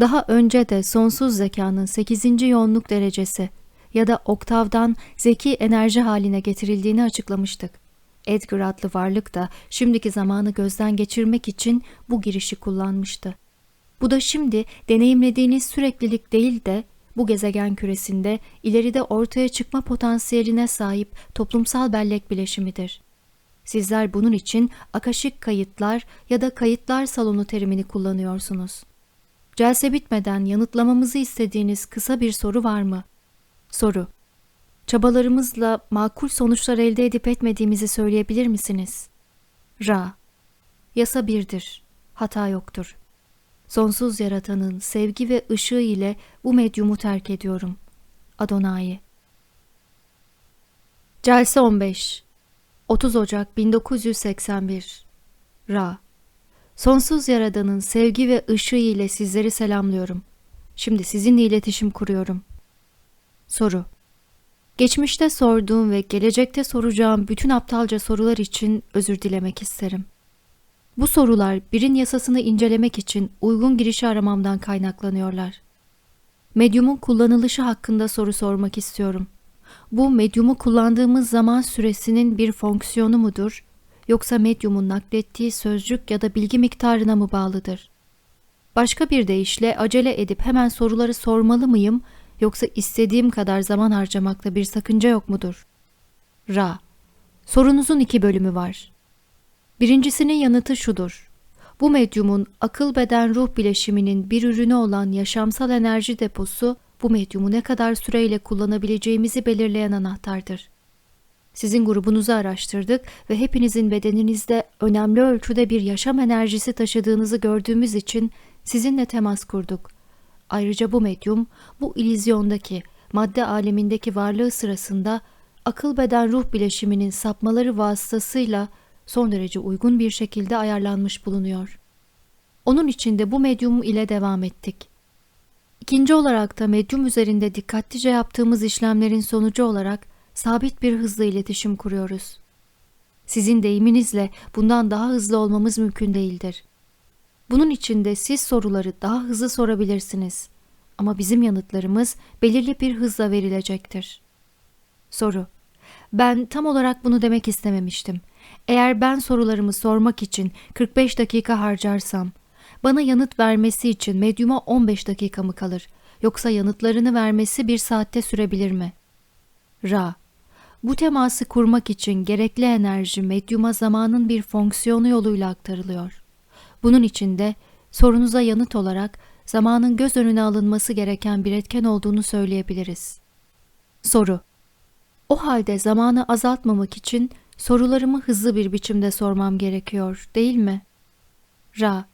Daha önce de sonsuz zekanın 8. yoğunluk derecesi ya da oktavdan zeki enerji haline getirildiğini açıklamıştık. Edgar adlı varlık da şimdiki zamanı gözden geçirmek için bu girişi kullanmıştı. Bu da şimdi deneyimlediğiniz süreklilik değil de bu gezegen küresinde ileride ortaya çıkma potansiyeline sahip toplumsal bellek bileşimidir. Sizler bunun için akaşik kayıtlar ya da kayıtlar salonu terimini kullanıyorsunuz. Celse bitmeden yanıtlamamızı istediğiniz kısa bir soru var mı? Soru. Çabalarımızla makul sonuçlar elde edip etmediğimizi söyleyebilir misiniz? Ra. Yasa birdir. Hata yoktur. Sonsuz yaratanın sevgi ve ışığı ile bu medyumu terk ediyorum. Adonai. Celse 15 30 Ocak 1981 Ra Sonsuz Yaradan'ın sevgi ve ışığı ile sizleri selamlıyorum. Şimdi sizinle iletişim kuruyorum. Soru Geçmişte sorduğum ve gelecekte soracağım bütün aptalca sorular için özür dilemek isterim. Bu sorular birin yasasını incelemek için uygun girişi aramamdan kaynaklanıyorlar. Medyumun kullanılışı hakkında soru sormak istiyorum. Bu medyumu kullandığımız zaman süresinin bir fonksiyonu mudur yoksa medyumun naklettiği sözcük ya da bilgi miktarına mı bağlıdır? Başka bir deyişle acele edip hemen soruları sormalı mıyım yoksa istediğim kadar zaman harcamakta bir sakınca yok mudur? Ra. Sorunuzun iki bölümü var. Birincisinin yanıtı şudur. Bu medyumun akıl beden ruh bileşiminin bir ürünü olan yaşamsal enerji deposu bu medyumu ne kadar süreyle kullanabileceğimizi belirleyen anahtardır. Sizin grubunuzu araştırdık ve hepinizin bedeninizde önemli ölçüde bir yaşam enerjisi taşıdığınızı gördüğümüz için sizinle temas kurduk. Ayrıca bu medyum, bu ilizyondaki, madde alemindeki varlığı sırasında akıl beden ruh bileşiminin sapmaları vasıtasıyla son derece uygun bir şekilde ayarlanmış bulunuyor. Onun için de bu medyum ile devam ettik. İkinci olarak da medyum üzerinde dikkatlice yaptığımız işlemlerin sonucu olarak sabit bir hızla iletişim kuruyoruz. Sizin deyiminizle bundan daha hızlı olmamız mümkün değildir. Bunun için de siz soruları daha hızlı sorabilirsiniz. Ama bizim yanıtlarımız belirli bir hızla verilecektir. Soru Ben tam olarak bunu demek istememiştim. Eğer ben sorularımı sormak için 45 dakika harcarsam, bana yanıt vermesi için medyuma 15 dakika mı kalır? Yoksa yanıtlarını vermesi bir saatte sürebilir mi? Ra Bu teması kurmak için gerekli enerji medyuma zamanın bir fonksiyonu yoluyla aktarılıyor. Bunun için de sorunuza yanıt olarak zamanın göz önüne alınması gereken bir etken olduğunu söyleyebiliriz. Soru O halde zamanı azaltmamak için sorularımı hızlı bir biçimde sormam gerekiyor, değil mi? Ra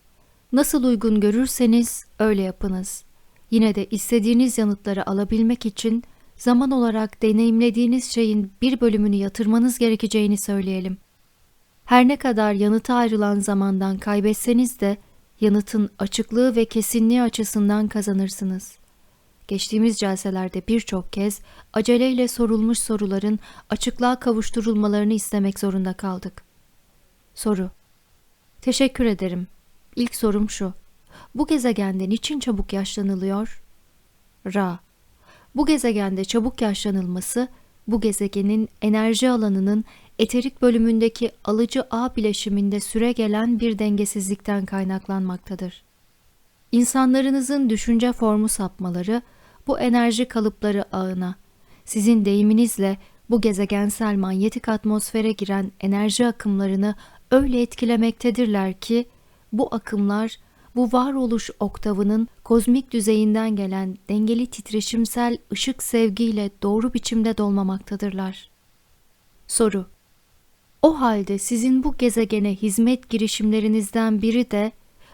Nasıl uygun görürseniz öyle yapınız. Yine de istediğiniz yanıtları alabilmek için zaman olarak deneyimlediğiniz şeyin bir bölümünü yatırmanız gerekeceğini söyleyelim. Her ne kadar yanıta ayrılan zamandan kaybetseniz de yanıtın açıklığı ve kesinliği açısından kazanırsınız. Geçtiğimiz celselerde birçok kez aceleyle sorulmuş soruların açıklığa kavuşturulmalarını istemek zorunda kaldık. Soru Teşekkür ederim. İlk sorum şu. Bu gezegende niçin çabuk yaşlanılıyor? Ra. Bu gezegende çabuk yaşlanılması, bu gezegenin enerji alanının eterik bölümündeki alıcı ağ bileşiminde süre gelen bir dengesizlikten kaynaklanmaktadır. İnsanlarınızın düşünce formu sapmaları, bu enerji kalıpları ağına, sizin deyiminizle bu gezegensel manyetik atmosfere giren enerji akımlarını öyle etkilemektedirler ki, bu akımlar bu varoluş oktavının kozmik düzeyinden gelen dengeli titreşimsel ışık sevgiyle doğru biçimde dolmamaktadırlar. Soru O halde sizin bu gezegene hizmet girişimlerinizden biri de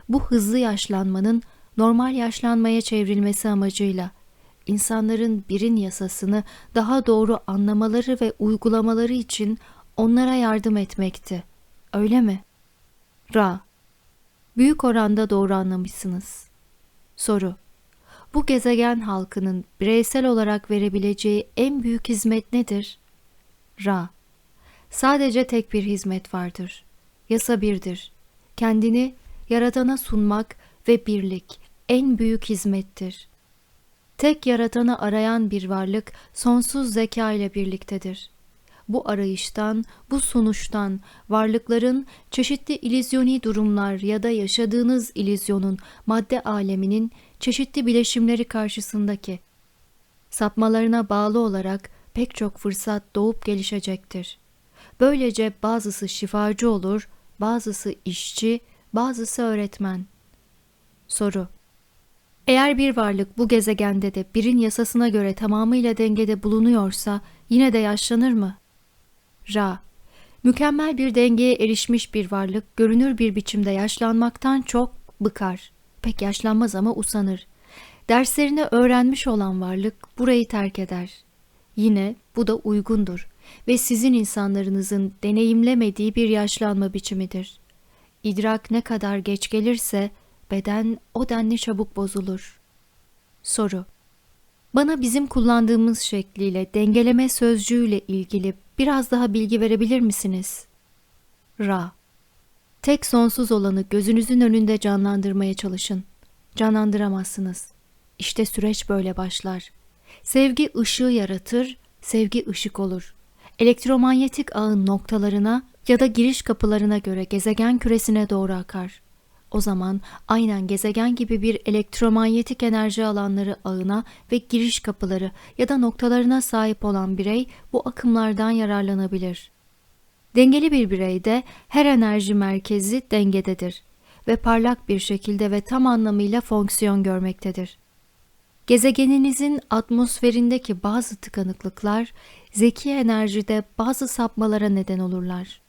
bu hızlı yaşlanmanın normal yaşlanmaya çevrilmesi amacıyla insanların birin yasasını daha doğru anlamaları ve uygulamaları için onlara yardım etmekti. Öyle mi? Ra büyük oranda doğru anlamışsınız. Soru Bu gezegen halkının bireysel olarak verebileceği en büyük hizmet nedir? Ra Sadece tek bir hizmet vardır. Yasa birdir. Kendini yaratana sunmak ve birlik en büyük hizmettir. Tek yaratanı arayan bir varlık sonsuz zeka ile birliktedir. Bu arayıştan, bu sunuştan varlıkların çeşitli ilizyoni durumlar ya da yaşadığınız ilizyonun madde aleminin çeşitli bileşimleri karşısındaki sapmalarına bağlı olarak pek çok fırsat doğup gelişecektir. Böylece bazısı şifacı olur, bazısı işçi, bazısı öğretmen. Soru Eğer bir varlık bu gezegende de birin yasasına göre tamamıyla dengede bulunuyorsa yine de yaşlanır mı? Ra Mükemmel bir dengeye erişmiş bir varlık görünür bir biçimde yaşlanmaktan çok bıkar. Pek yaşlanmaz ama usanır. Derslerini öğrenmiş olan varlık burayı terk eder. Yine bu da uygundur ve sizin insanlarınızın deneyimlemediği bir yaşlanma biçimidir. İdrak ne kadar geç gelirse beden o denli çabuk bozulur. Soru Bana bizim kullandığımız şekliyle dengeleme sözcüğüyle ilgili biraz daha bilgi verebilir misiniz? Ra Tek sonsuz olanı gözünüzün önünde canlandırmaya çalışın. Canlandıramazsınız. İşte süreç böyle başlar. Sevgi ışığı yaratır, sevgi ışık olur. Elektromanyetik ağın noktalarına ya da giriş kapılarına göre gezegen küresine doğru akar. O zaman aynen gezegen gibi bir elektromanyetik enerji alanları ağına ve giriş kapıları ya da noktalarına sahip olan birey bu akımlardan yararlanabilir. Dengeli bir bireyde her enerji merkezi dengededir ve parlak bir şekilde ve tam anlamıyla fonksiyon görmektedir. Gezegeninizin atmosferindeki bazı tıkanıklıklar zeki enerjide bazı sapmalara neden olurlar.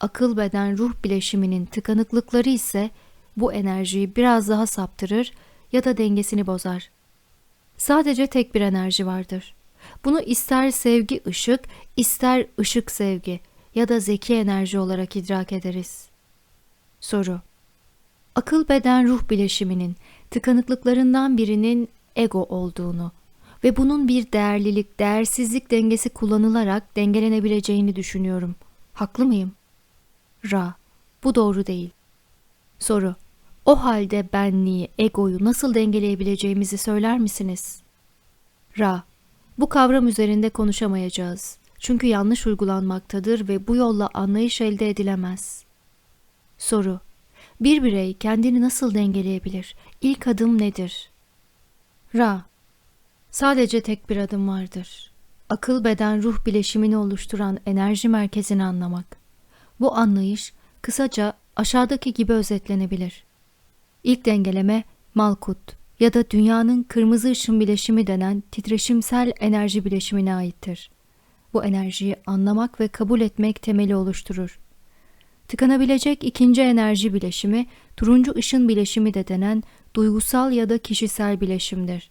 Akıl beden ruh bileşiminin tıkanıklıkları ise bu enerjiyi biraz daha saptırır ya da dengesini bozar. Sadece tek bir enerji vardır. Bunu ister sevgi ışık, ister ışık sevgi ya da zeki enerji olarak idrak ederiz. Soru Akıl beden ruh bileşiminin tıkanıklıklarından birinin ego olduğunu ve bunun bir değerlilik, değersizlik dengesi kullanılarak dengelenebileceğini düşünüyorum. Haklı mıyım? Ra, bu doğru değil. Soru, o halde benliği, egoyu nasıl dengeleyebileceğimizi söyler misiniz? Ra, bu kavram üzerinde konuşamayacağız. Çünkü yanlış uygulanmaktadır ve bu yolla anlayış elde edilemez. Soru, bir birey kendini nasıl dengeleyebilir? İlk adım nedir? Ra, sadece tek bir adım vardır. Akıl beden ruh bileşimini oluşturan enerji merkezini anlamak. Bu anlayış kısaca aşağıdaki gibi özetlenebilir. İlk dengeleme Malkut ya da dünyanın kırmızı ışın bileşimi denen titreşimsel enerji bileşimine aittir. Bu enerjiyi anlamak ve kabul etmek temeli oluşturur. Tıkanabilecek ikinci enerji bileşimi turuncu ışın bileşimi de denen duygusal ya da kişisel bileşimdir.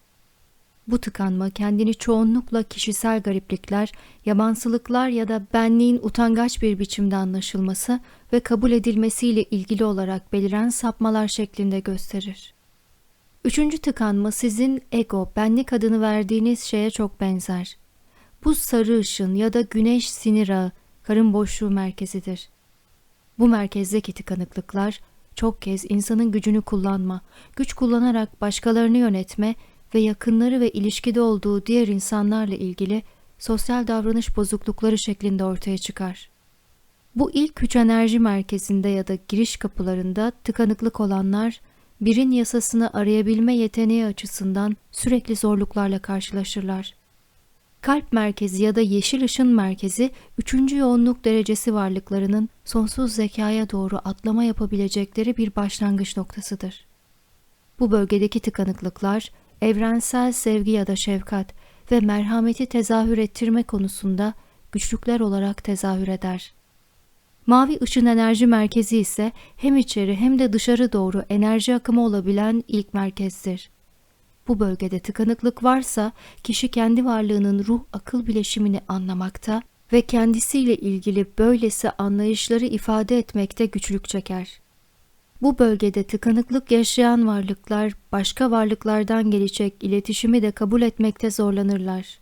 Bu tıkanma kendini çoğunlukla kişisel gariplikler, yabansılıklar ya da benliğin utangaç bir biçimde anlaşılması ve kabul edilmesiyle ilgili olarak beliren sapmalar şeklinde gösterir. Üçüncü tıkanma sizin ego, benlik adını verdiğiniz şeye çok benzer. Bu sarı ışın ya da güneş sinir ağı, karın boşluğu merkezidir. Bu merkezdeki tıkanıklıklar çok kez insanın gücünü kullanma, güç kullanarak başkalarını yönetme ve yakınları ve ilişkide olduğu diğer insanlarla ilgili sosyal davranış bozuklukları şeklinde ortaya çıkar. Bu ilk üç enerji merkezinde ya da giriş kapılarında tıkanıklık olanlar, birin yasasını arayabilme yeteneği açısından sürekli zorluklarla karşılaşırlar. Kalp merkezi ya da yeşil ışın merkezi üçüncü yoğunluk derecesi varlıklarının sonsuz zekaya doğru atlama yapabilecekleri bir başlangıç noktasıdır. Bu bölgedeki tıkanıklıklar evrensel sevgi ya da şefkat ve merhameti tezahür ettirme konusunda güçlükler olarak tezahür eder. Mavi ışın enerji merkezi ise hem içeri hem de dışarı doğru enerji akımı olabilen ilk merkezdir. Bu bölgede tıkanıklık varsa kişi kendi varlığının ruh akıl bileşimini anlamakta ve kendisiyle ilgili böylesi anlayışları ifade etmekte güçlük çeker. Bu bölgede tıkanıklık yaşayan varlıklar başka varlıklardan gelecek iletişimi de kabul etmekte zorlanırlar.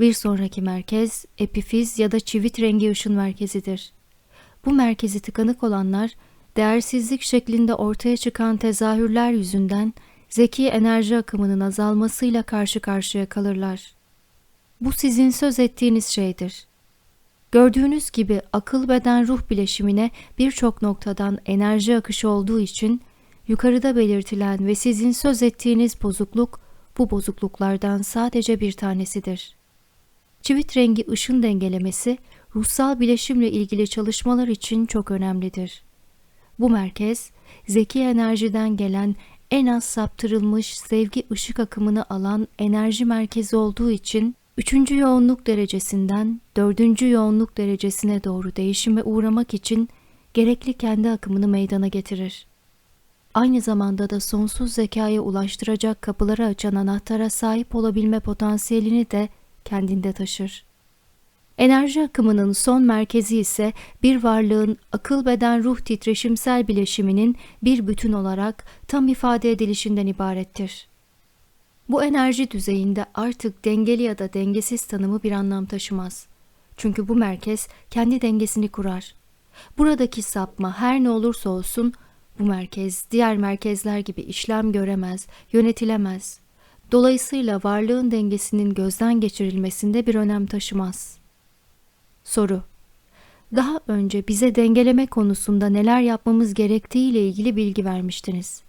Bir sonraki merkez epifiz ya da çivit rengi ışın merkezidir. Bu merkezi tıkanık olanlar değersizlik şeklinde ortaya çıkan tezahürler yüzünden zeki enerji akımının azalmasıyla karşı karşıya kalırlar. Bu sizin söz ettiğiniz şeydir. Gördüğünüz gibi akıl beden ruh bileşimine birçok noktadan enerji akışı olduğu için yukarıda belirtilen ve sizin söz ettiğiniz bozukluk bu bozukluklardan sadece bir tanesidir. Çivit rengi ışın dengelemesi ruhsal bileşimle ilgili çalışmalar için çok önemlidir. Bu merkez zeki enerjiden gelen en az saptırılmış sevgi ışık akımını alan enerji merkezi olduğu için üçüncü yoğunluk derecesinden dördüncü yoğunluk derecesine doğru değişime uğramak için gerekli kendi akımını meydana getirir. Aynı zamanda da sonsuz zekaya ulaştıracak kapıları açan anahtara sahip olabilme potansiyelini de kendinde taşır. Enerji akımının son merkezi ise bir varlığın akıl beden ruh titreşimsel bileşiminin bir bütün olarak tam ifade edilişinden ibarettir. Bu enerji düzeyinde artık dengeli ya da dengesiz tanımı bir anlam taşımaz. Çünkü bu merkez kendi dengesini kurar. Buradaki sapma her ne olursa olsun bu merkez diğer merkezler gibi işlem göremez, yönetilemez. Dolayısıyla varlığın dengesinin gözden geçirilmesinde bir önem taşımaz. Soru Daha önce bize dengeleme konusunda neler yapmamız gerektiği ile ilgili bilgi vermiştiniz.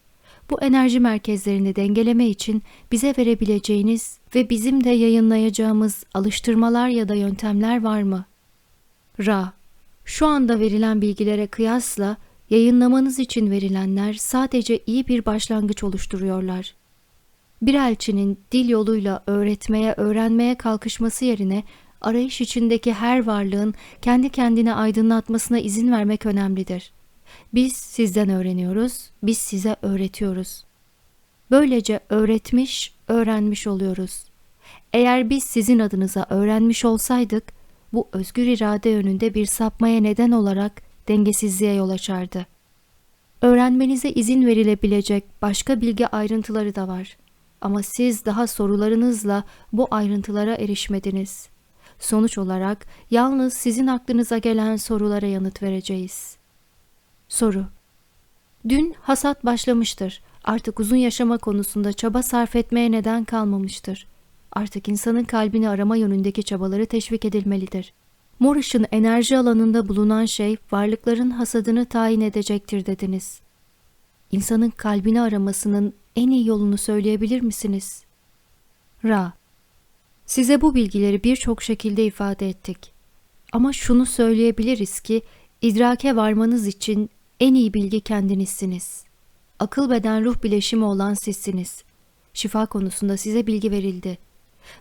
Bu enerji merkezlerini dengeleme için bize verebileceğiniz ve bizim de yayınlayacağımız alıştırmalar ya da yöntemler var mı? Ra Şu anda verilen bilgilere kıyasla yayınlamanız için verilenler sadece iyi bir başlangıç oluşturuyorlar. Bir elçinin dil yoluyla öğretmeye, öğrenmeye kalkışması yerine arayış içindeki her varlığın kendi kendine aydınlatmasına izin vermek önemlidir. Biz sizden öğreniyoruz, biz size öğretiyoruz. Böylece öğretmiş, öğrenmiş oluyoruz. Eğer biz sizin adınıza öğrenmiş olsaydık, bu özgür irade yönünde bir sapmaya neden olarak dengesizliğe yol açardı. Öğrenmenize izin verilebilecek başka bilgi ayrıntıları da var. Ama siz daha sorularınızla bu ayrıntılara erişmediniz. Sonuç olarak yalnız sizin aklınıza gelen sorulara yanıt vereceğiz. Soru Dün hasat başlamıştır. Artık uzun yaşama konusunda çaba sarf etmeye neden kalmamıştır. Artık insanın kalbini arama yönündeki çabaları teşvik edilmelidir. Mor ışın enerji alanında bulunan şey varlıkların hasadını tayin edecektir dediniz. İnsanın kalbini aramasının en iyi yolunu söyleyebilir misiniz? Ra Size bu bilgileri birçok şekilde ifade ettik. Ama şunu söyleyebiliriz ki idrake varmanız için en iyi bilgi kendinizsiniz. Akıl beden ruh bileşimi olan sizsiniz. Şifa konusunda size bilgi verildi.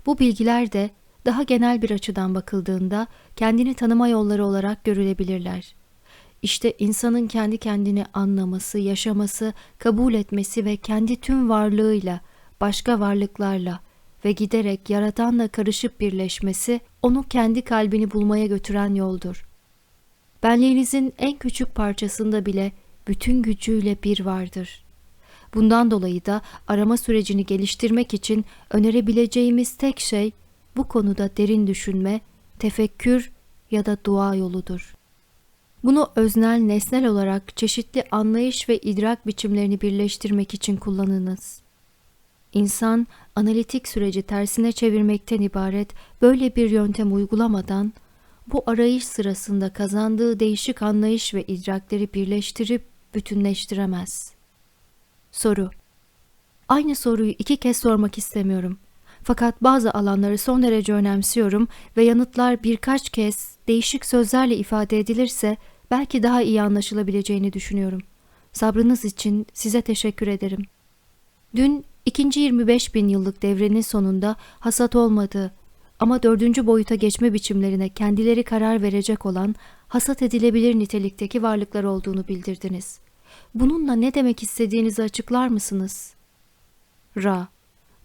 Bu bilgiler de daha genel bir açıdan bakıldığında kendini tanıma yolları olarak görülebilirler. İşte insanın kendi kendini anlaması, yaşaması, kabul etmesi ve kendi tüm varlığıyla, başka varlıklarla ve giderek yaratanla karışıp birleşmesi onu kendi kalbini bulmaya götüren yoldur. Benliğinizin en küçük parçasında bile bütün gücüyle bir vardır. Bundan dolayı da arama sürecini geliştirmek için önerebileceğimiz tek şey bu konuda derin düşünme, tefekkür ya da dua yoludur. Bunu öznel nesnel olarak çeşitli anlayış ve idrak biçimlerini birleştirmek için kullanınız. İnsan analitik süreci tersine çevirmekten ibaret böyle bir yöntem uygulamadan bu arayış sırasında kazandığı değişik anlayış ve idrakleri birleştirip bütünleştiremez. Soru Aynı soruyu iki kez sormak istemiyorum. Fakat bazı alanları son derece önemsiyorum ve yanıtlar birkaç kez değişik sözlerle ifade edilirse belki daha iyi anlaşılabileceğini düşünüyorum. Sabrınız için size teşekkür ederim. Dün ikinci 25 bin yıllık devrenin sonunda hasat olmadığı ama dördüncü boyuta geçme biçimlerine kendileri karar verecek olan hasat edilebilir nitelikteki varlıklar olduğunu bildirdiniz. Bununla ne demek istediğinizi açıklar mısınız? Ra,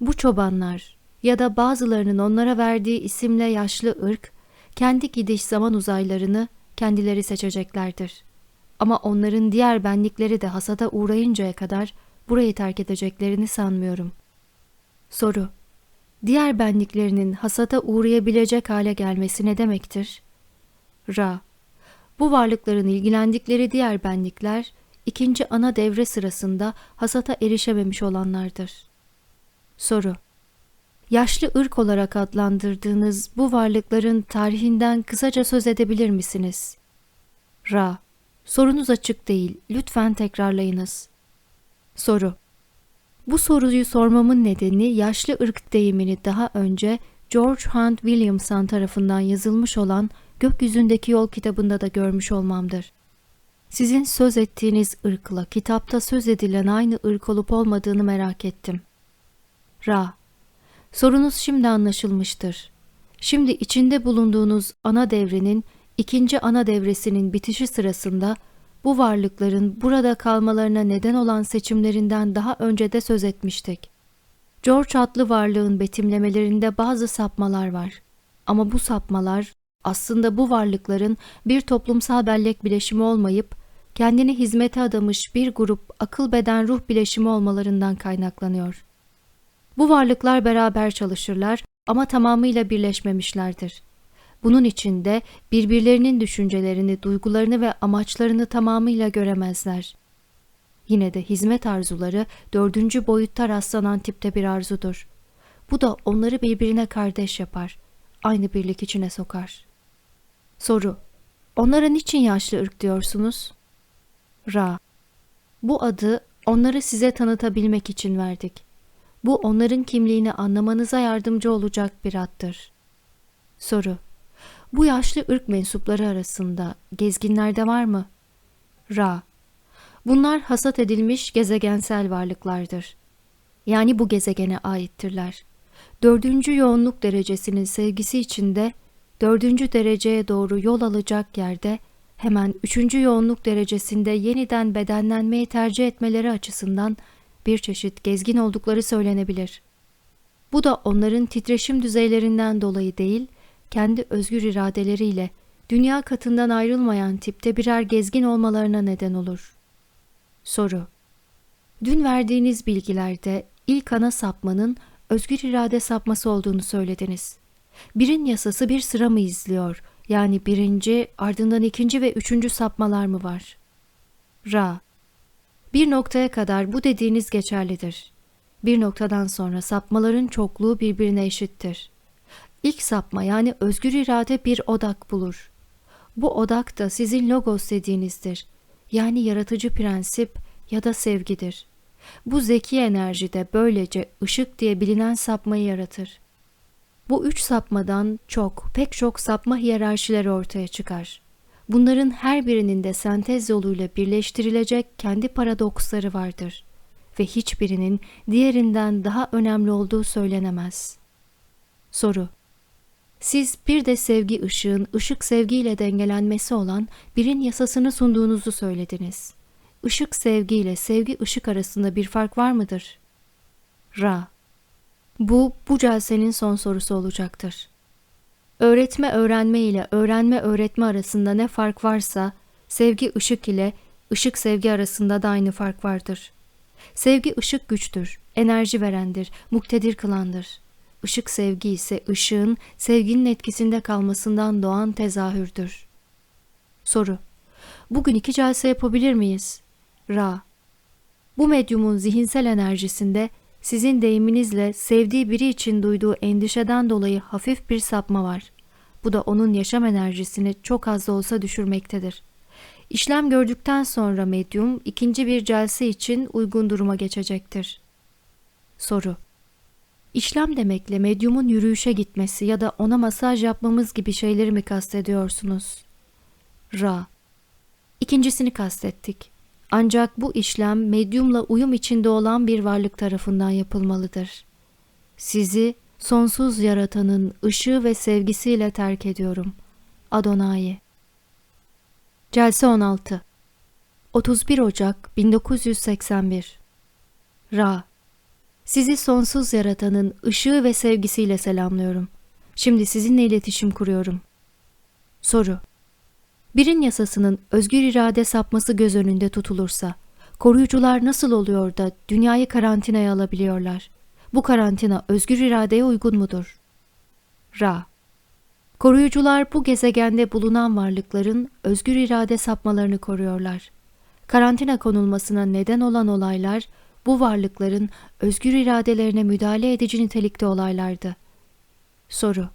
bu çobanlar ya da bazılarının onlara verdiği isimle yaşlı ırk, kendi gidiş zaman uzaylarını kendileri seçeceklerdir. Ama onların diğer benlikleri de hasada uğrayıncaya kadar burayı terk edeceklerini sanmıyorum. Soru Diğer benliklerinin hasata uğrayabilecek hale gelmesi ne demektir? Ra Bu varlıkların ilgilendikleri diğer benlikler ikinci ana devre sırasında hasata erişememiş olanlardır. Soru Yaşlı ırk olarak adlandırdığınız bu varlıkların tarihinden kısaca söz edebilir misiniz? Ra Sorunuz açık değil. Lütfen tekrarlayınız. Soru Bu soruyu sormamın nedeni yaşlı ırk deyimini daha önce George Hunt Williamson tarafından yazılmış olan Gökyüzündeki Yol kitabında da görmüş olmamdır. Sizin söz ettiğiniz ırkla kitapta söz edilen aynı ırk olup olmadığını merak ettim. Ra Sorunuz şimdi anlaşılmıştır. Şimdi içinde bulunduğunuz ana devrenin ikinci ana devresinin bitişi sırasında bu varlıkların burada kalmalarına neden olan seçimlerinden daha önce de söz etmiştik. George adlı varlığın betimlemelerinde bazı sapmalar var. Ama bu sapmalar aslında bu varlıkların bir toplumsal bellek bileşimi olmayıp kendini hizmete adamış bir grup akıl beden ruh bileşimi olmalarından kaynaklanıyor. Bu varlıklar beraber çalışırlar ama tamamıyla birleşmemişlerdir. Bunun için de birbirlerinin düşüncelerini, duygularını ve amaçlarını tamamıyla göremezler. Yine de hizmet arzuları dördüncü boyutta rastlanan tipte bir arzudur. Bu da onları birbirine kardeş yapar, aynı birlik içine sokar. Soru Onlara niçin yaşlı ırk diyorsunuz? Ra Bu adı onları size tanıtabilmek için verdik. Bu onların kimliğini anlamanıza yardımcı olacak bir addır. Soru Bu yaşlı ırk mensupları arasında gezginlerde var mı? Ra Bunlar hasat edilmiş gezegensel varlıklardır. Yani bu gezegene aittirler. Dördüncü yoğunluk derecesinin sevgisi içinde dördüncü dereceye doğru yol alacak yerde hemen üçüncü yoğunluk derecesinde yeniden bedenlenmeyi tercih etmeleri açısından bir çeşit gezgin oldukları söylenebilir. Bu da onların titreşim düzeylerinden dolayı değil, kendi özgür iradeleriyle dünya katından ayrılmayan tipte birer gezgin olmalarına neden olur. Soru Dün verdiğiniz bilgilerde ilk ana sapmanın özgür irade sapması olduğunu söylediniz. Birin yasası bir sıra mı izliyor? Yani birinci, ardından ikinci ve üçüncü sapmalar mı var? Ra Bir noktaya kadar bu dediğiniz geçerlidir. Bir noktadan sonra sapmaların çokluğu birbirine eşittir. İlk sapma yani özgür irade bir odak bulur. Bu odak da sizin logos dediğinizdir. Yani yaratıcı prensip ya da sevgidir. Bu zeki enerji de böylece ışık diye bilinen sapmayı yaratır. Bu üç sapmadan çok, pek çok sapma hiyerarşileri ortaya çıkar. Bunların her birinin de sentez yoluyla birleştirilecek kendi paradoksları vardır ve hiçbirinin diğerinden daha önemli olduğu söylenemez. Soru Siz bir de sevgi ışığın ışık sevgiyle dengelenmesi olan birin yasasını sunduğunuzu söylediniz. Işık sevgi ile sevgi ışık arasında bir fark var mıdır? Ra bu, bu celsenin son sorusu olacaktır. Öğretme öğrenme ile öğrenme öğretme arasında ne fark varsa, sevgi ışık ile ışık sevgi arasında da aynı fark vardır. Sevgi ışık güçtür, enerji verendir, muktedir kılandır. Işık sevgi ise ışığın sevginin etkisinde kalmasından doğan tezahürdür. Soru Bugün iki celse yapabilir miyiz? Ra Bu medyumun zihinsel enerjisinde sizin deyiminizle sevdiği biri için duyduğu endişeden dolayı hafif bir sapma var. Bu da onun yaşam enerjisini çok az da olsa düşürmektedir. İşlem gördükten sonra medyum ikinci bir celse için uygun duruma geçecektir. Soru İşlem demekle medyumun yürüyüşe gitmesi ya da ona masaj yapmamız gibi şeyleri mi kastediyorsunuz? Ra İkincisini kastettik. Ancak bu işlem medyumla uyum içinde olan bir varlık tarafından yapılmalıdır. Sizi sonsuz yaratanın ışığı ve sevgisiyle terk ediyorum. Adonai Celse 16 31 Ocak 1981 Ra Sizi sonsuz yaratanın ışığı ve sevgisiyle selamlıyorum. Şimdi sizinle iletişim kuruyorum. Soru Birin yasasının özgür irade sapması göz önünde tutulursa, koruyucular nasıl oluyor da dünyayı karantinaya alabiliyorlar? Bu karantina özgür iradeye uygun mudur? Ra Koruyucular bu gezegende bulunan varlıkların özgür irade sapmalarını koruyorlar. Karantina konulmasına neden olan olaylar bu varlıkların özgür iradelerine müdahale edici nitelikte olaylardı. Soru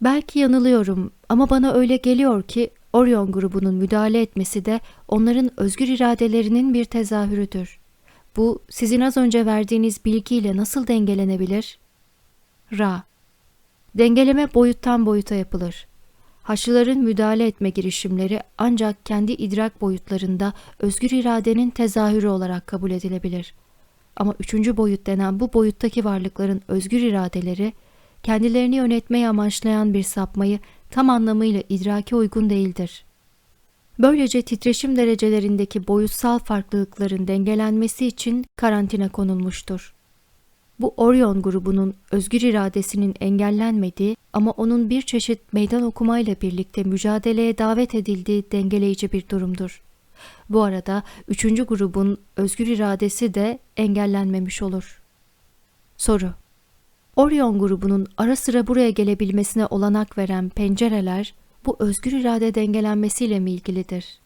Belki yanılıyorum ama bana öyle geliyor ki Orion grubunun müdahale etmesi de onların özgür iradelerinin bir tezahürüdür. Bu sizin az önce verdiğiniz bilgiyle nasıl dengelenebilir? Ra Dengeleme boyuttan boyuta yapılır. Haçlıların müdahale etme girişimleri ancak kendi idrak boyutlarında özgür iradenin tezahürü olarak kabul edilebilir. Ama üçüncü boyut denen bu boyuttaki varlıkların özgür iradeleri, kendilerini yönetmeyi amaçlayan bir sapmayı tam anlamıyla idrake uygun değildir. Böylece titreşim derecelerindeki boyutsal farklılıkların dengelenmesi için karantina konulmuştur. Bu Orion grubunun özgür iradesinin engellenmediği ama onun bir çeşit meydan okumayla birlikte mücadeleye davet edildiği dengeleyici bir durumdur. Bu arada üçüncü grubun özgür iradesi de engellenmemiş olur. Soru Orion grubunun ara sıra buraya gelebilmesine olanak veren pencereler bu özgür irade dengelenmesiyle mi ilgilidir?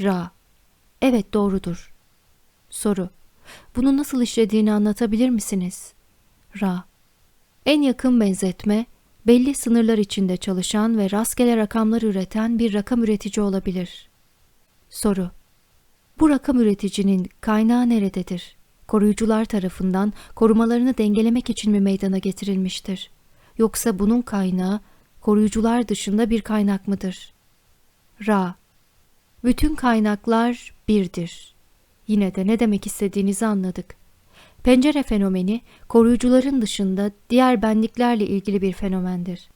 Ra Evet doğrudur. Soru Bunu nasıl işlediğini anlatabilir misiniz? Ra En yakın benzetme belli sınırlar içinde çalışan ve rastgele rakamlar üreten bir rakam üretici olabilir. Soru Bu rakam üreticinin kaynağı nerededir? koruyucular tarafından korumalarını dengelemek için mi meydana getirilmiştir? Yoksa bunun kaynağı koruyucular dışında bir kaynak mıdır? Ra Bütün kaynaklar birdir. Yine de ne demek istediğinizi anladık. Pencere fenomeni koruyucuların dışında diğer benliklerle ilgili bir fenomendir.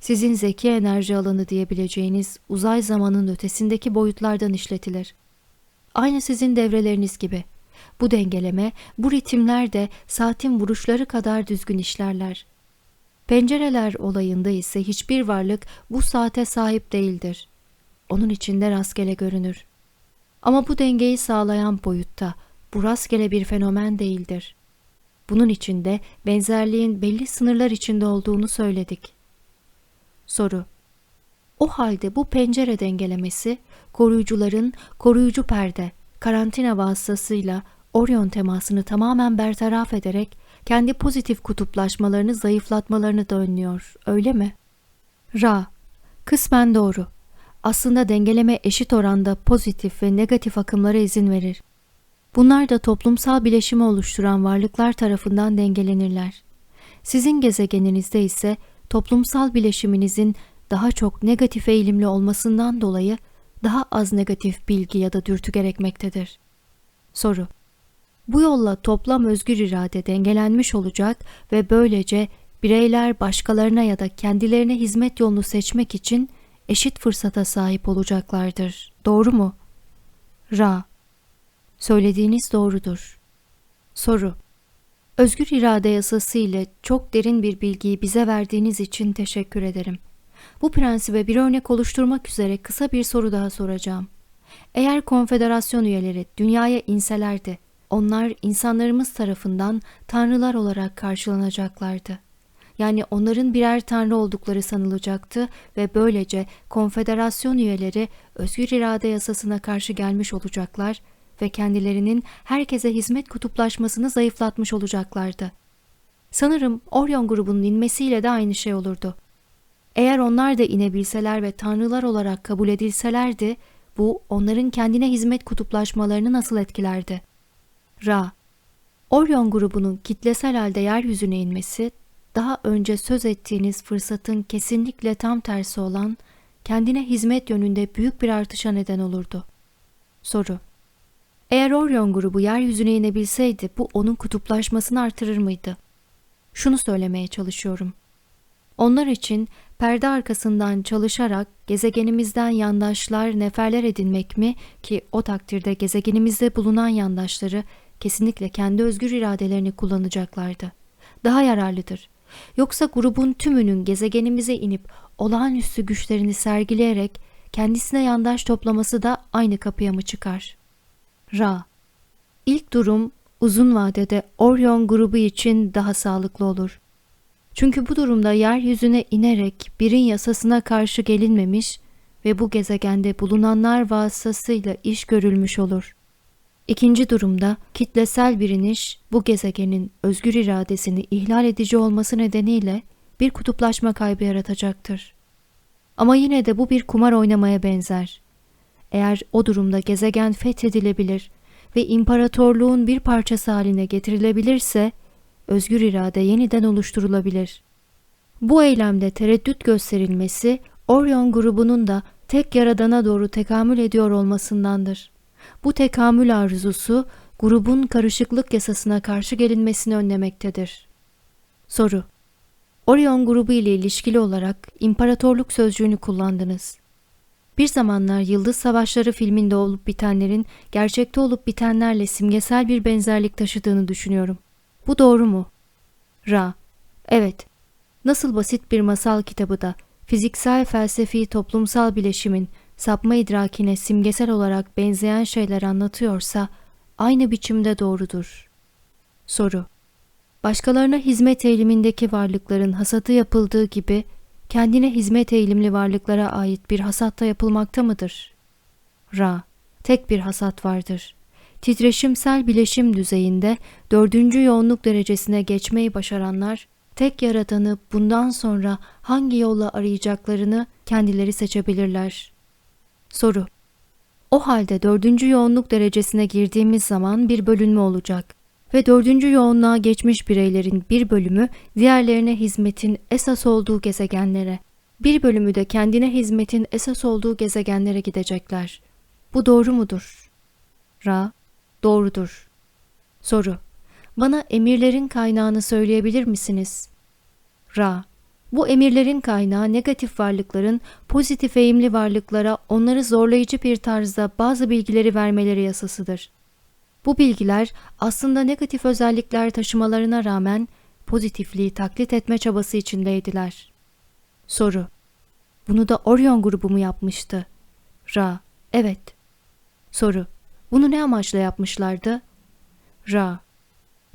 Sizin zeki enerji alanı diyebileceğiniz uzay zamanın ötesindeki boyutlardan işletilir. Aynı sizin devreleriniz gibi. Bu dengeleme, bu ritimler de saatin vuruşları kadar düzgün işlerler. Pencereler olayında ise hiçbir varlık bu saate sahip değildir. Onun içinde rastgele görünür. Ama bu dengeyi sağlayan boyutta bu rastgele bir fenomen değildir. Bunun içinde benzerliğin belli sınırlar içinde olduğunu söyledik. Soru O halde bu pencere dengelemesi koruyucuların koruyucu perde, karantina vasıtasıyla Orion temasını tamamen bertaraf ederek kendi pozitif kutuplaşmalarını zayıflatmalarını da önlüyor, öyle mi? Ra, kısmen doğru. Aslında dengeleme eşit oranda pozitif ve negatif akımlara izin verir. Bunlar da toplumsal bileşimi oluşturan varlıklar tarafından dengelenirler. Sizin gezegeninizde ise toplumsal bileşiminizin daha çok negatif eğilimli olmasından dolayı daha az negatif bilgi ya da dürtü gerekmektedir. Soru bu yolla toplam özgür irade dengelenmiş olacak ve böylece bireyler başkalarına ya da kendilerine hizmet yolunu seçmek için eşit fırsata sahip olacaklardır. Doğru mu? Ra Söylediğiniz doğrudur. Soru Özgür irade yasası ile çok derin bir bilgiyi bize verdiğiniz için teşekkür ederim. Bu prensibe bir örnek oluşturmak üzere kısa bir soru daha soracağım. Eğer konfederasyon üyeleri dünyaya inselerdi, onlar insanlarımız tarafından tanrılar olarak karşılanacaklardı. Yani onların birer tanrı oldukları sanılacaktı ve böylece konfederasyon üyeleri özgür irade yasasına karşı gelmiş olacaklar ve kendilerinin herkese hizmet kutuplaşmasını zayıflatmış olacaklardı. Sanırım Orion grubunun inmesiyle de aynı şey olurdu. Eğer onlar da inebilseler ve tanrılar olarak kabul edilselerdi, bu onların kendine hizmet kutuplaşmalarını nasıl etkilerdi? Ra Orion grubunun kitlesel halde yeryüzüne inmesi, daha önce söz ettiğiniz fırsatın kesinlikle tam tersi olan kendine hizmet yönünde büyük bir artışa neden olurdu. Soru Eğer Orion grubu yeryüzüne inebilseydi bu onun kutuplaşmasını artırır mıydı? Şunu söylemeye çalışıyorum. Onlar için perde arkasından çalışarak gezegenimizden yandaşlar, neferler edinmek mi ki o takdirde gezegenimizde bulunan yandaşları kesinlikle kendi özgür iradelerini kullanacaklardı. Daha yararlıdır. Yoksa grubun tümünün gezegenimize inip olağanüstü güçlerini sergileyerek kendisine yandaş toplaması da aynı kapıya mı çıkar? Ra İlk durum uzun vadede Orion grubu için daha sağlıklı olur. Çünkü bu durumda yeryüzüne inerek birin yasasına karşı gelinmemiş ve bu gezegende bulunanlar vasıtasıyla iş görülmüş olur. İkinci durumda kitlesel bir iniş bu gezegenin özgür iradesini ihlal edici olması nedeniyle bir kutuplaşma kaybı yaratacaktır. Ama yine de bu bir kumar oynamaya benzer. Eğer o durumda gezegen fethedilebilir ve imparatorluğun bir parçası haline getirilebilirse özgür irade yeniden oluşturulabilir. Bu eylemde tereddüt gösterilmesi Orion grubunun da tek yaradana doğru tekamül ediyor olmasındandır. Bu tekamül arzusu grubun karışıklık yasasına karşı gelinmesini önlemektedir. Soru Orion grubu ile ilişkili olarak imparatorluk sözcüğünü kullandınız. Bir zamanlar Yıldız Savaşları filminde olup bitenlerin gerçekte olup bitenlerle simgesel bir benzerlik taşıdığını düşünüyorum. Bu doğru mu? Ra. Evet. Nasıl basit bir masal kitabı da fiziksel felsefi toplumsal bileşimin sapma idrakine simgesel olarak benzeyen şeyler anlatıyorsa aynı biçimde doğrudur. Soru Başkalarına hizmet eğilimindeki varlıkların hasatı yapıldığı gibi kendine hizmet eğilimli varlıklara ait bir hasatta yapılmakta mıdır? Ra Tek bir hasat vardır. Titreşimsel bileşim düzeyinde dördüncü yoğunluk derecesine geçmeyi başaranlar tek yaratanı bundan sonra hangi yolla arayacaklarını kendileri seçebilirler. Soru O halde dördüncü yoğunluk derecesine girdiğimiz zaman bir bölünme olacak ve dördüncü yoğunluğa geçmiş bireylerin bir bölümü diğerlerine hizmetin esas olduğu gezegenlere, bir bölümü de kendine hizmetin esas olduğu gezegenlere gidecekler. Bu doğru mudur? Ra, doğrudur. Soru, bana emirlerin kaynağını söyleyebilir misiniz? Ra, bu emirlerin kaynağı negatif varlıkların pozitif eğimli varlıklara onları zorlayıcı bir tarzda bazı bilgileri vermeleri yasasıdır. Bu bilgiler aslında negatif özellikler taşımalarına rağmen pozitifliği taklit etme çabası içindeydiler. Soru Bunu da Orion grubu mu yapmıştı? Ra Evet. Soru Bunu ne amaçla yapmışlardı? Ra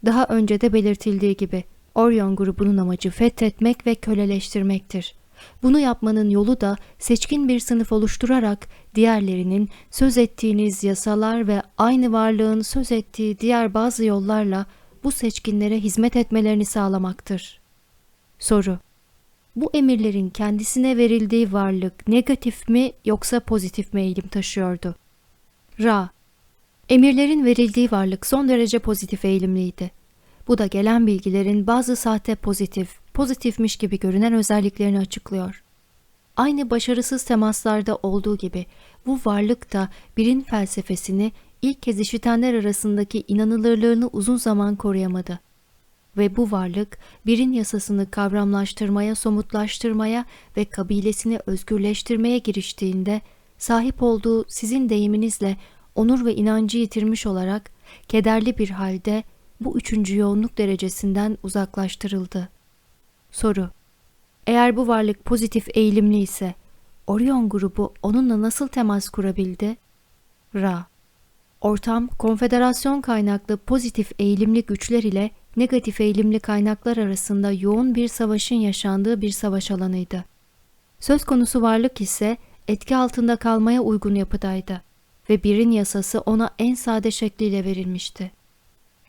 Daha önce de belirtildiği gibi Orion grubunun amacı fethetmek ve köleleştirmektir. Bunu yapmanın yolu da seçkin bir sınıf oluşturarak diğerlerinin söz ettiğiniz yasalar ve aynı varlığın söz ettiği diğer bazı yollarla bu seçkinlere hizmet etmelerini sağlamaktır. Soru Bu emirlerin kendisine verildiği varlık negatif mi yoksa pozitif mi eğilim taşıyordu? Ra Emirlerin verildiği varlık son derece pozitif eğilimliydi. Bu da gelen bilgilerin bazı sahte pozitif, pozitifmiş gibi görünen özelliklerini açıklıyor. Aynı başarısız temaslarda olduğu gibi bu varlık da birin felsefesini ilk kez işitenler arasındaki inanılırlığını uzun zaman koruyamadı. Ve bu varlık birin yasasını kavramlaştırmaya, somutlaştırmaya ve kabilesini özgürleştirmeye giriştiğinde sahip olduğu sizin deyiminizle onur ve inancı yitirmiş olarak kederli bir halde bu üçüncü yoğunluk derecesinden uzaklaştırıldı. Soru Eğer bu varlık pozitif eğilimli ise Orion grubu onunla nasıl temas kurabildi? Ra Ortam, konfederasyon kaynaklı pozitif eğilimli güçler ile negatif eğilimli kaynaklar arasında yoğun bir savaşın yaşandığı bir savaş alanıydı. Söz konusu varlık ise etki altında kalmaya uygun yapıdaydı ve birin yasası ona en sade şekliyle verilmişti.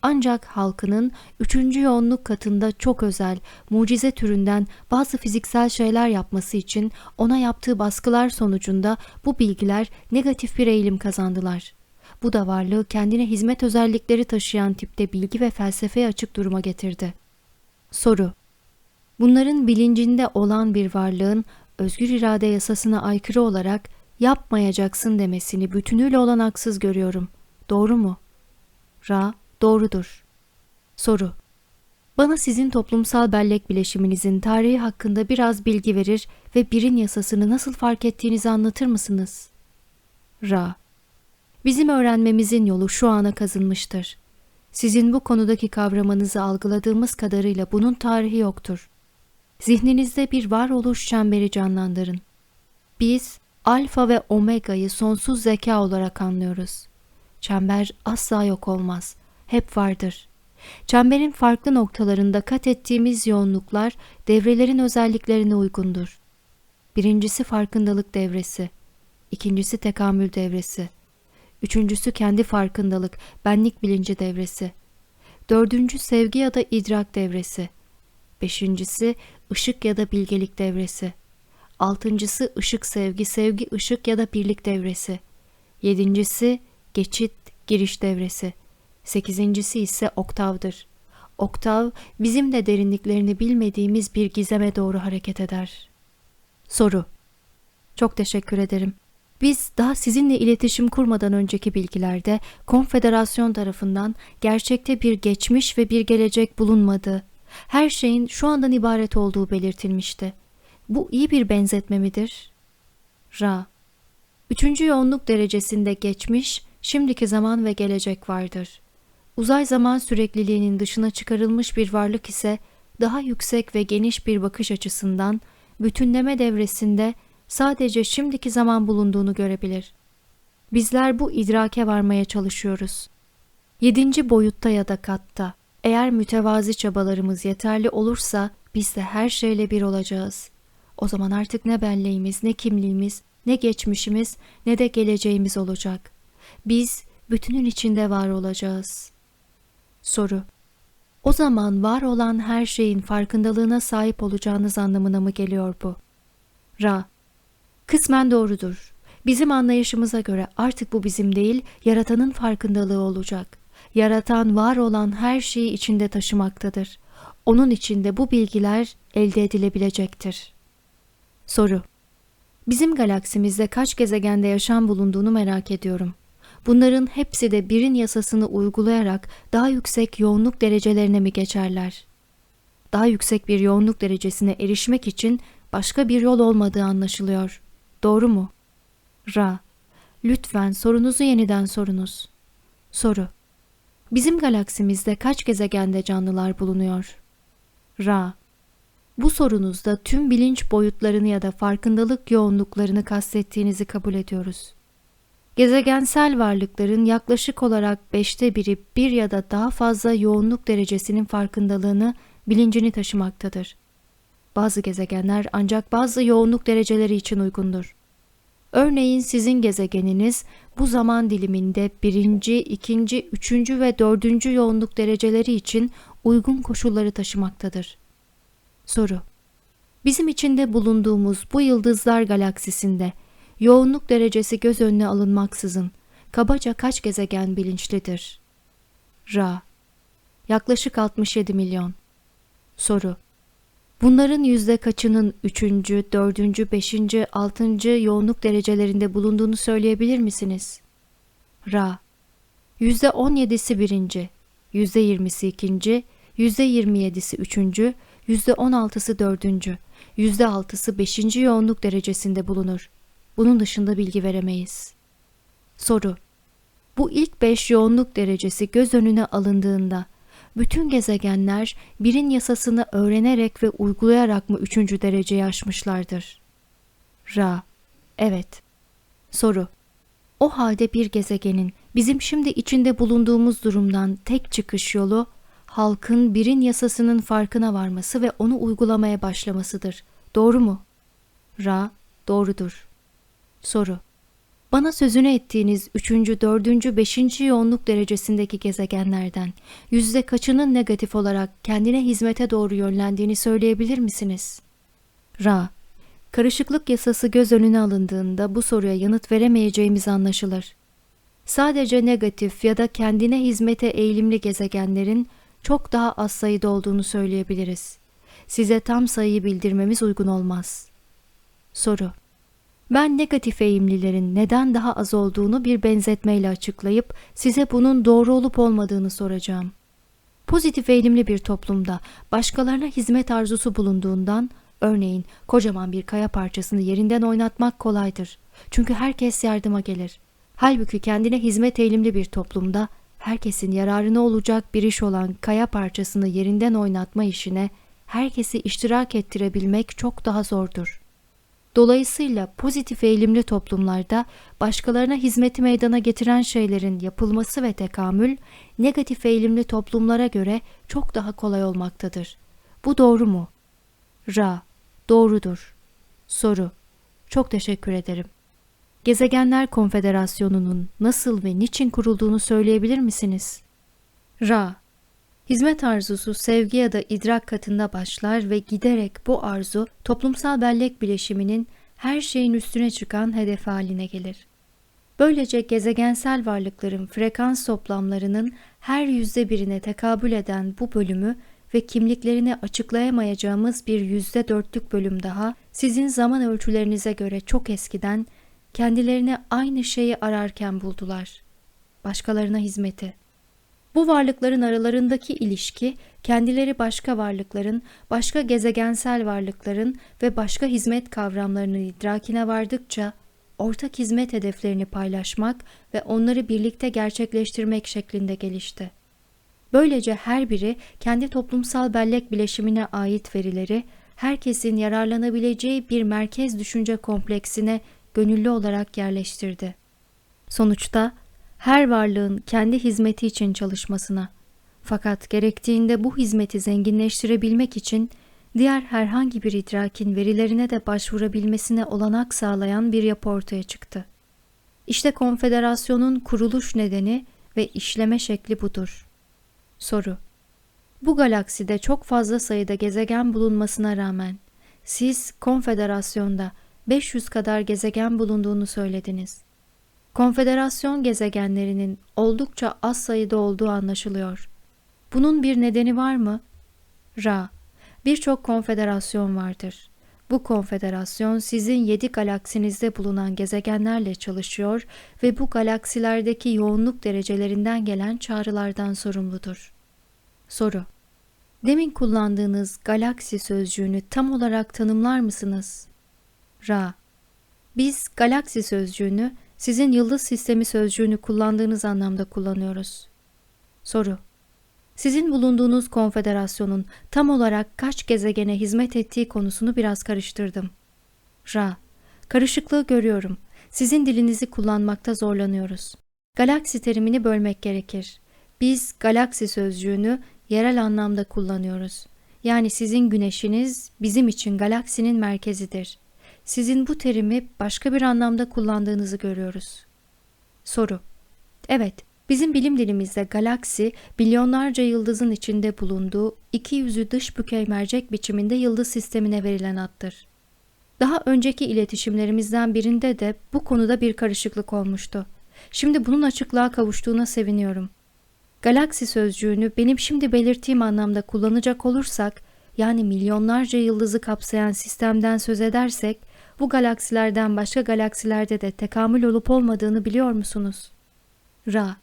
Ancak halkının üçüncü yoğunluk katında çok özel, mucize türünden bazı fiziksel şeyler yapması için ona yaptığı baskılar sonucunda bu bilgiler negatif bir eğilim kazandılar. Bu da varlığı kendine hizmet özellikleri taşıyan tipte bilgi ve felsefeye açık duruma getirdi. Soru Bunların bilincinde olan bir varlığın özgür irade yasasına aykırı olarak yapmayacaksın demesini bütünüyle olanaksız görüyorum. Doğru mu? Ra doğrudur. Soru Bana sizin toplumsal bellek bileşiminizin tarihi hakkında biraz bilgi verir ve birin yasasını nasıl fark ettiğinizi anlatır mısınız? Ra Bizim öğrenmemizin yolu şu ana kazınmıştır. Sizin bu konudaki kavramanızı algıladığımız kadarıyla bunun tarihi yoktur. Zihninizde bir varoluş çemberi canlandırın. Biz alfa ve omega'yı sonsuz zeka olarak anlıyoruz. Çember asla yok olmaz hep vardır. Çemberin farklı noktalarında kat ettiğimiz yoğunluklar devrelerin özelliklerine uygundur. Birincisi farkındalık devresi, ikincisi tekamül devresi, üçüncüsü kendi farkındalık, benlik bilinci devresi, dördüncü sevgi ya da idrak devresi, beşincisi ışık ya da bilgelik devresi, altıncısı ışık sevgi, sevgi ışık ya da birlik devresi, yedincisi geçit giriş devresi, sekizincisi ise oktavdır. Oktav bizim de derinliklerini bilmediğimiz bir gizeme doğru hareket eder. Soru Çok teşekkür ederim. Biz daha sizinle iletişim kurmadan önceki bilgilerde konfederasyon tarafından gerçekte bir geçmiş ve bir gelecek bulunmadığı, her şeyin şu andan ibaret olduğu belirtilmişti. Bu iyi bir benzetme midir? Ra Üçüncü yoğunluk derecesinde geçmiş, şimdiki zaman ve gelecek vardır. Uzay zaman sürekliliğinin dışına çıkarılmış bir varlık ise daha yüksek ve geniş bir bakış açısından bütünleme devresinde sadece şimdiki zaman bulunduğunu görebilir. Bizler bu idrake varmaya çalışıyoruz. Yedinci boyutta ya da katta eğer mütevazi çabalarımız yeterli olursa biz de her şeyle bir olacağız. O zaman artık ne benliğimiz, ne kimliğimiz, ne geçmişimiz, ne de geleceğimiz olacak. Biz bütünün içinde var olacağız. Soru O zaman var olan her şeyin farkındalığına sahip olacağınız anlamına mı geliyor bu? Ra Kısmen doğrudur. Bizim anlayışımıza göre artık bu bizim değil, yaratanın farkındalığı olacak. Yaratan var olan her şeyi içinde taşımaktadır. Onun içinde bu bilgiler elde edilebilecektir. Soru Bizim galaksimizde kaç gezegende yaşam bulunduğunu merak ediyorum. Bunların hepsi de birin yasasını uygulayarak daha yüksek yoğunluk derecelerine mi geçerler? Daha yüksek bir yoğunluk derecesine erişmek için başka bir yol olmadığı anlaşılıyor. Doğru mu? Ra. Lütfen sorunuzu yeniden sorunuz. Soru. Bizim galaksimizde kaç gezegende canlılar bulunuyor? Ra. Bu sorunuzda tüm bilinç boyutlarını ya da farkındalık yoğunluklarını kastettiğinizi kabul ediyoruz. Gezegensel varlıkların yaklaşık olarak beşte biri bir ya da daha fazla yoğunluk derecesinin farkındalığını, bilincini taşımaktadır. Bazı gezegenler ancak bazı yoğunluk dereceleri için uygundur. Örneğin sizin gezegeniniz bu zaman diliminde birinci, ikinci, üçüncü ve dördüncü yoğunluk dereceleri için uygun koşulları taşımaktadır. Soru Bizim içinde bulunduğumuz bu yıldızlar galaksisinde yoğunluk derecesi göz önüne alınmaksızın kabaca kaç gezegen bilinçlidir? Ra Yaklaşık 67 milyon. Soru Bunların yüzde kaçının üçüncü, dördüncü, beşinci, altıncı yoğunluk derecelerinde bulunduğunu söyleyebilir misiniz? Ra Yüzde on yedisi birinci, yüzde yirmisi ikinci, yüzde yirmi yedisi üçüncü, yüzde on altısı dördüncü, yüzde altısı beşinci yoğunluk derecesinde bulunur. Bunun dışında bilgi veremeyiz. Soru Bu ilk beş yoğunluk derecesi göz önüne alındığında bütün gezegenler birin yasasını öğrenerek ve uygulayarak mı üçüncü dereceyi aşmışlardır? Ra Evet. Soru O halde bir gezegenin bizim şimdi içinde bulunduğumuz durumdan tek çıkış yolu halkın birin yasasının farkına varması ve onu uygulamaya başlamasıdır. Doğru mu? Ra, doğrudur. Soru bana sözünü ettiğiniz 3. 4. 5. yoğunluk derecesindeki gezegenlerden yüzde kaçının negatif olarak kendine hizmete doğru yönlendiğini söyleyebilir misiniz? Ra Karışıklık yasası göz önüne alındığında bu soruya yanıt veremeyeceğimiz anlaşılır. Sadece negatif ya da kendine hizmete eğilimli gezegenlerin çok daha az sayıda olduğunu söyleyebiliriz. Size tam sayıyı bildirmemiz uygun olmaz. Soru ben negatif eğimlilerin neden daha az olduğunu bir benzetmeyle açıklayıp size bunun doğru olup olmadığını soracağım. Pozitif eğilimli bir toplumda başkalarına hizmet arzusu bulunduğundan örneğin kocaman bir kaya parçasını yerinden oynatmak kolaydır. Çünkü herkes yardıma gelir. Halbuki kendine hizmet eğilimli bir toplumda herkesin yararına olacak bir iş olan kaya parçasını yerinden oynatma işine herkesi iştirak ettirebilmek çok daha zordur. Dolayısıyla pozitif eğilimli toplumlarda başkalarına hizmeti meydana getiren şeylerin yapılması ve tekamül negatif eğilimli toplumlara göre çok daha kolay olmaktadır. Bu doğru mu? Ra, doğrudur. Soru, çok teşekkür ederim. Gezegenler Konfederasyonu'nun nasıl ve niçin kurulduğunu söyleyebilir misiniz? Ra, hizmet arzusu sevgi ya da idrak katında başlar ve giderek bu arzu toplumsal bellek bileşiminin her şeyin üstüne çıkan hedef haline gelir. Böylece gezegensel varlıkların frekans toplamlarının her yüzde birine tekabül eden bu bölümü ve kimliklerini açıklayamayacağımız bir yüzde dörtlük bölüm daha sizin zaman ölçülerinize göre çok eskiden kendilerine aynı şeyi ararken buldular. Başkalarına hizmeti. Bu varlıkların aralarındaki ilişki kendileri başka varlıkların, başka gezegensel varlıkların ve başka hizmet kavramlarının idrakine vardıkça ortak hizmet hedeflerini paylaşmak ve onları birlikte gerçekleştirmek şeklinde gelişti. Böylece her biri kendi toplumsal bellek bileşimine ait verileri herkesin yararlanabileceği bir merkez düşünce kompleksine gönüllü olarak yerleştirdi. Sonuçta her varlığın kendi hizmeti için çalışmasına fakat gerektiğinde bu hizmeti zenginleştirebilmek için diğer herhangi bir idrakin verilerine de başvurabilmesine olanak sağlayan bir yapı ortaya çıktı. İşte konfederasyonun kuruluş nedeni ve işleme şekli budur. Soru Bu galakside çok fazla sayıda gezegen bulunmasına rağmen siz konfederasyonda 500 kadar gezegen bulunduğunu söylediniz. Konfederasyon gezegenlerinin oldukça az sayıda olduğu anlaşılıyor. Bunun bir nedeni var mı? Ra, birçok konfederasyon vardır. Bu konfederasyon sizin yedi galaksinizde bulunan gezegenlerle çalışıyor ve bu galaksilerdeki yoğunluk derecelerinden gelen çağrılardan sorumludur. Soru Demin kullandığınız galaksi sözcüğünü tam olarak tanımlar mısınız? Ra Biz galaksi sözcüğünü sizin yıldız sistemi sözcüğünü kullandığınız anlamda kullanıyoruz. Soru Sizin bulunduğunuz konfederasyonun tam olarak kaç gezegene hizmet ettiği konusunu biraz karıştırdım. Ra Karışıklığı görüyorum. Sizin dilinizi kullanmakta zorlanıyoruz. Galaksi terimini bölmek gerekir. Biz galaksi sözcüğünü yerel anlamda kullanıyoruz. Yani sizin güneşiniz bizim için galaksinin merkezidir. Sizin bu terimi başka bir anlamda kullandığınızı görüyoruz. Soru Evet, bizim bilim dilimizde galaksi, milyonlarca yıldızın içinde bulunduğu iki yüzü dış bükey mercek biçiminde yıldız sistemine verilen addır. Daha önceki iletişimlerimizden birinde de bu konuda bir karışıklık olmuştu. Şimdi bunun açıklığa kavuştuğuna seviniyorum. Galaksi sözcüğünü benim şimdi belirttiğim anlamda kullanacak olursak, yani milyonlarca yıldızı kapsayan sistemden söz edersek, bu galaksilerden başka galaksilerde de tekamül olup olmadığını biliyor musunuz? Ra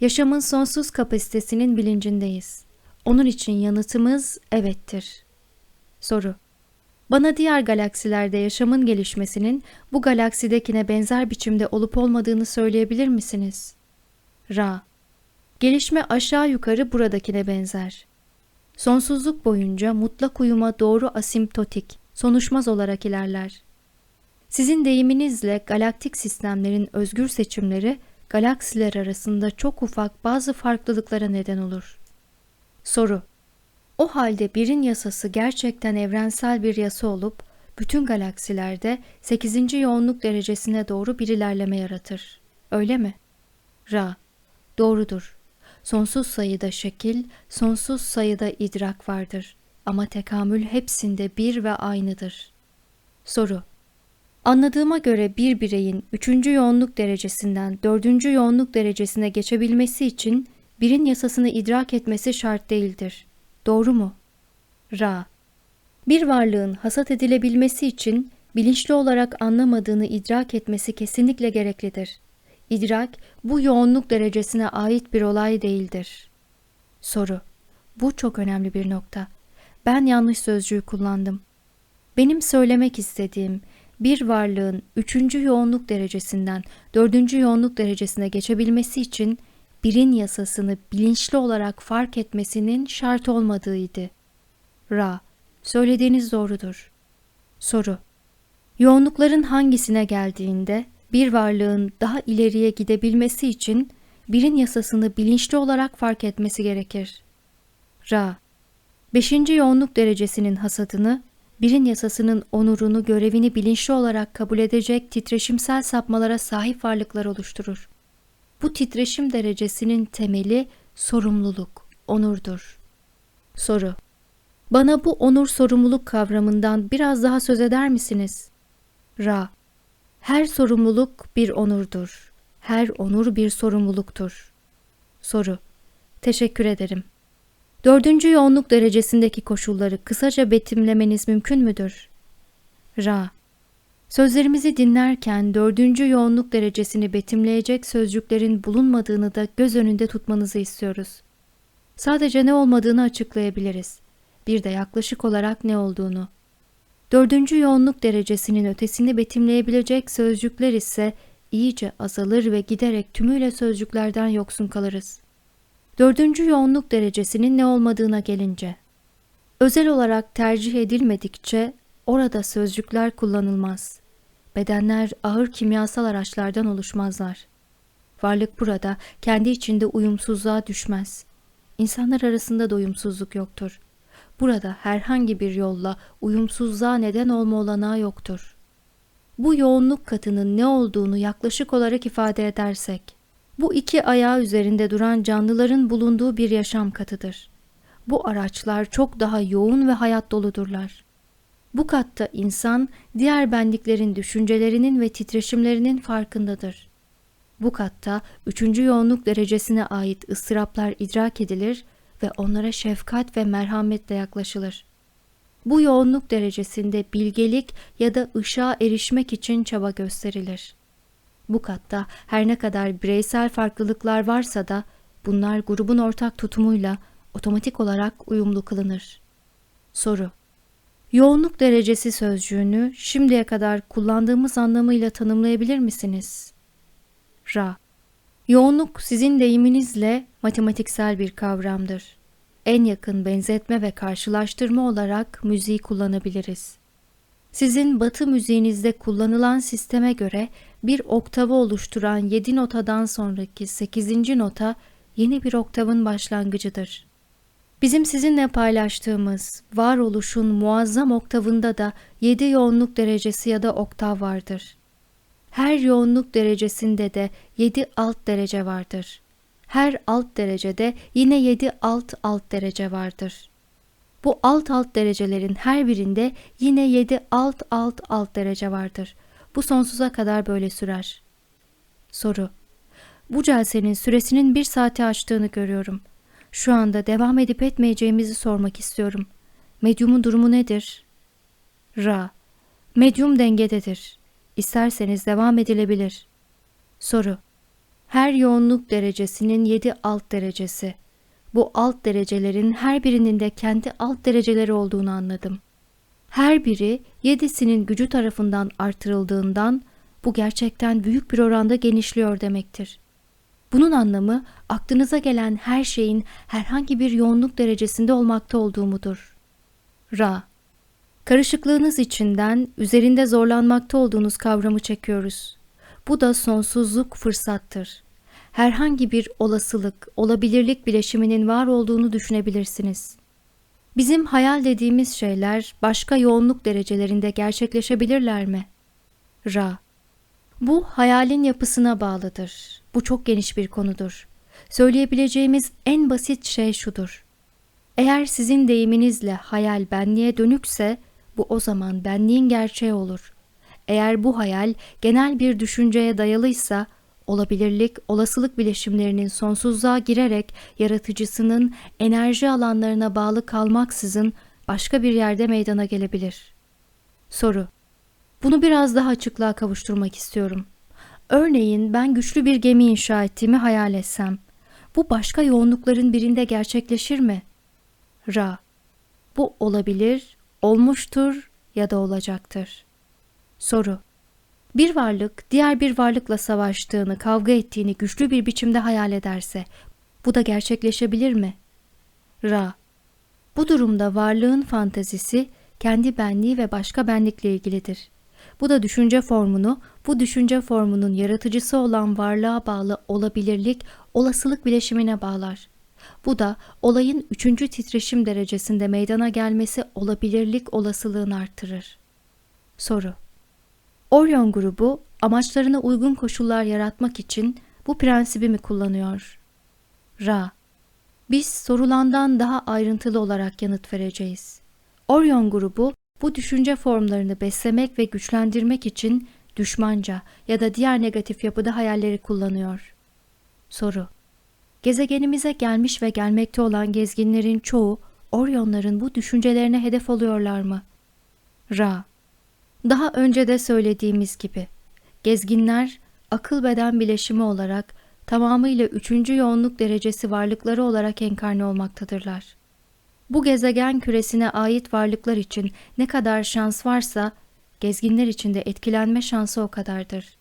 Yaşamın sonsuz kapasitesinin bilincindeyiz. Onun için yanıtımız evettir. Soru Bana diğer galaksilerde yaşamın gelişmesinin bu galaksidekine benzer biçimde olup olmadığını söyleyebilir misiniz? Ra Gelişme aşağı yukarı buradakine benzer. Sonsuzluk boyunca mutlak uyuma doğru asimptotik, sonuçmaz olarak ilerler. Sizin deyiminizle galaktik sistemlerin özgür seçimleri galaksiler arasında çok ufak bazı farklılıklara neden olur. Soru O halde birin yasası gerçekten evrensel bir yasa olup bütün galaksilerde 8. yoğunluk derecesine doğru bir ilerleme yaratır. Öyle mi? Ra Doğrudur. Sonsuz sayıda şekil, sonsuz sayıda idrak vardır. Ama tekamül hepsinde bir ve aynıdır. Soru Anladığıma göre bir bireyin üçüncü yoğunluk derecesinden dördüncü yoğunluk derecesine geçebilmesi için birin yasasını idrak etmesi şart değildir. Doğru mu? Ra. Bir varlığın hasat edilebilmesi için bilinçli olarak anlamadığını idrak etmesi kesinlikle gereklidir. İdrak bu yoğunluk derecesine ait bir olay değildir. Soru. Bu çok önemli bir nokta. Ben yanlış sözcüğü kullandım. Benim söylemek istediğim bir varlığın üçüncü yoğunluk derecesinden dördüncü yoğunluk derecesine geçebilmesi için birin yasasını bilinçli olarak fark etmesinin şart olmadığıydı. Ra, söylediğiniz doğrudur. Soru, Yoğunlukların hangisine geldiğinde bir varlığın daha ileriye gidebilmesi için birin yasasını bilinçli olarak fark etmesi gerekir. Ra Beşinci yoğunluk derecesinin hasadını, birin yasasının onurunu, görevini bilinçli olarak kabul edecek titreşimsel sapmalara sahip varlıklar oluşturur. Bu titreşim derecesinin temeli sorumluluk, onurdur. Soru Bana bu onur sorumluluk kavramından biraz daha söz eder misiniz? Ra Her sorumluluk bir onurdur. Her onur bir sorumluluktur. Soru Teşekkür ederim. Dördüncü yoğunluk derecesindeki koşulları kısaca betimlemeniz mümkün müdür? Ra Sözlerimizi dinlerken dördüncü yoğunluk derecesini betimleyecek sözcüklerin bulunmadığını da göz önünde tutmanızı istiyoruz. Sadece ne olmadığını açıklayabiliriz. Bir de yaklaşık olarak ne olduğunu. Dördüncü yoğunluk derecesinin ötesini betimleyebilecek sözcükler ise iyice azalır ve giderek tümüyle sözcüklerden yoksun kalırız. Dördüncü yoğunluk derecesinin ne olmadığına gelince, özel olarak tercih edilmedikçe orada sözcükler kullanılmaz. Bedenler ağır kimyasal araçlardan oluşmazlar. Varlık burada kendi içinde uyumsuzluğa düşmez. İnsanlar arasında da uyumsuzluk yoktur. Burada herhangi bir yolla uyumsuzluğa neden olma olanağı yoktur. Bu yoğunluk katının ne olduğunu yaklaşık olarak ifade edersek, bu iki ayağı üzerinde duran canlıların bulunduğu bir yaşam katıdır. Bu araçlar çok daha yoğun ve hayat doludurlar. Bu katta insan diğer benliklerin düşüncelerinin ve titreşimlerinin farkındadır. Bu katta üçüncü yoğunluk derecesine ait ıstıraplar idrak edilir ve onlara şefkat ve merhametle yaklaşılır. Bu yoğunluk derecesinde bilgelik ya da ışığa erişmek için çaba gösterilir. Bu katta her ne kadar bireysel farklılıklar varsa da bunlar grubun ortak tutumuyla otomatik olarak uyumlu kılınır. Soru Yoğunluk derecesi sözcüğünü şimdiye kadar kullandığımız anlamıyla tanımlayabilir misiniz? Ra Yoğunluk sizin deyiminizle matematiksel bir kavramdır. En yakın benzetme ve karşılaştırma olarak müziği kullanabiliriz. Sizin batı müziğinizde kullanılan sisteme göre bir oktavı oluşturan 7 notadan sonraki 8. nota yeni bir oktavın başlangıcıdır. Bizim sizinle paylaştığımız varoluşun muazzam oktavında da 7 yoğunluk derecesi ya da oktav vardır. Her yoğunluk derecesinde de 7 alt derece vardır. Her alt derecede yine 7 alt alt derece vardır. Bu alt alt derecelerin her birinde yine 7 alt alt alt derece vardır. Bu sonsuza kadar böyle sürer. Soru Bu celsenin süresinin bir saati aştığını görüyorum. Şu anda devam edip etmeyeceğimizi sormak istiyorum. Medyumun durumu nedir? Ra Medyum dengededir. İsterseniz devam edilebilir. Soru Her yoğunluk derecesinin 7 alt derecesi. Bu alt derecelerin her birinin de kendi alt dereceleri olduğunu anladım. Her biri yedisinin gücü tarafından artırıldığından bu gerçekten büyük bir oranda genişliyor demektir. Bunun anlamı aklınıza gelen her şeyin herhangi bir yoğunluk derecesinde olmakta olduğu mudur? Ra Karışıklığınız içinden üzerinde zorlanmakta olduğunuz kavramı çekiyoruz. Bu da sonsuzluk fırsattır. Herhangi bir olasılık, olabilirlik bileşiminin var olduğunu düşünebilirsiniz. Bizim hayal dediğimiz şeyler başka yoğunluk derecelerinde gerçekleşebilirler mi? Ra Bu hayalin yapısına bağlıdır. Bu çok geniş bir konudur. Söyleyebileceğimiz en basit şey şudur. Eğer sizin deyiminizle hayal benliğe dönükse bu o zaman benliğin gerçeği olur. Eğer bu hayal genel bir düşünceye dayalıysa olabilirlik, olasılık bileşimlerinin sonsuzluğa girerek yaratıcısının enerji alanlarına bağlı kalmaksızın başka bir yerde meydana gelebilir. Soru Bunu biraz daha açıklığa kavuşturmak istiyorum. Örneğin ben güçlü bir gemi inşa ettiğimi hayal etsem, bu başka yoğunlukların birinde gerçekleşir mi? Ra Bu olabilir, olmuştur ya da olacaktır. Soru bir varlık diğer bir varlıkla savaştığını, kavga ettiğini güçlü bir biçimde hayal ederse bu da gerçekleşebilir mi? Ra Bu durumda varlığın fantazisi kendi benliği ve başka benlikle ilgilidir. Bu da düşünce formunu, bu düşünce formunun yaratıcısı olan varlığa bağlı olabilirlik, olasılık bileşimine bağlar. Bu da olayın üçüncü titreşim derecesinde meydana gelmesi olabilirlik olasılığını artırır. Soru Orion grubu amaçlarına uygun koşullar yaratmak için bu prensibi mi kullanıyor? Ra Biz sorulandan daha ayrıntılı olarak yanıt vereceğiz. Orion grubu bu düşünce formlarını beslemek ve güçlendirmek için düşmanca ya da diğer negatif yapıda hayalleri kullanıyor. Soru Gezegenimize gelmiş ve gelmekte olan gezginlerin çoğu Orionların bu düşüncelerine hedef oluyorlar mı? Ra Daha önce de söylediğimiz gibi gezginler akıl beden bileşimi olarak tamamıyla üçüncü yoğunluk derecesi varlıkları olarak enkarne olmaktadırlar. Bu gezegen küresine ait varlıklar için ne kadar şans varsa gezginler için de etkilenme şansı o kadardır.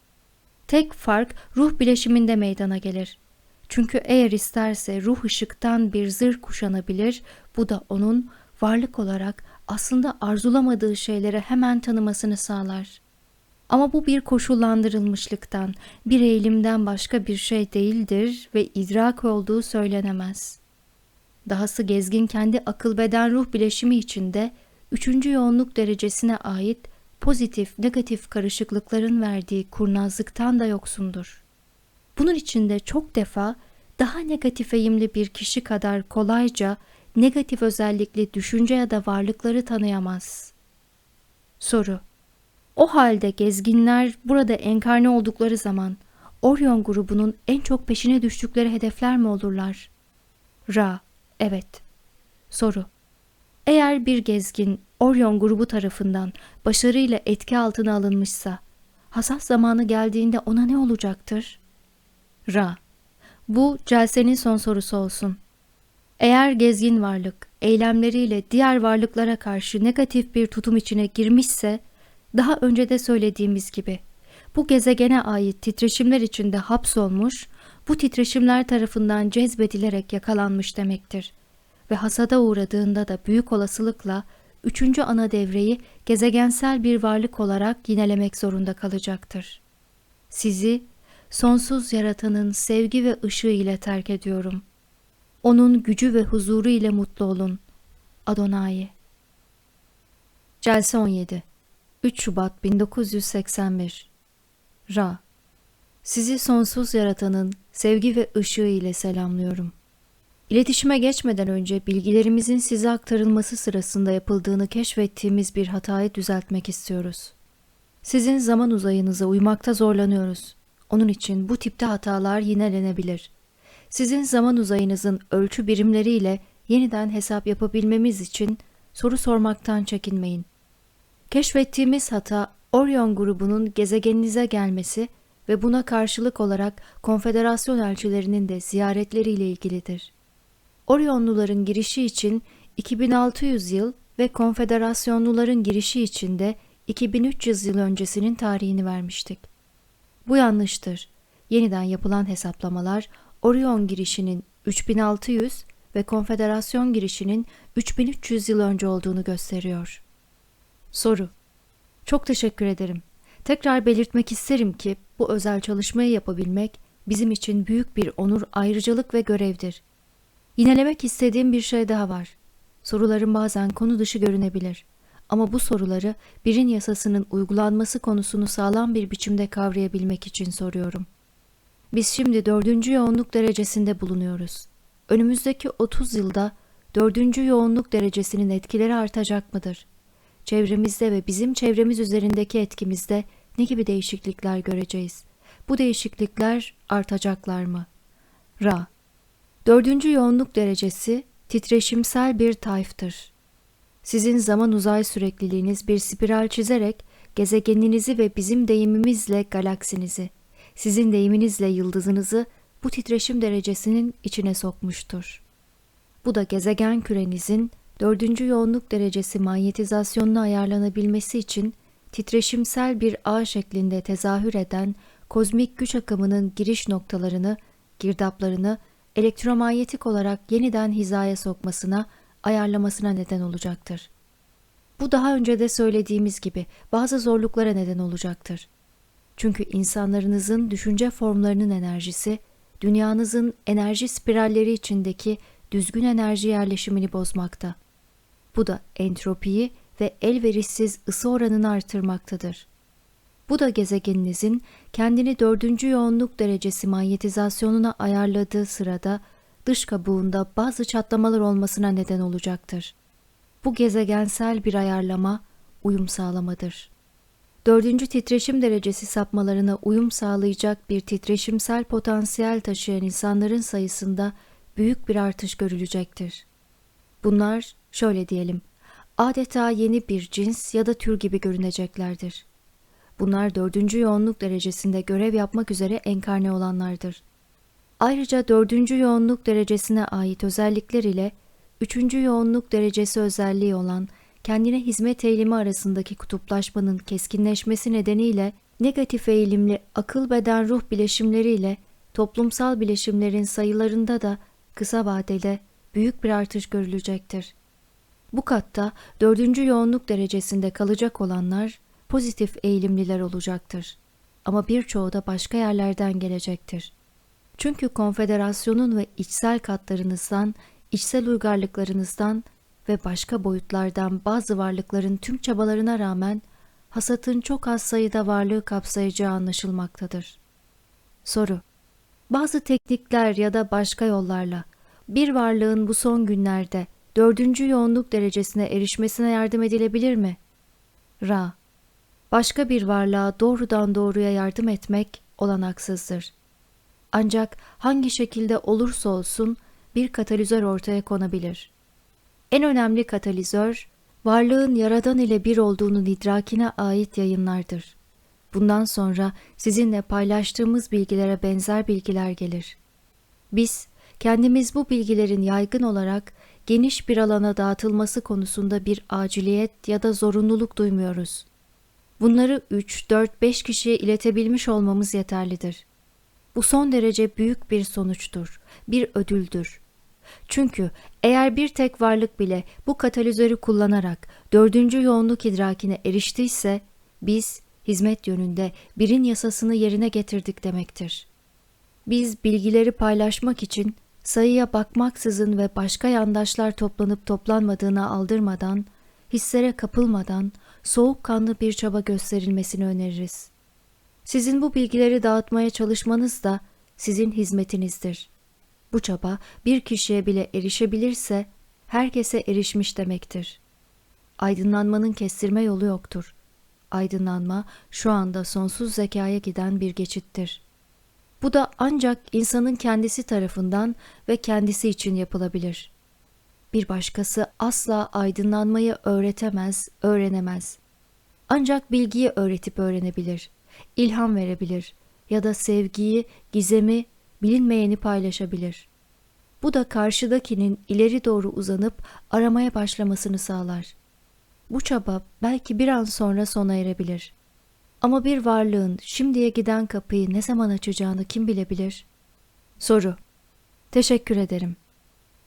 Tek fark ruh bileşiminde meydana gelir. Çünkü eğer isterse ruh ışıktan bir zırh kuşanabilir, bu da onun varlık olarak aslında arzulamadığı şeyleri hemen tanımasını sağlar. Ama bu bir koşullandırılmışlıktan, bir eğilimden başka bir şey değildir ve idrak olduğu söylenemez. Dahası gezgin kendi akıl beden ruh bileşimi içinde üçüncü yoğunluk derecesine ait pozitif negatif karışıklıkların verdiği kurnazlıktan da yoksundur. Bunun içinde çok defa daha negatif eğimli bir kişi kadar kolayca negatif özellikli düşünce ya da varlıkları tanıyamaz. Soru O halde gezginler burada enkarne oldukları zaman Orion grubunun en çok peşine düştükleri hedefler mi olurlar? Ra Evet. Soru Eğer bir gezgin Orion grubu tarafından başarıyla etki altına alınmışsa, hasat zamanı geldiğinde ona ne olacaktır? Ra Bu celsenin son sorusu olsun. Eğer gezgin varlık eylemleriyle diğer varlıklara karşı negatif bir tutum içine girmişse, daha önce de söylediğimiz gibi, bu gezegene ait titreşimler içinde hapsolmuş, bu titreşimler tarafından cezbedilerek yakalanmış demektir. Ve hasada uğradığında da büyük olasılıkla üçüncü ana devreyi gezegensel bir varlık olarak yinelemek zorunda kalacaktır. Sizi sonsuz yaratanın sevgi ve ışığı ile terk ediyorum. Onun gücü ve huzuru ile mutlu olun. Adonai Celse 17 3 Şubat 1981 Ra Sizi sonsuz yaratanın sevgi ve ışığı ile selamlıyorum. İletişime geçmeden önce bilgilerimizin size aktarılması sırasında yapıldığını keşfettiğimiz bir hatayı düzeltmek istiyoruz. Sizin zaman uzayınıza uymakta zorlanıyoruz. Onun için bu tipte hatalar yinelenebilir. Sizin zaman uzayınızın ölçü birimleriyle yeniden hesap yapabilmemiz için soru sormaktan çekinmeyin. Keşfettiğimiz hata Orion grubunun gezegeninize gelmesi ve buna karşılık olarak konfederasyon elçilerinin de ziyaretleriyle ilgilidir. Orionluların girişi için 2600 yıl ve konfederasyonluların girişi için de 2300 yıl öncesinin tarihini vermiştik. Bu yanlıştır. Yeniden yapılan hesaplamalar Orion girişinin 3600 ve konfederasyon girişinin 3300 yıl önce olduğunu gösteriyor. Soru Çok teşekkür ederim. Tekrar belirtmek isterim ki bu özel çalışmayı yapabilmek bizim için büyük bir onur, ayrıcalık ve görevdir. Yinelemek istediğim bir şey daha var. Sorularım bazen konu dışı görünebilir. Ama bu soruları birin yasasının uygulanması konusunu sağlam bir biçimde kavrayabilmek için soruyorum. Biz şimdi dördüncü yoğunluk derecesinde bulunuyoruz. Önümüzdeki 30 yılda dördüncü yoğunluk derecesinin etkileri artacak mıdır? Çevremizde ve bizim çevremiz üzerindeki etkimizde ne gibi değişiklikler göreceğiz? Bu değişiklikler artacaklar mı? Ra Dördüncü yoğunluk derecesi titreşimsel bir tayftır. Sizin zaman uzay sürekliliğiniz bir spiral çizerek gezegeninizi ve bizim deyimimizle galaksinizi, sizin deyiminizle yıldızınızı bu titreşim derecesinin içine sokmuştur. Bu da gezegen kürenizin dördüncü yoğunluk derecesi manyetizasyonuna ayarlanabilmesi için titreşimsel bir ağ şeklinde tezahür eden kozmik güç akımının giriş noktalarını, girdaplarını elektromanyetik olarak yeniden hizaya sokmasına, ayarlamasına neden olacaktır. Bu daha önce de söylediğimiz gibi bazı zorluklara neden olacaktır. Çünkü insanlarınızın düşünce formlarının enerjisi, dünyanızın enerji spiralleri içindeki düzgün enerji yerleşimini bozmakta. Bu da entropiyi ve elverişsiz ısı oranını artırmaktadır. Bu da gezegeninizin kendini dördüncü yoğunluk derecesi manyetizasyonuna ayarladığı sırada dış kabuğunda bazı çatlamalar olmasına neden olacaktır. Bu gezegensel bir ayarlama uyum sağlamadır. Dördüncü titreşim derecesi sapmalarına uyum sağlayacak bir titreşimsel potansiyel taşıyan insanların sayısında büyük bir artış görülecektir. Bunlar şöyle diyelim, adeta yeni bir cins ya da tür gibi görüneceklerdir. Bunlar dördüncü yoğunluk derecesinde görev yapmak üzere enkarne olanlardır. Ayrıca dördüncü yoğunluk derecesine ait özellikler ile üçüncü yoğunluk derecesi özelliği olan kendine hizmet eğilimi arasındaki kutuplaşmanın keskinleşmesi nedeniyle negatif eğilimli akıl beden ruh bileşimleriyle toplumsal bileşimlerin sayılarında da kısa vadede büyük bir artış görülecektir. Bu katta dördüncü yoğunluk derecesinde kalacak olanlar pozitif eğilimliler olacaktır. Ama birçoğu da başka yerlerden gelecektir. Çünkü konfederasyonun ve içsel katlarınızdan, içsel uygarlıklarınızdan ve başka boyutlardan bazı varlıkların tüm çabalarına rağmen hasatın çok az sayıda varlığı kapsayacağı anlaşılmaktadır. Soru Bazı teknikler ya da başka yollarla bir varlığın bu son günlerde dördüncü yoğunluk derecesine erişmesine yardım edilebilir mi? Ra Başka bir varlığa doğrudan doğruya yardım etmek olanaksızdır. Ancak hangi şekilde olursa olsun bir katalizör ortaya konabilir. En önemli katalizör, varlığın yaradan ile bir olduğunun idrakine ait yayınlardır. Bundan sonra sizinle paylaştığımız bilgilere benzer bilgiler gelir. Biz, kendimiz bu bilgilerin yaygın olarak geniş bir alana dağıtılması konusunda bir aciliyet ya da zorunluluk duymuyoruz. Bunları 3, 4, 5 kişiye iletebilmiş olmamız yeterlidir. Bu son derece büyük bir sonuçtur, bir ödüldür. Çünkü eğer bir tek varlık bile bu katalizörü kullanarak dördüncü yoğunluk idrakine eriştiyse, biz hizmet yönünde birin yasasını yerine getirdik demektir. Biz bilgileri paylaşmak için sayıya bakmaksızın ve başka yandaşlar toplanıp toplanmadığına aldırmadan, hislere kapılmadan, soğukkanlı bir çaba gösterilmesini öneririz. Sizin bu bilgileri dağıtmaya çalışmanız da sizin hizmetinizdir. Bu çaba bir kişiye bile erişebilirse herkese erişmiş demektir. Aydınlanmanın kestirme yolu yoktur. Aydınlanma şu anda sonsuz zekaya giden bir geçittir. Bu da ancak insanın kendisi tarafından ve kendisi için yapılabilir. Bir başkası asla aydınlanmayı öğretemez, öğrenemez. Ancak bilgiyi öğretip öğrenebilir, ilham verebilir ya da sevgiyi, gizemi, bilinmeyeni paylaşabilir. Bu da karşıdakinin ileri doğru uzanıp aramaya başlamasını sağlar. Bu çaba belki bir an sonra sona erebilir. Ama bir varlığın şimdiye giden kapıyı ne zaman açacağını kim bilebilir? Soru Teşekkür ederim.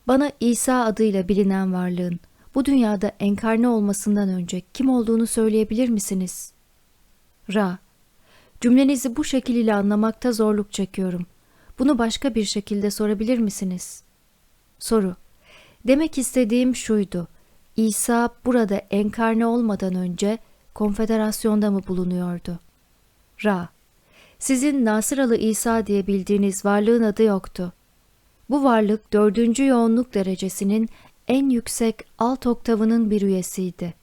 Bana İsa adıyla bilinen varlığın bu dünyada enkarne olmasından önce kim olduğunu söyleyebilir misiniz? Ra Cümlenizi bu şekil ile anlamakta zorluk çekiyorum. Bunu başka bir şekilde sorabilir misiniz? Soru Demek istediğim şuydu. İsa burada enkarne olmadan önce konfederasyonda mı bulunuyordu? Ra Sizin Nasıralı İsa diye bildiğiniz varlığın adı yoktu. Bu varlık dördüncü yoğunluk derecesinin en yüksek alt oktavının bir üyesiydi.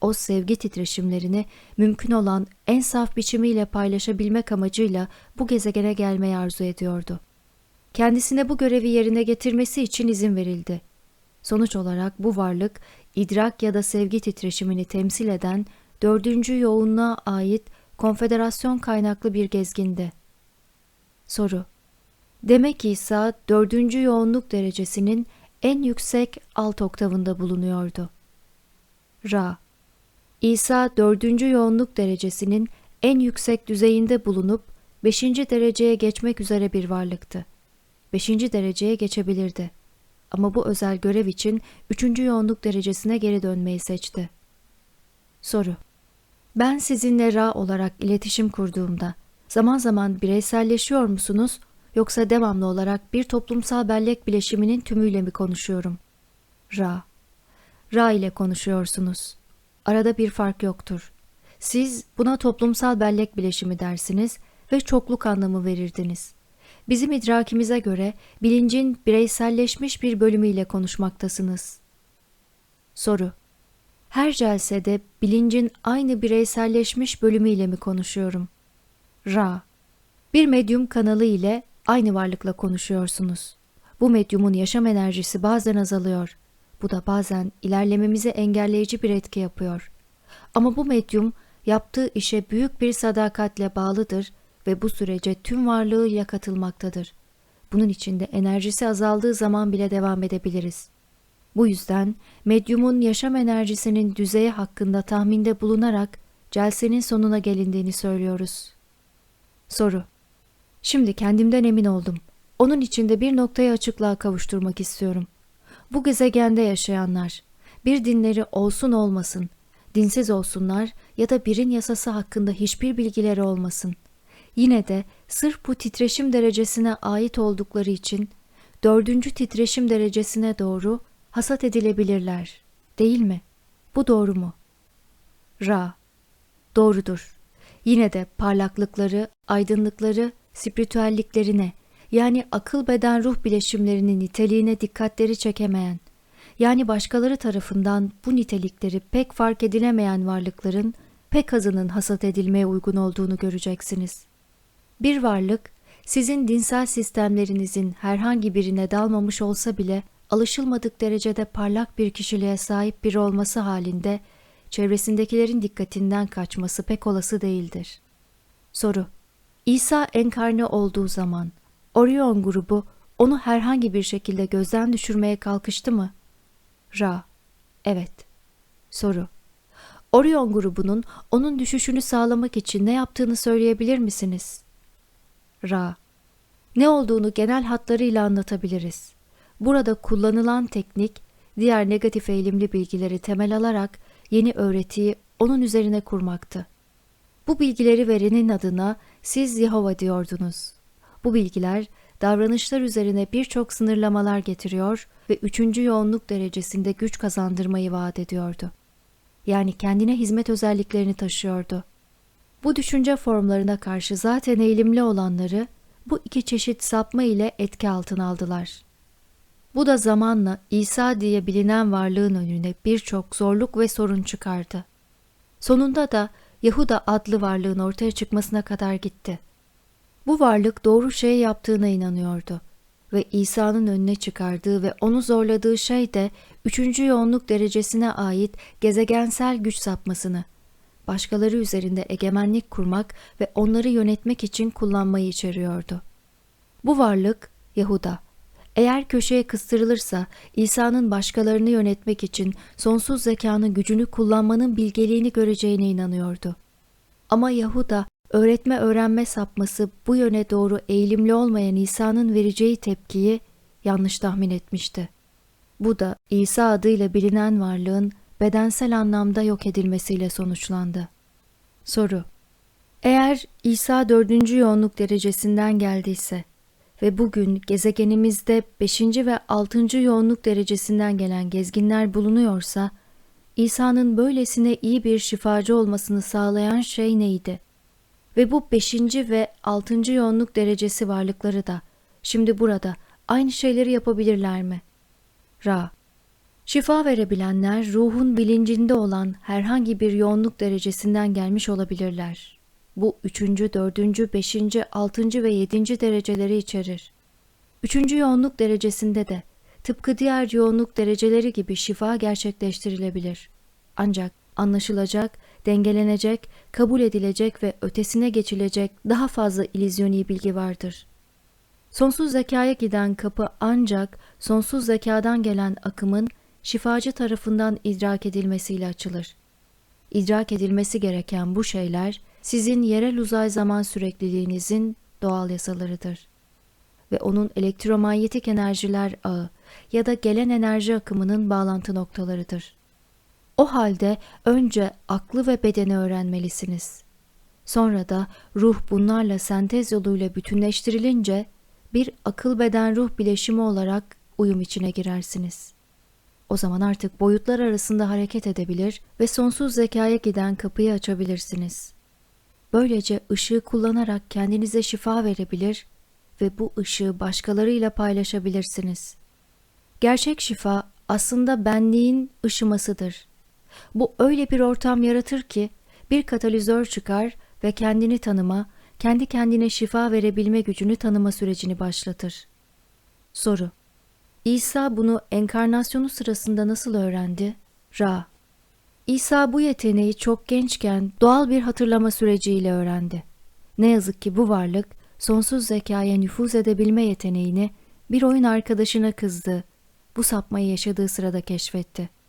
O sevgi titreşimlerini mümkün olan en saf biçimiyle paylaşabilmek amacıyla bu gezegene gelmeyi arzu ediyordu. Kendisine bu görevi yerine getirmesi için izin verildi. Sonuç olarak bu varlık idrak ya da sevgi titreşimini temsil eden dördüncü yoğunluğa ait konfederasyon kaynaklı bir gezgindi. Soru Demek İsa dördüncü yoğunluk derecesinin en yüksek alt oktavında bulunuyordu. Ra İsa dördüncü yoğunluk derecesinin en yüksek düzeyinde bulunup beşinci dereceye geçmek üzere bir varlıktı. Beşinci dereceye geçebilirdi. Ama bu özel görev için üçüncü yoğunluk derecesine geri dönmeyi seçti. Soru Ben sizinle Ra olarak iletişim kurduğumda zaman zaman bireyselleşiyor musunuz yoksa devamlı olarak bir toplumsal bellek bileşiminin tümüyle mi konuşuyorum? Ra Ra ile konuşuyorsunuz. Arada bir fark yoktur. Siz buna toplumsal bellek bileşimi dersiniz ve çokluk anlamı verirdiniz. Bizim idrakimize göre bilincin bireyselleşmiş bir bölümüyle konuşmaktasınız. Soru Her celsede bilincin aynı bireyselleşmiş bölümüyle mi konuşuyorum? Ra Bir medyum kanalı ile aynı varlıkla konuşuyorsunuz. Bu medyumun yaşam enerjisi bazen azalıyor. Bu da bazen ilerlememizi engelleyici bir etki yapıyor. Ama bu medyum yaptığı işe büyük bir sadakatle bağlıdır ve bu sürece tüm varlığıyla katılmaktadır. Bunun içinde enerjisi azaldığı zaman bile devam edebiliriz. Bu yüzden medyumun yaşam enerjisinin düzeyi hakkında tahminde bulunarak celsenin sonuna gelindiğini söylüyoruz. Soru Şimdi kendimden emin oldum. Onun içinde bir noktaya açıklığa kavuşturmak istiyorum. Bu gezegende yaşayanlar, bir dinleri olsun olmasın, dinsiz olsunlar ya da birin yasası hakkında hiçbir bilgileri olmasın. Yine de sırf bu titreşim derecesine ait oldukları için dördüncü titreşim derecesine doğru hasat edilebilirler. Değil mi? Bu doğru mu? Ra. Doğrudur. Yine de parlaklıkları, aydınlıkları, spiritüelliklerine yani akıl beden ruh bileşimlerinin niteliğine dikkatleri çekemeyen, yani başkaları tarafından bu nitelikleri pek fark edilemeyen varlıkların pek azının hasat edilmeye uygun olduğunu göreceksiniz. Bir varlık, sizin dinsel sistemlerinizin herhangi birine dalmamış olsa bile alışılmadık derecede parlak bir kişiliğe sahip biri olması halinde çevresindekilerin dikkatinden kaçması pek olası değildir. Soru İsa enkarne olduğu zaman Orion grubu onu herhangi bir şekilde gözden düşürmeye kalkıştı mı? Ra Evet. Soru Orion grubunun onun düşüşünü sağlamak için ne yaptığını söyleyebilir misiniz? Ra Ne olduğunu genel hatlarıyla anlatabiliriz. Burada kullanılan teknik, diğer negatif eğilimli bilgileri temel alarak yeni öğretiyi onun üzerine kurmaktı. Bu bilgileri verenin adına siz Yehova diyordunuz. Bu bilgiler davranışlar üzerine birçok sınırlamalar getiriyor ve üçüncü yoğunluk derecesinde güç kazandırmayı vaat ediyordu. Yani kendine hizmet özelliklerini taşıyordu. Bu düşünce formlarına karşı zaten eğilimli olanları bu iki çeşit sapma ile etki altına aldılar. Bu da zamanla İsa diye bilinen varlığın önüne birçok zorluk ve sorun çıkardı. Sonunda da Yahuda adlı varlığın ortaya çıkmasına kadar gitti. Bu varlık doğru şey yaptığına inanıyordu ve İsa'nın önüne çıkardığı ve onu zorladığı şey de üçüncü yoğunluk derecesine ait gezegensel güç sapmasını, başkaları üzerinde egemenlik kurmak ve onları yönetmek için kullanmayı içeriyordu. Bu varlık Yahuda. Eğer köşeye kıstırılırsa İsa'nın başkalarını yönetmek için sonsuz zekanın gücünü kullanmanın bilgeliğini göreceğine inanıyordu. Ama Yahuda öğretme öğrenme sapması bu yöne doğru eğilimli olmayan İsa'nın vereceği tepkiyi yanlış tahmin etmişti. Bu da İsa adıyla bilinen varlığın bedensel anlamda yok edilmesiyle sonuçlandı. Soru Eğer İsa dördüncü yoğunluk derecesinden geldiyse ve bugün gezegenimizde beşinci ve altıncı yoğunluk derecesinden gelen gezginler bulunuyorsa, İsa'nın böylesine iyi bir şifacı olmasını sağlayan şey neydi? Ve bu beşinci ve altıncı yoğunluk derecesi varlıkları da şimdi burada aynı şeyleri yapabilirler mi? Ra Şifa verebilenler ruhun bilincinde olan herhangi bir yoğunluk derecesinden gelmiş olabilirler. Bu üçüncü, dördüncü, beşinci, altıncı ve yedinci dereceleri içerir. Üçüncü yoğunluk derecesinde de tıpkı diğer yoğunluk dereceleri gibi şifa gerçekleştirilebilir. Ancak anlaşılacak, dengelenecek, kabul edilecek ve ötesine geçilecek daha fazla ilizyoni bilgi vardır. Sonsuz zekaya giden kapı ancak sonsuz zekadan gelen akımın şifacı tarafından idrak edilmesiyle açılır. İdrak edilmesi gereken bu şeyler sizin yerel uzay zaman sürekliliğinizin doğal yasalarıdır. Ve onun elektromanyetik enerjiler ağı ya da gelen enerji akımının bağlantı noktalarıdır. O halde önce aklı ve bedeni öğrenmelisiniz. Sonra da ruh bunlarla sentez yoluyla bütünleştirilince bir akıl beden ruh bileşimi olarak uyum içine girersiniz. O zaman artık boyutlar arasında hareket edebilir ve sonsuz zekaya giden kapıyı açabilirsiniz. Böylece ışığı kullanarak kendinize şifa verebilir ve bu ışığı başkalarıyla paylaşabilirsiniz. Gerçek şifa aslında benliğin ışımasıdır. Bu öyle bir ortam yaratır ki bir katalizör çıkar ve kendini tanıma, kendi kendine şifa verebilme gücünü tanıma sürecini başlatır. Soru İsa bunu enkarnasyonu sırasında nasıl öğrendi? Ra İsa bu yeteneği çok gençken doğal bir hatırlama süreciyle öğrendi. Ne yazık ki bu varlık sonsuz zekaya nüfuz edebilme yeteneğini bir oyun arkadaşına kızdı. Bu sapmayı yaşadığı sırada keşfetti.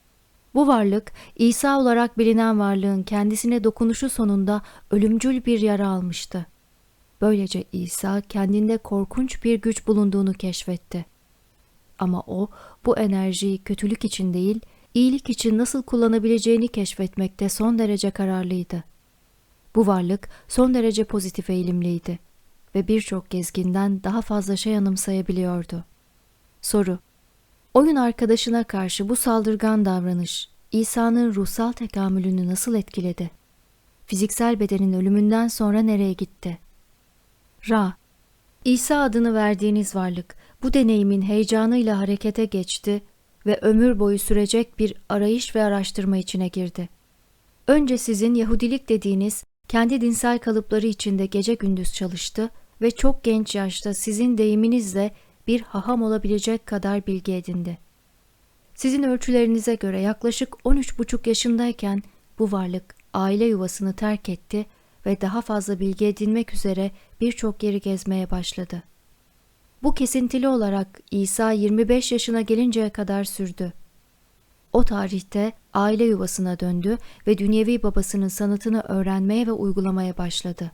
Bu varlık İsa olarak bilinen varlığın kendisine dokunuşu sonunda ölümcül bir yara almıştı. Böylece İsa kendinde korkunç bir güç bulunduğunu keşfetti. Ama o bu enerjiyi kötülük için değil, iyilik için nasıl kullanabileceğini keşfetmekte son derece kararlıydı. Bu varlık son derece pozitif eğilimliydi ve birçok gezginden daha fazla şey anımsayabiliyordu. Soru Oyun arkadaşına karşı bu saldırgan davranış İsa'nın ruhsal tekamülünü nasıl etkiledi? Fiziksel bedenin ölümünden sonra nereye gitti? Ra İsa adını verdiğiniz varlık bu deneyimin heyecanıyla harekete geçti ve ömür boyu sürecek bir arayış ve araştırma içine girdi. Önce sizin Yahudilik dediğiniz kendi dinsel kalıpları içinde gece gündüz çalıştı ve çok genç yaşta sizin deyiminizle bir haham olabilecek kadar bilgi edindi. Sizin ölçülerinize göre yaklaşık 13,5 yaşındayken bu varlık aile yuvasını terk etti ve daha fazla bilgi edinmek üzere birçok yeri gezmeye başladı. Bu kesintili olarak İsa 25 yaşına gelinceye kadar sürdü. O tarihte aile yuvasına döndü ve dünyevi babasının sanatını öğrenmeye ve uygulamaya başladı.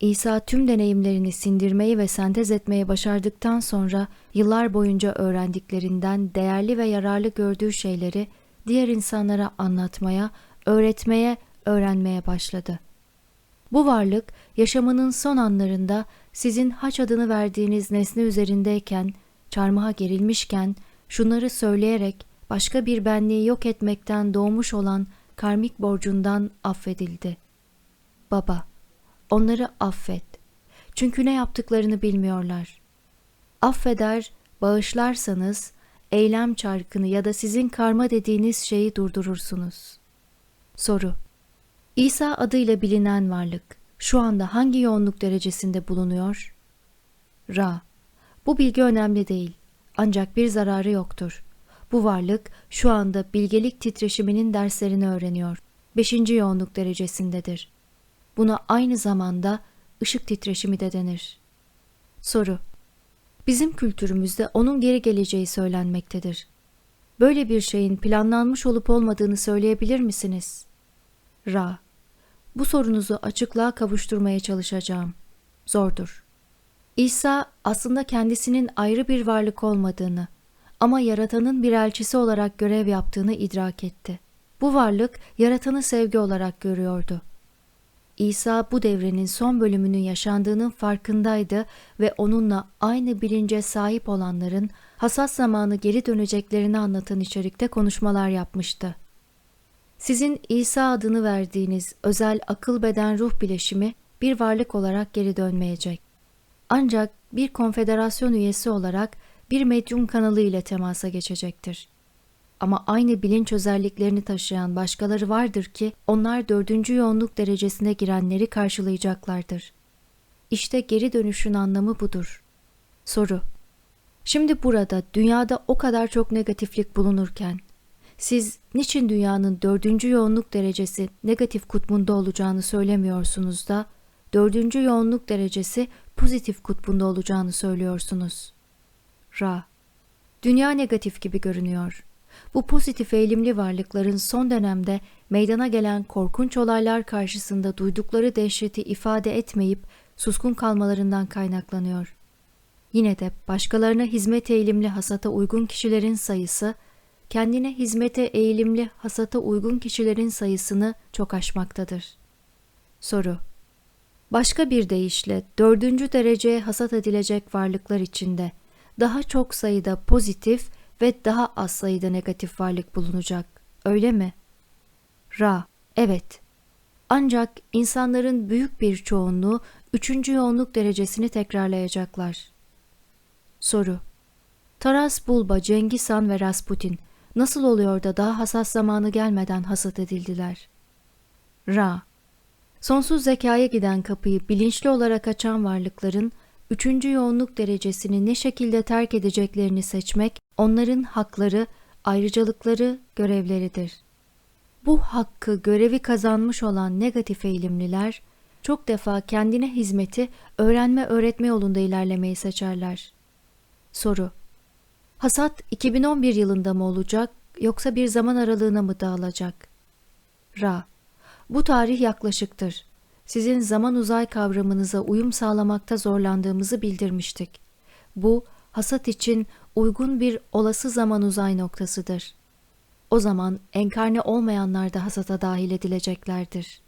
İsa tüm deneyimlerini sindirmeyi ve sentez etmeyi başardıktan sonra yıllar boyunca öğrendiklerinden değerli ve yararlı gördüğü şeyleri diğer insanlara anlatmaya, öğretmeye, öğrenmeye başladı. Bu varlık yaşamının son anlarında sizin haç adını verdiğiniz nesne üzerindeyken, çarmıha gerilmişken şunları söyleyerek başka bir benliği yok etmekten doğmuş olan karmik borcundan affedildi. Baba, onları affet. Çünkü ne yaptıklarını bilmiyorlar. Affeder, bağışlarsanız eylem çarkını ya da sizin karma dediğiniz şeyi durdurursunuz. Soru İsa adıyla bilinen varlık şu anda hangi yoğunluk derecesinde bulunuyor? Ra Bu bilgi önemli değil ancak bir zararı yoktur. Bu varlık şu anda bilgelik titreşiminin derslerini öğreniyor. Beşinci yoğunluk derecesindedir. Buna aynı zamanda ışık titreşimi de denir. Soru Bizim kültürümüzde onun geri geleceği söylenmektedir. Böyle bir şeyin planlanmış olup olmadığını söyleyebilir misiniz? Ra Bu sorunuzu açıklığa kavuşturmaya çalışacağım. Zordur. İsa aslında kendisinin ayrı bir varlık olmadığını ama yaratanın bir elçisi olarak görev yaptığını idrak etti. Bu varlık yaratanı sevgi olarak görüyordu. İsa bu devrenin son bölümünün yaşandığının farkındaydı ve onunla aynı bilince sahip olanların hassas zamanı geri döneceklerini anlatan içerikte konuşmalar yapmıştı. Sizin İsa adını verdiğiniz özel akıl beden ruh bileşimi bir varlık olarak geri dönmeyecek. Ancak bir konfederasyon üyesi olarak bir medyum kanalı ile temasa geçecektir. Ama aynı bilinç özelliklerini taşıyan başkaları vardır ki onlar dördüncü yoğunluk derecesine girenleri karşılayacaklardır. İşte geri dönüşün anlamı budur. Soru Şimdi burada dünyada o kadar çok negatiflik bulunurken, siz niçin dünyanın dördüncü yoğunluk derecesi negatif kutbunda olacağını söylemiyorsunuz da, dördüncü yoğunluk derecesi pozitif kutbunda olacağını söylüyorsunuz? Ra Dünya negatif gibi görünüyor. Bu pozitif eğilimli varlıkların son dönemde meydana gelen korkunç olaylar karşısında duydukları dehşeti ifade etmeyip suskun kalmalarından kaynaklanıyor. Yine de başkalarına hizmet eğilimli hasata uygun kişilerin sayısı kendine hizmete eğilimli hasata uygun kişilerin sayısını çok aşmaktadır. Soru Başka bir deyişle dördüncü dereceye hasat edilecek varlıklar içinde daha çok sayıda pozitif ve daha az sayıda negatif varlık bulunacak, öyle mi? Ra, evet. Ancak insanların büyük bir çoğunluğu üçüncü yoğunluk derecesini tekrarlayacaklar. Soru Taras Bulba, Cengiz Han ve Rasputin nasıl oluyor da daha hassas zamanı gelmeden hasat edildiler? Ra Sonsuz zekaya giden kapıyı bilinçli olarak açan varlıkların üçüncü yoğunluk derecesini ne şekilde terk edeceklerini seçmek onların hakları, ayrıcalıkları, görevleridir. Bu hakkı, görevi kazanmış olan negatif eğilimliler çok defa kendine hizmeti öğrenme öğretme yolunda ilerlemeyi seçerler. Soru Hasat 2011 yılında mı olacak yoksa bir zaman aralığına mı dağılacak? Ra Bu tarih yaklaşıktır. Sizin zaman uzay kavramınıza uyum sağlamakta zorlandığımızı bildirmiştik. Bu hasat için uygun bir olası zaman uzay noktasıdır. O zaman enkarne olmayanlar da hasata dahil edileceklerdir.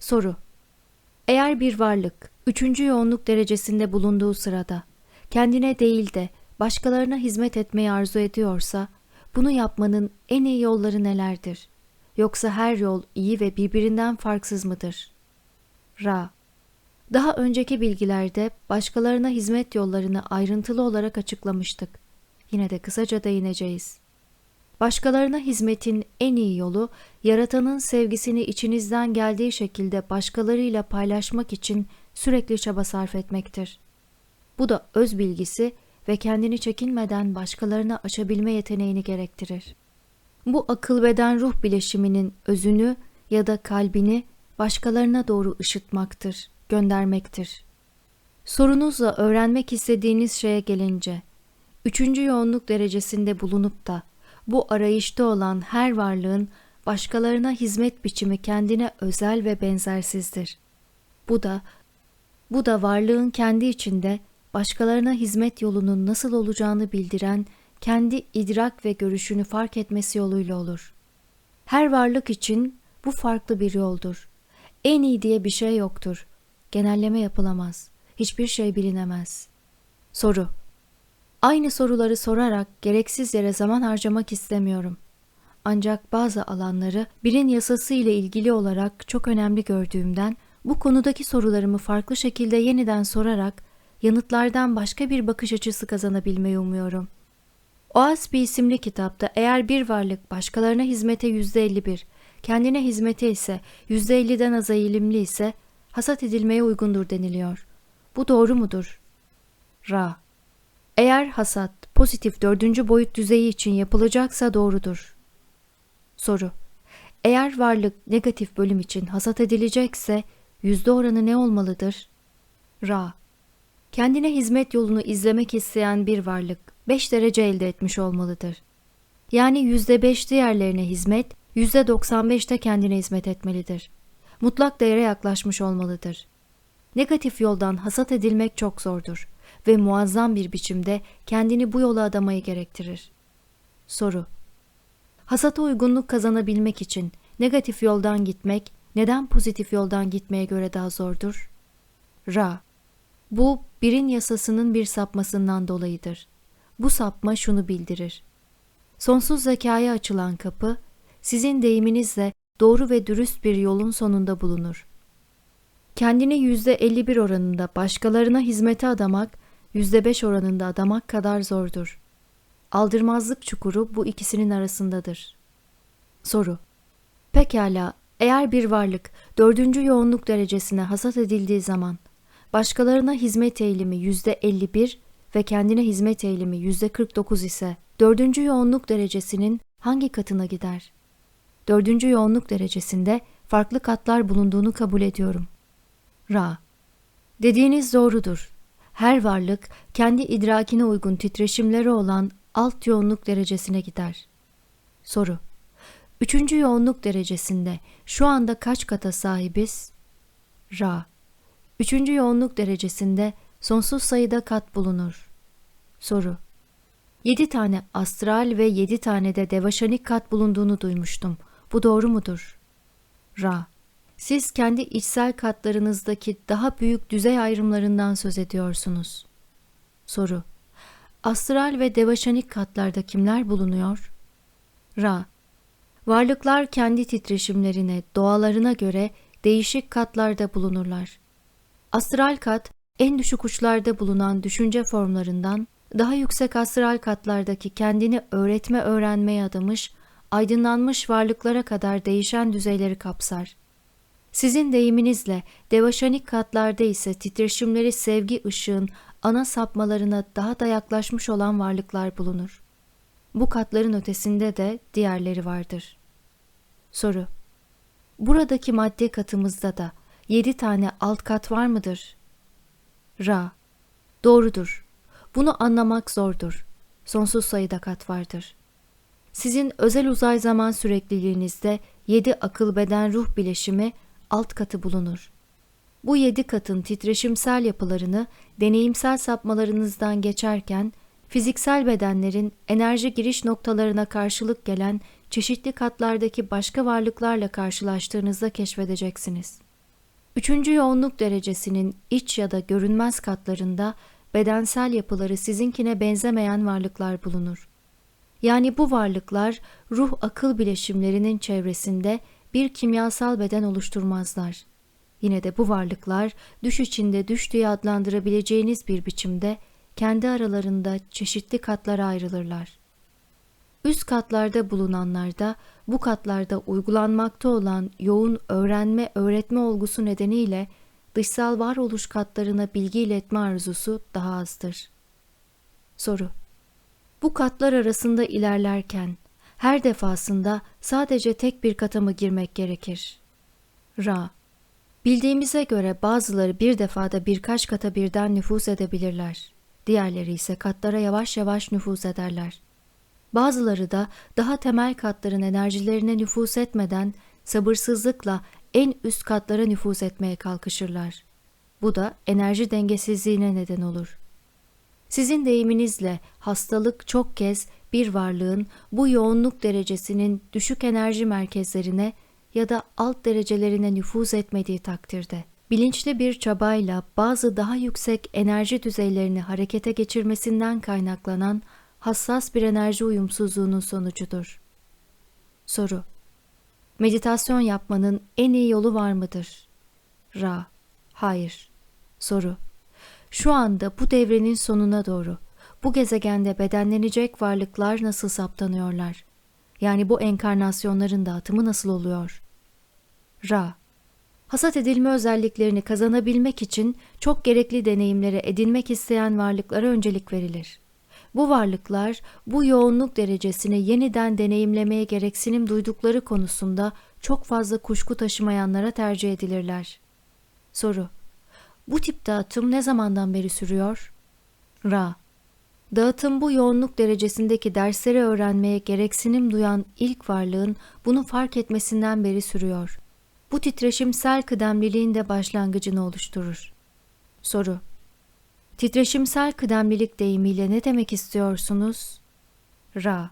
Soru Eğer bir varlık üçüncü yoğunluk derecesinde bulunduğu sırada kendine değil de başkalarına hizmet etmeyi arzu ediyorsa bunu yapmanın en iyi yolları nelerdir? Yoksa her yol iyi ve birbirinden farksız mıdır? Ra Daha önceki bilgilerde başkalarına hizmet yollarını ayrıntılı olarak açıklamıştık. Yine de kısaca değineceğiz. Başkalarına hizmetin en iyi yolu, yaratanın sevgisini içinizden geldiği şekilde başkalarıyla paylaşmak için sürekli çaba sarf etmektir. Bu da öz bilgisi ve kendini çekinmeden başkalarına açabilme yeteneğini gerektirir. Bu akıl beden ruh bileşiminin özünü ya da kalbini başkalarına doğru ışıtmaktır, göndermektir. Sorunuzla öğrenmek istediğiniz şeye gelince, üçüncü yoğunluk derecesinde bulunup da bu arayışta olan her varlığın başkalarına hizmet biçimi kendine özel ve benzersizdir. Bu da bu da varlığın kendi içinde başkalarına hizmet yolunun nasıl olacağını bildiren kendi idrak ve görüşünü fark etmesi yoluyla olur. Her varlık için bu farklı bir yoldur. En iyi diye bir şey yoktur. Genelleme yapılamaz. Hiçbir şey bilinemez. Soru Aynı soruları sorarak gereksiz yere zaman harcamak istemiyorum. Ancak bazı alanları birin yasası ile ilgili olarak çok önemli gördüğümden bu konudaki sorularımı farklı şekilde yeniden sorarak yanıtlardan başka bir bakış açısı kazanabilmeyi umuyorum. Oaspi isimli kitapta eğer bir varlık başkalarına hizmete yüzde elli bir, kendine hizmete ise yüzde elliden az eğilimli ise hasat edilmeye uygundur deniliyor. Bu doğru mudur? Ra eğer hasat pozitif dördüncü boyut düzeyi için yapılacaksa doğrudur. Soru Eğer varlık negatif bölüm için hasat edilecekse yüzde oranı ne olmalıdır? Ra Kendine hizmet yolunu izlemek isteyen bir varlık 5 derece elde etmiş olmalıdır. Yani yüzde beş diğerlerine hizmet, yüzde doksan beşte kendine hizmet etmelidir. Mutlak değere yaklaşmış olmalıdır. Negatif yoldan hasat edilmek çok zordur ve muazzam bir biçimde kendini bu yola adamayı gerektirir. Soru Hasata uygunluk kazanabilmek için negatif yoldan gitmek neden pozitif yoldan gitmeye göre daha zordur? Ra Bu birin yasasının bir sapmasından dolayıdır. Bu sapma şunu bildirir. Sonsuz zekaya açılan kapı, sizin deyiminizle doğru ve dürüst bir yolun sonunda bulunur. Kendini yüzde 51 oranında başkalarına hizmete adamak %5 oranında adamak kadar zordur. Aldırmazlık çukuru bu ikisinin arasındadır. Soru Pekala, eğer bir varlık dördüncü yoğunluk derecesine hasat edildiği zaman başkalarına hizmet eğilimi %51 ve kendine hizmet eğilimi %49 ise dördüncü yoğunluk derecesinin hangi katına gider? Dördüncü yoğunluk derecesinde farklı katlar bulunduğunu kabul ediyorum. Ra Dediğiniz doğrudur her varlık kendi idrakine uygun titreşimleri olan alt yoğunluk derecesine gider. Soru Üçüncü yoğunluk derecesinde şu anda kaç kata sahibiz? Ra Üçüncü yoğunluk derecesinde sonsuz sayıda kat bulunur. Soru Yedi tane astral ve yedi tane de devaşanik kat bulunduğunu duymuştum. Bu doğru mudur? Ra. Siz kendi içsel katlarınızdaki daha büyük düzey ayrımlarından söz ediyorsunuz. Soru. Astral ve devaşanik katlarda kimler bulunuyor? Ra. Varlıklar kendi titreşimlerine, doğalarına göre değişik katlarda bulunurlar. Astral kat, en düşük uçlarda bulunan düşünce formlarından, daha yüksek astral katlardaki kendini öğretme öğrenmeye adamış, aydınlanmış varlıklara kadar değişen düzeyleri kapsar. Sizin deyiminizle devaşanik katlarda ise titreşimleri sevgi ışığın ana sapmalarına daha da yaklaşmış olan varlıklar bulunur. Bu katların ötesinde de diğerleri vardır. Soru Buradaki madde katımızda da yedi tane alt kat var mıdır? Ra Doğrudur. Bunu anlamak zordur. Sonsuz sayıda kat vardır. Sizin özel uzay zaman sürekliliğinizde yedi akıl beden ruh bileşimi alt katı bulunur. Bu yedi katın titreşimsel yapılarını deneyimsel sapmalarınızdan geçerken fiziksel bedenlerin enerji giriş noktalarına karşılık gelen çeşitli katlardaki başka varlıklarla karşılaştığınızda keşfedeceksiniz. Üçüncü yoğunluk derecesinin iç ya da görünmez katlarında bedensel yapıları sizinkine benzemeyen varlıklar bulunur. Yani bu varlıklar ruh akıl bileşimlerinin çevresinde bir kimyasal beden oluşturmazlar. Yine de bu varlıklar düş içinde düş diye adlandırabileceğiniz bir biçimde kendi aralarında çeşitli katlara ayrılırlar. Üst katlarda bulunanlar da bu katlarda uygulanmakta olan yoğun öğrenme öğretme olgusu nedeniyle dışsal varoluş katlarına bilgi iletme arzusu daha azdır. Soru Bu katlar arasında ilerlerken her defasında sadece tek bir kata mı girmek gerekir? Ra Bildiğimize göre bazıları bir defada birkaç kata birden nüfuz edebilirler. Diğerleri ise katlara yavaş yavaş nüfuz ederler. Bazıları da daha temel katların enerjilerine nüfuz etmeden sabırsızlıkla en üst katlara nüfuz etmeye kalkışırlar. Bu da enerji dengesizliğine neden olur. Sizin deyiminizle hastalık çok kez bir varlığın bu yoğunluk derecesinin düşük enerji merkezlerine ya da alt derecelerine nüfuz etmediği takdirde bilinçli bir çabayla bazı daha yüksek enerji düzeylerini harekete geçirmesinden kaynaklanan hassas bir enerji uyumsuzluğunun sonucudur. Soru Meditasyon yapmanın en iyi yolu var mıdır? Ra Hayır. Soru Şu anda bu devrenin sonuna doğru bu gezegende bedenlenecek varlıklar nasıl saptanıyorlar? Yani bu enkarnasyonların dağıtımı nasıl oluyor? Ra Hasat edilme özelliklerini kazanabilmek için çok gerekli deneyimlere edinmek isteyen varlıklara öncelik verilir. Bu varlıklar bu yoğunluk derecesini yeniden deneyimlemeye gereksinim duydukları konusunda çok fazla kuşku taşımayanlara tercih edilirler. Soru Bu tip dağıtım ne zamandan beri sürüyor? Ra Dağıtım bu yoğunluk derecesindeki dersleri öğrenmeye gereksinim duyan ilk varlığın bunu fark etmesinden beri sürüyor. Bu titreşimsel kıdemliliğin de başlangıcını oluşturur. Soru Titreşimsel kıdemlilik deyimiyle ne demek istiyorsunuz? Ra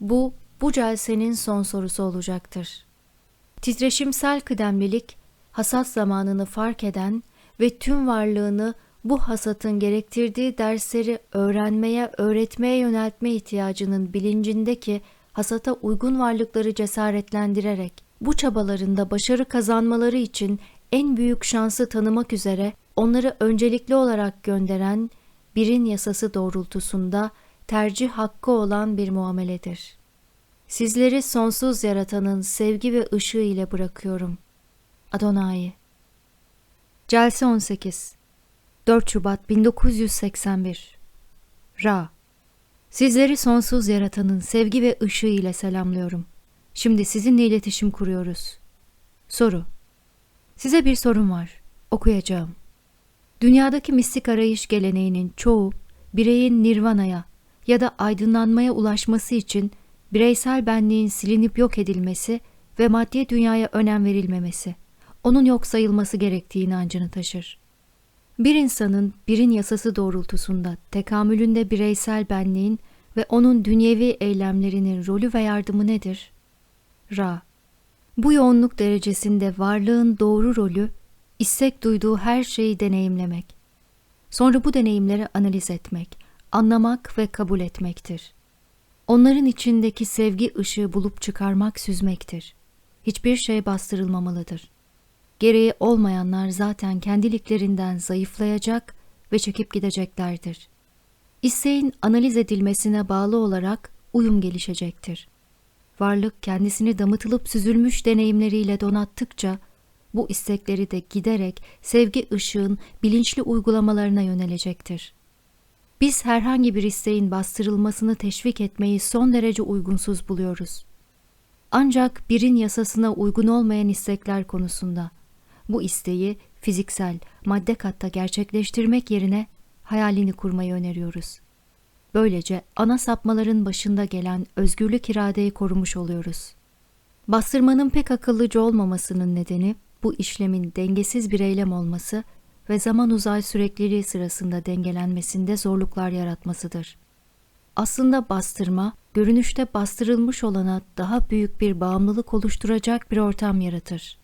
Bu, bu celsenin son sorusu olacaktır. Titreşimsel kıdemlilik, hasat zamanını fark eden ve tüm varlığını bu hasatın gerektirdiği dersleri öğrenmeye, öğretmeye yöneltme ihtiyacının bilincindeki hasata uygun varlıkları cesaretlendirerek bu çabalarında başarı kazanmaları için en büyük şansı tanımak üzere onları öncelikli olarak gönderen birin yasası doğrultusunda tercih hakkı olan bir muameledir. Sizleri sonsuz yaratanın sevgi ve ışığı ile bırakıyorum. Adonai Celse 18 4 Şubat 1981 Ra Sizleri sonsuz yaratanın sevgi ve ışığı ile selamlıyorum. Şimdi sizinle iletişim kuruyoruz. Soru Size bir sorum var. Okuyacağım. Dünyadaki mistik arayış geleneğinin çoğu bireyin nirvanaya ya da aydınlanmaya ulaşması için bireysel benliğin silinip yok edilmesi ve maddi dünyaya önem verilmemesi, onun yok sayılması gerektiği inancını taşır. Bir insanın birin yasası doğrultusunda tekamülünde bireysel benliğin ve onun dünyevi eylemlerinin rolü ve yardımı nedir? Ra. Bu yoğunluk derecesinde varlığın doğru rolü, istek duyduğu her şeyi deneyimlemek. Sonra bu deneyimleri analiz etmek, anlamak ve kabul etmektir. Onların içindeki sevgi ışığı bulup çıkarmak süzmektir. Hiçbir şey bastırılmamalıdır. Gereği olmayanlar zaten kendiliklerinden zayıflayacak ve çekip gideceklerdir. İsteğin analiz edilmesine bağlı olarak uyum gelişecektir. Varlık kendisini damıtılıp süzülmüş deneyimleriyle donattıkça bu istekleri de giderek sevgi ışığın bilinçli uygulamalarına yönelecektir. Biz herhangi bir isteğin bastırılmasını teşvik etmeyi son derece uygunsuz buluyoruz. Ancak birin yasasına uygun olmayan istekler konusunda bu isteği fiziksel, madde katta gerçekleştirmek yerine hayalini kurmayı öneriyoruz. Böylece ana sapmaların başında gelen özgürlük iradeyi korumuş oluyoruz. Bastırmanın pek akıllıca olmamasının nedeni bu işlemin dengesiz bir eylem olması ve zaman uzay sürekliliği sırasında dengelenmesinde zorluklar yaratmasıdır. Aslında bastırma, görünüşte bastırılmış olana daha büyük bir bağımlılık oluşturacak bir ortam yaratır.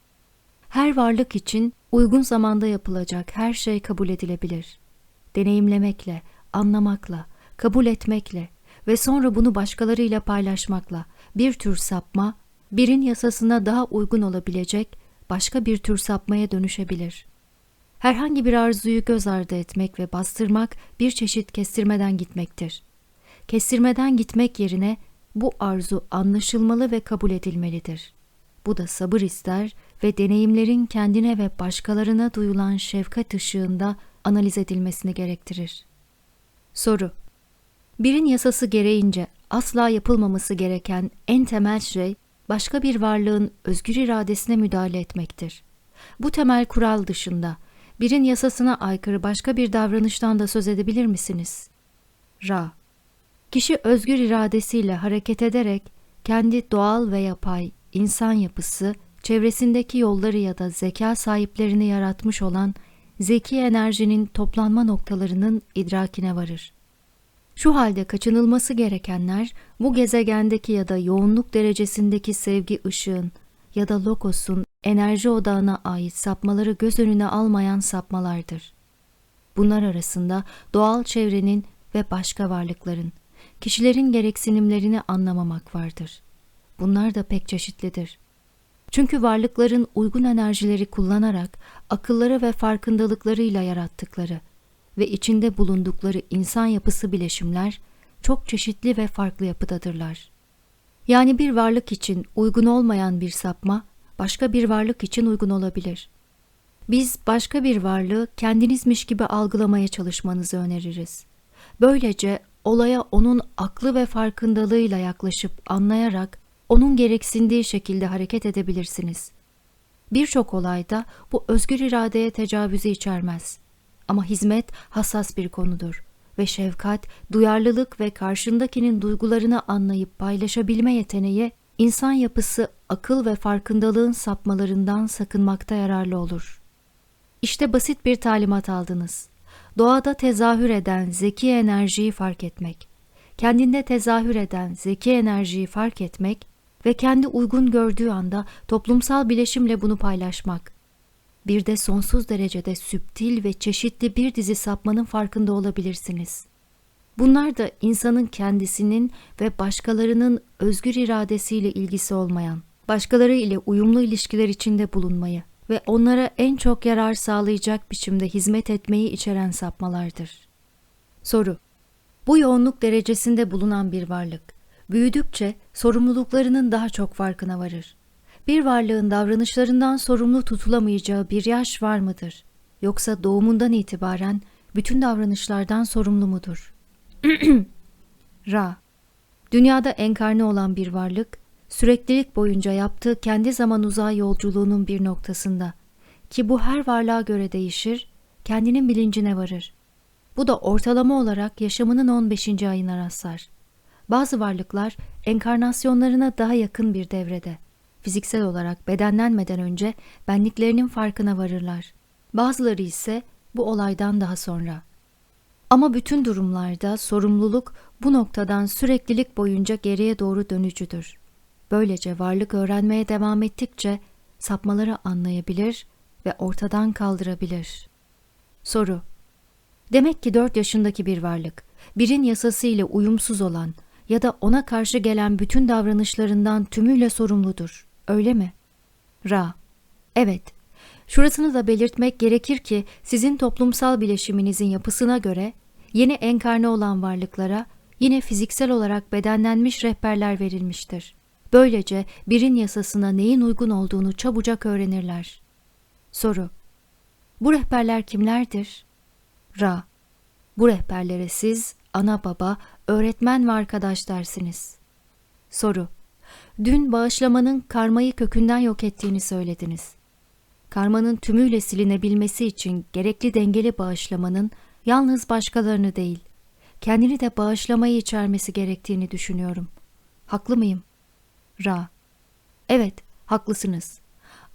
Her varlık için uygun zamanda yapılacak her şey kabul edilebilir. Deneyimlemekle, anlamakla, kabul etmekle ve sonra bunu başkalarıyla paylaşmakla bir tür sapma, birin yasasına daha uygun olabilecek başka bir tür sapmaya dönüşebilir. Herhangi bir arzuyu göz ardı etmek ve bastırmak bir çeşit kestirmeden gitmektir. Kestirmeden gitmek yerine bu arzu anlaşılmalı ve kabul edilmelidir. Bu da sabır ister ve deneyimlerin kendine ve başkalarına duyulan şefkat ışığında analiz edilmesini gerektirir. Soru Birin yasası gereğince asla yapılmaması gereken en temel şey başka bir varlığın özgür iradesine müdahale etmektir. Bu temel kural dışında birin yasasına aykırı başka bir davranıştan da söz edebilir misiniz? Ra Kişi özgür iradesiyle hareket ederek kendi doğal ve yapay insan yapısı, çevresindeki yolları ya da zeka sahiplerini yaratmış olan zeki enerjinin toplanma noktalarının idrakine varır. Şu halde kaçınılması gerekenler bu gezegendeki ya da yoğunluk derecesindeki sevgi ışığın ya da lokosun enerji odağına ait sapmaları göz önüne almayan sapmalardır. Bunlar arasında doğal çevrenin ve başka varlıkların, kişilerin gereksinimlerini anlamamak vardır. Bunlar da pek çeşitlidir. Çünkü varlıkların uygun enerjileri kullanarak akılları ve farkındalıklarıyla yarattıkları ve içinde bulundukları insan yapısı bileşimler çok çeşitli ve farklı yapıdadırlar. Yani bir varlık için uygun olmayan bir sapma başka bir varlık için uygun olabilir. Biz başka bir varlığı kendinizmiş gibi algılamaya çalışmanızı öneririz. Böylece olaya onun aklı ve farkındalığıyla yaklaşıp anlayarak onun gereksindiği şekilde hareket edebilirsiniz. Birçok olayda bu özgür iradeye tecavüzü içermez. Ama hizmet hassas bir konudur ve şefkat, duyarlılık ve karşındakinin duygularını anlayıp paylaşabilme yeteneği insan yapısı, akıl ve farkındalığın sapmalarından sakınmakta yararlı olur. İşte basit bir talimat aldınız. Doğada tezahür eden zeki enerjiyi fark etmek. Kendinde tezahür eden zeki enerjiyi fark etmek ve kendi uygun gördüğü anda toplumsal bileşimle bunu paylaşmak bir de sonsuz derecede süptil ve çeşitli bir dizi sapmanın farkında olabilirsiniz. Bunlar da insanın kendisinin ve başkalarının özgür iradesiyle ilgisi olmayan, başkaları ile uyumlu ilişkiler içinde bulunmayı ve onlara en çok yarar sağlayacak biçimde hizmet etmeyi içeren sapmalardır. Soru Bu yoğunluk derecesinde bulunan bir varlık, büyüdükçe sorumluluklarının daha çok farkına varır bir varlığın davranışlarından sorumlu tutulamayacağı bir yaş var mıdır? Yoksa doğumundan itibaren bütün davranışlardan sorumlu mudur? Ra Dünyada enkarne olan bir varlık, süreklilik boyunca yaptığı kendi zaman uzay yolculuğunun bir noktasında ki bu her varlığa göre değişir, kendinin bilincine varır. Bu da ortalama olarak yaşamının 15. ayına rastlar. Bazı varlıklar enkarnasyonlarına daha yakın bir devrede fiziksel olarak bedenlenmeden önce benliklerinin farkına varırlar. Bazıları ise bu olaydan daha sonra. Ama bütün durumlarda sorumluluk bu noktadan süreklilik boyunca geriye doğru dönücüdür. Böylece varlık öğrenmeye devam ettikçe sapmaları anlayabilir ve ortadan kaldırabilir. Soru Demek ki 4 yaşındaki bir varlık, birin yasası ile uyumsuz olan ya da ona karşı gelen bütün davranışlarından tümüyle sorumludur. Öyle mi? Ra Evet. Şurasını da belirtmek gerekir ki sizin toplumsal bileşiminizin yapısına göre yeni enkarne olan varlıklara yine fiziksel olarak bedenlenmiş rehberler verilmiştir. Böylece birin yasasına neyin uygun olduğunu çabucak öğrenirler. Soru Bu rehberler kimlerdir? Ra Bu rehberlere siz, ana baba, öğretmen ve arkadaş dersiniz. Soru Dün bağışlamanın karmayı kökünden yok ettiğini söylediniz. Karmanın tümüyle silinebilmesi için gerekli dengeli bağışlamanın yalnız başkalarını değil, kendini de bağışlamayı içermesi gerektiğini düşünüyorum. Haklı mıyım? Ra. Evet, haklısınız.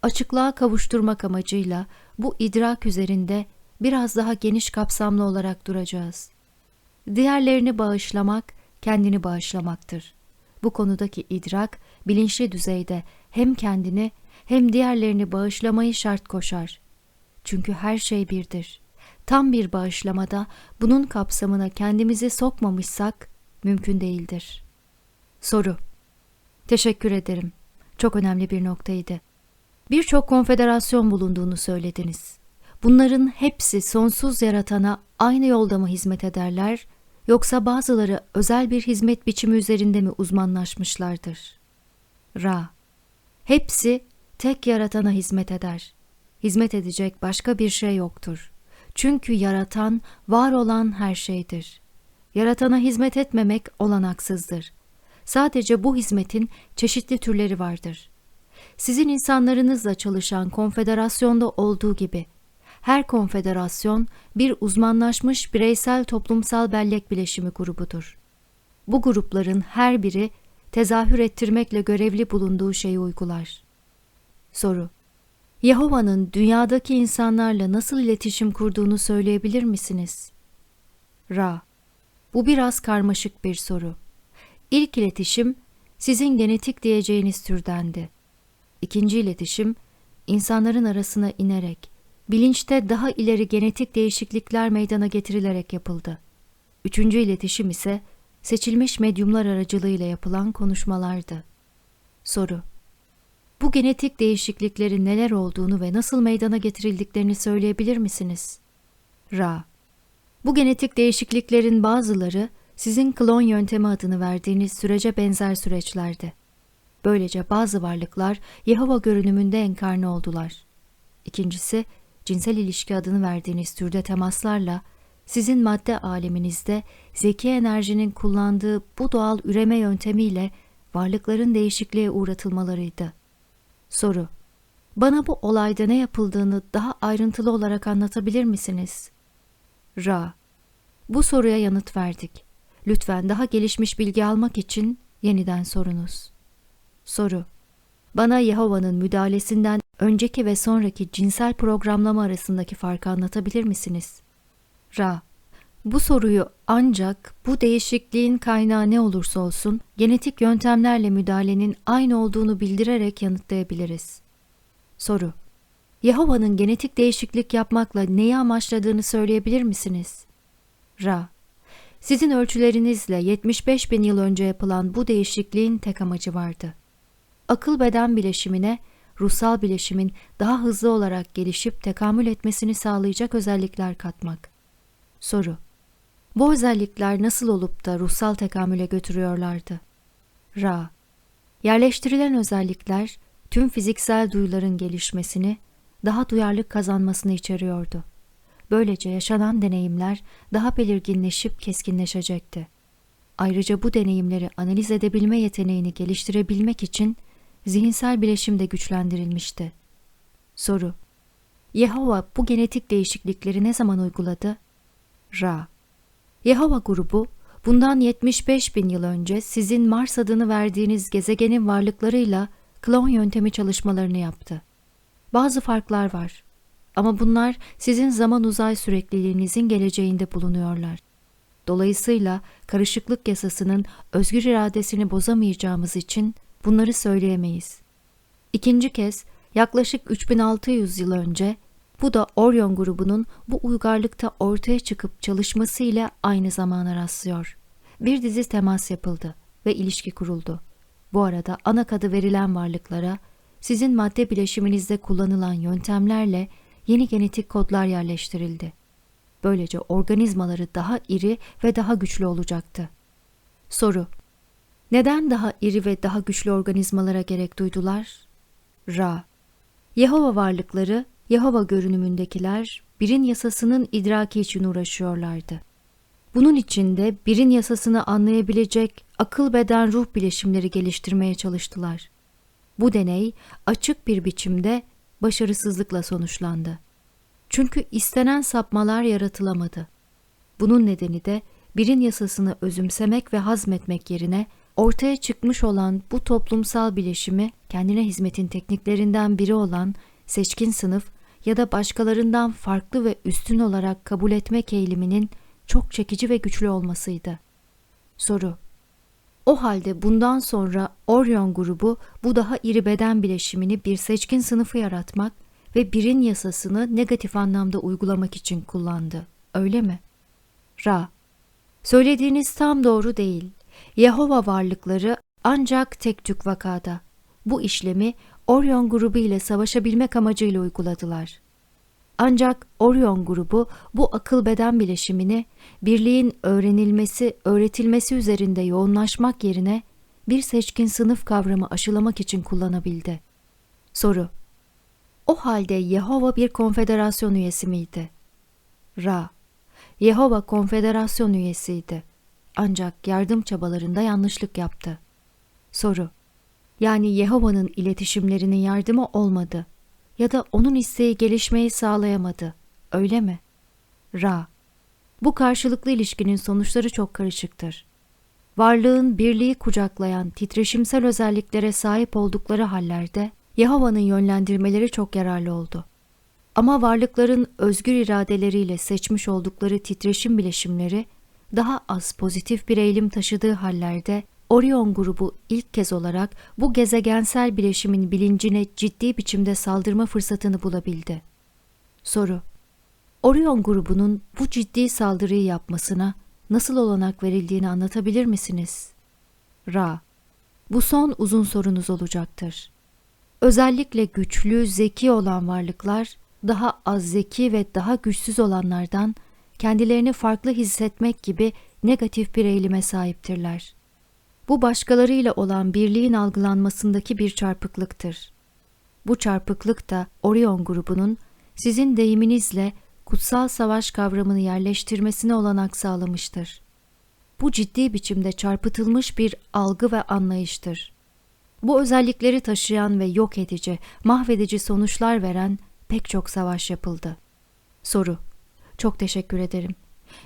Açıklığa kavuşturmak amacıyla bu idrak üzerinde biraz daha geniş kapsamlı olarak duracağız. Diğerlerini bağışlamak, kendini bağışlamaktır. Bu konudaki idrak, bilinçli düzeyde hem kendini hem diğerlerini bağışlamayı şart koşar. Çünkü her şey birdir. Tam bir bağışlamada bunun kapsamına kendimizi sokmamışsak mümkün değildir. Soru Teşekkür ederim. Çok önemli bir noktaydı. Birçok konfederasyon bulunduğunu söylediniz. Bunların hepsi sonsuz yaratana aynı yolda mı hizmet ederler, yoksa bazıları özel bir hizmet biçimi üzerinde mi uzmanlaşmışlardır? Ra Hepsi tek yaratana hizmet eder. Hizmet edecek başka bir şey yoktur. Çünkü yaratan, var olan her şeydir. Yaratana hizmet etmemek olanaksızdır. Sadece bu hizmetin çeşitli türleri vardır. Sizin insanlarınızla çalışan konfederasyonda olduğu gibi, her konfederasyon bir uzmanlaşmış bireysel toplumsal bellek bileşimi grubudur. Bu grupların her biri tezahür ettirmekle görevli bulunduğu şeyi uygular. Soru Yahova'nın dünyadaki insanlarla nasıl iletişim kurduğunu söyleyebilir misiniz? Ra Bu biraz karmaşık bir soru. İlk iletişim sizin genetik diyeceğiniz türdendi. İkinci iletişim insanların arasına inerek, bilinçte daha ileri genetik değişiklikler meydana getirilerek yapıldı. Üçüncü iletişim ise seçilmiş medyumlar aracılığıyla yapılan konuşmalardı. Soru Bu genetik değişikliklerin neler olduğunu ve nasıl meydana getirildiklerini söyleyebilir misiniz? Ra Bu genetik değişikliklerin bazıları sizin klon yöntemi adını verdiğiniz sürece benzer süreçlerdi. Böylece bazı varlıklar Yehova görünümünde enkarne oldular. İkincisi, cinsel ilişki adını verdiğiniz türde temaslarla sizin madde aleminizde zeki enerjinin kullandığı bu doğal üreme yöntemiyle varlıkların değişikliğe uğratılmalarıydı. Soru Bana bu olayda ne yapıldığını daha ayrıntılı olarak anlatabilir misiniz? Ra Bu soruya yanıt verdik. Lütfen daha gelişmiş bilgi almak için yeniden sorunuz. Soru Bana Yehova'nın müdahalesinden önceki ve sonraki cinsel programlama arasındaki farkı anlatabilir misiniz? Ra Bu soruyu ancak bu değişikliğin kaynağı ne olursa olsun genetik yöntemlerle müdahalenin aynı olduğunu bildirerek yanıtlayabiliriz. Soru Yehova'nın genetik değişiklik yapmakla neyi amaçladığını söyleyebilir misiniz? Ra sizin ölçülerinizle 75 bin yıl önce yapılan bu değişikliğin tek amacı vardı. Akıl beden bileşimine, ruhsal bileşimin daha hızlı olarak gelişip tekamül etmesini sağlayacak özellikler katmak. Soru Bu özellikler nasıl olup da ruhsal tekamüle götürüyorlardı? Ra Yerleştirilen özellikler tüm fiziksel duyuların gelişmesini, daha duyarlılık kazanmasını içeriyordu. Böylece yaşanan deneyimler daha belirginleşip keskinleşecekti. Ayrıca bu deneyimleri analiz edebilme yeteneğini geliştirebilmek için zihinsel bileşim de güçlendirilmişti. Soru Yehova bu genetik değişiklikleri ne zaman uyguladı? Ra Yehova grubu bundan 75 bin yıl önce sizin Mars adını verdiğiniz gezegenin varlıklarıyla klon yöntemi çalışmalarını yaptı. Bazı farklar var. Ama bunlar sizin zaman uzay sürekliliğinizin geleceğinde bulunuyorlar. Dolayısıyla karışıklık yasasının özgür iradesini bozamayacağımız için bunları söyleyemeyiz. İkinci kez yaklaşık 3600 yıl önce bu da Orion grubunun bu uygarlıkta ortaya çıkıp çalışması ile aynı zamana rastlıyor. Bir dizi temas yapıldı ve ilişki kuruldu. Bu arada ana kadı verilen varlıklara sizin madde bileşiminizde kullanılan yöntemlerle yeni genetik kodlar yerleştirildi. Böylece organizmaları daha iri ve daha güçlü olacaktı. Soru Neden daha iri ve daha güçlü organizmalara gerek duydular? Ra Yehova varlıkları, Yehova görünümündekiler, birin yasasının idraki için uğraşıyorlardı. Bunun için de birin yasasını anlayabilecek akıl beden ruh bileşimleri geliştirmeye çalıştılar. Bu deney açık bir biçimde başarısızlıkla sonuçlandı. Çünkü istenen sapmalar yaratılamadı. Bunun nedeni de birin yasasını özümsemek ve hazmetmek yerine ortaya çıkmış olan bu toplumsal bileşimi kendine hizmetin tekniklerinden biri olan seçkin sınıf ya da başkalarından farklı ve üstün olarak kabul etmek eğiliminin çok çekici ve güçlü olmasıydı. Soru O halde bundan sonra Orion grubu bu daha iri beden bileşimini bir seçkin sınıfı yaratmak ve birin yasasını negatif anlamda uygulamak için kullandı. Öyle mi? Ra Söylediğiniz tam doğru değil. Yehova varlıkları ancak tek tük vakada. Bu işlemi Orion grubu ile savaşabilmek amacıyla uyguladılar. Ancak Orion grubu bu akıl beden bileşimini birliğin öğrenilmesi, öğretilmesi üzerinde yoğunlaşmak yerine bir seçkin sınıf kavramı aşılamak için kullanabildi. Soru O halde Yehova bir konfederasyon üyesi miydi? Ra Yehova konfederasyon üyesiydi. Ancak yardım çabalarında yanlışlık yaptı. Soru Yani Yehova'nın iletişimlerinin yardımı olmadı ya da onun isteği gelişmeyi sağlayamadı. Öyle mi? Ra Bu karşılıklı ilişkinin sonuçları çok karışıktır. Varlığın birliği kucaklayan titreşimsel özelliklere sahip oldukları hallerde Yehova'nın yönlendirmeleri çok yararlı oldu. Ama varlıkların özgür iradeleriyle seçmiş oldukları titreşim bileşimleri daha az pozitif bir eğilim taşıdığı hallerde Orion grubu ilk kez olarak bu gezegensel bileşimin bilincine ciddi biçimde saldırma fırsatını bulabildi. Soru Orion grubunun bu ciddi saldırıyı yapmasına nasıl olanak verildiğini anlatabilir misiniz? Ra Bu son uzun sorunuz olacaktır. Özellikle güçlü, zeki olan varlıklar daha az zeki ve daha güçsüz olanlardan kendilerini farklı hissetmek gibi negatif bir eğilime sahiptirler. Bu başkalarıyla olan birliğin algılanmasındaki bir çarpıklıktır. Bu çarpıklık da Orion grubunun sizin deyiminizle kutsal savaş kavramını yerleştirmesine olanak sağlamıştır. Bu ciddi biçimde çarpıtılmış bir algı ve anlayıştır. Bu özellikleri taşıyan ve yok edici, mahvedici sonuçlar veren pek çok savaş yapıldı. Soru Çok teşekkür ederim.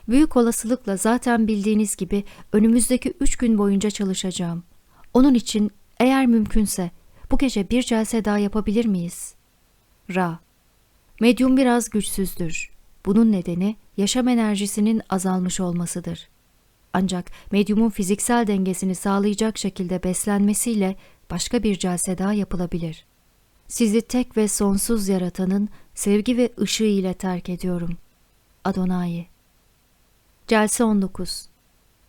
Büyük olasılıkla zaten bildiğiniz gibi önümüzdeki üç gün boyunca çalışacağım. Onun için eğer mümkünse bu gece bir celse daha yapabilir miyiz? Ra Medyum biraz güçsüzdür. Bunun nedeni yaşam enerjisinin azalmış olmasıdır. Ancak medyumun fiziksel dengesini sağlayacak şekilde beslenmesiyle başka bir celse daha yapılabilir. Sizi tek ve sonsuz yaratanın sevgi ve ışığı ile terk ediyorum. Adonai Celse 19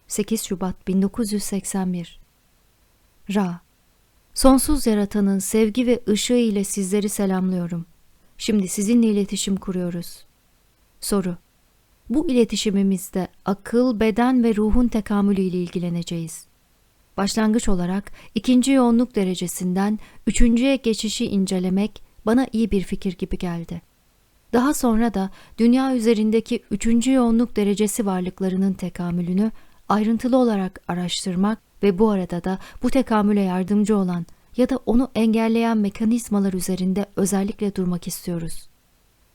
8 Şubat 1981 Ra Sonsuz yaratanın sevgi ve ışığı ile sizleri selamlıyorum. Şimdi sizinle iletişim kuruyoruz. Soru Bu iletişimimizde akıl, beden ve ruhun tekamülü ile ilgileneceğiz. Başlangıç olarak ikinci yoğunluk derecesinden üçüncüye geçişi incelemek bana iyi bir fikir gibi geldi. Daha sonra da dünya üzerindeki üçüncü yoğunluk derecesi varlıklarının tekamülünü ayrıntılı olarak araştırmak ve bu arada da bu tekamüle yardımcı olan ya da onu engelleyen mekanizmalar üzerinde özellikle durmak istiyoruz.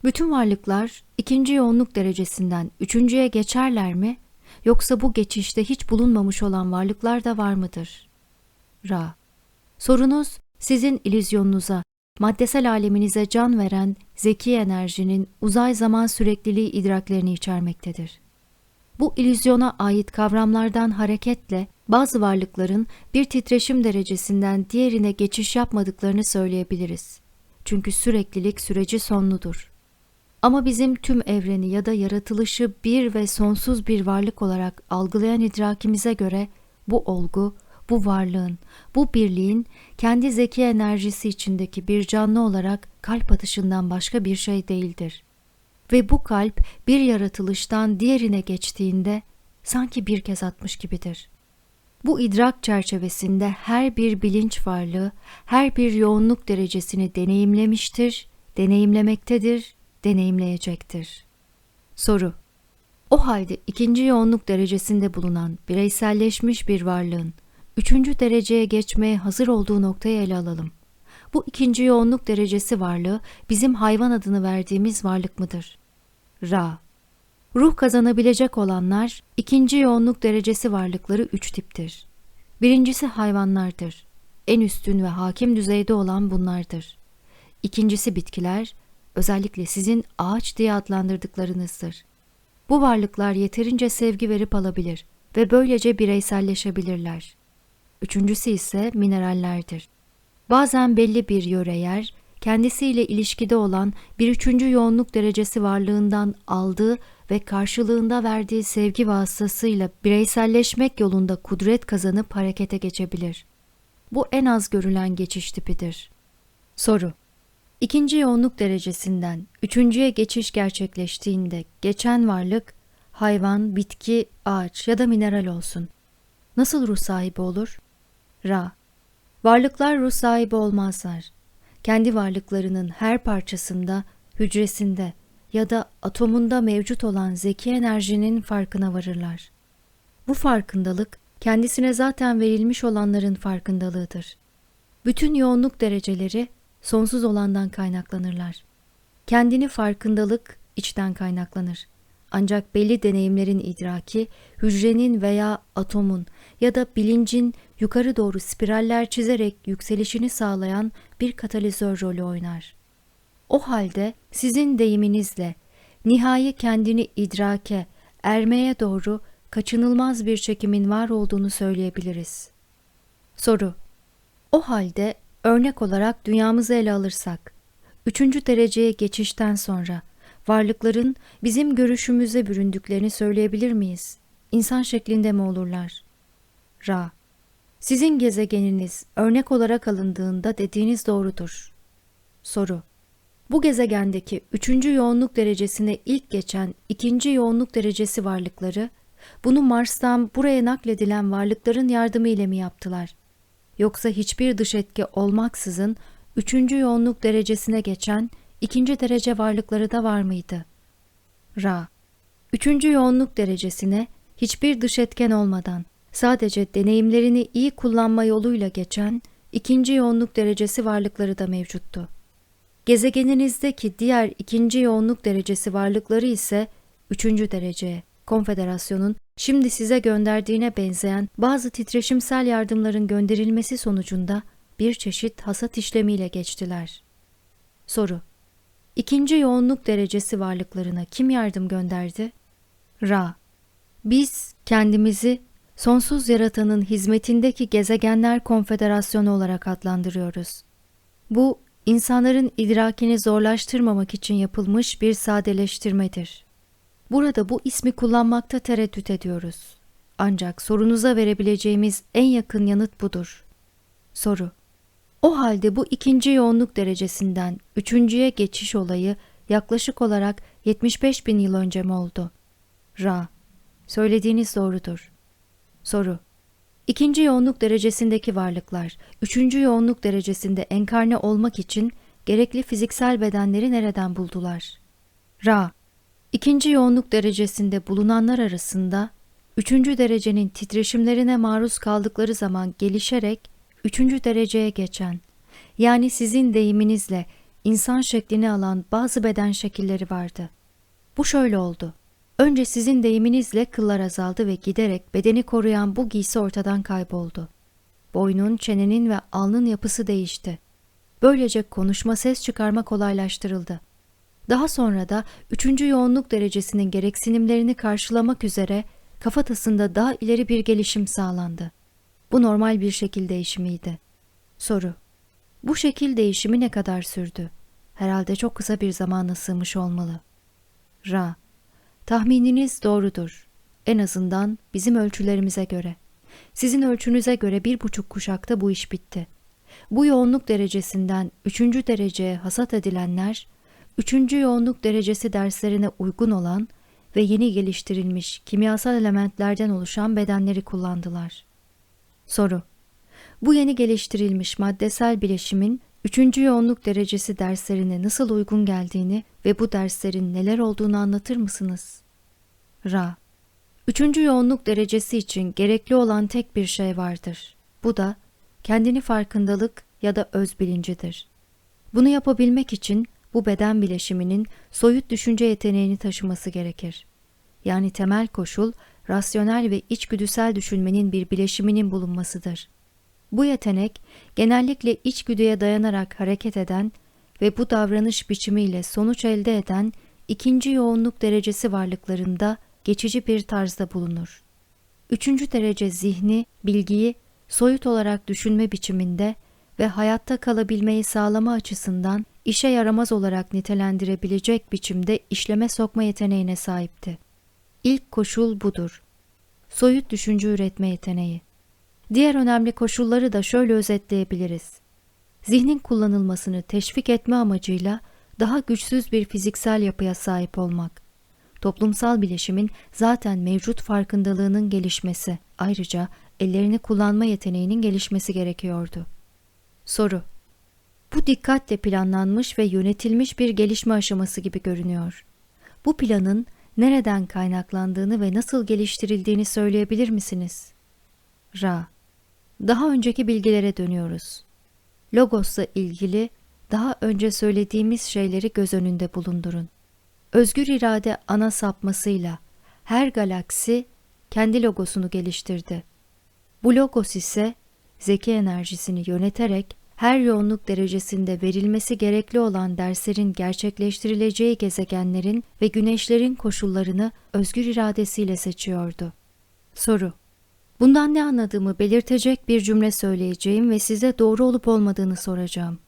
Bütün varlıklar ikinci yoğunluk derecesinden üçüncüye geçerler mi Yoksa bu geçişte hiç bulunmamış olan varlıklar da var mıdır? Ra Sorunuz sizin ilizyonunuza, maddesel aleminize can veren zeki enerjinin uzay zaman sürekliliği idraklerini içermektedir. Bu illüzyona ait kavramlardan hareketle bazı varlıkların bir titreşim derecesinden diğerine geçiş yapmadıklarını söyleyebiliriz. Çünkü süreklilik süreci sonludur. Ama bizim tüm evreni ya da yaratılışı bir ve sonsuz bir varlık olarak algılayan idrakimize göre bu olgu, bu varlığın, bu birliğin kendi zeki enerjisi içindeki bir canlı olarak kalp atışından başka bir şey değildir. Ve bu kalp bir yaratılıştan diğerine geçtiğinde sanki bir kez atmış gibidir. Bu idrak çerçevesinde her bir bilinç varlığı her bir yoğunluk derecesini deneyimlemiştir, deneyimlemektedir, deneyimleyecektir. Soru O halde ikinci yoğunluk derecesinde bulunan bireyselleşmiş bir varlığın üçüncü dereceye geçmeye hazır olduğu noktayı ele alalım. Bu ikinci yoğunluk derecesi varlığı bizim hayvan adını verdiğimiz varlık mıdır? Ra Ruh kazanabilecek olanlar ikinci yoğunluk derecesi varlıkları üç tiptir. Birincisi hayvanlardır. En üstün ve hakim düzeyde olan bunlardır. İkincisi bitkiler, özellikle sizin ağaç diye adlandırdıklarınızdır. Bu varlıklar yeterince sevgi verip alabilir ve böylece bireyselleşebilirler. Üçüncüsü ise minerallerdir. Bazen belli bir yöre yer, kendisiyle ilişkide olan bir üçüncü yoğunluk derecesi varlığından aldığı ve karşılığında verdiği sevgi vasıtasıyla bireyselleşmek yolunda kudret kazanıp harekete geçebilir. Bu en az görülen geçiş tipidir. Soru İkinci yoğunluk derecesinden üçüncüye geçiş gerçekleştiğinde geçen varlık, hayvan, bitki, ağaç ya da mineral olsun. Nasıl ruh sahibi olur? Ra Varlıklar ruh sahibi olmazlar. Kendi varlıklarının her parçasında, hücresinde ya da atomunda mevcut olan zeki enerjinin farkına varırlar. Bu farkındalık kendisine zaten verilmiş olanların farkındalığıdır. Bütün yoğunluk dereceleri sonsuz olandan kaynaklanırlar. Kendini farkındalık içten kaynaklanır. Ancak belli deneyimlerin idraki, hücrenin veya atomun ya da bilincin yukarı doğru spiraller çizerek yükselişini sağlayan bir katalizör rolü oynar. O halde sizin deyiminizle nihai kendini idrake, ermeye doğru kaçınılmaz bir çekimin var olduğunu söyleyebiliriz. Soru O halde örnek olarak dünyamızı ele alırsak, üçüncü dereceye geçişten sonra varlıkların bizim görüşümüze büründüklerini söyleyebilir miyiz? İnsan şeklinde mi olurlar? Ra Sizin gezegeniniz örnek olarak alındığında dediğiniz doğrudur. Soru Bu gezegendeki üçüncü yoğunluk derecesine ilk geçen ikinci yoğunluk derecesi varlıkları, bunu Mars'tan buraya nakledilen varlıkların yardımı ile mi yaptılar? Yoksa hiçbir dış etki olmaksızın üçüncü yoğunluk derecesine geçen ikinci derece varlıkları da var mıydı? Ra Üçüncü yoğunluk derecesine hiçbir dış etken olmadan sadece deneyimlerini iyi kullanma yoluyla geçen ikinci yoğunluk derecesi varlıkları da mevcuttu. Gezegeninizdeki diğer ikinci yoğunluk derecesi varlıkları ise üçüncü dereceye, konfederasyonun şimdi size gönderdiğine benzeyen bazı titreşimsel yardımların gönderilmesi sonucunda bir çeşit hasat işlemiyle geçtiler. Soru İkinci yoğunluk derecesi varlıklarına kim yardım gönderdi? Ra Biz kendimizi sonsuz yaratanın hizmetindeki gezegenler konfederasyonu olarak adlandırıyoruz. Bu, insanların idrakini zorlaştırmamak için yapılmış bir sadeleştirmedir. Burada bu ismi kullanmakta tereddüt ediyoruz. Ancak sorunuza verebileceğimiz en yakın yanıt budur. Soru O halde bu ikinci yoğunluk derecesinden üçüncüye geçiş olayı yaklaşık olarak 75 bin yıl önce mi oldu? Ra Söylediğiniz doğrudur. Soru İkinci yoğunluk derecesindeki varlıklar, üçüncü yoğunluk derecesinde enkarne olmak için gerekli fiziksel bedenleri nereden buldular? Ra İkinci yoğunluk derecesinde bulunanlar arasında, üçüncü derecenin titreşimlerine maruz kaldıkları zaman gelişerek üçüncü dereceye geçen, yani sizin deyiminizle insan şeklini alan bazı beden şekilleri vardı. Bu şöyle oldu. Önce sizin deyiminizle kıllar azaldı ve giderek bedeni koruyan bu giysi ortadan kayboldu. Boynun, çenenin ve alnın yapısı değişti. Böylece konuşma ses çıkarma kolaylaştırıldı. Daha sonra da üçüncü yoğunluk derecesinin gereksinimlerini karşılamak üzere kafatasında daha ileri bir gelişim sağlandı. Bu normal bir şekil değişimiydi. Soru. Bu şekil değişimi ne kadar sürdü? Herhalde çok kısa bir zamana sığmış olmalı. Ra. Tahmininiz doğrudur. En azından bizim ölçülerimize göre. Sizin ölçünüze göre bir buçuk kuşakta bu iş bitti. Bu yoğunluk derecesinden üçüncü dereceye hasat edilenler, üçüncü yoğunluk derecesi derslerine uygun olan ve yeni geliştirilmiş kimyasal elementlerden oluşan bedenleri kullandılar. Soru Bu yeni geliştirilmiş maddesel bileşimin üçüncü yoğunluk derecesi derslerine nasıl uygun geldiğini ve bu derslerin neler olduğunu anlatır mısınız? Ra Üçüncü yoğunluk derecesi için gerekli olan tek bir şey vardır. Bu da kendini farkındalık ya da öz bilincidir. Bunu yapabilmek için bu beden bileşiminin soyut düşünce yeteneğini taşıması gerekir. Yani temel koşul rasyonel ve içgüdüsel düşünmenin bir bileşiminin bulunmasıdır. Bu yetenek genellikle içgüdüye dayanarak hareket eden ve bu davranış biçimiyle sonuç elde eden ikinci yoğunluk derecesi varlıklarında geçici bir tarzda bulunur. Üçüncü derece zihni, bilgiyi soyut olarak düşünme biçiminde ve hayatta kalabilmeyi sağlama açısından işe yaramaz olarak nitelendirebilecek biçimde işleme sokma yeteneğine sahipti. İlk koşul budur. Soyut düşünce üretme yeteneği. Diğer önemli koşulları da şöyle özetleyebiliriz. Zihnin kullanılmasını teşvik etme amacıyla daha güçsüz bir fiziksel yapıya sahip olmak. Toplumsal bileşimin zaten mevcut farkındalığının gelişmesi, ayrıca ellerini kullanma yeteneğinin gelişmesi gerekiyordu. Soru Bu dikkatle planlanmış ve yönetilmiş bir gelişme aşaması gibi görünüyor. Bu planın nereden kaynaklandığını ve nasıl geliştirildiğini söyleyebilir misiniz? Ra Daha önceki bilgilere dönüyoruz. Logos'la ilgili daha önce söylediğimiz şeyleri göz önünde bulundurun. Özgür irade ana sapmasıyla her galaksi kendi logosunu geliştirdi. Bu logos ise zeki enerjisini yöneterek her yoğunluk derecesinde verilmesi gerekli olan derslerin gerçekleştirileceği gezegenlerin ve güneşlerin koşullarını özgür iradesiyle seçiyordu. Soru Bundan ne anladığımı belirtecek bir cümle söyleyeceğim ve size doğru olup olmadığını soracağım.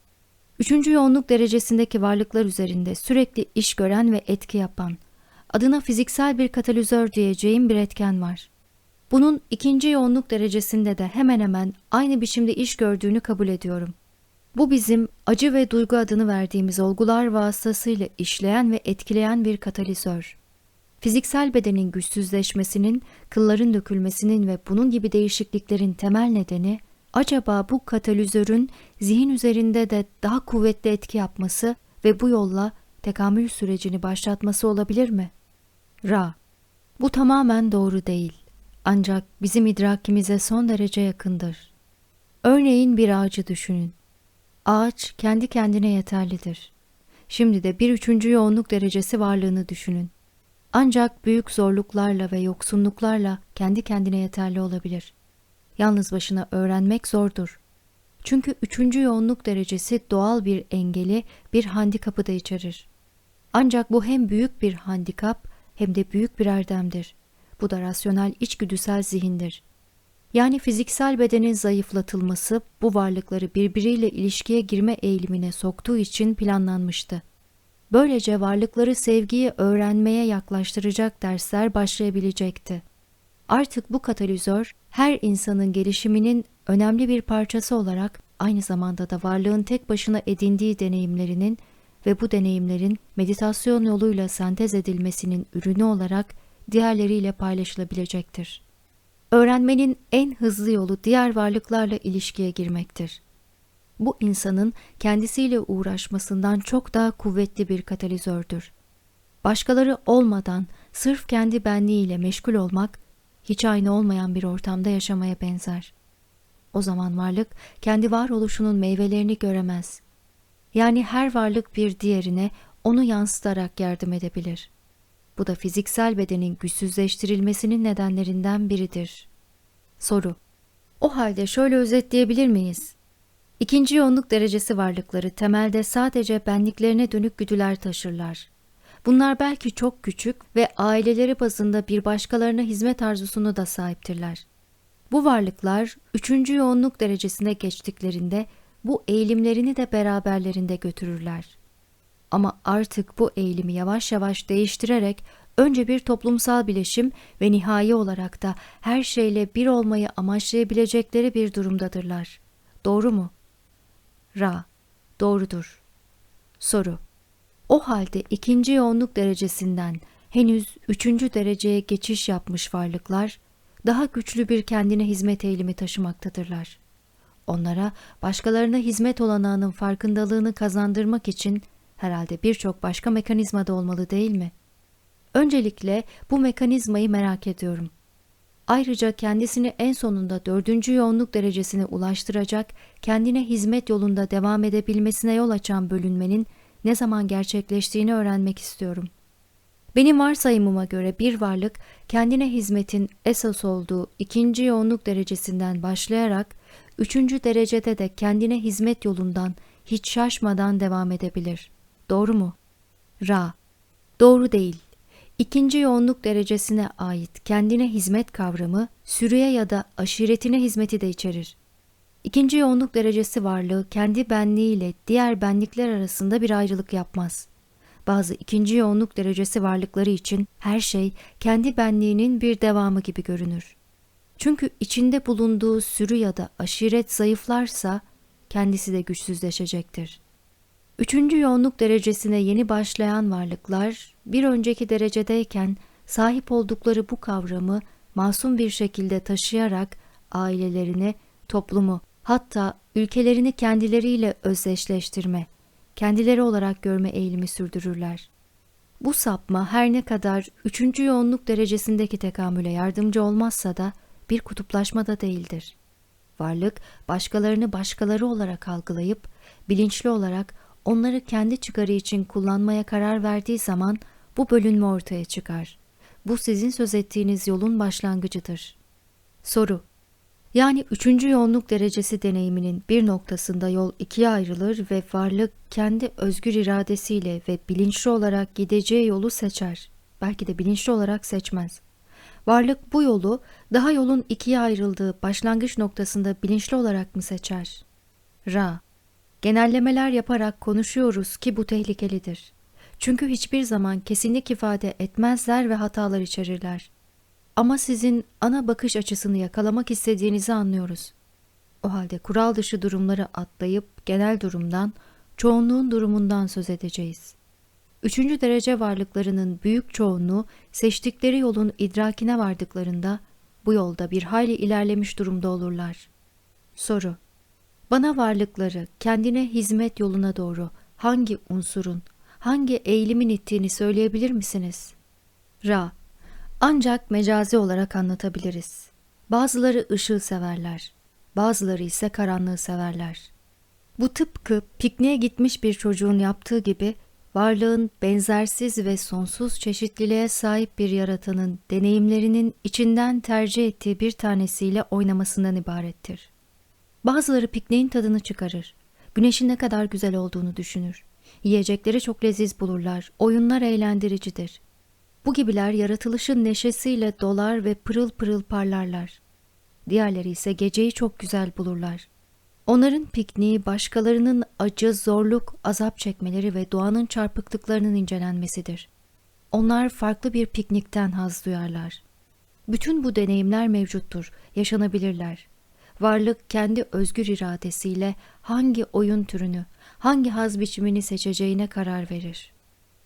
Üçüncü yoğunluk derecesindeki varlıklar üzerinde sürekli iş gören ve etki yapan, adına fiziksel bir katalizör diyeceğim bir etken var. Bunun ikinci yoğunluk derecesinde de hemen hemen aynı biçimde iş gördüğünü kabul ediyorum. Bu bizim acı ve duygu adını verdiğimiz olgular vasıtasıyla işleyen ve etkileyen bir katalizör. Fiziksel bedenin güçsüzleşmesinin, kılların dökülmesinin ve bunun gibi değişikliklerin temel nedeni acaba bu katalizörün zihin üzerinde de daha kuvvetli etki yapması ve bu yolla tekamül sürecini başlatması olabilir mi? Ra Bu tamamen doğru değil. Ancak bizim idrakimize son derece yakındır. Örneğin bir ağacı düşünün. Ağaç kendi kendine yeterlidir. Şimdi de bir üçüncü yoğunluk derecesi varlığını düşünün. Ancak büyük zorluklarla ve yoksunluklarla kendi kendine yeterli olabilir. Yalnız başına öğrenmek zordur. Çünkü üçüncü yoğunluk derecesi doğal bir engeli, bir handikapı da içerir. Ancak bu hem büyük bir handikap hem de büyük bir erdemdir. Bu da rasyonel içgüdüsel zihindir. Yani fiziksel bedenin zayıflatılması bu varlıkları birbiriyle ilişkiye girme eğilimine soktuğu için planlanmıştı. Böylece varlıkları sevgiyi öğrenmeye yaklaştıracak dersler başlayabilecekti. Artık bu katalizör her insanın gelişiminin önemli bir parçası olarak aynı zamanda da varlığın tek başına edindiği deneyimlerinin ve bu deneyimlerin meditasyon yoluyla sentez edilmesinin ürünü olarak diğerleriyle paylaşılabilecektir. Öğrenmenin en hızlı yolu diğer varlıklarla ilişkiye girmektir. Bu insanın kendisiyle uğraşmasından çok daha kuvvetli bir katalizördür. Başkaları olmadan sırf kendi benliğiyle meşgul olmak hiç aynı olmayan bir ortamda yaşamaya benzer. O zaman varlık kendi varoluşunun meyvelerini göremez. Yani her varlık bir diğerine onu yansıtarak yardım edebilir. Bu da fiziksel bedenin güçsüzleştirilmesinin nedenlerinden biridir. Soru O halde şöyle özetleyebilir miyiz? İkinci yoğunluk derecesi varlıkları temelde sadece benliklerine dönük güdüler taşırlar. Bunlar belki çok küçük ve aileleri bazında bir başkalarına hizmet arzusunu da sahiptirler. Bu varlıklar üçüncü yoğunluk derecesine geçtiklerinde bu eğilimlerini de beraberlerinde götürürler. Ama artık bu eğilimi yavaş yavaş değiştirerek önce bir toplumsal bileşim ve nihai olarak da her şeyle bir olmayı amaçlayabilecekleri bir durumdadırlar. Doğru mu? Ra. Doğrudur. Soru. O halde ikinci yoğunluk derecesinden henüz üçüncü dereceye geçiş yapmış varlıklar, daha güçlü bir kendine hizmet eğilimi taşımaktadırlar. Onlara başkalarına hizmet olanağının farkındalığını kazandırmak için herhalde birçok başka mekanizma da olmalı değil mi? Öncelikle bu mekanizmayı merak ediyorum. Ayrıca kendisini en sonunda dördüncü yoğunluk derecesine ulaştıracak, kendine hizmet yolunda devam edebilmesine yol açan bölünmenin ne zaman gerçekleştiğini öğrenmek istiyorum. Benim varsayımıma göre bir varlık kendine hizmetin esas olduğu ikinci yoğunluk derecesinden başlayarak üçüncü derecede de kendine hizmet yolundan hiç şaşmadan devam edebilir. Doğru mu? Ra. Doğru değil. İkinci yoğunluk derecesine ait kendine hizmet kavramı sürüye ya da aşiretine hizmeti de içerir. İkinci yoğunluk derecesi varlığı kendi benliğiyle diğer benlikler arasında bir ayrılık yapmaz. Bazı ikinci yoğunluk derecesi varlıkları için her şey kendi benliğinin bir devamı gibi görünür. Çünkü içinde bulunduğu sürü ya da aşiret zayıflarsa kendisi de güçsüzleşecektir. Üçüncü yoğunluk derecesine yeni başlayan varlıklar bir önceki derecedeyken sahip oldukları bu kavramı masum bir şekilde taşıyarak ailelerini, toplumu, hatta ülkelerini kendileriyle özdeşleştirme, kendileri olarak görme eğilimi sürdürürler. Bu sapma her ne kadar üçüncü yoğunluk derecesindeki tekamüle yardımcı olmazsa da bir kutuplaşma da değildir. Varlık başkalarını başkaları olarak algılayıp bilinçli olarak onları kendi çıkarı için kullanmaya karar verdiği zaman bu bölünme ortaya çıkar. Bu sizin söz ettiğiniz yolun başlangıcıdır. Soru yani üçüncü yoğunluk derecesi deneyiminin bir noktasında yol ikiye ayrılır ve varlık kendi özgür iradesiyle ve bilinçli olarak gideceği yolu seçer. Belki de bilinçli olarak seçmez. Varlık bu yolu daha yolun ikiye ayrıldığı başlangıç noktasında bilinçli olarak mı seçer? Ra. Genellemeler yaparak konuşuyoruz ki bu tehlikelidir. Çünkü hiçbir zaman kesinlik ifade etmezler ve hatalar içerirler. Ama sizin ana bakış açısını yakalamak istediğinizi anlıyoruz. O halde kural dışı durumları atlayıp genel durumdan, çoğunluğun durumundan söz edeceğiz. Üçüncü derece varlıklarının büyük çoğunluğu seçtikleri yolun idrakine vardıklarında bu yolda bir hayli ilerlemiş durumda olurlar. Soru Bana varlıkları kendine hizmet yoluna doğru hangi unsurun, hangi eğilimin ittiğini söyleyebilir misiniz? Ra ancak mecazi olarak anlatabiliriz. Bazıları ışığı severler, bazıları ise karanlığı severler. Bu tıpkı pikniğe gitmiş bir çocuğun yaptığı gibi varlığın benzersiz ve sonsuz çeşitliliğe sahip bir yaratanın deneyimlerinin içinden tercih ettiği bir tanesiyle oynamasından ibarettir. Bazıları pikniğin tadını çıkarır. Güneşin ne kadar güzel olduğunu düşünür. Yiyecekleri çok leziz bulurlar. Oyunlar eğlendiricidir. Bu gibiler yaratılışın neşesiyle dolar ve pırıl pırıl parlarlar. Diğerleri ise geceyi çok güzel bulurlar. Onların pikniği başkalarının acı, zorluk, azap çekmeleri ve doğanın çarpıklıklarının incelenmesidir. Onlar farklı bir piknikten haz duyarlar. Bütün bu deneyimler mevcuttur, yaşanabilirler. Varlık kendi özgür iradesiyle hangi oyun türünü, hangi haz biçimini seçeceğine karar verir.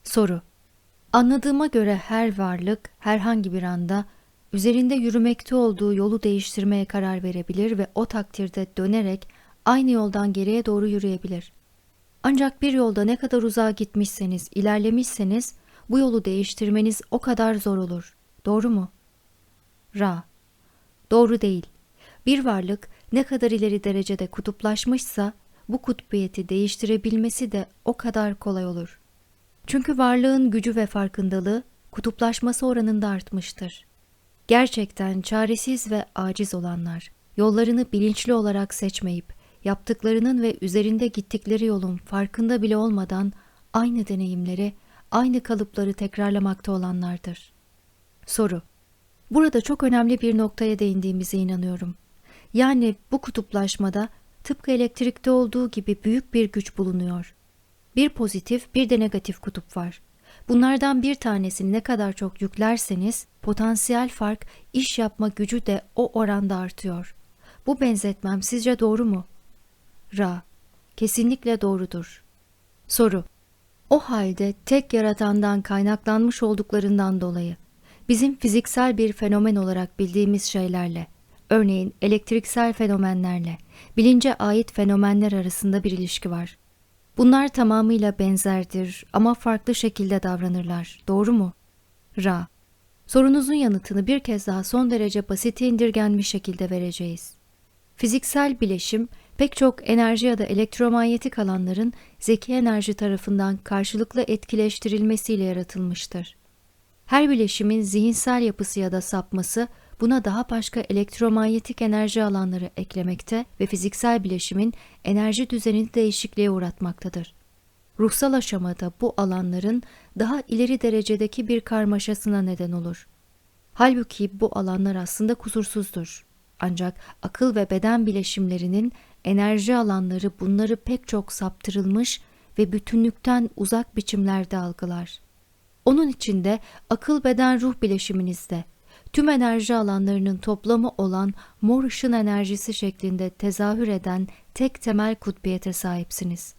Soru Anladığıma göre her varlık herhangi bir anda üzerinde yürümekte olduğu yolu değiştirmeye karar verebilir ve o takdirde dönerek aynı yoldan geriye doğru yürüyebilir. Ancak bir yolda ne kadar uzağa gitmişseniz, ilerlemişseniz bu yolu değiştirmeniz o kadar zor olur. Doğru mu? Ra. Doğru değil. Bir varlık ne kadar ileri derecede kutuplaşmışsa bu kutbiyeti değiştirebilmesi de o kadar kolay olur. Çünkü varlığın gücü ve farkındalığı kutuplaşması oranında artmıştır. Gerçekten çaresiz ve aciz olanlar, yollarını bilinçli olarak seçmeyip yaptıklarının ve üzerinde gittikleri yolun farkında bile olmadan aynı deneyimleri, aynı kalıpları tekrarlamakta olanlardır. Soru Burada çok önemli bir noktaya değindiğimize inanıyorum. Yani bu kutuplaşmada tıpkı elektrikte olduğu gibi büyük bir güç bulunuyor. Bir pozitif, bir de negatif kutup var. Bunlardan bir tanesini ne kadar çok yüklerseniz potansiyel fark, iş yapma gücü de o oranda artıyor. Bu benzetmem sizce doğru mu? Ra. Kesinlikle doğrudur. Soru. O halde tek yaratandan kaynaklanmış olduklarından dolayı bizim fiziksel bir fenomen olarak bildiğimiz şeylerle, örneğin elektriksel fenomenlerle, bilince ait fenomenler arasında bir ilişki var. Bunlar tamamıyla benzerdir ama farklı şekilde davranırlar. Doğru mu? Ra. Sorunuzun yanıtını bir kez daha son derece basite indirgenmiş şekilde vereceğiz. Fiziksel bileşim pek çok enerji ya da elektromanyetik alanların zeki enerji tarafından karşılıklı etkileştirilmesiyle yaratılmıştır. Her bileşimin zihinsel yapısı ya da sapması buna daha başka elektromanyetik enerji alanları eklemekte ve fiziksel bileşimin enerji düzenini değişikliğe uğratmaktadır. Ruhsal aşamada bu alanların daha ileri derecedeki bir karmaşasına neden olur. Halbuki bu alanlar aslında kusursuzdur. Ancak akıl ve beden bileşimlerinin enerji alanları bunları pek çok saptırılmış ve bütünlükten uzak biçimlerde algılar. Onun içinde akıl beden ruh bileşiminizde tüm enerji alanlarının toplamı olan mor ışın enerjisi şeklinde tezahür eden tek temel kutbiyete sahipsiniz.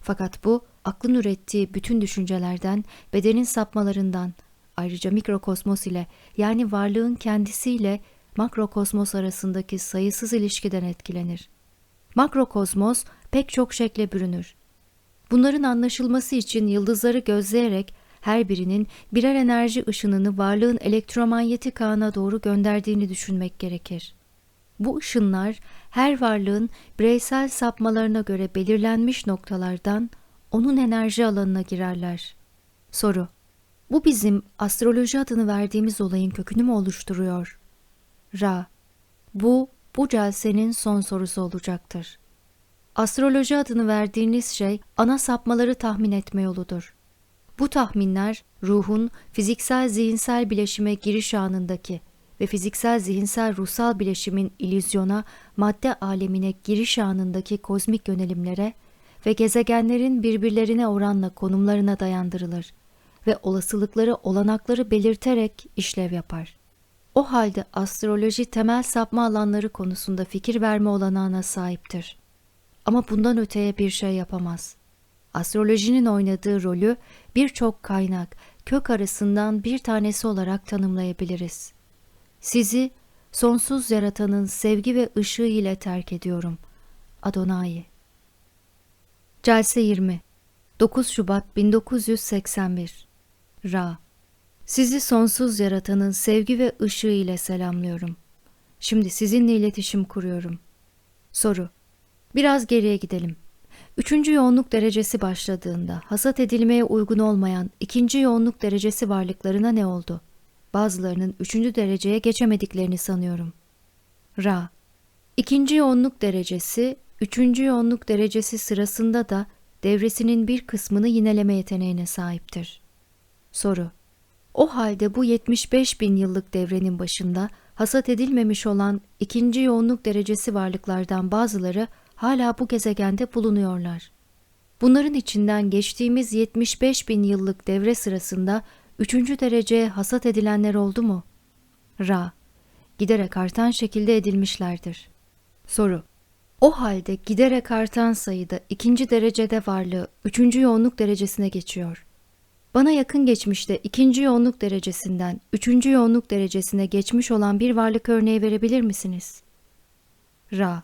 Fakat bu aklın ürettiği bütün düşüncelerden, bedenin sapmalarından, ayrıca mikrokosmos ile yani varlığın kendisiyle makrokosmos arasındaki sayısız ilişkiden etkilenir. Makrokosmos pek çok şekle bürünür. Bunların anlaşılması için yıldızları gözleyerek her birinin birer enerji ışınını varlığın elektromanyetik ağına doğru gönderdiğini düşünmek gerekir. Bu ışınlar her varlığın bireysel sapmalarına göre belirlenmiş noktalardan onun enerji alanına girerler. Soru Bu bizim astroloji adını verdiğimiz olayın kökünü mü oluşturuyor? Ra Bu, bu celsenin son sorusu olacaktır. Astroloji adını verdiğiniz şey ana sapmaları tahmin etme yoludur. Bu tahminler ruhun fiziksel zihinsel bileşime giriş anındaki ve fiziksel zihinsel ruhsal bileşimin ilüzyona, madde alemine giriş anındaki kozmik yönelimlere ve gezegenlerin birbirlerine oranla konumlarına dayandırılır ve olasılıkları olanakları belirterek işlev yapar. O halde astroloji temel sapma alanları konusunda fikir verme olanağına sahiptir. Ama bundan öteye bir şey yapamaz. Astrolojinin oynadığı rolü birçok kaynak, kök arasından bir tanesi olarak tanımlayabiliriz. Sizi sonsuz yaratanın sevgi ve ışığı ile terk ediyorum. Adonai Celse 20 9 Şubat 1981 Ra Sizi sonsuz yaratanın sevgi ve ışığı ile selamlıyorum. Şimdi sizinle iletişim kuruyorum. Soru Biraz geriye gidelim. Üçüncü yoğunluk derecesi başladığında hasat edilmeye uygun olmayan ikinci yoğunluk derecesi varlıklarına ne oldu? Bazılarının üçüncü dereceye geçemediklerini sanıyorum. Ra İkinci yoğunluk derecesi, üçüncü yoğunluk derecesi sırasında da devresinin bir kısmını yineleme yeteneğine sahiptir. Soru O halde bu 75 bin yıllık devrenin başında hasat edilmemiş olan ikinci yoğunluk derecesi varlıklardan bazıları hala bu gezegende bulunuyorlar. Bunların içinden geçtiğimiz 75 bin yıllık devre sırasında üçüncü dereceye hasat edilenler oldu mu? Ra, giderek artan şekilde edilmişlerdir. Soru, o halde giderek artan sayıda ikinci derecede varlığı üçüncü yoğunluk derecesine geçiyor. Bana yakın geçmişte ikinci yoğunluk derecesinden üçüncü yoğunluk derecesine geçmiş olan bir varlık örneği verebilir misiniz? Ra,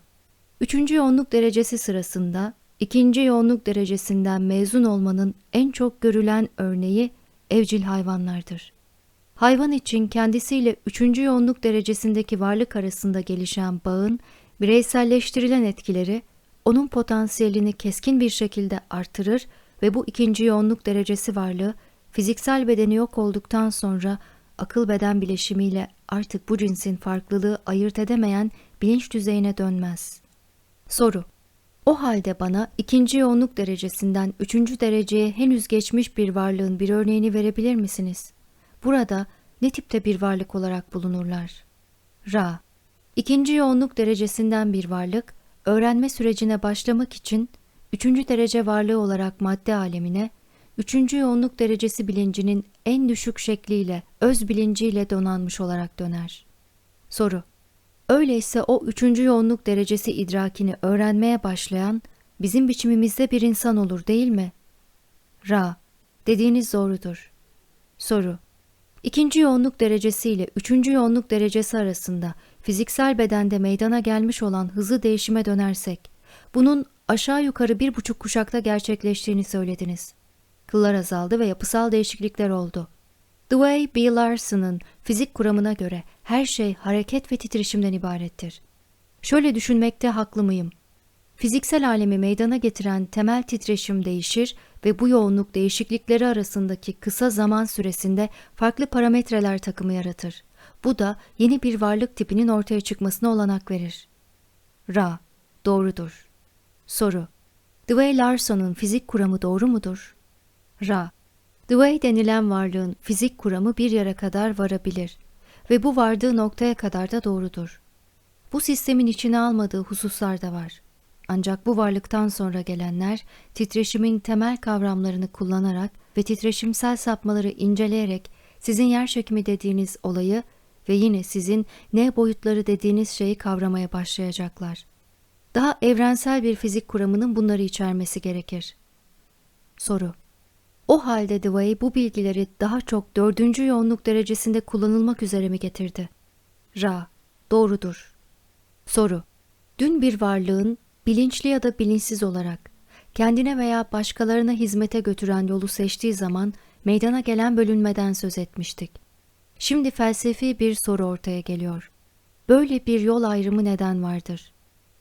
Üçüncü yoğunluk derecesi sırasında ikinci yoğunluk derecesinden mezun olmanın en çok görülen örneği evcil hayvanlardır. Hayvan için kendisiyle üçüncü yoğunluk derecesindeki varlık arasında gelişen bağın bireyselleştirilen etkileri onun potansiyelini keskin bir şekilde artırır ve bu ikinci yoğunluk derecesi varlığı fiziksel bedeni yok olduktan sonra akıl beden bileşimiyle artık bu cinsin farklılığı ayırt edemeyen bilinç düzeyine dönmez.'' Soru O halde bana ikinci yoğunluk derecesinden üçüncü dereceye henüz geçmiş bir varlığın bir örneğini verebilir misiniz? Burada ne tipte bir varlık olarak bulunurlar? Ra. İkinci yoğunluk derecesinden bir varlık, öğrenme sürecine başlamak için üçüncü derece varlığı olarak madde alemine, üçüncü yoğunluk derecesi bilincinin en düşük şekliyle, öz bilinciyle donanmış olarak döner. Soru. Öyleyse o üçüncü yoğunluk derecesi idrakini öğrenmeye başlayan bizim biçimimizde bir insan olur değil mi? Ra. Dediğiniz doğrudur. Soru. İkinci yoğunluk derecesi ile üçüncü yoğunluk derecesi arasında fiziksel bedende meydana gelmiş olan hızlı değişime dönersek, bunun aşağı yukarı bir buçuk kuşakta gerçekleştiğini söylediniz. Kıllar azaldı ve yapısal değişiklikler oldu. Dwayne B. Larson'ın fizik kuramına göre her şey hareket ve titreşimden ibarettir. Şöyle düşünmekte haklı mıyım? Fiziksel alemi meydana getiren temel titreşim değişir ve bu yoğunluk değişiklikleri arasındaki kısa zaman süresinde farklı parametreler takımı yaratır. Bu da yeni bir varlık tipinin ortaya çıkmasına olanak verir. Ra, doğrudur. Soru, Dwayne Larson'un fizik kuramı doğru mudur? Ra, Dwayne denilen varlığın fizik kuramı bir yere kadar varabilir ve bu vardığı noktaya kadar da doğrudur. Bu sistemin içine almadığı hususlar da var. Ancak bu varlıktan sonra gelenler titreşimin temel kavramlarını kullanarak ve titreşimsel sapmaları inceleyerek sizin yer çekimi dediğiniz olayı ve yine sizin ne boyutları dediğiniz şeyi kavramaya başlayacaklar. Daha evrensel bir fizik kuramının bunları içermesi gerekir. Soru O halde Dewey bu bilgileri daha çok dördüncü yoğunluk derecesinde kullanılmak üzere mi getirdi? Ra Doğrudur. Soru Dün bir varlığın bilinçli ya da bilinçsiz olarak kendine veya başkalarına hizmete götüren yolu seçtiği zaman meydana gelen bölünmeden söz etmiştik. Şimdi felsefi bir soru ortaya geliyor. Böyle bir yol ayrımı neden vardır?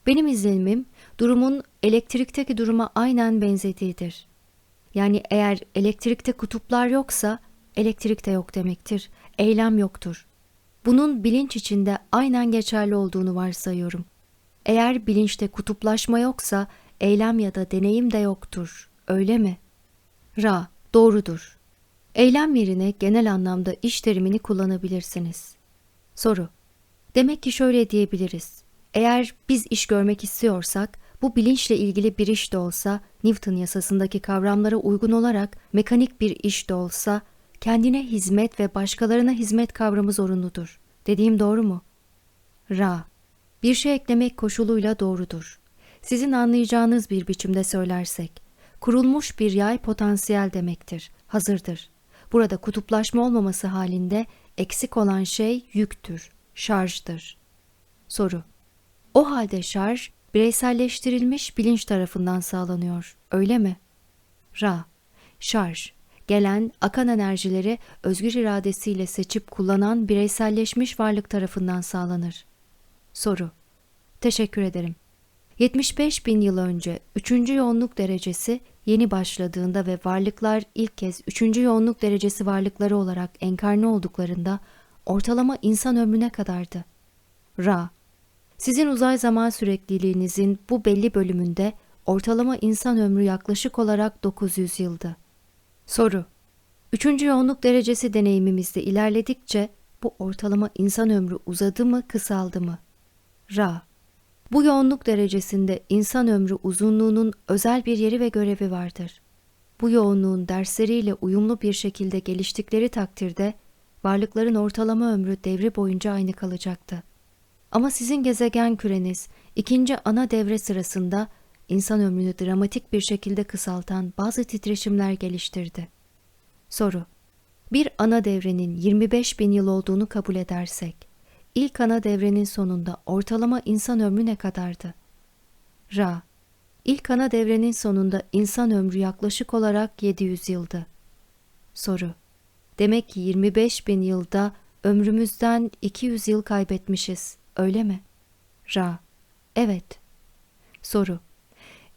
Benim izlenimim durumun elektrikteki duruma aynen benzediğidir. Yani eğer elektrikte kutuplar yoksa elektrik de yok demektir. Eylem yoktur. Bunun bilinç içinde aynen geçerli olduğunu varsayıyorum. Eğer bilinçte kutuplaşma yoksa eylem ya da deneyim de yoktur. Öyle mi? Ra, doğrudur. Eylem yerine genel anlamda iş terimini kullanabilirsiniz. Soru. Demek ki şöyle diyebiliriz. Eğer biz iş görmek istiyorsak, bu bilinçle ilgili bir iş de olsa, Newton yasasındaki kavramlara uygun olarak mekanik bir iş de olsa, kendine hizmet ve başkalarına hizmet kavramı zorunludur. Dediğim doğru mu? Ra. Bir şey eklemek koşuluyla doğrudur. Sizin anlayacağınız bir biçimde söylersek, kurulmuş bir yay potansiyel demektir, hazırdır. Burada kutuplaşma olmaması halinde eksik olan şey yüktür, şarjdır. Soru O halde şarj, bireyselleştirilmiş bilinç tarafından sağlanıyor, öyle mi? Ra Şarj Gelen, akan enerjileri özgür iradesiyle seçip kullanan bireyselleşmiş varlık tarafından sağlanır. Soru Teşekkür ederim. 75 bin yıl önce 3. yoğunluk derecesi yeni başladığında ve varlıklar ilk kez 3. yoğunluk derecesi varlıkları olarak enkarne olduklarında ortalama insan ömrüne kadardı. Ra Sizin uzay zaman sürekliliğinizin bu belli bölümünde ortalama insan ömrü yaklaşık olarak 900 yıldı. Soru Üçüncü yoğunluk derecesi deneyimimizde ilerledikçe bu ortalama insan ömrü uzadı mı kısaldı mı? Ra Bu yoğunluk derecesinde insan ömrü uzunluğunun özel bir yeri ve görevi vardır. Bu yoğunluğun dersleriyle uyumlu bir şekilde geliştikleri takdirde varlıkların ortalama ömrü devri boyunca aynı kalacaktı. Ama sizin gezegen küreniz ikinci ana devre sırasında insan ömrünü dramatik bir şekilde kısaltan bazı titreşimler geliştirdi. Soru Bir ana devrenin 25 bin yıl olduğunu kabul edersek, ilk ana devrenin sonunda ortalama insan ömrü ne kadardı? Ra İlk ana devrenin sonunda insan ömrü yaklaşık olarak 700 yıldı. Soru Demek ki 25 bin yılda ömrümüzden 200 yıl kaybetmişiz, öyle mi? Ra Evet. Soru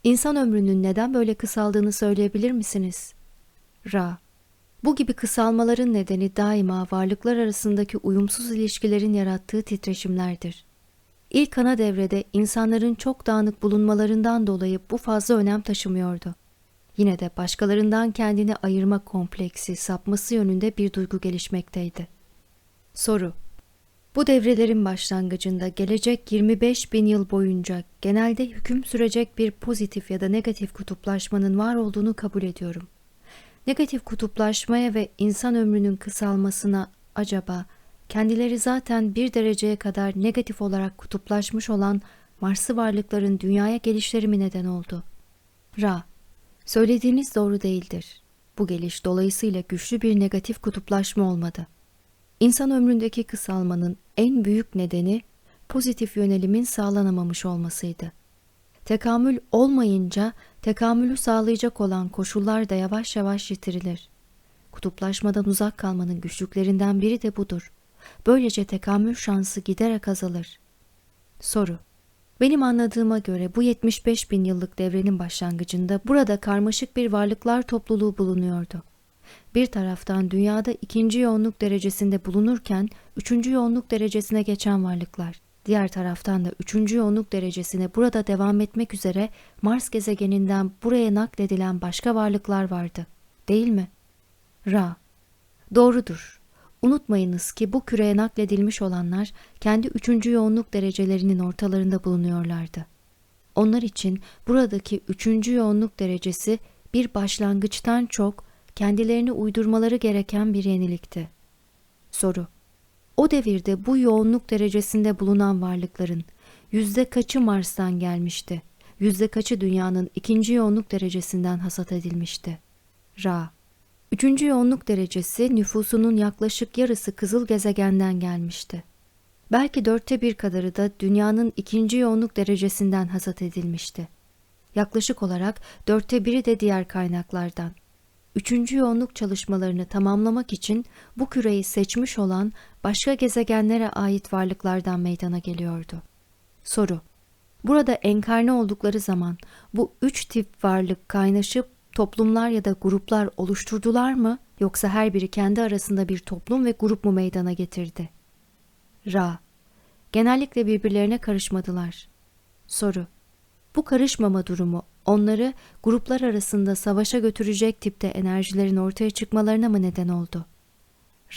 İnsan ömrünün neden böyle kısaldığını söyleyebilir misiniz? Ra bu gibi kısalmaların nedeni daima varlıklar arasındaki uyumsuz ilişkilerin yarattığı titreşimlerdir. İlk ana devrede insanların çok dağınık bulunmalarından dolayı bu fazla önem taşımıyordu. Yine de başkalarından kendini ayırma kompleksi sapması yönünde bir duygu gelişmekteydi. Soru Bu devrelerin başlangıcında gelecek 25 bin yıl boyunca genelde hüküm sürecek bir pozitif ya da negatif kutuplaşmanın var olduğunu kabul ediyorum. Negatif kutuplaşmaya ve insan ömrünün kısalmasına acaba kendileri zaten bir dereceye kadar negatif olarak kutuplaşmış olan Marslı varlıkların dünyaya gelişleri mi neden oldu? Ra Söylediğiniz doğru değildir. Bu geliş dolayısıyla güçlü bir negatif kutuplaşma olmadı. İnsan ömründeki kısalmanın en büyük nedeni pozitif yönelimin sağlanamamış olmasıydı. Tekamül olmayınca tekamülü sağlayacak olan koşullar da yavaş yavaş yitirilir. Kutuplaşmadan uzak kalmanın güçlüklerinden biri de budur. Böylece tekamül şansı giderek azalır. Soru benim anladığıma göre bu 75 bin yıllık devrenin başlangıcında burada karmaşık bir varlıklar topluluğu bulunuyordu. Bir taraftan dünyada ikinci yoğunluk derecesinde bulunurken üçüncü yoğunluk derecesine geçen varlıklar, diğer taraftan da üçüncü yoğunluk derecesine burada devam etmek üzere Mars gezegeninden buraya nakledilen başka varlıklar vardı, değil mi? Ra, doğrudur. Unutmayınız ki bu küreye nakledilmiş olanlar kendi üçüncü yoğunluk derecelerinin ortalarında bulunuyorlardı. Onlar için buradaki üçüncü yoğunluk derecesi bir başlangıçtan çok kendilerini uydurmaları gereken bir yenilikti. Soru O devirde bu yoğunluk derecesinde bulunan varlıkların yüzde kaçı Mars'tan gelmişti? Yüzde kaçı dünyanın ikinci yoğunluk derecesinden hasat edilmişti? Ra Üçüncü yoğunluk derecesi nüfusunun yaklaşık yarısı kızıl gezegenden gelmişti. Belki dörtte bir kadarı da dünyanın ikinci yoğunluk derecesinden hasat edilmişti. Yaklaşık olarak dörtte biri de diğer kaynaklardan. Üçüncü yoğunluk çalışmalarını tamamlamak için bu küreyi seçmiş olan başka gezegenlere ait varlıklardan meydana geliyordu. Soru Burada enkarne oldukları zaman bu üç tip varlık kaynaşıp toplumlar ya da gruplar oluşturdular mı yoksa her biri kendi arasında bir toplum ve grup mu meydana getirdi? Ra Genellikle birbirlerine karışmadılar. Soru Bu karışmama durumu onları gruplar arasında savaşa götürecek tipte enerjilerin ortaya çıkmalarına mı neden oldu?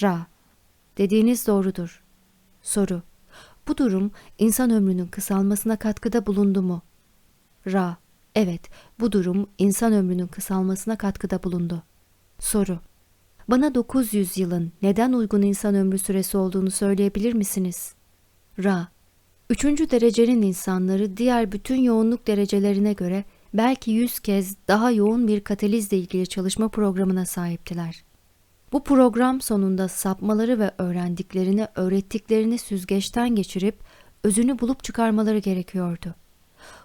Ra Dediğiniz doğrudur. Soru Bu durum insan ömrünün kısalmasına katkıda bulundu mu? Ra Evet, bu durum insan ömrünün kısalmasına katkıda bulundu. Soru Bana 900 yılın neden uygun insan ömrü süresi olduğunu söyleyebilir misiniz? Ra Üçüncü derecenin insanları diğer bütün yoğunluk derecelerine göre belki yüz kez daha yoğun bir katalizle ilgili çalışma programına sahiptiler. Bu program sonunda sapmaları ve öğrendiklerini öğrettiklerini süzgeçten geçirip özünü bulup çıkarmaları gerekiyordu.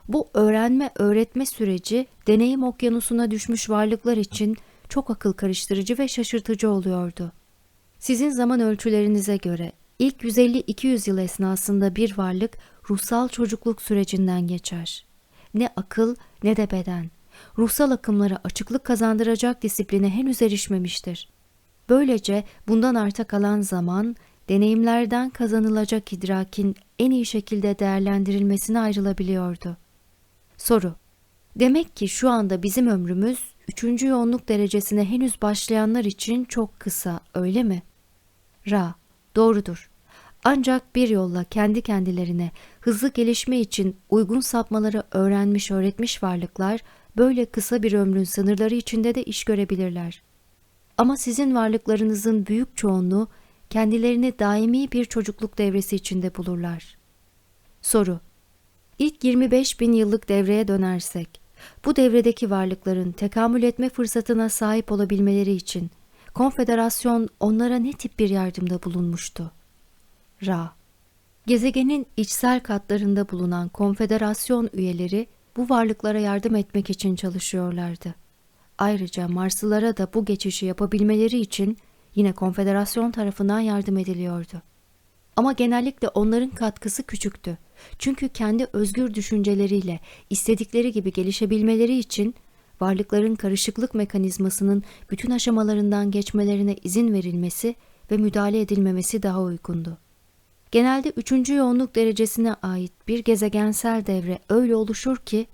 Bu öğrenme öğretme süreci deneyim okyanusuna düşmüş varlıklar için çok akıl karıştırıcı ve şaşırtıcı oluyordu. Sizin zaman ölçülerinize göre ilk 150-200 yıl esnasında bir varlık ruhsal çocukluk sürecinden geçer. Ne akıl ne de beden. Ruhsal akımlara açıklık kazandıracak disipline henüz erişmemiştir. Böylece bundan arta kalan zaman deneyimlerden kazanılacak idrakin en iyi şekilde değerlendirilmesine ayrılabiliyordu. Soru Demek ki şu anda bizim ömrümüz üçüncü yoğunluk derecesine henüz başlayanlar için çok kısa, öyle mi? Ra, doğrudur. Ancak bir yolla kendi kendilerine hızlı gelişme için uygun sapmaları öğrenmiş öğretmiş varlıklar böyle kısa bir ömrün sınırları içinde de iş görebilirler. Ama sizin varlıklarınızın büyük çoğunluğu kendilerini daimi bir çocukluk devresi içinde bulurlar. Soru İlk 25 bin yıllık devreye dönersek, bu devredeki varlıkların tekamül etme fırsatına sahip olabilmeleri için konfederasyon onlara ne tip bir yardımda bulunmuştu? Ra Gezegenin içsel katlarında bulunan konfederasyon üyeleri bu varlıklara yardım etmek için çalışıyorlardı. Ayrıca Marslılara da bu geçişi yapabilmeleri için yine konfederasyon tarafından yardım ediliyordu. Ama genellikle onların katkısı küçüktü. Çünkü kendi özgür düşünceleriyle istedikleri gibi gelişebilmeleri için varlıkların karışıklık mekanizmasının bütün aşamalarından geçmelerine izin verilmesi ve müdahale edilmemesi daha uygundu. Genelde üçüncü yoğunluk derecesine ait bir gezegensel devre öyle oluşur ki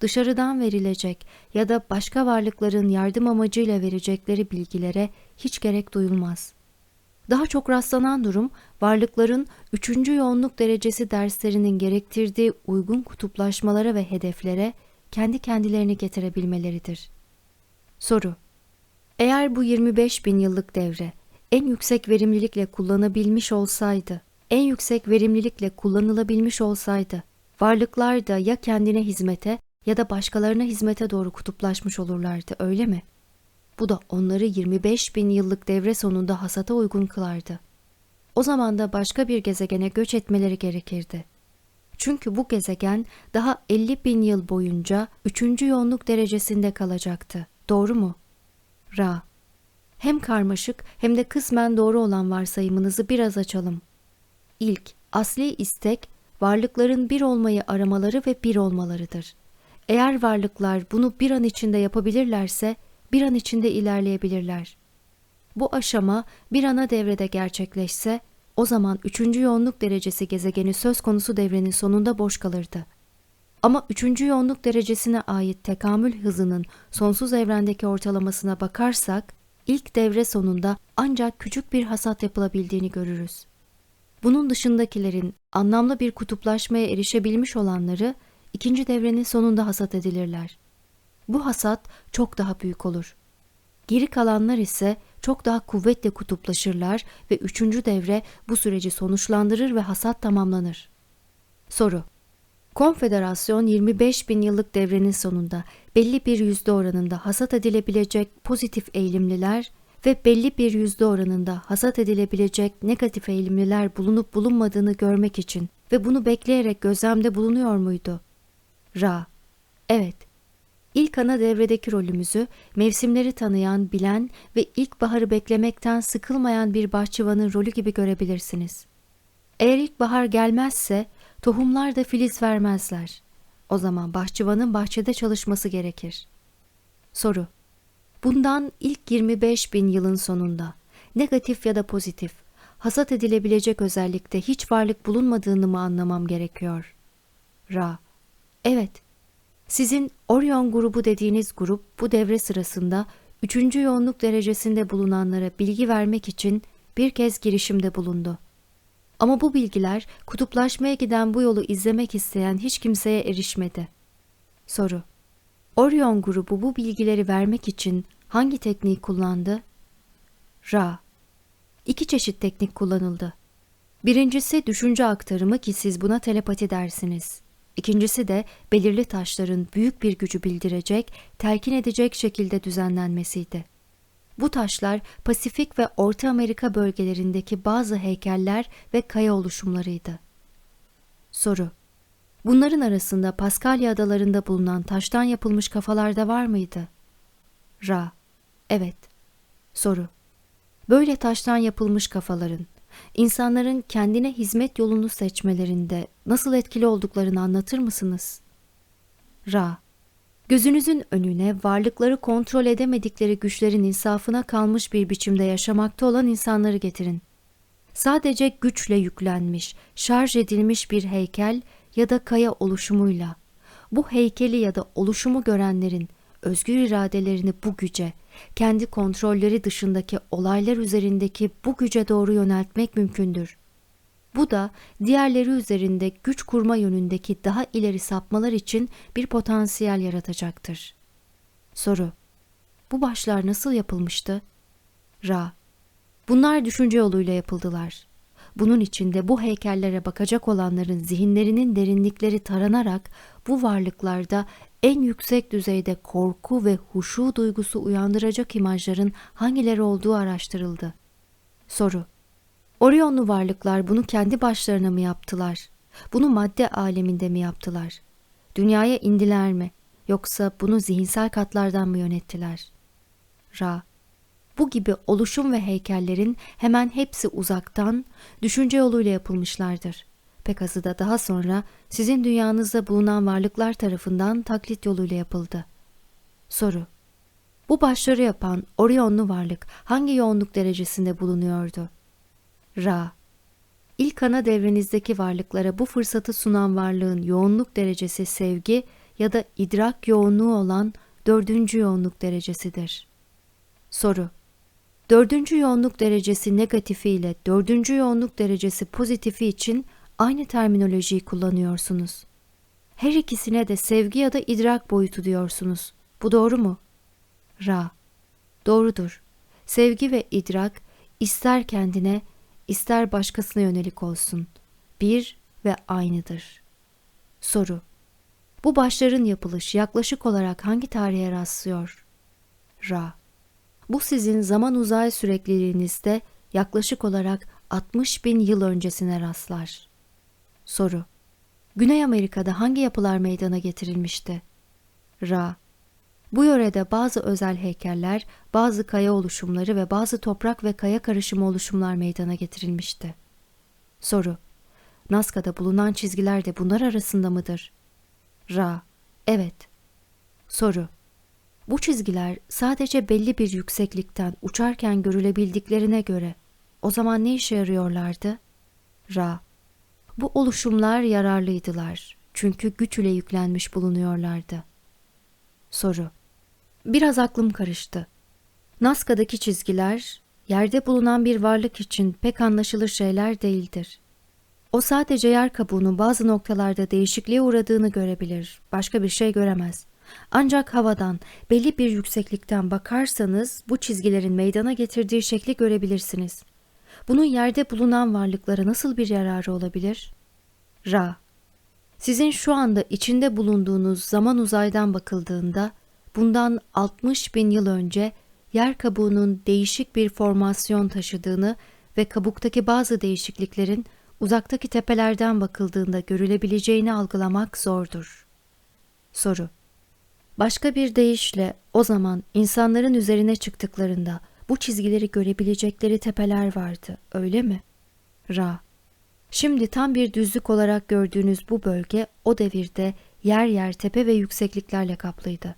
dışarıdan verilecek ya da başka varlıkların yardım amacıyla verecekleri bilgilere hiç gerek duyulmaz. Daha çok rastlanan durum varlıkların üçüncü yoğunluk derecesi derslerinin gerektirdiği uygun kutuplaşmalara ve hedeflere kendi kendilerini getirebilmeleridir. Soru Eğer bu 25 bin yıllık devre en yüksek verimlilikle kullanabilmiş olsaydı, en yüksek verimlilikle kullanılabilmiş olsaydı, varlıklar da ya kendine hizmete ya da başkalarına hizmete doğru kutuplaşmış olurlardı, öyle mi? Bu da onları 25 bin yıllık devre sonunda hasata uygun kılardı. O zaman da başka bir gezegene göç etmeleri gerekirdi. Çünkü bu gezegen daha 50 bin yıl boyunca 3. yoğunluk derecesinde kalacaktı. Doğru mu? Ra. Hem karmaşık hem de kısmen doğru olan varsayımınızı biraz açalım. İlk, asli istek, varlıkların bir olmayı aramaları ve bir olmalarıdır. Eğer varlıklar bunu bir an içinde yapabilirlerse, bir an içinde ilerleyebilirler. Bu aşama bir ana devrede gerçekleşse, o zaman üçüncü yoğunluk derecesi gezegeni söz konusu devrenin sonunda boş kalırdı. Ama üçüncü yoğunluk derecesine ait tekamül hızının sonsuz evrendeki ortalamasına bakarsak, ilk devre sonunda ancak küçük bir hasat yapılabildiğini görürüz. Bunun dışındakilerin anlamlı bir kutuplaşmaya erişebilmiş olanları ikinci devrenin sonunda hasat edilirler. Bu hasat çok daha büyük olur. Geri kalanlar ise çok daha kuvvetle kutuplaşırlar ve üçüncü devre bu süreci sonuçlandırır ve hasat tamamlanır. Soru Konfederasyon 25 bin yıllık devrenin sonunda belli bir yüzde oranında hasat edilebilecek pozitif eğilimliler ve belli bir yüzde oranında hasat edilebilecek negatif eğilimliler bulunup bulunmadığını görmek için ve bunu bekleyerek gözlemde bulunuyor muydu? Ra Evet. İlk ana devredeki rolümüzü mevsimleri tanıyan, bilen ve ilkbaharı beklemekten sıkılmayan bir bahçıvanın rolü gibi görebilirsiniz. Eğer ilkbahar gelmezse tohumlar da filiz vermezler. O zaman bahçıvanın bahçede çalışması gerekir. Soru Bundan ilk 25 bin yılın sonunda negatif ya da pozitif hasat edilebilecek özellikte hiç varlık bulunmadığını mı anlamam gerekiyor? Ra Evet. Sizin Orion grubu dediğiniz grup bu devre sırasında üçüncü yoğunluk derecesinde bulunanlara bilgi vermek için bir kez girişimde bulundu. Ama bu bilgiler kutuplaşmaya giden bu yolu izlemek isteyen hiç kimseye erişmedi. Soru Orion grubu bu bilgileri vermek için hangi tekniği kullandı? Ra İki çeşit teknik kullanıldı. Birincisi düşünce aktarımı ki siz buna telepati dersiniz. İkincisi de belirli taşların büyük bir gücü bildirecek, telkin edecek şekilde düzenlenmesiydi. Bu taşlar Pasifik ve Orta Amerika bölgelerindeki bazı heykeller ve kaya oluşumlarıydı. Soru Bunların arasında Paskalya adalarında bulunan taştan yapılmış kafalar da var mıydı? Ra Evet. Soru Böyle taştan yapılmış kafaların insanların kendine hizmet yolunu seçmelerinde nasıl etkili olduklarını anlatır mısınız? Ra Gözünüzün önüne varlıkları kontrol edemedikleri güçlerin insafına kalmış bir biçimde yaşamakta olan insanları getirin. Sadece güçle yüklenmiş, şarj edilmiş bir heykel ya da kaya oluşumuyla bu heykeli ya da oluşumu görenlerin özgür iradelerini bu güce, kendi kontrolleri dışındaki olaylar üzerindeki bu güce doğru yöneltmek mümkündür. Bu da diğerleri üzerinde güç kurma yönündeki daha ileri sapmalar için bir potansiyel yaratacaktır. Soru Bu başlar nasıl yapılmıştı? Ra Bunlar düşünce yoluyla yapıldılar. Bunun içinde bu heykellere bakacak olanların zihinlerinin derinlikleri taranarak bu varlıklarda en yüksek düzeyde korku ve huşu duygusu uyandıracak imajların hangileri olduğu araştırıldı. Soru Orionlu varlıklar bunu kendi başlarına mı yaptılar? Bunu madde aleminde mi yaptılar? Dünyaya indiler mi? Yoksa bunu zihinsel katlardan mı yönettiler? Ra Bu gibi oluşum ve heykellerin hemen hepsi uzaktan, düşünce yoluyla yapılmışlardır. Pek azı da daha sonra sizin dünyanızda bulunan varlıklar tarafından taklit yoluyla yapıldı. Soru Bu başları yapan Orionlu varlık hangi yoğunluk derecesinde bulunuyordu? Ra İlk ana devrenizdeki varlıklara bu fırsatı sunan varlığın yoğunluk derecesi sevgi ya da idrak yoğunluğu olan dördüncü yoğunluk derecesidir. Soru Dördüncü yoğunluk derecesi negatifi ile dördüncü yoğunluk derecesi pozitifi için aynı terminolojiyi kullanıyorsunuz. Her ikisine de sevgi ya da idrak boyutu diyorsunuz. Bu doğru mu? Ra. Doğrudur. Sevgi ve idrak ister kendine ister başkasına yönelik olsun. Bir ve aynıdır. Soru. Bu başların yapılışı yaklaşık olarak hangi tarihe rastlıyor? Ra. Bu sizin zaman uzay sürekliliğinizde yaklaşık olarak 60 bin yıl öncesine rastlar. Soru. Güney Amerika'da hangi yapılar meydana getirilmişti? Ra. Bu yörede bazı özel heykeller, bazı kaya oluşumları ve bazı toprak ve kaya karışımı oluşumlar meydana getirilmişti. Soru. Nazca'da bulunan çizgiler de bunlar arasında mıdır? Ra. Evet. Soru. Bu çizgiler sadece belli bir yükseklikten uçarken görülebildiklerine göre o zaman ne işe yarıyorlardı? Ra. Bu oluşumlar yararlıydılar çünkü güç ile yüklenmiş bulunuyorlardı. Soru. Biraz aklım karıştı. Nazca'daki çizgiler yerde bulunan bir varlık için pek anlaşılır şeyler değildir. O sadece yer kabuğunun bazı noktalarda değişikliğe uğradığını görebilir, başka bir şey göremez. Ancak havadan, belli bir yükseklikten bakarsanız bu çizgilerin meydana getirdiği şekli görebilirsiniz. Bunun yerde bulunan varlıklara nasıl bir yararı olabilir? Ra. Sizin şu anda içinde bulunduğunuz zaman uzaydan bakıldığında bundan 60 bin yıl önce yer kabuğunun değişik bir formasyon taşıdığını ve kabuktaki bazı değişikliklerin uzaktaki tepelerden bakıldığında görülebileceğini algılamak zordur. Soru Başka bir deyişle o zaman insanların üzerine çıktıklarında bu çizgileri görebilecekleri tepeler vardı, öyle mi? Ra Şimdi tam bir düzlük olarak gördüğünüz bu bölge o devirde yer yer tepe ve yüksekliklerle kaplıydı.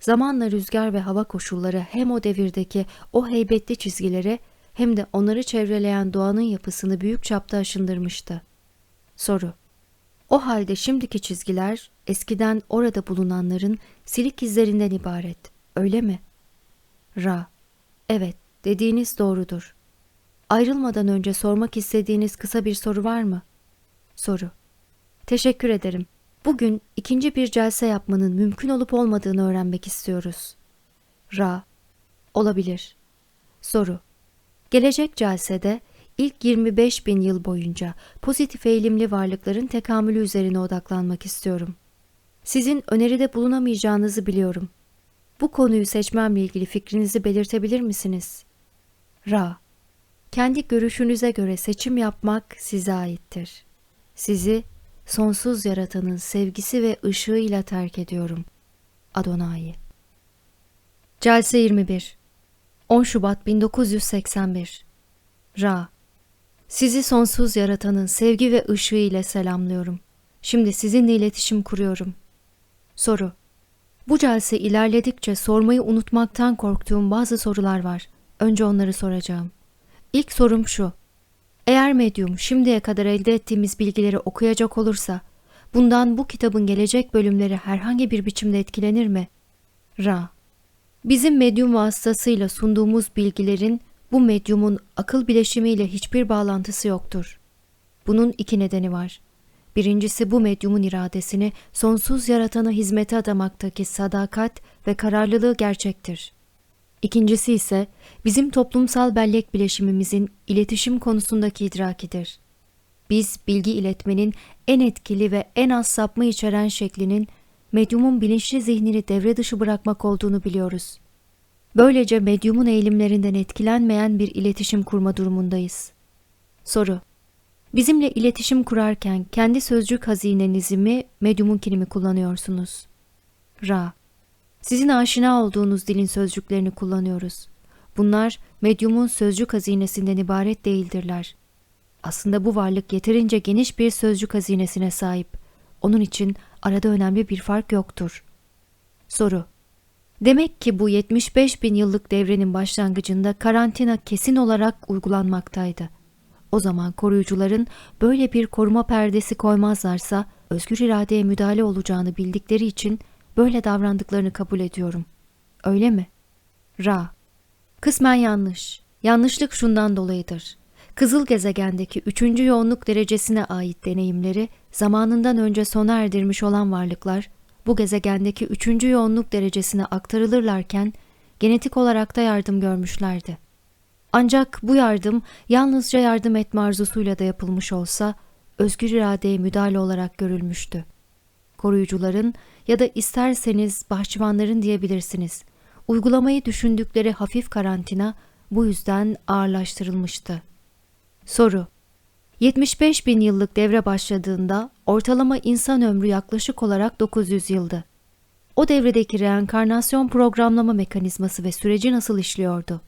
Zamanla rüzgar ve hava koşulları hem o devirdeki o heybetli çizgileri hem de onları çevreleyen doğanın yapısını büyük çapta aşındırmıştı. Soru O halde şimdiki çizgiler eskiden orada bulunanların silik izlerinden ibaret, öyle mi? Ra Evet, dediğiniz doğrudur. Ayrılmadan önce sormak istediğiniz kısa bir soru var mı? Soru Teşekkür ederim. Bugün ikinci bir celse yapmanın mümkün olup olmadığını öğrenmek istiyoruz. Ra Olabilir. Soru Gelecek celsede ilk 25 bin yıl boyunca pozitif eğilimli varlıkların tekamülü üzerine odaklanmak istiyorum. Sizin öneride bulunamayacağınızı biliyorum. Bu konuyu seçmemle ilgili fikrinizi belirtebilir misiniz? Ra Kendi görüşünüze göre seçim yapmak size aittir. Sizi sonsuz yaratanın sevgisi ve ışığıyla terk ediyorum. Adonai Celse 21 10 Şubat 1981 Ra Sizi sonsuz yaratanın sevgi ve ışığı ile selamlıyorum. Şimdi sizinle iletişim kuruyorum. Soru Bu celse ilerledikçe sormayı unutmaktan korktuğum bazı sorular var. Önce onları soracağım. İlk sorum şu. Eğer medyum şimdiye kadar elde ettiğimiz bilgileri okuyacak olursa, bundan bu kitabın gelecek bölümleri herhangi bir biçimde etkilenir mi? Ra. Bizim medyum vasıtasıyla sunduğumuz bilgilerin bu medyumun akıl bileşimiyle hiçbir bağlantısı yoktur. Bunun iki nedeni var. Birincisi bu medyumun iradesini sonsuz yaratana hizmete adamaktaki sadakat ve kararlılığı gerçektir. İkincisi ise bizim toplumsal bellek bileşimimizin iletişim konusundaki idrakidir. Biz bilgi iletmenin en etkili ve en az sapma içeren şeklinin medyumun bilinçli zihnini devre dışı bırakmak olduğunu biliyoruz. Böylece medyumun eğilimlerinden etkilenmeyen bir iletişim kurma durumundayız. Soru Bizimle iletişim kurarken kendi sözcük hazinenizi mi, medyumunkini mi kullanıyorsunuz? Ra Sizin aşina olduğunuz dilin sözcüklerini kullanıyoruz. Bunlar medyumun sözcük hazinesinden ibaret değildirler. Aslında bu varlık yeterince geniş bir sözcük hazinesine sahip. Onun için arada önemli bir fark yoktur. Soru Demek ki bu 75 bin yıllık devrenin başlangıcında karantina kesin olarak uygulanmaktaydı. O zaman koruyucuların böyle bir koruma perdesi koymazlarsa özgür iradeye müdahale olacağını bildikleri için böyle davrandıklarını kabul ediyorum. Öyle mi? Ra. Kısmen yanlış. Yanlışlık şundan dolayıdır. Kızıl gezegendeki üçüncü yoğunluk derecesine ait deneyimleri zamanından önce sona erdirmiş olan varlıklar bu gezegendeki üçüncü yoğunluk derecesine aktarılırlarken genetik olarak da yardım görmüşlerdi. Ancak bu yardım yalnızca yardım etme arzusuyla da yapılmış olsa özgür iradeye müdahale olarak görülmüştü. Koruyucuların ya da isterseniz bahçıvanların diyebilirsiniz. Uygulamayı düşündükleri hafif karantina bu yüzden ağırlaştırılmıştı. Soru 75 bin yıllık devre başladığında ortalama insan ömrü yaklaşık olarak 900 yıldı. O devredeki reenkarnasyon programlama mekanizması ve süreci nasıl işliyordu?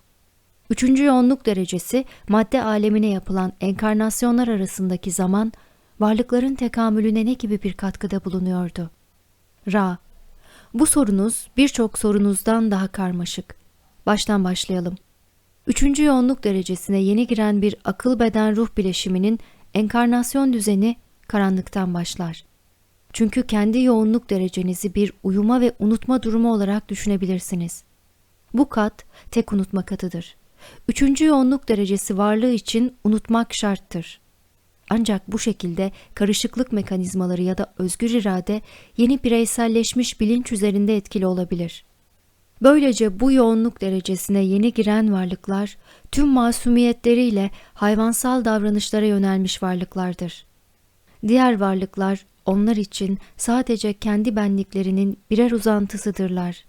Üçüncü yoğunluk derecesi madde alemine yapılan enkarnasyonlar arasındaki zaman varlıkların tekamülüne ne gibi bir katkıda bulunuyordu? Ra Bu sorunuz birçok sorunuzdan daha karmaşık. Baştan başlayalım. Üçüncü yoğunluk derecesine yeni giren bir akıl beden ruh bileşiminin enkarnasyon düzeni karanlıktan başlar. Çünkü kendi yoğunluk derecenizi bir uyuma ve unutma durumu olarak düşünebilirsiniz. Bu kat tek unutma katıdır. Üçüncü yoğunluk derecesi varlığı için unutmak şarttır. Ancak bu şekilde karışıklık mekanizmaları ya da özgür irade yeni bireyselleşmiş bilinç üzerinde etkili olabilir. Böylece bu yoğunluk derecesine yeni giren varlıklar tüm masumiyetleriyle hayvansal davranışlara yönelmiş varlıklardır. Diğer varlıklar onlar için sadece kendi benliklerinin birer uzantısıdırlar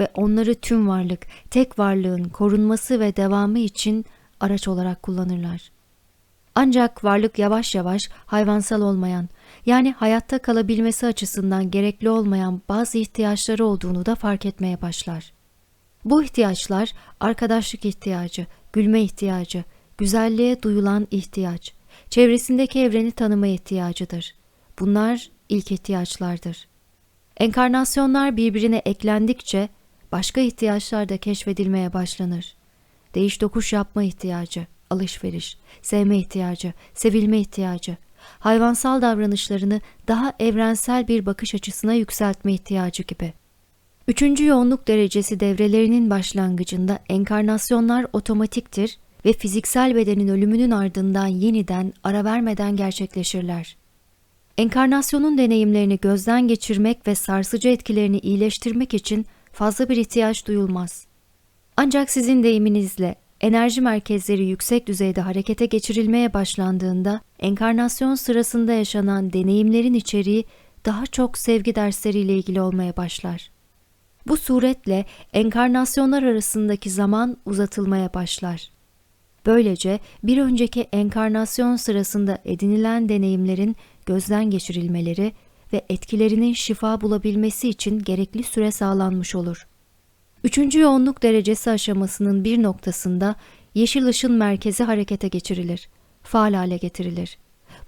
ve onları tüm varlık, tek varlığın korunması ve devamı için araç olarak kullanırlar. Ancak varlık yavaş yavaş hayvansal olmayan, yani hayatta kalabilmesi açısından gerekli olmayan bazı ihtiyaçları olduğunu da fark etmeye başlar. Bu ihtiyaçlar arkadaşlık ihtiyacı, gülme ihtiyacı, güzelliğe duyulan ihtiyaç, çevresindeki evreni tanıma ihtiyacıdır. Bunlar ilk ihtiyaçlardır. Enkarnasyonlar birbirine eklendikçe başka ihtiyaçlar da keşfedilmeye başlanır. Değiş dokuş yapma ihtiyacı, alışveriş, sevme ihtiyacı, sevilme ihtiyacı, hayvansal davranışlarını daha evrensel bir bakış açısına yükseltme ihtiyacı gibi. Üçüncü yoğunluk derecesi devrelerinin başlangıcında enkarnasyonlar otomatiktir ve fiziksel bedenin ölümünün ardından yeniden ara vermeden gerçekleşirler. Enkarnasyonun deneyimlerini gözden geçirmek ve sarsıcı etkilerini iyileştirmek için fazla bir ihtiyaç duyulmaz. Ancak sizin deyiminizle enerji merkezleri yüksek düzeyde harekete geçirilmeye başlandığında enkarnasyon sırasında yaşanan deneyimlerin içeriği daha çok sevgi dersleriyle ilgili olmaya başlar. Bu suretle enkarnasyonlar arasındaki zaman uzatılmaya başlar. Böylece bir önceki enkarnasyon sırasında edinilen deneyimlerin gözden geçirilmeleri ve etkilerinin şifa bulabilmesi için gerekli süre sağlanmış olur. Üçüncü yoğunluk derecesi aşamasının bir noktasında yeşil ışın merkezi harekete geçirilir, faal hale getirilir.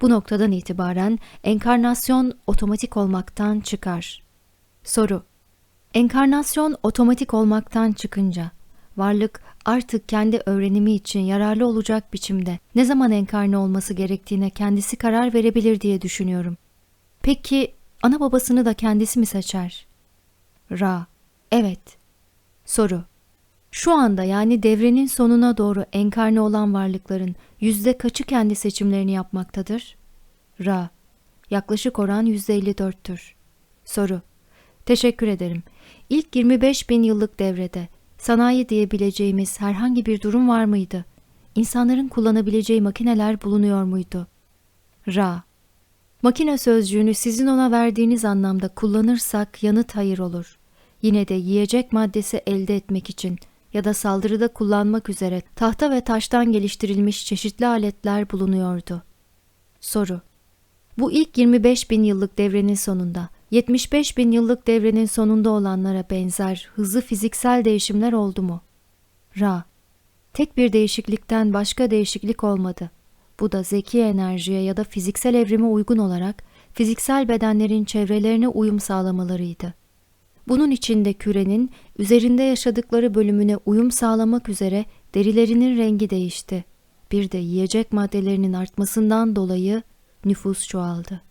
Bu noktadan itibaren enkarnasyon otomatik olmaktan çıkar. Soru Enkarnasyon otomatik olmaktan çıkınca, varlık artık kendi öğrenimi için yararlı olacak biçimde ne zaman enkarne olması gerektiğine kendisi karar verebilir diye düşünüyorum. Peki ana babasını da kendisi mi seçer? Ra, evet. Soru, şu anda yani devrenin sonuna doğru enkarne olan varlıkların yüzde kaçı kendi seçimlerini yapmaktadır? Ra, yaklaşık oran yüzde 54'tür. Soru, teşekkür ederim. İlk 25 bin yıllık devrede sanayi diyebileceğimiz herhangi bir durum var mıydı? İnsanların kullanabileceği makineler bulunuyor muydu? Ra, Makine sözcüğünü sizin ona verdiğiniz anlamda kullanırsak yanıt hayır olur. Yine de yiyecek maddesi elde etmek için ya da saldırıda kullanmak üzere tahta ve taştan geliştirilmiş çeşitli aletler bulunuyordu. Soru Bu ilk 25 bin yıllık devrenin sonunda 75 bin yıllık devrenin sonunda olanlara benzer hızlı fiziksel değişimler oldu mu? Ra Tek bir değişiklikten başka değişiklik olmadı. Bu da zeki enerjiye ya da fiziksel evrime uygun olarak fiziksel bedenlerin çevrelerine uyum sağlamalarıydı. Bunun içinde kürenin üzerinde yaşadıkları bölümüne uyum sağlamak üzere derilerinin rengi değişti. bir de yiyecek maddelerinin artmasından dolayı nüfus çoğaldı.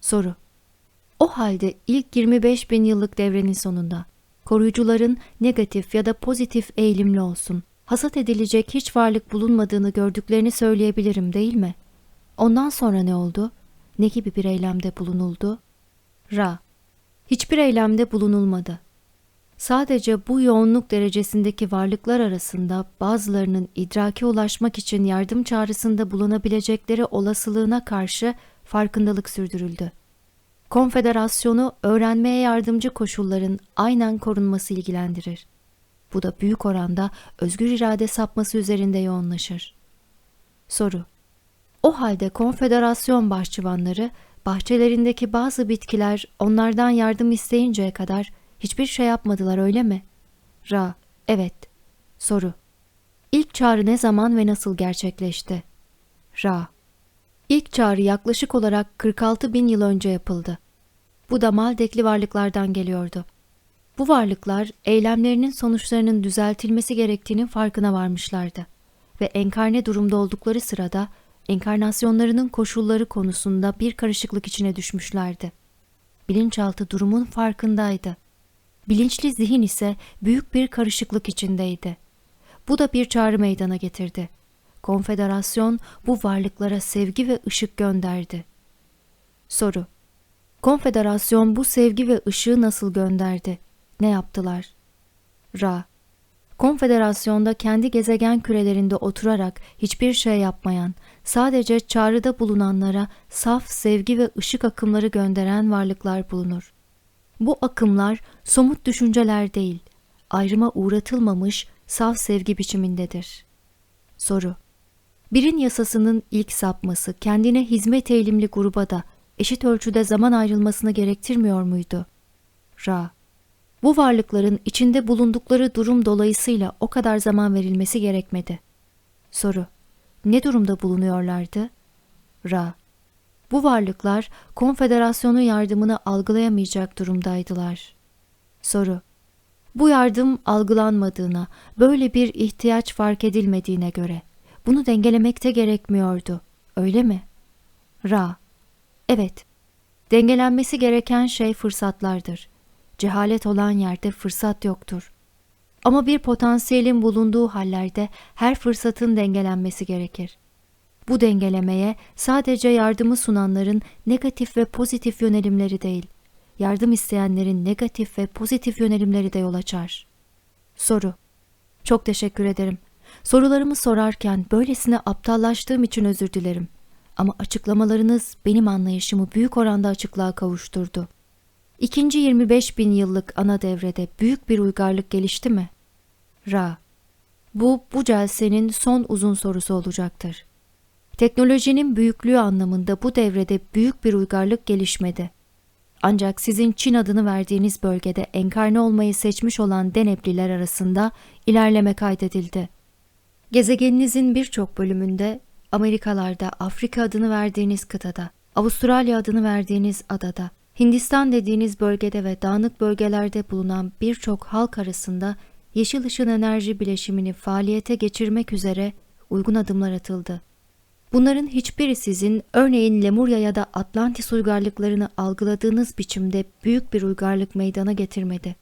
Soru O halde ilk 25 bin yıllık devrenin sonunda koruyucuların negatif ya da pozitif eğilimli olsun, hasat edilecek hiç varlık bulunmadığını gördüklerini söyleyebilirim değil mi? Ondan sonra ne oldu? Ne gibi bir eylemde bulunuldu? Ra Hiçbir eylemde bulunulmadı. Sadece bu yoğunluk derecesindeki varlıklar arasında bazılarının idrake ulaşmak için yardım çağrısında bulunabilecekleri olasılığına karşı farkındalık sürdürüldü. Konfederasyonu öğrenmeye yardımcı koşulların aynen korunması ilgilendirir. Bu da büyük oranda özgür irade sapması üzerinde yoğunlaşır. Soru O halde konfederasyon bahçıvanları bahçelerindeki bazı bitkiler onlardan yardım isteyinceye kadar hiçbir şey yapmadılar öyle mi? Ra, evet. Soru. İlk çağrı ne zaman ve nasıl gerçekleşti? Ra. İlk çağrı yaklaşık olarak 46 bin yıl önce yapıldı. Bu da Maldekli varlıklardan geliyordu. Bu varlıklar eylemlerinin sonuçlarının düzeltilmesi gerektiğinin farkına varmışlardı ve enkarne durumda oldukları sırada enkarnasyonlarının koşulları konusunda bir karışıklık içine düşmüşlerdi. Bilinçaltı durumun farkındaydı. Bilinçli zihin ise büyük bir karışıklık içindeydi. Bu da bir çağrı meydana getirdi. Konfederasyon bu varlıklara sevgi ve ışık gönderdi. Soru Konfederasyon bu sevgi ve ışığı nasıl gönderdi? Ne yaptılar? Ra Konfederasyonda kendi gezegen kürelerinde oturarak hiçbir şey yapmayan, sadece çağrıda bulunanlara saf sevgi ve ışık akımları gönderen varlıklar bulunur. Bu akımlar somut düşünceler değil, ayrıma uğratılmamış saf sevgi biçimindedir. Soru Birin yasasının ilk sapması kendine hizmet eğilimli gruba da eşit ölçüde zaman ayrılmasını gerektirmiyor muydu? Ra Bu varlıkların içinde bulundukları durum dolayısıyla o kadar zaman verilmesi gerekmedi. Soru Ne durumda bulunuyorlardı? Ra bu varlıklar konfederasyonun yardımını algılayamayacak durumdaydılar. Soru Bu yardım algılanmadığına, böyle bir ihtiyaç fark edilmediğine göre bunu dengelemekte gerekmiyordu, öyle mi? Ra Evet, dengelenmesi gereken şey fırsatlardır. Cehalet olan yerde fırsat yoktur. Ama bir potansiyelin bulunduğu hallerde her fırsatın dengelenmesi gerekir. Bu dengelemeye sadece yardımı sunanların negatif ve pozitif yönelimleri değil, yardım isteyenlerin negatif ve pozitif yönelimleri de yol açar. Soru Çok teşekkür ederim. Sorularımı sorarken böylesine aptallaştığım için özür dilerim. Ama açıklamalarınız benim anlayışımı büyük oranda açıklığa kavuşturdu. İkinci 25 bin yıllık ana devrede büyük bir uygarlık gelişti mi? Ra Bu, bu celsenin son uzun sorusu olacaktır. Teknolojinin büyüklüğü anlamında bu devrede büyük bir uygarlık gelişmedi. Ancak sizin Çin adını verdiğiniz bölgede enkarne olmayı seçmiş olan Denepliler arasında ilerleme kaydedildi. Gezegeninizin birçok bölümünde, Amerikalarda, Afrika adını verdiğiniz kıtada, Avustralya adını verdiğiniz adada, Hindistan dediğiniz bölgede ve dağınık bölgelerde bulunan birçok halk arasında yeşil ışın enerji bileşimini faaliyete geçirmek üzere uygun adımlar atıldı. Bunların hiçbiri sizin örneğin Lemurya ya da Atlantis uygarlıklarını algıladığınız biçimde büyük bir uygarlık meydana getirmedi.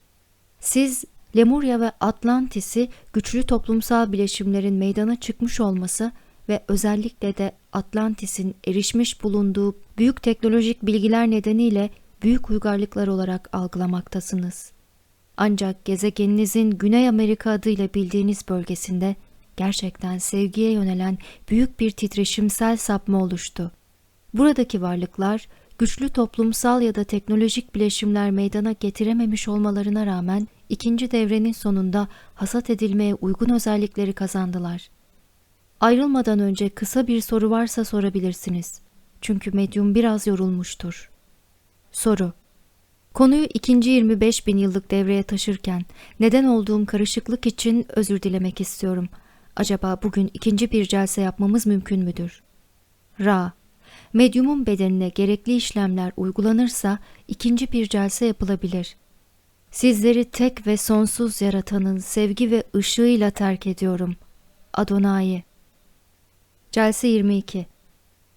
Siz Lemurya ve Atlantis'i güçlü toplumsal bileşimlerin meydana çıkmış olması ve özellikle de Atlantis'in erişmiş bulunduğu büyük teknolojik bilgiler nedeniyle büyük uygarlıklar olarak algılamaktasınız. Ancak gezegeninizin Güney Amerika adıyla bildiğiniz bölgesinde gerçekten sevgiye yönelen büyük bir titreşimsel sapma oluştu. Buradaki varlıklar güçlü toplumsal ya da teknolojik bileşimler meydana getirememiş olmalarına rağmen ikinci devrenin sonunda hasat edilmeye uygun özellikleri kazandılar. Ayrılmadan önce kısa bir soru varsa sorabilirsiniz. Çünkü medyum biraz yorulmuştur. Soru Konuyu ikinci 25 bin yıllık devreye taşırken neden olduğum karışıklık için özür dilemek istiyorum.'' Acaba bugün ikinci bir celse yapmamız mümkün müdür? Ra Medyumun bedenine gerekli işlemler uygulanırsa ikinci bir celse yapılabilir. Sizleri tek ve sonsuz yaratanın sevgi ve ışığıyla terk ediyorum. Adonai Celse 22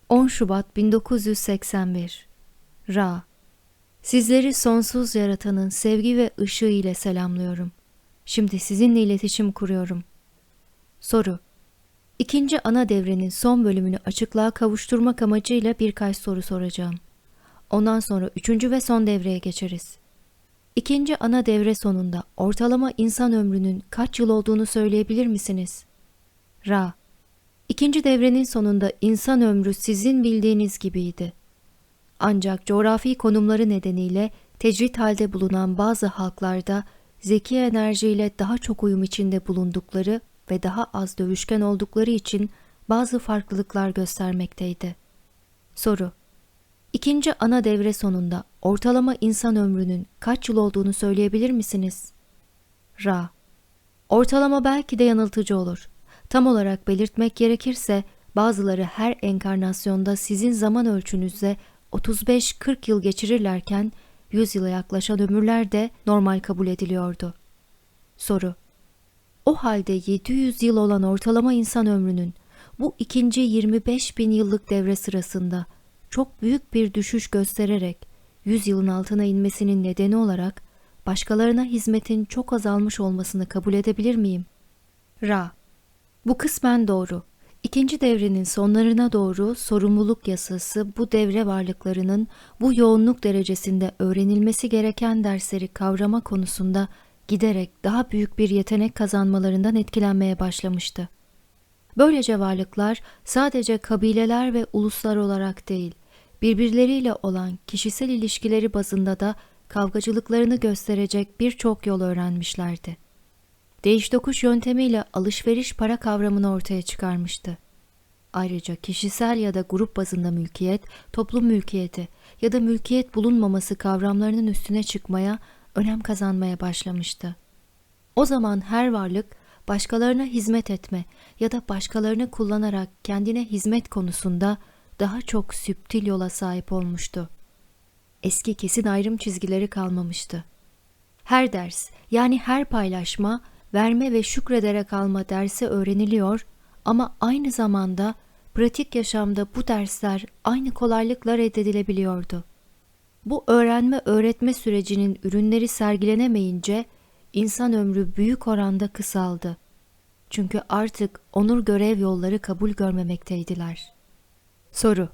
10 Şubat 1981 Ra Sizleri sonsuz yaratanın sevgi ve ışığı ile selamlıyorum. Şimdi sizinle iletişim kuruyorum. Soru İkinci ana devrenin son bölümünü açıklığa kavuşturmak amacıyla birkaç soru soracağım. Ondan sonra üçüncü ve son devreye geçeriz. İkinci ana devre sonunda ortalama insan ömrünün kaç yıl olduğunu söyleyebilir misiniz? Ra İkinci devrenin sonunda insan ömrü sizin bildiğiniz gibiydi. Ancak coğrafi konumları nedeniyle tecrit halde bulunan bazı halklarda zeki enerjiyle daha çok uyum içinde bulundukları ve daha az dövüşken oldukları için bazı farklılıklar göstermekteydi. Soru İkinci ana devre sonunda ortalama insan ömrünün kaç yıl olduğunu söyleyebilir misiniz? Ra Ortalama belki de yanıltıcı olur. Tam olarak belirtmek gerekirse bazıları her enkarnasyonda sizin zaman ölçünüzde 35-40 yıl geçirirlerken 100 yıla yaklaşan ömürler de normal kabul ediliyordu. Soru O halde 700 yıl olan ortalama insan ömrünün bu ikinci 25 bin yıllık devre sırasında çok büyük bir düşüş göstererek 100 yılın altına inmesinin nedeni olarak başkalarına hizmetin çok azalmış olmasını kabul edebilir miyim? Ra Bu kısmen doğru. İkinci devrenin sonlarına doğru sorumluluk yasası bu devre varlıklarının bu yoğunluk derecesinde öğrenilmesi gereken dersleri kavrama konusunda giderek daha büyük bir yetenek kazanmalarından etkilenmeye başlamıştı. Böylece varlıklar sadece kabileler ve uluslar olarak değil, birbirleriyle olan kişisel ilişkileri bazında da kavgacılıklarını gösterecek birçok yol öğrenmişlerdi. Değiş tokuş yöntemiyle alışveriş para kavramını ortaya çıkarmıştı. Ayrıca kişisel ya da grup bazında mülkiyet, toplum mülkiyeti ya da mülkiyet bulunmaması kavramlarının üstüne çıkmaya, önem kazanmaya başlamıştı. O zaman her varlık başkalarına hizmet etme ya da başkalarını kullanarak kendine hizmet konusunda daha çok süptil yola sahip olmuştu. Eski kesin ayrım çizgileri kalmamıştı. Her ders yani her paylaşma, verme ve şükrederek alma dersi öğreniliyor ama aynı zamanda pratik yaşamda bu dersler aynı kolaylıkla reddedilebiliyordu. Bu öğrenme öğretme sürecinin ürünleri sergilenemeyince insan ömrü büyük oranda kısaldı. Çünkü artık onur görev yolları kabul görmemekteydiler. Soru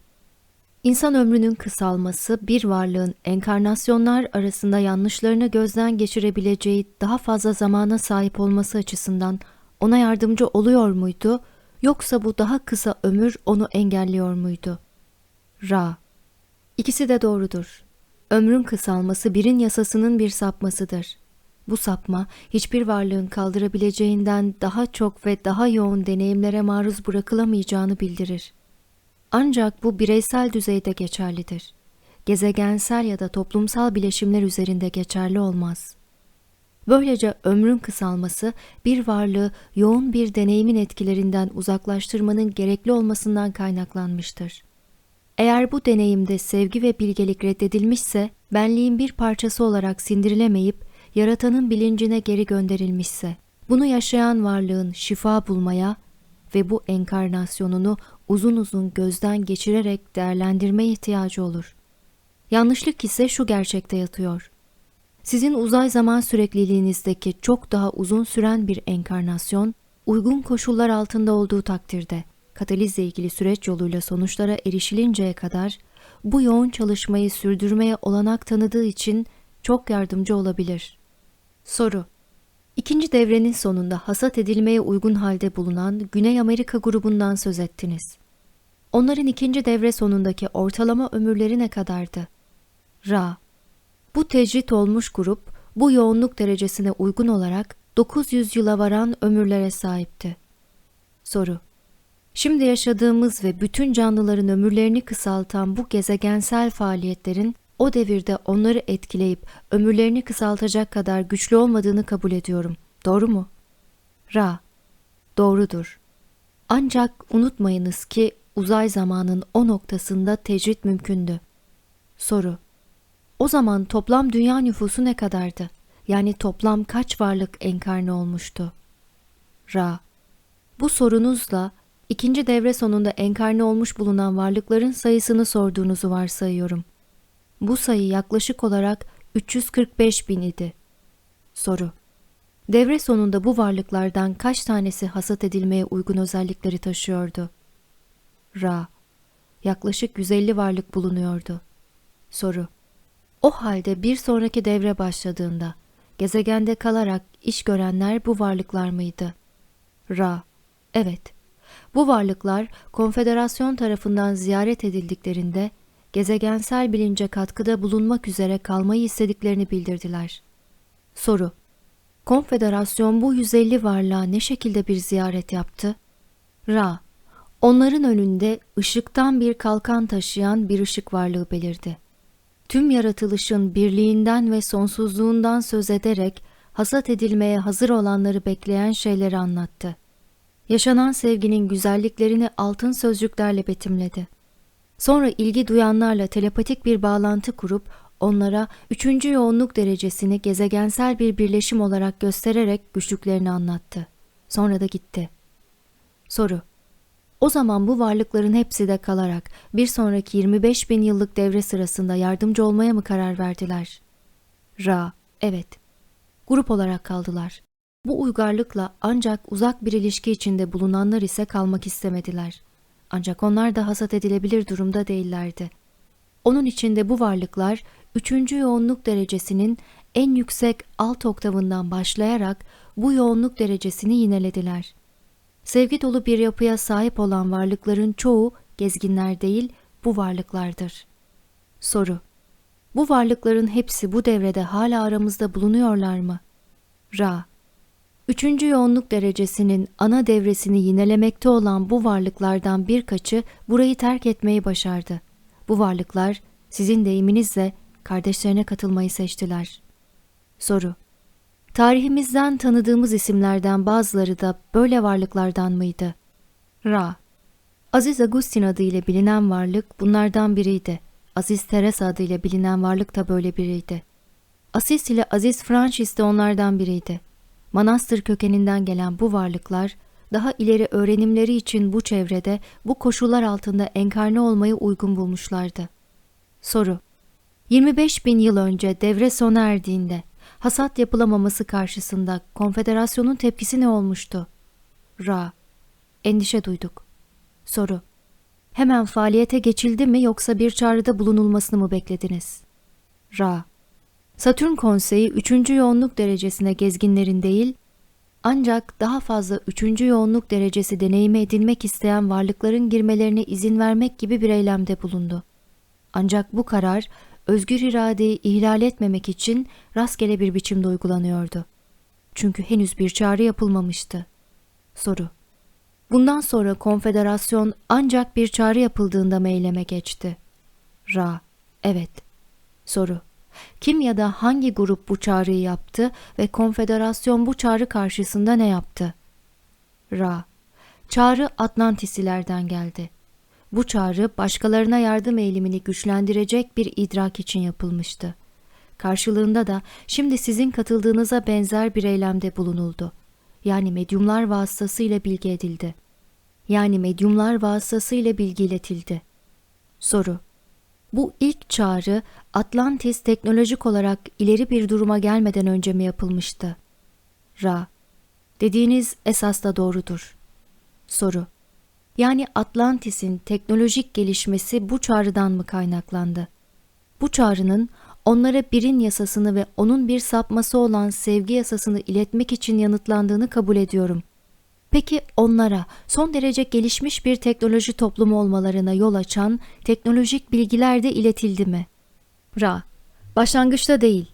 İnsan ömrünün kısalması bir varlığın enkarnasyonlar arasında yanlışlarını gözden geçirebileceği daha fazla zamana sahip olması açısından ona yardımcı oluyor muydu yoksa bu daha kısa ömür onu engelliyor muydu? Ra İkisi de doğrudur. Ömrün kısalması birin yasasının bir sapmasıdır. Bu sapma hiçbir varlığın kaldırabileceğinden daha çok ve daha yoğun deneyimlere maruz bırakılamayacağını bildirir. Ancak bu bireysel düzeyde geçerlidir. Gezegensel ya da toplumsal bileşimler üzerinde geçerli olmaz. Böylece ömrün kısalması bir varlığı yoğun bir deneyimin etkilerinden uzaklaştırmanın gerekli olmasından kaynaklanmıştır. Eğer bu deneyimde sevgi ve bilgelik reddedilmişse, benliğin bir parçası olarak sindirilemeyip yaratanın bilincine geri gönderilmişse, bunu yaşayan varlığın şifa bulmaya ve bu enkarnasyonunu uzun uzun gözden geçirerek değerlendirme ihtiyacı olur. Yanlışlık ise şu gerçekte yatıyor. Sizin uzay zaman sürekliliğinizdeki çok daha uzun süren bir enkarnasyon, uygun koşullar altında olduğu takdirde, katalizle ilgili süreç yoluyla sonuçlara erişilinceye kadar bu yoğun çalışmayı sürdürmeye olanak tanıdığı için çok yardımcı olabilir. Soru İkinci devrenin sonunda hasat edilmeye uygun halde bulunan Güney Amerika grubundan söz ettiniz. Onların ikinci devre sonundaki ortalama ömürleri ne kadardı? Ra Bu tecrit olmuş grup bu yoğunluk derecesine uygun olarak 900 yıla varan ömürlere sahipti. Soru Şimdi yaşadığımız ve bütün canlıların ömürlerini kısaltan bu gezegensel faaliyetlerin o devirde onları etkileyip ömürlerini kısaltacak kadar güçlü olmadığını kabul ediyorum. Doğru mu? Ra. Doğrudur. Ancak unutmayınız ki uzay zamanın o noktasında tecrit mümkündü. Soru. O zaman toplam dünya nüfusu ne kadardı? Yani toplam kaç varlık enkarne olmuştu? Ra. Bu sorunuzla ikinci devre sonunda enkarne olmuş bulunan varlıkların sayısını sorduğunuzu varsayıyorum. Bu sayı yaklaşık olarak 345 bin idi. Soru. Devre sonunda bu varlıklardan kaç tanesi hasat edilmeye uygun özellikleri taşıyordu? Ra. Yaklaşık 150 varlık bulunuyordu. Soru. O halde bir sonraki devre başladığında gezegende kalarak iş görenler bu varlıklar mıydı? Ra. Evet. Bu varlıklar konfederasyon tarafından ziyaret edildiklerinde gezegensel bilince katkıda bulunmak üzere kalmayı istediklerini bildirdiler. Soru. Konfederasyon bu 150 varlığa ne şekilde bir ziyaret yaptı? Ra. Onların önünde ışıktan bir kalkan taşıyan bir ışık varlığı belirdi. Tüm yaratılışın birliğinden ve sonsuzluğundan söz ederek hasat edilmeye hazır olanları bekleyen şeyleri anlattı. Yaşanan sevginin güzelliklerini altın sözcüklerle betimledi. Sonra ilgi duyanlarla telepatik bir bağlantı kurup onlara üçüncü yoğunluk derecesini gezegensel bir birleşim olarak göstererek güçlüklerini anlattı. Sonra da gitti. Soru O zaman bu varlıkların hepsi de kalarak bir sonraki 25 bin yıllık devre sırasında yardımcı olmaya mı karar verdiler? Ra, evet. Grup olarak kaldılar. Bu uygarlıkla ancak uzak bir ilişki içinde bulunanlar ise kalmak istemediler. Ancak onlar da hasat edilebilir durumda değillerdi. Onun içinde bu varlıklar üçüncü yoğunluk derecesinin en yüksek alt oktavından başlayarak bu yoğunluk derecesini yinelediler. Sevgi dolu bir yapıya sahip olan varlıkların çoğu gezginler değil, bu varlıklardır. Soru Bu varlıkların hepsi bu devrede hala aramızda bulunuyorlar mı? Ra Üçüncü yoğunluk derecesinin ana devresini yinelemekte olan bu varlıklardan birkaçı burayı terk etmeyi başardı. Bu varlıklar sizin deyiminizle kardeşlerine katılmayı seçtiler. Soru Tarihimizden tanıdığımız isimlerden bazıları da böyle varlıklardan mıydı? Ra Aziz Agustin adıyla bilinen varlık bunlardan biriydi. Aziz Teresa adıyla bilinen varlık da böyle biriydi. Asis ile Aziz Francis de onlardan biriydi. Manastır kökeninden gelen bu varlıklar daha ileri öğrenimleri için bu çevrede bu koşullar altında enkarne olmayı uygun bulmuşlardı. Soru 25 bin yıl önce devre sona erdiğinde hasat yapılamaması karşısında konfederasyonun tepkisi ne olmuştu? Ra Endişe duyduk. Soru Hemen faaliyete geçildi mi yoksa bir çağrıda bulunulmasını mı beklediniz? Ra Satürn konseyi 3. yoğunluk derecesine gezginlerin değil, ancak daha fazla 3. yoğunluk derecesi deneyimi edinmek isteyen varlıkların girmelerine izin vermek gibi bir eylemde bulundu. Ancak bu karar özgür iradeyi ihlal etmemek için rastgele bir biçimde uygulanıyordu. Çünkü henüz bir çağrı yapılmamıştı. Soru Bundan sonra konfederasyon ancak bir çağrı yapıldığında mı eyleme geçti? Ra Evet. Soru kim ya da hangi grup bu çağrıyı yaptı ve konfederasyon bu çağrı karşısında ne yaptı? Ra Çağrı Atlantisilerden geldi. Bu çağrı başkalarına yardım eğilimini güçlendirecek bir idrak için yapılmıştı. Karşılığında da şimdi sizin katıldığınıza benzer bir eylemde bulunuldu. Yani medyumlar vasıtasıyla bilgi edildi. Yani medyumlar vasıtasıyla bilgi iletildi. Soru bu ilk çağrı Atlantis teknolojik olarak ileri bir duruma gelmeden önce mi yapılmıştı? Ra. Dediğiniz esas da doğrudur. Soru. Yani Atlantis'in teknolojik gelişmesi bu çağrıdan mı kaynaklandı? Bu çağrının onlara birin yasasını ve onun bir sapması olan sevgi yasasını iletmek için yanıtlandığını kabul ediyorum. Peki onlara son derece gelişmiş bir teknoloji toplumu olmalarına yol açan teknolojik bilgiler de iletildi mi? Ra, başlangıçta değil,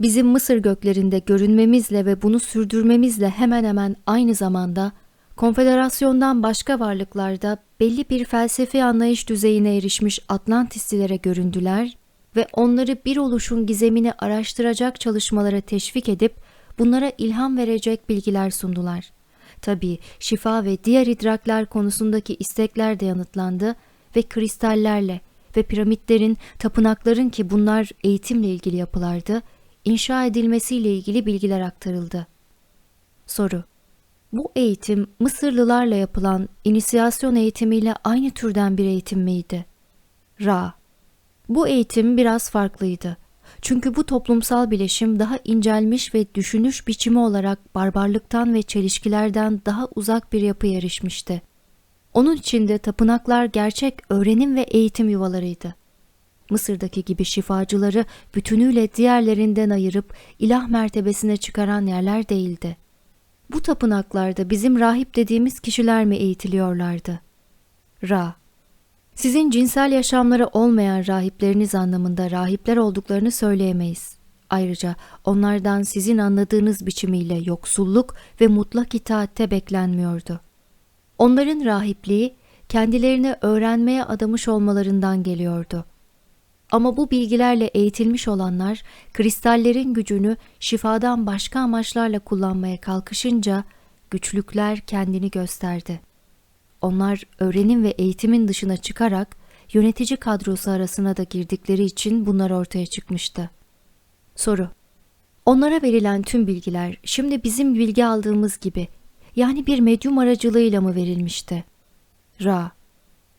bizim Mısır göklerinde görünmemizle ve bunu sürdürmemizle hemen hemen aynı zamanda konfederasyondan başka varlıklarda belli bir felsefi anlayış düzeyine erişmiş Atlantislilere göründüler ve onları bir oluşun gizemini araştıracak çalışmalara teşvik edip bunlara ilham verecek bilgiler sundular.'' Tabii şifa ve diğer idrakler konusundaki istekler de yanıtlandı ve kristallerle ve piramitlerin, tapınakların ki bunlar eğitimle ilgili yapılardı, inşa edilmesiyle ilgili bilgiler aktarıldı. Soru Bu eğitim Mısırlılarla yapılan inisiyasyon eğitimiyle aynı türden bir eğitim miydi? Ra. Bu eğitim biraz farklıydı. Çünkü bu toplumsal bileşim daha incelmiş ve düşünüş biçimi olarak barbarlıktan ve çelişkilerden daha uzak bir yapıya erişmişti. Onun içinde tapınaklar gerçek öğrenim ve eğitim yuvalarıydı. Mısır'daki gibi şifacıları bütünüyle diğerlerinden ayırıp ilah mertebesine çıkaran yerler değildi. Bu tapınaklarda bizim rahip dediğimiz kişiler mi eğitiliyorlardı? Ra Sizin cinsel yaşamları olmayan rahipleriniz anlamında rahipler olduklarını söyleyemeyiz. Ayrıca onlardan sizin anladığınız biçimiyle yoksulluk ve mutlak itaatte beklenmiyordu. Onların rahipliği kendilerini öğrenmeye adamış olmalarından geliyordu. Ama bu bilgilerle eğitilmiş olanlar kristallerin gücünü şifadan başka amaçlarla kullanmaya kalkışınca güçlükler kendini gösterdi. Onlar öğrenim ve eğitimin dışına çıkarak yönetici kadrosu arasına da girdikleri için bunlar ortaya çıkmıştı. Soru Onlara verilen tüm bilgiler şimdi bizim bilgi aldığımız gibi yani bir medyum aracılığıyla mı verilmişti? Ra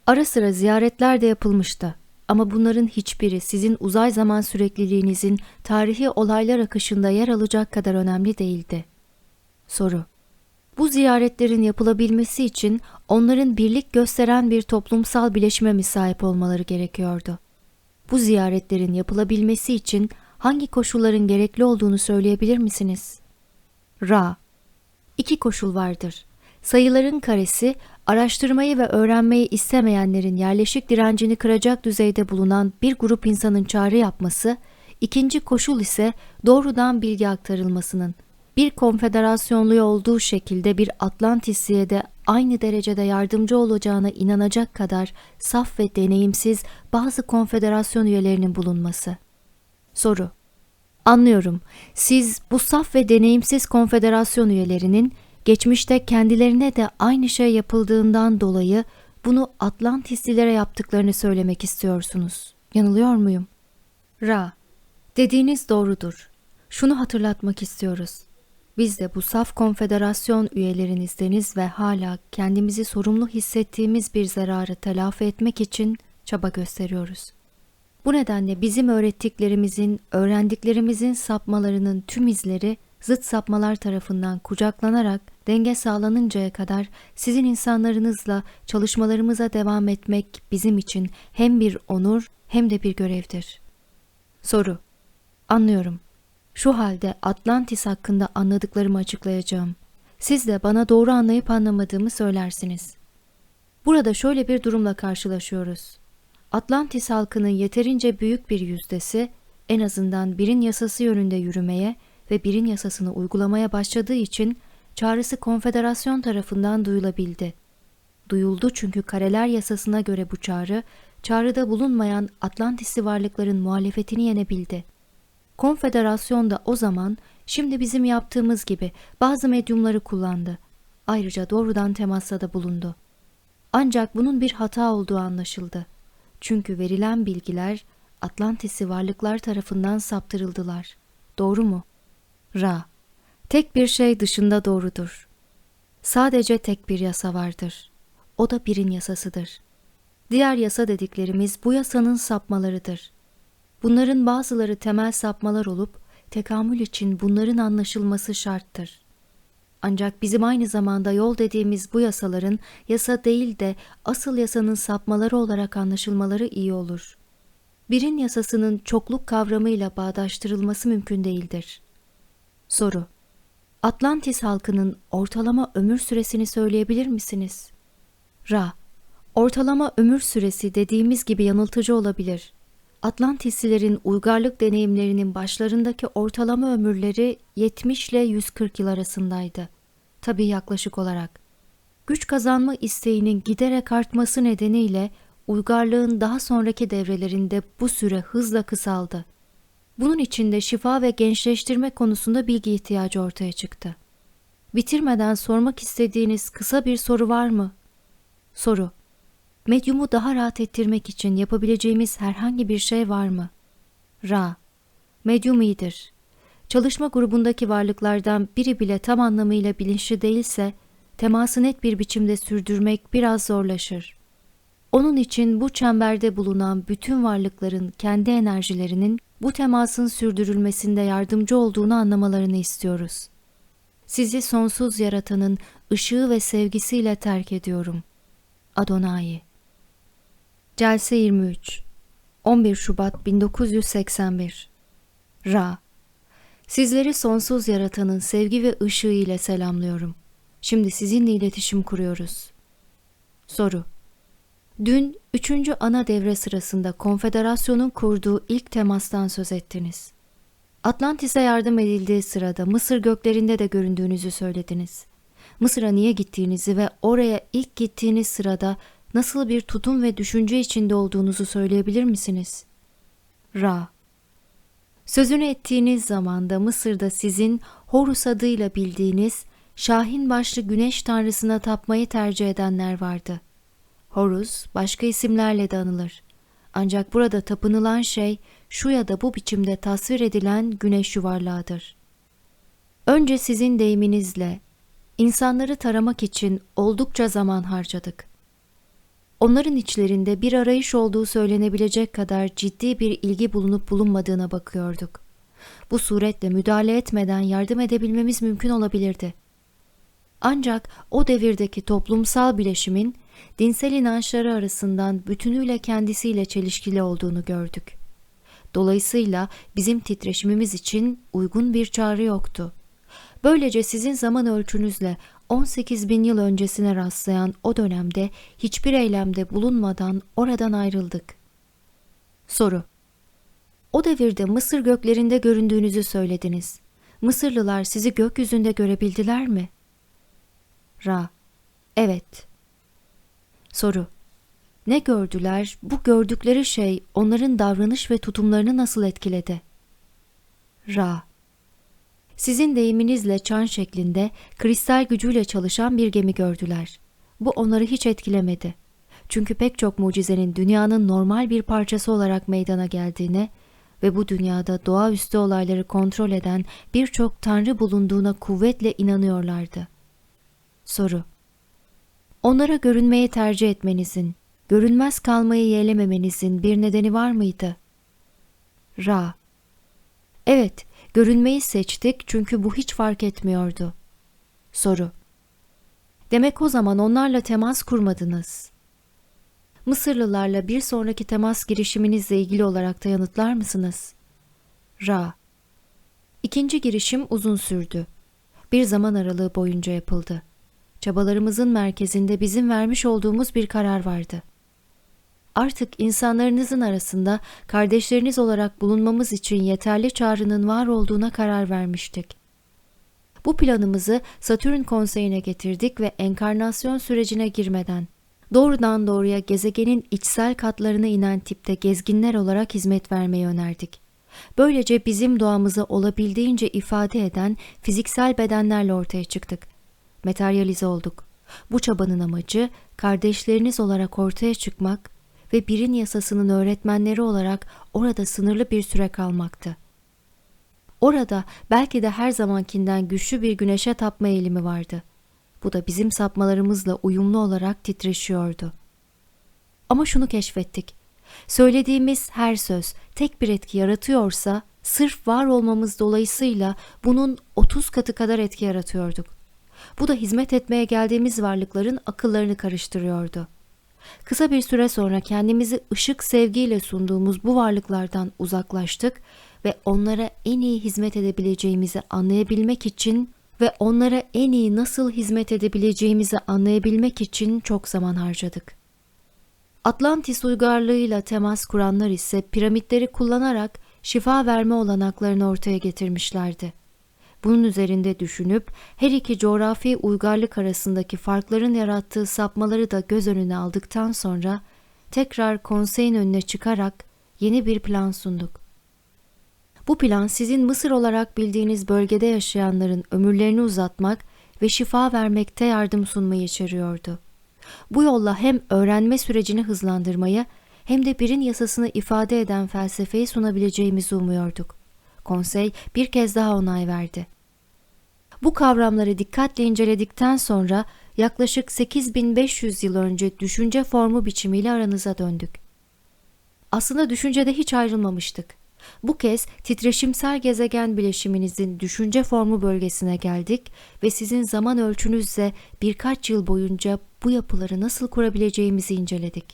Ara sıra ziyaretler de yapılmıştı. Ama bunların hiçbiri sizin uzay zaman sürekliliğinizin tarihi olaylar akışında yer alacak kadar önemli değildi. Soru Bu ziyaretlerin yapılabilmesi için onların birlik gösteren bir toplumsal bileşime mi sahip olmaları gerekiyordu? Bu ziyaretlerin yapılabilmesi için hangi koşulların gerekli olduğunu söyleyebilir misiniz? Ra İki koşul vardır. Sayıların karesi araştırmayı ve öğrenmeyi istemeyenlerin yerleşik direncini kıracak düzeyde bulunan bir grup insanın çağrı yapması, ikinci koşul ise doğrudan bilgi aktarılmasının, bir konfederasyonlu olduğu şekilde bir Atlantis'iye de aynı derecede yardımcı olacağına inanacak kadar saf ve deneyimsiz bazı konfederasyon üyelerinin bulunması. Soru Anlıyorum. Siz bu saf ve deneyimsiz konfederasyon üyelerinin geçmişte kendilerine de aynı şey yapıldığından dolayı bunu Atlantislilere yaptıklarını söylemek istiyorsunuz. Yanılıyor muyum? Ra, dediğiniz doğrudur. Şunu hatırlatmak istiyoruz. Biz de bu saf konfederasyon üyelerinizdeniz ve hala kendimizi sorumlu hissettiğimiz bir zararı telafi etmek için çaba gösteriyoruz. Bu nedenle bizim öğrettiklerimizin, öğrendiklerimizin sapmalarının tüm izleri zıt sapmalar tarafından kucaklanarak denge sağlanıncaya kadar sizin insanlarınızla çalışmalarımıza devam etmek bizim için hem bir onur hem de bir görevdir. Soru Anlıyorum. Şu halde Atlantis hakkında anladıklarımı açıklayacağım. Siz de bana doğru anlayıp anlamadığımı söylersiniz. Burada şöyle bir durumla karşılaşıyoruz. Atlantis halkının yeterince büyük bir yüzdesi en azından birin yasası yönünde yürümeye ve birin yasasını uygulamaya başladığı için çağrısı konfederasyon tarafından duyulabildi. Duyuldu çünkü kareler yasasına göre bu çağrı, çağrıda bulunmayan Atlantisli varlıkların muhalefetini yenebildi. Konfederasyon da o zaman şimdi bizim yaptığımız gibi bazı medyumları kullandı. Ayrıca doğrudan temasta da bulundu. Ancak bunun bir hata olduğu anlaşıldı. Çünkü verilen bilgiler Atlantis'i varlıklar tarafından saptırıldılar. Doğru mu? Ra. Tek bir şey dışında doğrudur. Sadece tek bir yasa vardır. O da birin yasasıdır. Diğer yasa dediklerimiz bu yasanın sapmalarıdır. Bunların bazıları temel sapmalar olup tekamül için bunların anlaşılması şarttır. Ancak bizim aynı zamanda yol dediğimiz bu yasaların yasa değil de asıl yasanın sapmaları olarak anlaşılmaları iyi olur. Birin yasasının çokluk kavramıyla bağdaştırılması mümkün değildir. Soru Atlantis halkının ortalama ömür süresini söyleyebilir misiniz? Ra Ortalama ömür süresi dediğimiz gibi yanıltıcı olabilir. Atlantislilerin uygarlık deneyimlerinin başlarındaki ortalama ömürleri 70 ile 140 yıl arasındaydı. Tabii yaklaşık olarak. Güç kazanma isteğinin giderek artması nedeniyle uygarlığın daha sonraki devrelerinde bu süre hızla kısaldı. Bunun için de şifa ve gençleştirme konusunda bilgi ihtiyacı ortaya çıktı. Bitirmeden sormak istediğiniz kısa bir soru var mı? Soru Medyumu daha rahat ettirmek için yapabileceğimiz herhangi bir şey var mı? Ra Medyum iyidir. Çalışma grubundaki varlıklardan biri bile tam anlamıyla bilinçli değilse teması net bir biçimde sürdürmek biraz zorlaşır. Onun için bu çemberde bulunan bütün varlıkların kendi enerjilerinin bu temasın sürdürülmesinde yardımcı olduğunu anlamalarını istiyoruz. Sizi sonsuz yaratanın ışığı ve sevgisiyle terk ediyorum. Adonai Celse 23 11 Şubat 1981 Ra Sizleri sonsuz yaratanın sevgi ve ışığı ile selamlıyorum. Şimdi sizinle iletişim kuruyoruz. Soru Dün üçüncü ana devre sırasında konfederasyonun kurduğu ilk temastan söz ettiniz. Atlantis'e yardım edildiği sırada Mısır göklerinde de göründüğünüzü söylediniz. Mısır'a niye gittiğinizi ve oraya ilk gittiğiniz sırada nasıl bir tutum ve düşünce içinde olduğunuzu söyleyebilir misiniz? Ra Sözünü ettiğiniz zamanda Mısır'da sizin Horus adıyla bildiğiniz Şahin başlı güneş tanrısına tapmayı tercih edenler vardı. Horus başka isimlerle de anılır. Ancak burada tapınılan şey şu ya da bu biçimde tasvir edilen güneş yuvarlağıdır. Önce sizin deyiminizle insanları taramak için oldukça zaman harcadık. Onların içlerinde bir arayış olduğu söylenebilecek kadar ciddi bir ilgi bulunup bulunmadığına bakıyorduk. Bu suretle müdahale etmeden yardım edebilmemiz mümkün olabilirdi. Ancak o devirdeki toplumsal bileşimin dinsel inançları arasından bütünüyle kendisiyle çelişkili olduğunu gördük. Dolayısıyla bizim titreşimimiz için uygun bir çağrı yoktu. Böylece sizin zaman ölçünüzle 18 bin yıl öncesine rastlayan o dönemde hiçbir eylemde bulunmadan oradan ayrıldık. Soru O devirde Mısır göklerinde göründüğünüzü söylediniz. Mısırlılar sizi gökyüzünde görebildiler mi? Ra Evet. Soru Ne gördüler, bu gördükleri şey onların davranış ve tutumlarını nasıl etkiledi? Ra sizin deyiminizle çan şeklinde kristal gücüyle çalışan bir gemi gördüler. Bu onları hiç etkilemedi. Çünkü pek çok mucizenin dünyanın normal bir parçası olarak meydana geldiğine ve bu dünyada doğaüstü olayları kontrol eden birçok tanrı bulunduğuna kuvvetle inanıyorlardı. Soru Onlara görünmeyi tercih etmenizin, görünmez kalmayı yeğlememenizin bir nedeni var mıydı? Ra Evet, Görünmeyi seçtik çünkü bu hiç fark etmiyordu. Soru Demek o zaman onlarla temas kurmadınız. Mısırlılarla bir sonraki temas girişiminizle ilgili olarak da yanıtlar mısınız? Ra İkinci girişim uzun sürdü. Bir zaman aralığı boyunca yapıldı. Çabalarımızın merkezinde bizim vermiş olduğumuz bir karar vardı artık insanlarınızın arasında kardeşleriniz olarak bulunmamız için yeterli çağrının var olduğuna karar vermiştik. Bu planımızı Satürn konseyine getirdik ve enkarnasyon sürecine girmeden doğrudan doğruya gezegenin içsel katlarına inen tipte gezginler olarak hizmet vermeyi önerdik. Böylece bizim doğamızı olabildiğince ifade eden fiziksel bedenlerle ortaya çıktık. Materyalize olduk. Bu çabanın amacı kardeşleriniz olarak ortaya çıkmak ve birin yasasının öğretmenleri olarak orada sınırlı bir süre kalmaktı. Orada belki de her zamankinden güçlü bir güneşe tapma eğilimi vardı. Bu da bizim sapmalarımızla uyumlu olarak titreşiyordu. Ama şunu keşfettik. Söylediğimiz her söz tek bir etki yaratıyorsa sırf var olmamız dolayısıyla bunun 30 katı kadar etki yaratıyorduk. Bu da hizmet etmeye geldiğimiz varlıkların akıllarını karıştırıyordu. Kısa bir süre sonra kendimizi ışık sevgiyle sunduğumuz bu varlıklardan uzaklaştık ve onlara en iyi hizmet edebileceğimizi anlayabilmek için ve onlara en iyi nasıl hizmet edebileceğimizi anlayabilmek için çok zaman harcadık. Atlantis uygarlığıyla temas kuranlar ise piramitleri kullanarak şifa verme olanaklarını ortaya getirmişlerdi. Bunun üzerinde düşünüp her iki coğrafi uygarlık arasındaki farkların yarattığı sapmaları da göz önüne aldıktan sonra tekrar konseyin önüne çıkarak yeni bir plan sunduk. Bu plan sizin Mısır olarak bildiğiniz bölgede yaşayanların ömürlerini uzatmak ve şifa vermekte yardım sunmayı içeriyordu. Bu yolla hem öğrenme sürecini hızlandırmayı hem de birin yasasını ifade eden felsefeyi sunabileceğimizi umuyorduk. Konsey bir kez daha onay verdi. Bu kavramları dikkatle inceledikten sonra yaklaşık 8500 yıl önce düşünce formu biçimiyle aranıza döndük. Aslında düşüncede hiç ayrılmamıştık. Bu kez titreşimsel gezegen bileşiminizin düşünce formu bölgesine geldik ve sizin zaman ölçünüzle birkaç yıl boyunca bu yapıları nasıl kurabileceğimizi inceledik.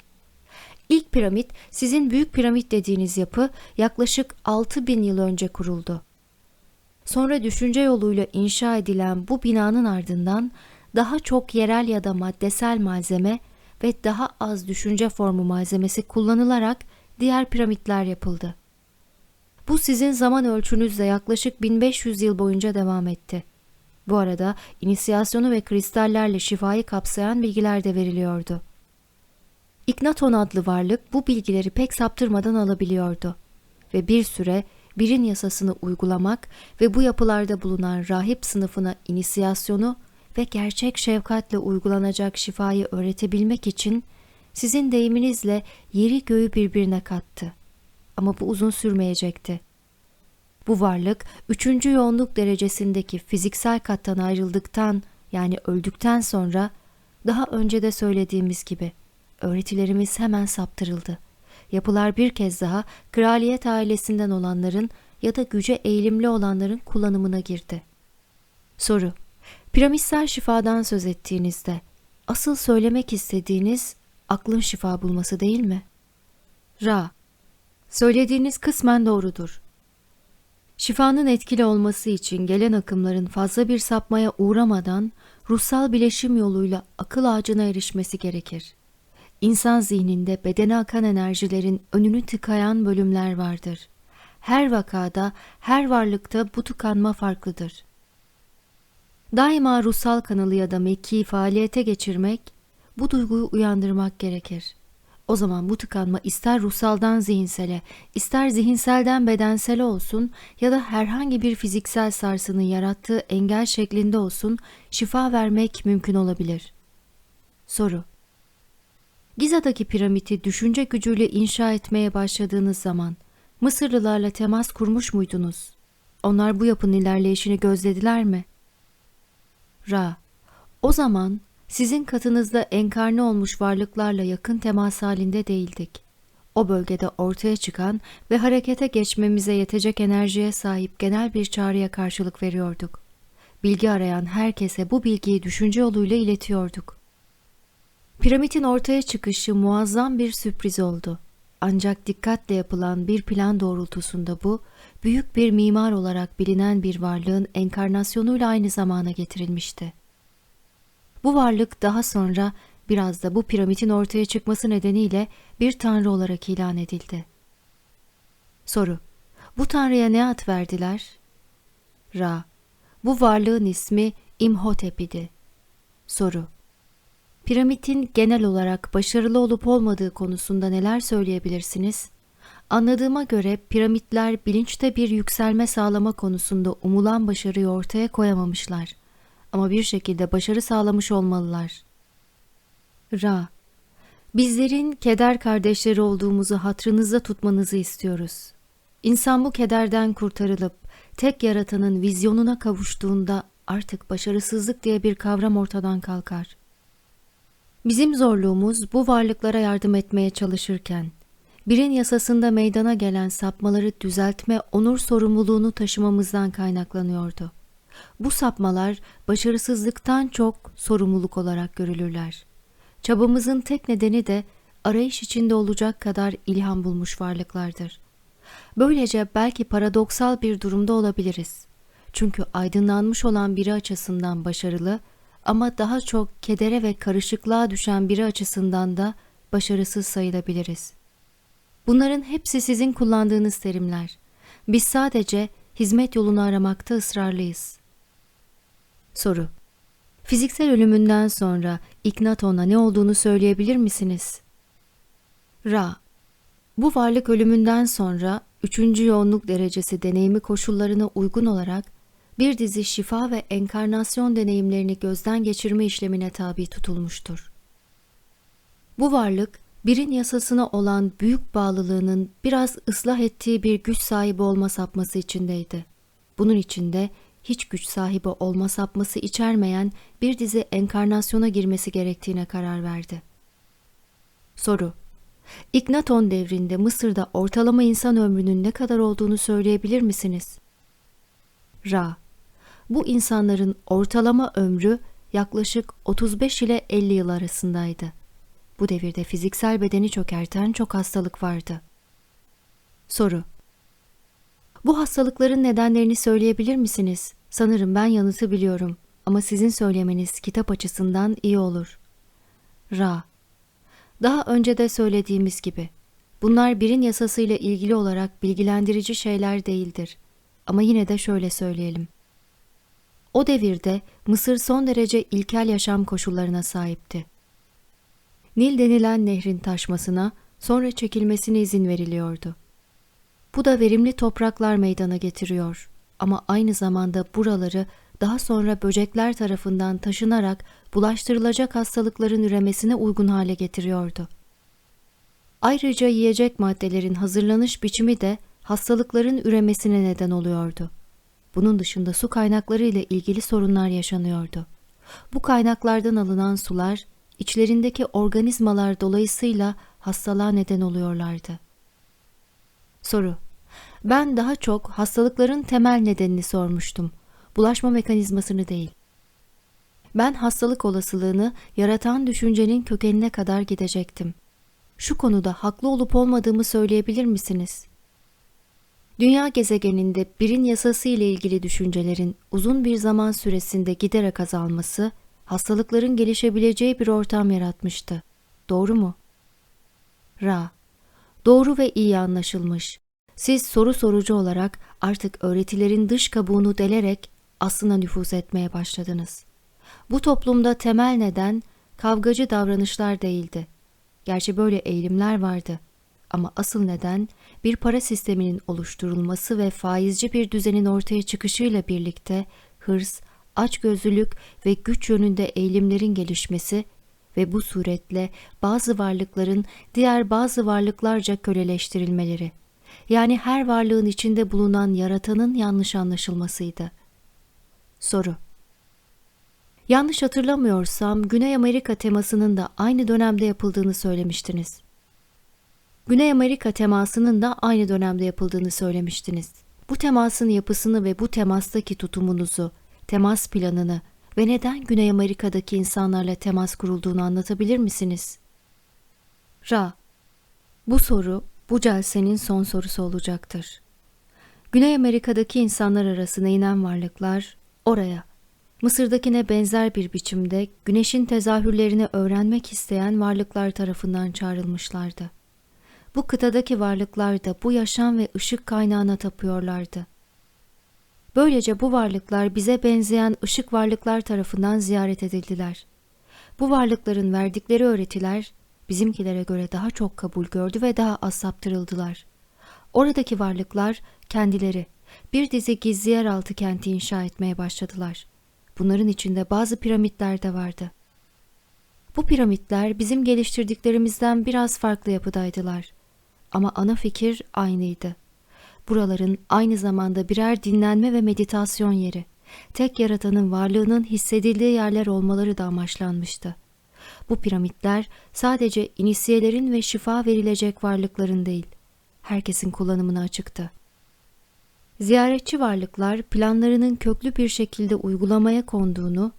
İlk piramit, sizin büyük piramit dediğiniz yapı yaklaşık 6000 yıl önce kuruldu. Sonra düşünce yoluyla inşa edilen bu binanın ardından daha çok yerel ya da maddesel malzeme ve daha az düşünce formu malzemesi kullanılarak diğer piramitler yapıldı. Bu sizin zaman ölçünüzle yaklaşık 1500 yıl boyunca devam etti. Bu arada inisiyasyonu ve kristallerle şifayı kapsayan bilgiler de veriliyordu. İknaton adlı varlık bu bilgileri pek saptırmadan alabiliyordu ve bir süre birin yasasını uygulamak ve bu yapılarda bulunan rahip sınıfına inisiyasyonu ve gerçek şefkatle uygulanacak şifayı öğretebilmek için sizin deyiminizle yeri göğü birbirine kattı. Ama bu uzun sürmeyecekti. Bu varlık üçüncü yoğunluk derecesindeki fiziksel kattan ayrıldıktan yani öldükten sonra daha önce de söylediğimiz gibi öğretilerimiz hemen saptırıldı. Yapılar bir kez daha kraliyet ailesinden olanların ya da güce eğilimli olanların kullanımına girdi. Soru Piramitsel şifadan söz ettiğinizde asıl söylemek istediğiniz aklın şifa bulması değil mi? Ra Söylediğiniz kısmen doğrudur. Şifanın etkili olması için gelen akımların fazla bir sapmaya uğramadan ruhsal bileşim yoluyla akıl ağacına erişmesi gerekir. İnsan zihninde bedene akan enerjilerin önünü tıkayan bölümler vardır. Her vakada, her varlıkta bu tıkanma farklıdır. Daima ruhsal kanalı ya da mekkiyi faaliyete geçirmek, bu duyguyu uyandırmak gerekir. O zaman bu tıkanma ister ruhsaldan zihinsele, ister zihinselden bedensele olsun ya da herhangi bir fiziksel sarsının yarattığı engel şeklinde olsun şifa vermek mümkün olabilir. Soru Giza'daki piramidi düşünce gücüyle inşa etmeye başladığınız zaman Mısırlılarla temas kurmuş muydunuz? Onlar bu yapının ilerleyişini gözlediler mi? Ra O zaman sizin katınızda enkarne olmuş varlıklarla yakın temas halinde değildik. O bölgede ortaya çıkan ve harekete geçmemize yetecek enerjiye sahip genel bir çağrıya karşılık veriyorduk. Bilgi arayan herkese bu bilgiyi düşünce yoluyla iletiyorduk. Piramidin ortaya çıkışı muazzam bir sürpriz oldu. Ancak dikkatle yapılan bir plan doğrultusunda bu, büyük bir mimar olarak bilinen bir varlığın enkarnasyonuyla aynı zamana getirilmişti. Bu varlık daha sonra biraz da bu piramidin ortaya çıkması nedeniyle bir tanrı olarak ilan edildi. Soru Bu tanrıya ne ad verdiler? Ra Bu varlığın ismi İmhotep idi. Soru Piramidin genel olarak başarılı olup olmadığı konusunda neler söyleyebilirsiniz? Anladığıma göre piramitler bilinçte bir yükselme sağlama konusunda umulan başarıyı ortaya koyamamışlar ama bir şekilde başarı sağlamış olmalılar. Ra Bizlerin keder kardeşleri olduğumuzu hatrınızda tutmanızı istiyoruz. İnsan bu kederden kurtarılıp tek yaratanın vizyonuna kavuştuğunda artık başarısızlık diye bir kavram ortadan kalkar. Bizim zorluğumuz bu varlıklara yardım etmeye çalışırken, birin yasasında meydana gelen sapmaları düzeltme onur sorumluluğunu taşımamızdan kaynaklanıyordu. Bu sapmalar başarısızlıktan çok sorumluluk olarak görülürler. Çabamızın tek nedeni de arayış içinde olacak kadar ilham bulmuş varlıklardır. Böylece belki paradoksal bir durumda olabiliriz. Çünkü aydınlanmış olan biri açısından başarılı ama daha çok kedere ve karışıklığa düşen biri açısından da başarısız sayılabiliriz. Bunların hepsi sizin kullandığınız terimler. Biz sadece hizmet yolunu aramakta ısrarlıyız. Soru Fiziksel ölümünden sonra İknaton'a ne olduğunu söyleyebilir misiniz? Ra Bu varlık ölümünden sonra üçüncü yoğunluk derecesi deneyimi koşullarına uygun olarak bir dizi şifa ve enkarnasyon deneyimlerini gözden geçirme işlemine tabi tutulmuştur. Bu varlık, birin yasasına olan büyük bağlılığının biraz ıslah ettiği bir güç sahibi olma sapması içindeydi. Bunun içinde hiç güç sahibi olma sapması içermeyen bir dizi enkarnasyona girmesi gerektiğine karar verdi. Soru İknaton devrinde Mısır'da ortalama insan ömrünün ne kadar olduğunu söyleyebilir misiniz? Ra Bu insanların ortalama ömrü yaklaşık 35 ile 50 yıl arasındaydı. Bu devirde fiziksel bedeni çökerten çok hastalık vardı. Soru Bu hastalıkların nedenlerini söyleyebilir misiniz? Sanırım ben yanıtı biliyorum ama sizin söylemeniz kitap açısından iyi olur. Ra Daha önce de söylediğimiz gibi bunlar birin yasasıyla ilgili olarak bilgilendirici şeyler değildir. Ama yine de şöyle söyleyelim. O devirde Mısır son derece ilkel yaşam koşullarına sahipti. Nil denilen nehrin taşmasına, sonra çekilmesine izin veriliyordu. Bu da verimli topraklar meydana getiriyor ama aynı zamanda buraları daha sonra böcekler tarafından taşınarak bulaştırılacak hastalıkların üremesine uygun hale getiriyordu. Ayrıca yiyecek maddelerin hazırlanış biçimi de hastalıkların üremesine neden oluyordu. Bunun dışında su kaynakları ile ilgili sorunlar yaşanıyordu. Bu kaynaklardan alınan sular içlerindeki organizmalar dolayısıyla hastalığa neden oluyorlardı. Soru Ben daha çok hastalıkların temel nedenini sormuştum. Bulaşma mekanizmasını değil. Ben hastalık olasılığını yaratan düşüncenin kökenine kadar gidecektim. Şu konuda haklı olup olmadığımı söyleyebilir misiniz? Dünya gezegeninde birin yasası ile ilgili düşüncelerin uzun bir zaman süresinde giderek azalması, hastalıkların gelişebileceği bir ortam yaratmıştı. Doğru mu? Ra Doğru ve iyi anlaşılmış. Siz soru sorucu olarak artık öğretilerin dış kabuğunu delerek aslına nüfuz etmeye başladınız. Bu toplumda temel neden kavgacı davranışlar değildi. Gerçi böyle eğilimler vardı. Ama asıl neden bir para sisteminin oluşturulması ve faizci bir düzenin ortaya çıkışıyla birlikte hırs, açgözlülük ve güç yönünde eğilimlerin gelişmesi ve bu suretle bazı varlıkların diğer bazı varlıklarca köleleştirilmeleri. Yani her varlığın içinde bulunan yaratanın yanlış anlaşılmasıydı. Soru Yanlış hatırlamıyorsam Güney Amerika temasının da aynı dönemde yapıldığını söylemiştiniz. Güney Amerika temasının da aynı dönemde yapıldığını söylemiştiniz. Bu temasın yapısını ve bu temastaki tutumunuzu, temas planını ve neden Güney Amerika'daki insanlarla temas kurulduğunu anlatabilir misiniz? Ra Bu soru bu celsenin son sorusu olacaktır. Güney Amerika'daki insanlar arasına inen varlıklar oraya, Mısır'dakine benzer bir biçimde güneşin tezahürlerini öğrenmek isteyen varlıklar tarafından çağrılmışlardı. Bu kıtadaki varlıklar da bu yaşam ve ışık kaynağına tapıyorlardı. Böylece bu varlıklar bize benzeyen ışık varlıklar tarafından ziyaret edildiler. Bu varlıkların verdikleri öğretiler bizimkilere göre daha çok kabul gördü ve daha az saptırıldılar. Oradaki varlıklar kendileri bir dizi gizli yeraltı kenti inşa etmeye başladılar. Bunların içinde bazı piramitler de vardı. Bu piramitler bizim geliştirdiklerimizden biraz farklı yapıdaydılar. Ama ana fikir aynıydı. Buraların aynı zamanda birer dinlenme ve meditasyon yeri, tek yaratanın varlığının hissedildiği yerler olmaları da amaçlanmıştı. Bu piramitler sadece inisiyelerin ve şifa verilecek varlıkların değil, herkesin kullanımına açıktı. Ziyaretçi varlıklar planlarının köklü bir şekilde uygulamaya konduğunu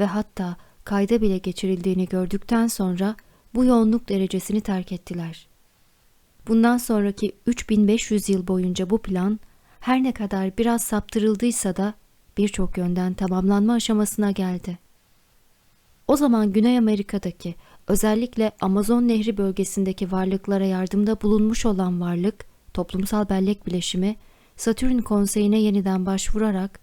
ve hatta kayda bile geçirildiğini gördükten sonra bu yoğunluk derecesini terk ettiler. Bundan sonraki 3500 yıl boyunca bu plan her ne kadar biraz saptırıldıysa da birçok yönden tamamlanma aşamasına geldi. O zaman Güney Amerika'daki özellikle Amazon Nehri bölgesindeki varlıklara yardımda bulunmuş olan varlık, toplumsal bellek bileşimi, Satürn konseyine yeniden başvurarak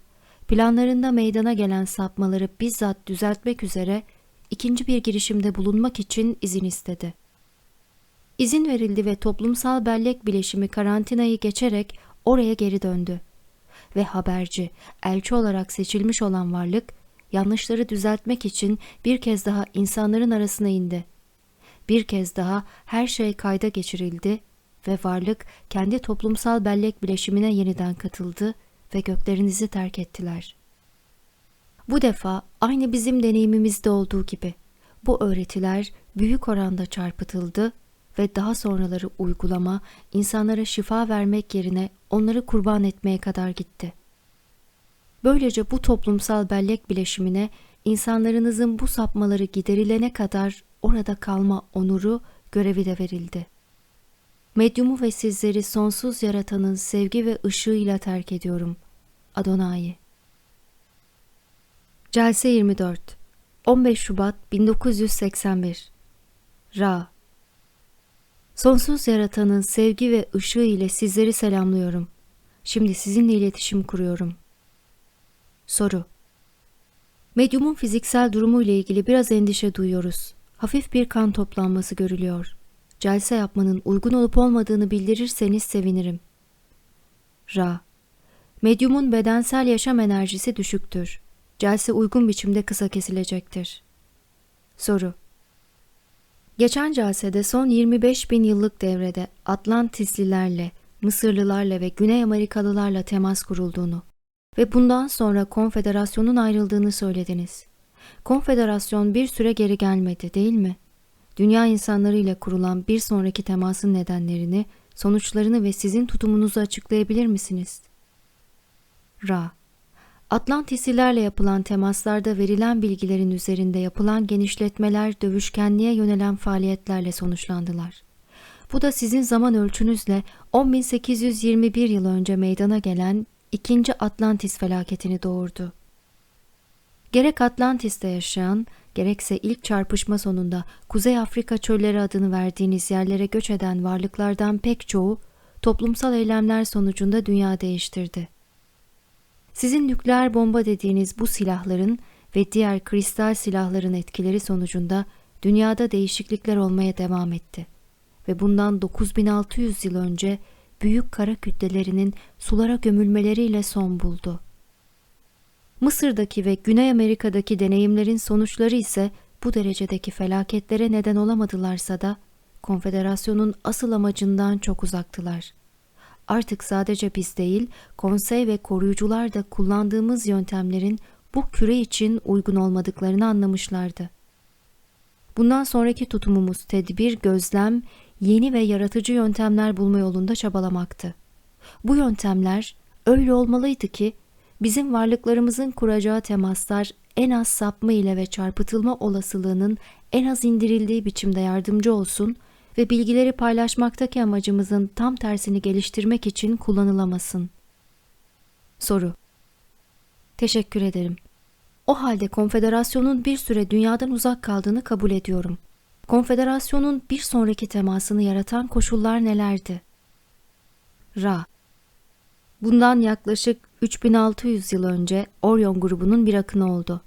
planlarında meydana gelen sapmaları bizzat düzeltmek üzere ikinci bir girişimde bulunmak için izin istedi. İzin verildi ve toplumsal bellek bileşimi karantinayı geçerek oraya geri döndü. Ve haberci, elçi olarak seçilmiş olan varlık, yanlışları düzeltmek için bir kez daha insanların arasına indi. Bir kez daha her şey kayda geçirildi ve varlık kendi toplumsal bellek bileşimine yeniden katıldı ve göklerinizi terk ettiler.'' Bu defa aynı bizim deneyimimizde olduğu gibi bu öğretiler büyük oranda çarpıtıldı ve daha sonraları uygulama insanlara şifa vermek yerine onları kurban etmeye kadar gitti. Böylece bu toplumsal bellek bileşimine insanlarınızın bu sapmaları giderilene kadar orada kalma onuru görevi de verildi. Medyumu ve sizleri sonsuz yaratanın sevgi ve ışığıyla terk ediyorum. Adonai. Celse 24 15 Şubat 1981 Ra Sonsuz yaratanın sevgi ve ışığı ile sizleri selamlıyorum. Şimdi sizinle iletişim kuruyorum. Soru Medyumun fiziksel durumu ile ilgili biraz endişe duyuyoruz. Hafif bir kan toplanması görülüyor. Celse yapmanın uygun olup olmadığını bildirirseniz sevinirim. Ra Medyumun bedensel yaşam enerjisi düşüktür. Celse uygun biçimde kısa kesilecektir. Soru Geçen celsede son 25 bin yıllık devrede Atlantislilerle, Mısırlılarla ve Güney Amerikalılarla temas kurulduğunu ve bundan sonra konfederasyonun ayrıldığını söylediniz. Konfederasyon bir süre geri gelmedi değil mi? Dünya insanları ile kurulan bir sonraki temasın nedenlerini, sonuçlarını ve sizin tutumunuzu açıklayabilir misiniz? Ra Atlantisilerle yapılan temaslarda verilen bilgilerin üzerinde yapılan genişletmeler dövüşkenliğe yönelen faaliyetlerle sonuçlandılar. Bu da sizin zaman ölçünüzle 10.821 yıl önce meydana gelen ikinci Atlantis felaketini doğurdu. Gerek Atlantis'te yaşayan, gerekse ilk çarpışma sonunda Kuzey Afrika çölleri adını verdiğiniz yerlere göç eden varlıklardan pek çoğu toplumsal eylemler sonucunda dünya değiştirdi. Sizin nükleer bomba dediğiniz bu silahların ve diğer kristal silahların etkileri sonucunda dünyada değişiklikler olmaya devam etti. Ve bundan 9600 yıl önce büyük kara kütlelerinin sulara gömülmeleriyle son buldu. Mısır'daki ve Güney Amerika'daki deneyimlerin sonuçları ise bu derecedeki felaketlere neden olamadılarsa da konfederasyonun asıl amacından çok uzaktılar. Artık sadece biz değil, konsey ve koruyucular da kullandığımız yöntemlerin bu küre için uygun olmadıklarını anlamışlardı. Bundan sonraki tutumumuz tedbir, gözlem, yeni ve yaratıcı yöntemler bulma yolunda çabalamaktı. Bu yöntemler öyle olmalıydı ki bizim varlıklarımızın kuracağı temaslar en az sapma ile ve çarpıtılma olasılığının en az indirildiği biçimde yardımcı olsun ve bilgileri paylaşmaktaki amacımızın tam tersini geliştirmek için kullanılamasın. Soru Teşekkür ederim. O halde konfederasyonun bir süre dünyadan uzak kaldığını kabul ediyorum. Konfederasyonun bir sonraki temasını yaratan koşullar nelerdi? Ra Bundan yaklaşık 3600 yıl önce Orion grubunun bir akını oldu.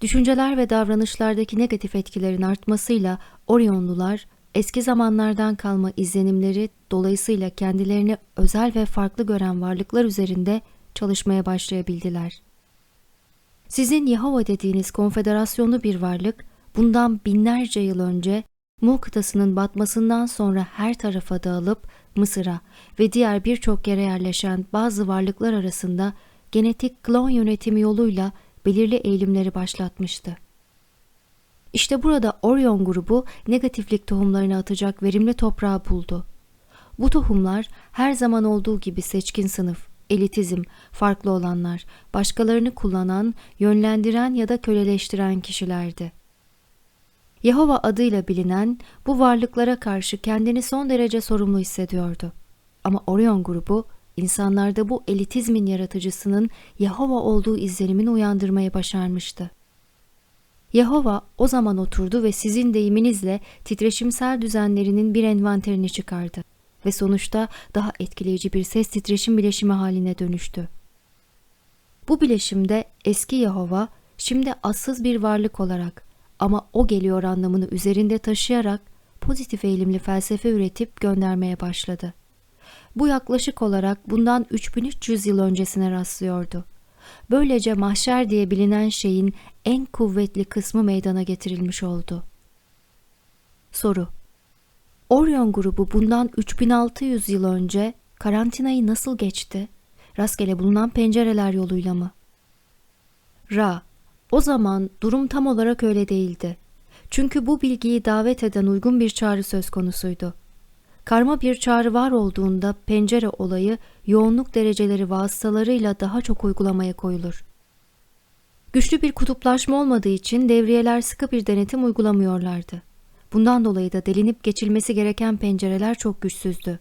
Düşünceler ve davranışlardaki negatif etkilerin artmasıyla Orionlular eski zamanlardan kalma izlenimleri dolayısıyla kendilerini özel ve farklı gören varlıklar üzerinde çalışmaya başlayabildiler. Sizin Yahova dediğiniz konfederasyonlu bir varlık bundan binlerce yıl önce Mu kıtasının batmasından sonra her tarafa dağılıp Mısır'a ve diğer birçok yere yerleşen bazı varlıklar arasında genetik klon yönetimi yoluyla belirli eğilimleri başlatmıştı. İşte burada Orion grubu negatiflik tohumlarını atacak verimli toprağı buldu. Bu tohumlar her zaman olduğu gibi seçkin sınıf, elitizm, farklı olanlar, başkalarını kullanan, yönlendiren ya da köleleştiren kişilerdi. Yehova adıyla bilinen bu varlıklara karşı kendini son derece sorumlu hissediyordu. Ama Orion grubu insanlarda bu elitizmin yaratıcısının Yehova olduğu izlenimini uyandırmayı başarmıştı. Yehova o zaman oturdu ve sizin deyiminizle titreşimsel düzenlerinin bir envanterini çıkardı ve sonuçta daha etkileyici bir ses titreşim bileşimi haline dönüştü. Bu bileşimde eski Yehova şimdi assız bir varlık olarak ama o geliyor anlamını üzerinde taşıyarak pozitif eğilimli felsefe üretip göndermeye başladı. Bu yaklaşık olarak bundan 3300 yıl öncesine rastlıyordu. Böylece mahşer diye bilinen şeyin en kuvvetli kısmı meydana getirilmiş oldu. Soru Orion grubu bundan 3600 yıl önce karantinayı nasıl geçti? Rastgele bulunan pencereler yoluyla mı? Ra O zaman durum tam olarak öyle değildi. Çünkü bu bilgiyi davet eden uygun bir çağrı söz konusuydu. Karma bir çağrı var olduğunda pencere olayı yoğunluk dereceleri vasıtalarıyla daha çok uygulamaya koyulur. Güçlü bir kutuplaşma olmadığı için devriyeler sıkı bir denetim uygulamıyorlardı. Bundan dolayı da delinip geçilmesi gereken pencereler çok güçsüzdü.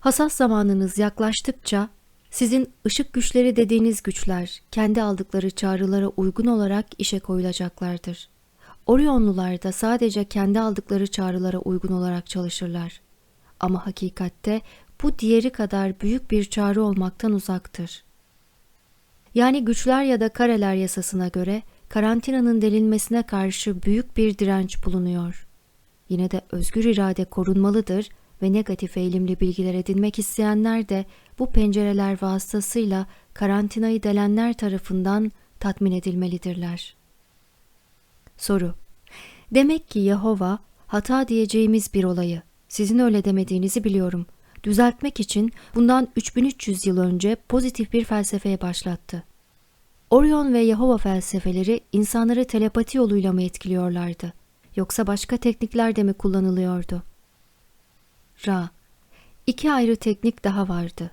Hassas zamanınız yaklaştıkça sizin ışık güçleri dediğiniz güçler kendi aldıkları çağrılara uygun olarak işe koyulacaklardır. Orionlular da sadece kendi aldıkları çağrılara uygun olarak çalışırlar. Ama hakikatte bu diğeri kadar büyük bir çağrı olmaktan uzaktır. Yani güçler ya da kareler yasasına göre karantinanın delinmesine karşı büyük bir direnç bulunuyor. Yine de özgür irade korunmalıdır ve negatif eğilimli bilgiler edinmek isteyenler de bu pencereler vasıtasıyla karantinayı delenler tarafından tatmin edilmelidirler. Soru Demek ki Yehova hata diyeceğimiz bir olayı, sizin öyle demediğinizi biliyorum, düzeltmek için bundan 3300 yıl önce pozitif bir felsefeye başlattı. Orion ve Yehova felsefeleri insanları telepati yoluyla mı etkiliyorlardı? Yoksa başka teknikler de mi kullanılıyordu? Ra İki ayrı teknik daha vardı.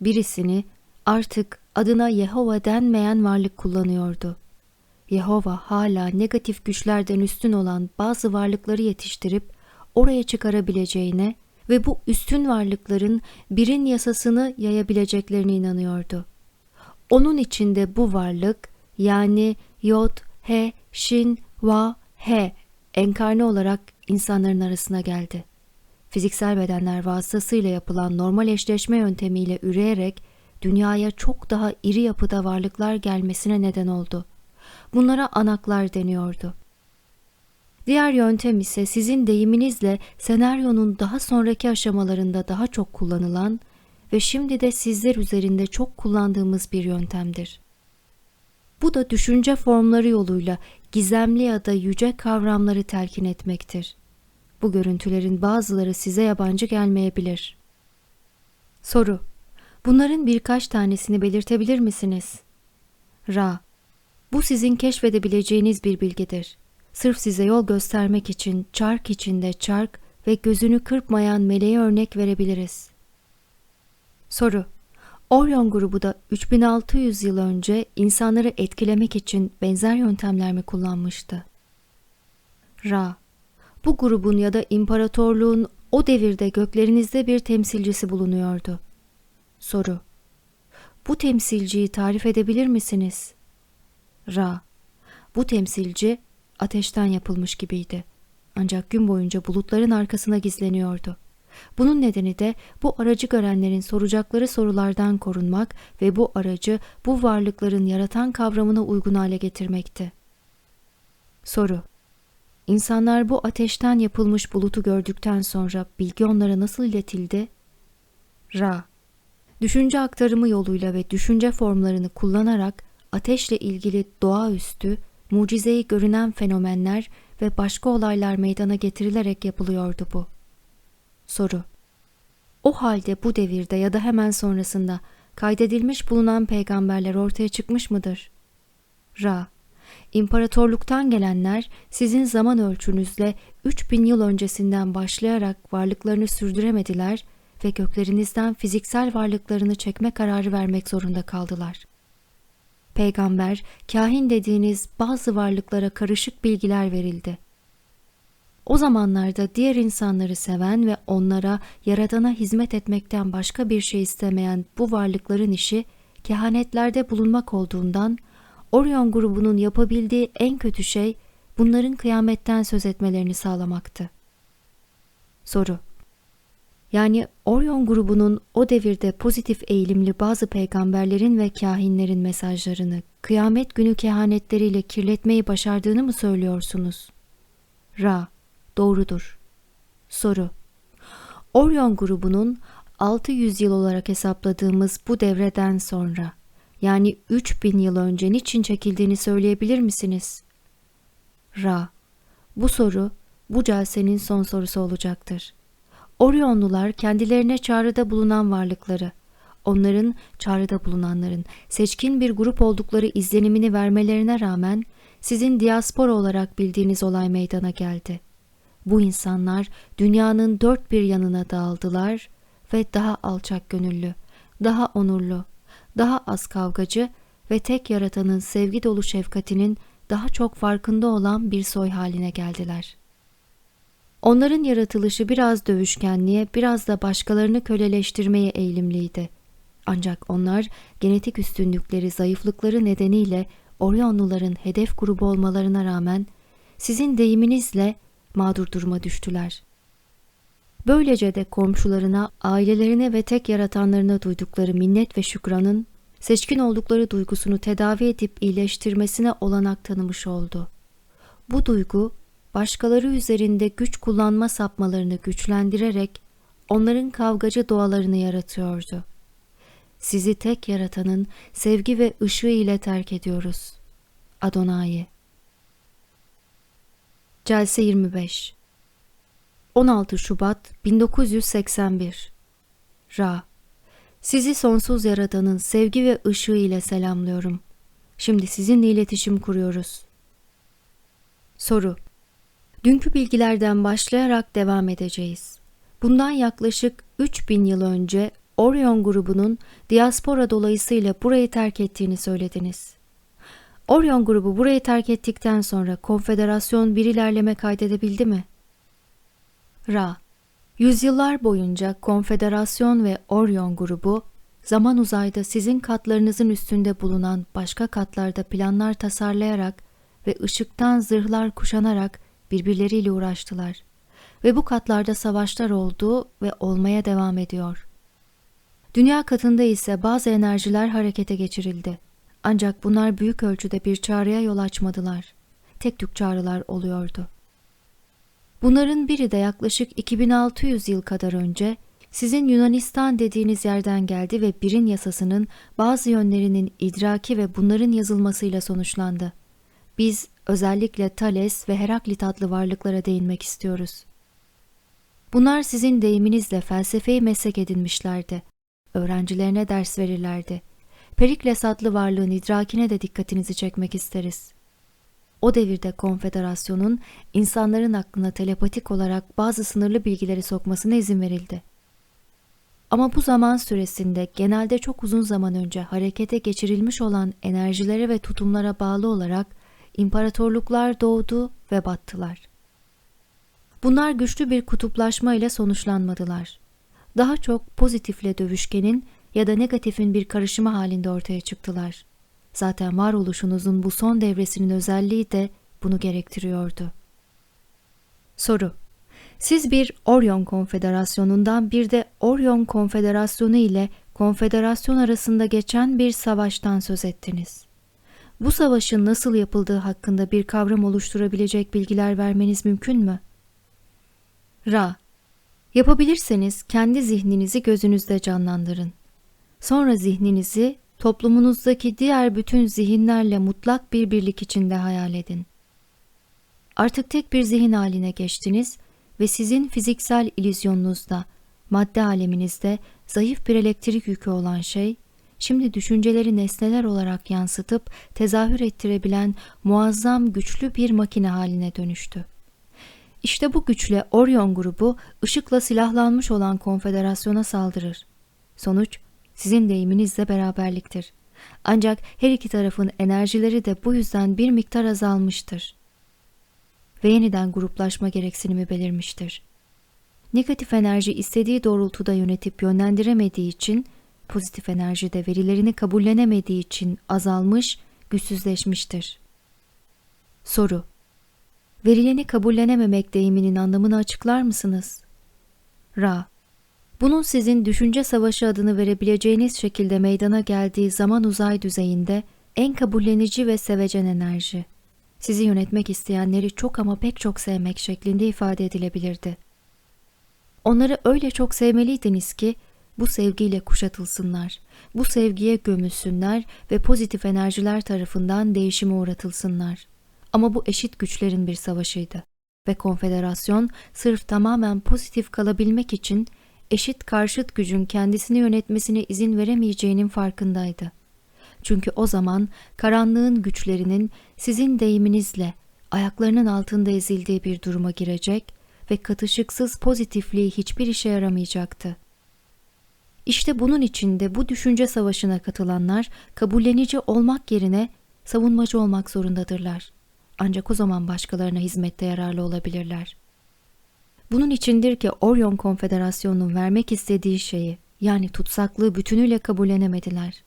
Birisini artık adına Yehova denmeyen varlık kullanıyordu. Yehova hala negatif güçlerden üstün olan bazı varlıkları yetiştirip oraya çıkarabileceğine ve bu üstün varlıkların birin yasasını yayabileceklerine inanıyordu. Onun içinde bu varlık yani Yod, He, Shin, Va, He enkarne olarak insanların arasına geldi. Fiziksel bedenler vasıtasıyla yapılan normal eşleşme yöntemiyle üreyerek dünyaya çok daha iri yapıda varlıklar gelmesine neden oldu. Bunlara anaklar deniyordu. Diğer yöntem ise sizin deyiminizle senaryonun daha sonraki aşamalarında daha çok kullanılan ve şimdi de sizler üzerinde çok kullandığımız bir yöntemdir. Bu da düşünce formları yoluyla gizemli ya da yüce kavramları telkin etmektir. Bu görüntülerin bazıları size yabancı gelmeyebilir. Soru Bunların birkaç tanesini belirtebilir misiniz? Ra Bu sizin keşfedebileceğiniz bir bilgidir. Sırf size yol göstermek için çark içinde çark ve gözünü kırpmayan meleğe örnek verebiliriz. Soru Orion grubu da 3600 yıl önce insanları etkilemek için benzer yöntemler mi kullanmıştı? Ra Bu grubun ya da imparatorluğun o devirde göklerinizde bir temsilcisi bulunuyordu. Soru Bu temsilciyi tarif edebilir misiniz? Ra Bu temsilci ateşten yapılmış gibiydi. Ancak gün boyunca bulutların arkasına gizleniyordu. Bunun nedeni de bu aracı görenlerin soracakları sorulardan korunmak ve bu aracı bu varlıkların yaratan kavramına uygun hale getirmekti. Soru İnsanlar bu ateşten yapılmış bulutu gördükten sonra bilgi onlara nasıl iletildi? Ra Düşünce aktarımı yoluyla ve düşünce formlarını kullanarak ateşle ilgili doğaüstü, mucizeyi görünen fenomenler ve başka olaylar meydana getirilerek yapılıyordu bu. Soru O halde bu devirde ya da hemen sonrasında kaydedilmiş bulunan peygamberler ortaya çıkmış mıdır? Ra İmparatorluktan gelenler sizin zaman ölçünüzle 3000 yıl öncesinden başlayarak varlıklarını sürdüremediler ve göklerinizden fiziksel varlıklarını çekme kararı vermek zorunda kaldılar. Peygamber, kahin dediğiniz bazı varlıklara karışık bilgiler verildi. O zamanlarda diğer insanları seven ve onlara yaradana hizmet etmekten başka bir şey istemeyen bu varlıkların işi kehanetlerde bulunmak olduğundan Orion grubunun yapabildiği en kötü şey bunların kıyametten söz etmelerini sağlamaktı. Soru Yani Orion grubunun o devirde pozitif eğilimli bazı peygamberlerin ve kahinlerin mesajlarını kıyamet günü kehanetleriyle kirletmeyi başardığını mı söylüyorsunuz? Ra Doğrudur. Soru Orion grubunun 600 yıl olarak hesapladığımız bu devreden sonra yani 3000 yıl önce niçin çekildiğini söyleyebilir misiniz? Ra Bu soru bu celsenin son sorusu olacaktır. Orionlular kendilerine çağrıda bulunan varlıkları, onların çağrıda bulunanların seçkin bir grup oldukları izlenimini vermelerine rağmen sizin diaspora olarak bildiğiniz olay meydana geldi. Bu insanlar dünyanın dört bir yanına dağıldılar ve daha alçak gönüllü, daha onurlu, daha az kavgacı ve tek yaratanın sevgi dolu şefkatinin daha çok farkında olan bir soy haline geldiler. Onların yaratılışı biraz dövüşkenliğe, biraz da başkalarını köleleştirmeye eğilimliydi. Ancak onlar genetik üstünlükleri, zayıflıkları nedeniyle Orionluların hedef grubu olmalarına rağmen sizin deyiminizle mağdur duruma düştüler. Böylece de komşularına, ailelerine ve tek yaratanlarına duydukları minnet ve şükranın seçkin oldukları duygusunu tedavi edip iyileştirmesine olanak tanımış oldu. Bu duygu başkaları üzerinde güç kullanma sapmalarını güçlendirerek onların kavgacı doğalarını yaratıyordu. Sizi tek yaratanın sevgi ve ışığı ile terk ediyoruz. Adonai Celse 25 16 Şubat 1981 Ra Sizi sonsuz yaratanın sevgi ve ışığı ile selamlıyorum. Şimdi sizinle iletişim kuruyoruz. Soru Dünkü bilgilerden başlayarak devam edeceğiz. Bundan yaklaşık 3000 yıl önce Orion grubunun diaspora dolayısıyla burayı terk ettiğini söylediniz. Orion grubu burayı terk ettikten sonra konfederasyon bir ilerleme kaydedebildi mi? Ra Yüzyıllar boyunca konfederasyon ve Orion grubu zaman uzayda sizin katlarınızın üstünde bulunan başka katlarda planlar tasarlayarak ve ışıktan zırhlar kuşanarak birbirleriyle uğraştılar. Ve bu katlarda savaşlar oldu ve olmaya devam ediyor. Dünya katında ise bazı enerjiler harekete geçirildi. Ancak bunlar büyük ölçüde bir çağrıya yol açmadılar. Tek tük çağrılar oluyordu. Bunların biri de yaklaşık 2600 yıl kadar önce sizin Yunanistan dediğiniz yerden geldi ve birin yasasının bazı yönlerinin idraki ve bunların yazılmasıyla sonuçlandı. Biz özellikle Thales ve Heraklit adlı varlıklara değinmek istiyoruz. Bunlar sizin deyiminizle felsefeyi meslek edinmişlerdi. Öğrencilerine ders verirlerdi. Perikles adlı varlığın idrakine de dikkatinizi çekmek isteriz. O devirde konfederasyonun insanların aklına telepatik olarak bazı sınırlı bilgileri sokmasına izin verildi. Ama bu zaman süresinde genelde çok uzun zaman önce harekete geçirilmiş olan enerjilere ve tutumlara bağlı olarak imparatorluklar doğdu ve battılar. Bunlar güçlü bir kutuplaşma ile sonuçlanmadılar. Daha çok pozitifle dövüşkenin ya da negatifin bir karışımı halinde ortaya çıktılar. Zaten varoluşunuzun bu son devresinin özelliği de bunu gerektiriyordu. Soru Siz bir Orion Konfederasyonu'ndan bir de Orion Konfederasyonu ile konfederasyon arasında geçen bir savaştan söz ettiniz. Bu savaşın nasıl yapıldığı hakkında bir kavram oluşturabilecek bilgiler vermeniz mümkün mü? Ra Yapabilirseniz kendi zihninizi gözünüzde canlandırın. Sonra zihninizi toplumunuzdaki diğer bütün zihinlerle mutlak bir birlik içinde hayal edin. Artık tek bir zihin haline geçtiniz ve sizin fiziksel ilizyonunuzda, madde aleminizde zayıf bir elektrik yükü olan şey, şimdi düşünceleri nesneler olarak yansıtıp tezahür ettirebilen muazzam güçlü bir makine haline dönüştü. İşte bu güçle Orion grubu ışıkla silahlanmış olan konfederasyona saldırır. Sonuç sizin deyiminizle beraberliktir. Ancak her iki tarafın enerjileri de bu yüzden bir miktar azalmıştır. Ve yeniden gruplaşma gereksinimi belirmiştir. Negatif enerji istediği doğrultuda yönetip yönlendiremediği için, pozitif enerji de verilerini kabullenemediği için azalmış, güçsüzleşmiştir. Soru Verileni kabullenememek deyiminin anlamını açıklar mısınız? Ra bunun sizin düşünce savaşı adını verebileceğiniz şekilde meydana geldiği zaman uzay düzeyinde en kabullenici ve sevecen enerji. Sizi yönetmek isteyenleri çok ama pek çok sevmek şeklinde ifade edilebilirdi. Onları öyle çok sevmeliydiniz ki bu sevgiyle kuşatılsınlar, bu sevgiye gömülsünler ve pozitif enerjiler tarafından değişime uğratılsınlar. Ama bu eşit güçlerin bir savaşıydı ve konfederasyon sırf tamamen pozitif kalabilmek için eşit karşıt gücün kendisini yönetmesine izin veremeyeceğinin farkındaydı. Çünkü o zaman karanlığın güçlerinin sizin deyiminizle ayaklarının altında ezildiği bir duruma girecek ve katışıksız pozitifliği hiçbir işe yaramayacaktı. İşte bunun içinde bu düşünce savaşına katılanlar kabullenici olmak yerine savunmacı olmak zorundadırlar. Ancak o zaman başkalarına hizmette yararlı olabilirler. Bunun içindir ki Orion Konfederasyonu'nun vermek istediği şeyi yani tutsaklığı bütünüyle kabullenemediler.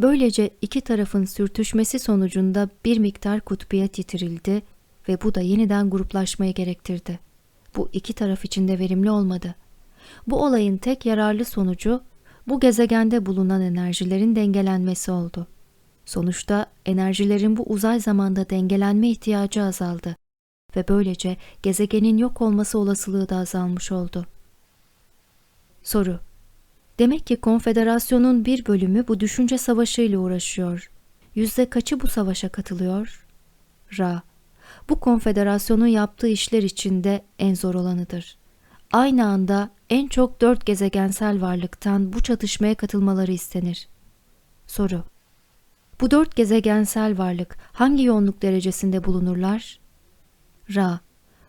Böylece iki tarafın sürtüşmesi sonucunda bir miktar kutbiyet yitirildi ve bu da yeniden gruplaşmayı gerektirdi. Bu iki taraf için de verimli olmadı. Bu olayın tek yararlı sonucu bu gezegende bulunan enerjilerin dengelenmesi oldu. Sonuçta enerjilerin bu uzay zamanda dengelenme ihtiyacı azaldı ve böylece gezegenin yok olması olasılığı da azalmış oldu. Soru Demek ki konfederasyonun bir bölümü bu düşünce savaşıyla uğraşıyor. Yüzde kaçı bu savaşa katılıyor? Ra Bu konfederasyonun yaptığı işler içinde en zor olanıdır. Aynı anda en çok dört gezegensel varlıktan bu çatışmaya katılmaları istenir. Soru Bu dört gezegensel varlık hangi yoğunluk derecesinde bulunurlar? Ra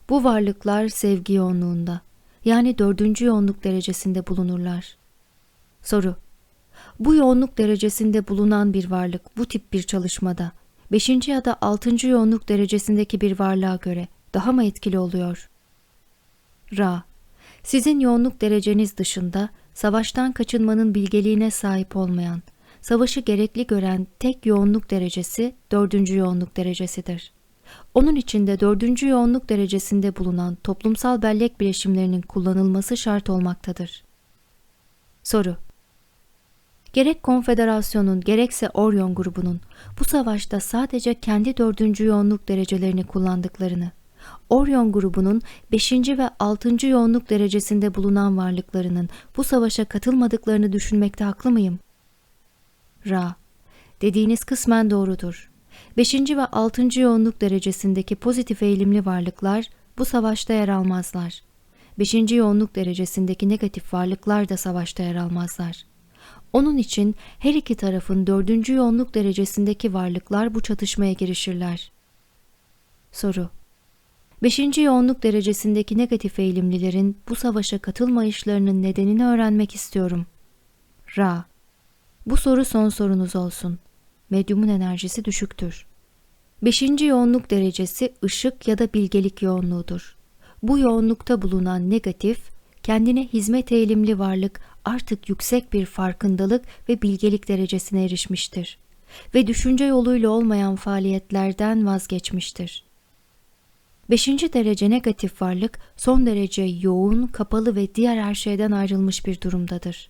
Bu varlıklar sevgi yoğunluğunda yani dördüncü yoğunluk derecesinde bulunurlar. Soru Bu yoğunluk derecesinde bulunan bir varlık bu tip bir çalışmada 5. ya da 6. yoğunluk derecesindeki bir varlığa göre daha mı etkili oluyor? Ra Sizin yoğunluk dereceniz dışında savaştan kaçınmanın bilgeliğine sahip olmayan, savaşı gerekli gören tek yoğunluk derecesi dördüncü yoğunluk derecesidir. Onun içinde dördüncü yoğunluk derecesinde bulunan toplumsal bellek bileşimlerinin kullanılması şart olmaktadır. Soru Gerek konfederasyonun gerekse Orion grubunun bu savaşta sadece kendi dördüncü yoğunluk derecelerini kullandıklarını, Orion grubunun beşinci ve altıncı yoğunluk derecesinde bulunan varlıklarının bu savaşa katılmadıklarını düşünmekte haklı mıyım? Ra, dediğiniz kısmen doğrudur. Beşinci ve altıncı yoğunluk derecesindeki pozitif eğilimli varlıklar bu savaşta yer almazlar. Beşinci yoğunluk derecesindeki negatif varlıklar da savaşta yer almazlar. Onun için her iki tarafın dördüncü yoğunluk derecesindeki varlıklar bu çatışmaya girişirler. Soru Beşinci yoğunluk derecesindeki negatif eğilimlilerin bu savaşa katılmayışlarının nedenini öğrenmek istiyorum. Ra Bu soru son sorunuz olsun. Medyumun enerjisi düşüktür. Beşinci yoğunluk derecesi ışık ya da bilgelik yoğunluğudur. Bu yoğunlukta bulunan negatif, kendine hizmet eğilimli varlık artık yüksek bir farkındalık ve bilgelik derecesine erişmiştir ve düşünce yoluyla olmayan faaliyetlerden vazgeçmiştir. Beşinci derece negatif varlık son derece yoğun, kapalı ve diğer her şeyden ayrılmış bir durumdadır.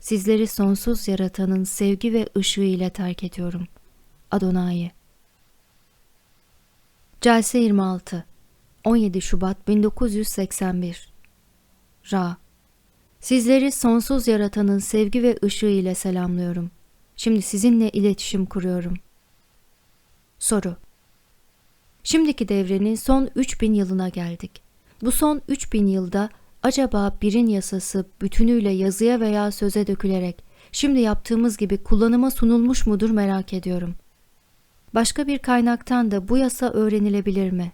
Sizleri sonsuz yaratanın sevgi ve ışığı ile terk ediyorum. Adonai Celse 26 17 Şubat 1981 Ra Sizleri sonsuz yaratanın sevgi ve ışığı ile selamlıyorum. Şimdi sizinle iletişim kuruyorum. Soru Şimdiki devrenin son 3000 yılına geldik. Bu son 3000 yılda acaba birin yasası bütünüyle yazıya veya söze dökülerek şimdi yaptığımız gibi kullanıma sunulmuş mudur merak ediyorum. Başka bir kaynaktan da bu yasa öğrenilebilir mi?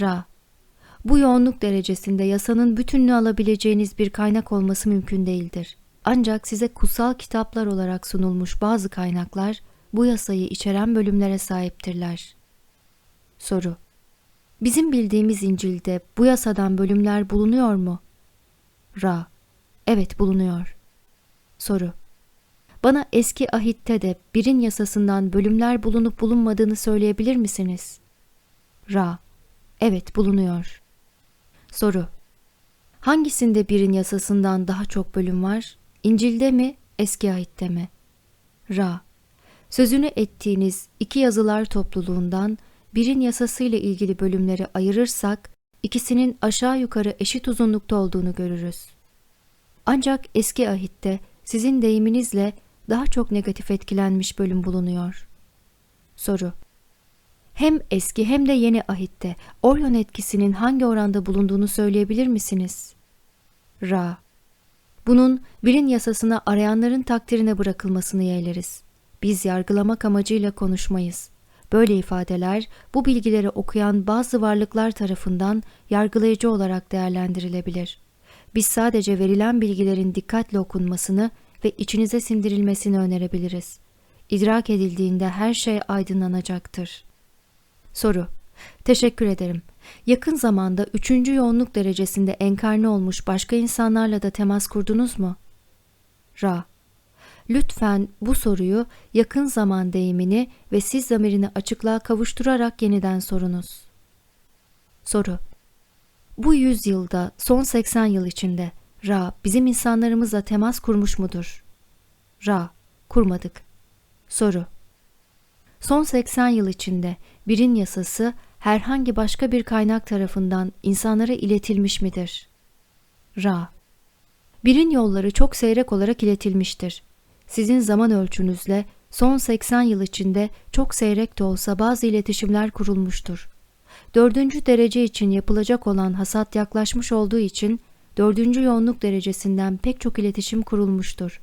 Ra bu yoğunluk derecesinde yasanın bütününü alabileceğiniz bir kaynak olması mümkün değildir. Ancak size kutsal kitaplar olarak sunulmuş bazı kaynaklar bu yasayı içeren bölümlere sahiptirler. Soru Bizim bildiğimiz İncil'de bu yasadan bölümler bulunuyor mu? Ra Evet bulunuyor. Soru Bana eski ahitte de birin yasasından bölümler bulunup bulunmadığını söyleyebilir misiniz? Ra Evet bulunuyor. Soru Hangisinde birin yasasından daha çok bölüm var? İncil'de mi, eski ahitte mi? Ra Sözünü ettiğiniz iki yazılar topluluğundan birin yasasıyla ilgili bölümleri ayırırsak ikisinin aşağı yukarı eşit uzunlukta olduğunu görürüz. Ancak eski ahitte sizin deyiminizle daha çok negatif etkilenmiş bölüm bulunuyor. Soru hem eski hem de yeni ahitte Orion etkisinin hangi oranda bulunduğunu söyleyebilir misiniz? Ra Bunun birin yasasına arayanların takdirine bırakılmasını yeğleriz. Biz yargılamak amacıyla konuşmayız. Böyle ifadeler bu bilgileri okuyan bazı varlıklar tarafından yargılayıcı olarak değerlendirilebilir. Biz sadece verilen bilgilerin dikkatle okunmasını ve içinize sindirilmesini önerebiliriz. İdrak edildiğinde her şey aydınlanacaktır. Soru Teşekkür ederim. Yakın zamanda üçüncü yoğunluk derecesinde enkarne olmuş başka insanlarla da temas kurdunuz mu? Ra Lütfen bu soruyu yakın zaman deyimini ve siz zamirini açıklığa kavuşturarak yeniden sorunuz. Soru Bu yüzyılda son 80 yıl içinde Ra bizim insanlarımızla temas kurmuş mudur? Ra kurmadık. Soru Son 80 yıl içinde birin yasası herhangi başka bir kaynak tarafından insanlara iletilmiş midir? Ra Birin yolları çok seyrek olarak iletilmiştir. Sizin zaman ölçünüzle son 80 yıl içinde çok seyrek de olsa bazı iletişimler kurulmuştur. Dördüncü derece için yapılacak olan hasat yaklaşmış olduğu için dördüncü yoğunluk derecesinden pek çok iletişim kurulmuştur.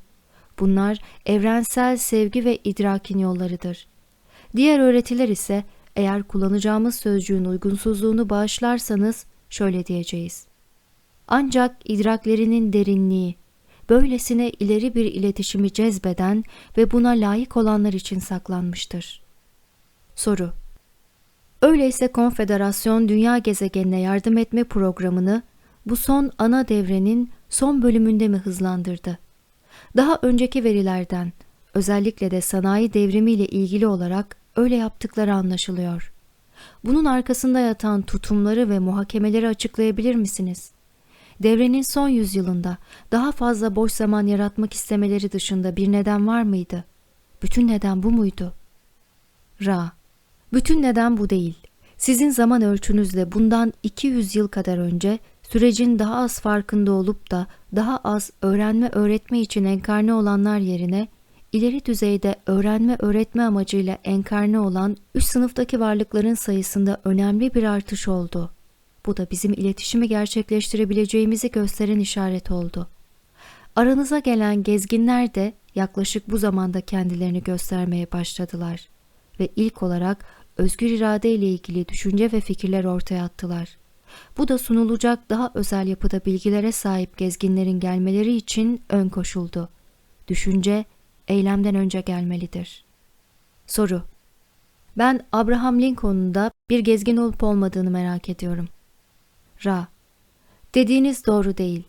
Bunlar evrensel sevgi ve idrakin yollarıdır. Diğer öğretiler ise eğer kullanacağımız sözcüğün uygunsuzluğunu bağışlarsanız şöyle diyeceğiz. Ancak idraklerinin derinliği, böylesine ileri bir iletişimi cezbeden ve buna layık olanlar için saklanmıştır. Soru Öyleyse Konfederasyon Dünya Gezegenine Yardım Etme programını bu son ana devrenin son bölümünde mi hızlandırdı? Daha önceki verilerden, özellikle de sanayi devrimiyle ilgili olarak öyle yaptıkları anlaşılıyor. Bunun arkasında yatan tutumları ve muhakemeleri açıklayabilir misiniz? Devrenin son yüzyılında daha fazla boş zaman yaratmak istemeleri dışında bir neden var mıydı? Bütün neden bu muydu? Ra Bütün neden bu değil. Sizin zaman ölçünüzle bundan 200 yıl kadar önce sürecin daha az farkında olup da daha az öğrenme öğretme için enkarne olanlar yerine ileri düzeyde öğrenme öğretme amacıyla enkarne olan üst sınıftaki varlıkların sayısında önemli bir artış oldu. Bu da bizim iletişimi gerçekleştirebileceğimizi gösteren işaret oldu. Aranıza gelen gezginler de yaklaşık bu zamanda kendilerini göstermeye başladılar ve ilk olarak özgür irade ile ilgili düşünce ve fikirler ortaya attılar. Bu da sunulacak daha özel yapıda bilgilere sahip gezginlerin gelmeleri için ön koşuldu. Düşünce eylemden önce gelmelidir. Soru Ben Abraham Lincoln'un da bir gezgin olup olmadığını merak ediyorum. Ra Dediğiniz doğru değil.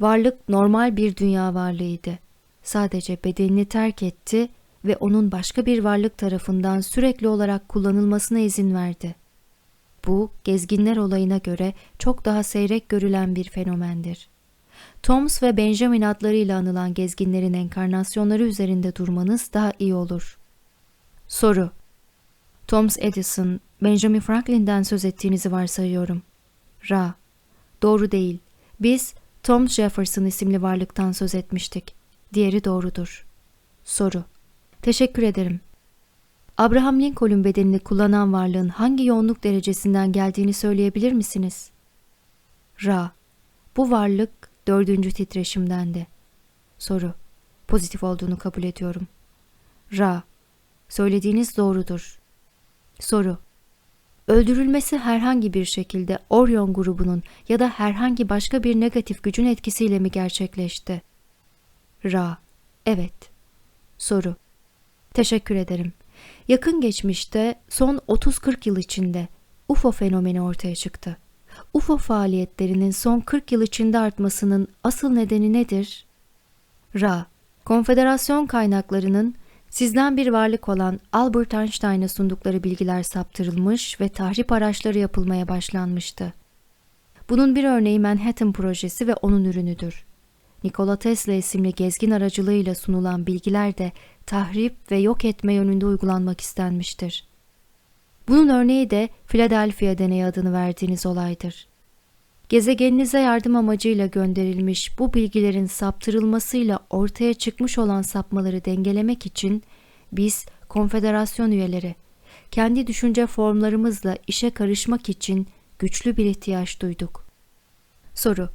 Varlık normal bir dünya varlığıydı. Sadece bedenini terk etti ve onun başka bir varlık tarafından sürekli olarak kullanılmasına izin verdi. Bu, gezginler olayına göre çok daha seyrek görülen bir fenomendir. Toms ve Benjamin adlarıyla anılan gezginlerin enkarnasyonları üzerinde durmanız daha iyi olur. Soru Thomas Edison, Benjamin Franklin'den söz ettiğinizi varsayıyorum. Ra Doğru değil. Biz Tom Jefferson isimli varlıktan söz etmiştik. Diğeri doğrudur. Soru Teşekkür ederim. Abraham Lincoln bedenini kullanan varlığın hangi yoğunluk derecesinden geldiğini söyleyebilir misiniz? Ra Bu varlık dördüncü titreşimdendi. Soru Pozitif olduğunu kabul ediyorum. Ra Söylediğiniz doğrudur. Soru Öldürülmesi herhangi bir şekilde Orion grubunun ya da herhangi başka bir negatif gücün etkisiyle mi gerçekleşti? Ra Evet. Soru Teşekkür ederim. Yakın geçmişte son 30-40 yıl içinde UFO fenomeni ortaya çıktı. UFO faaliyetlerinin son 40 yıl içinde artmasının asıl nedeni nedir? Ra, konfederasyon kaynaklarının sizden bir varlık olan Albert Einstein'a sundukları bilgiler saptırılmış ve tahrip araçları yapılmaya başlanmıştı. Bunun bir örneği Manhattan projesi ve onun ürünüdür. Nikola Tesla isimli gezgin aracılığıyla sunulan bilgiler de tahrip ve yok etme yönünde uygulanmak istenmiştir. Bunun örneği de Philadelphia deneyi adını verdiğiniz olaydır. Gezegeninize yardım amacıyla gönderilmiş bu bilgilerin saptırılmasıyla ortaya çıkmış olan sapmaları dengelemek için biz konfederasyon üyeleri kendi düşünce formlarımızla işe karışmak için güçlü bir ihtiyaç duyduk. Soru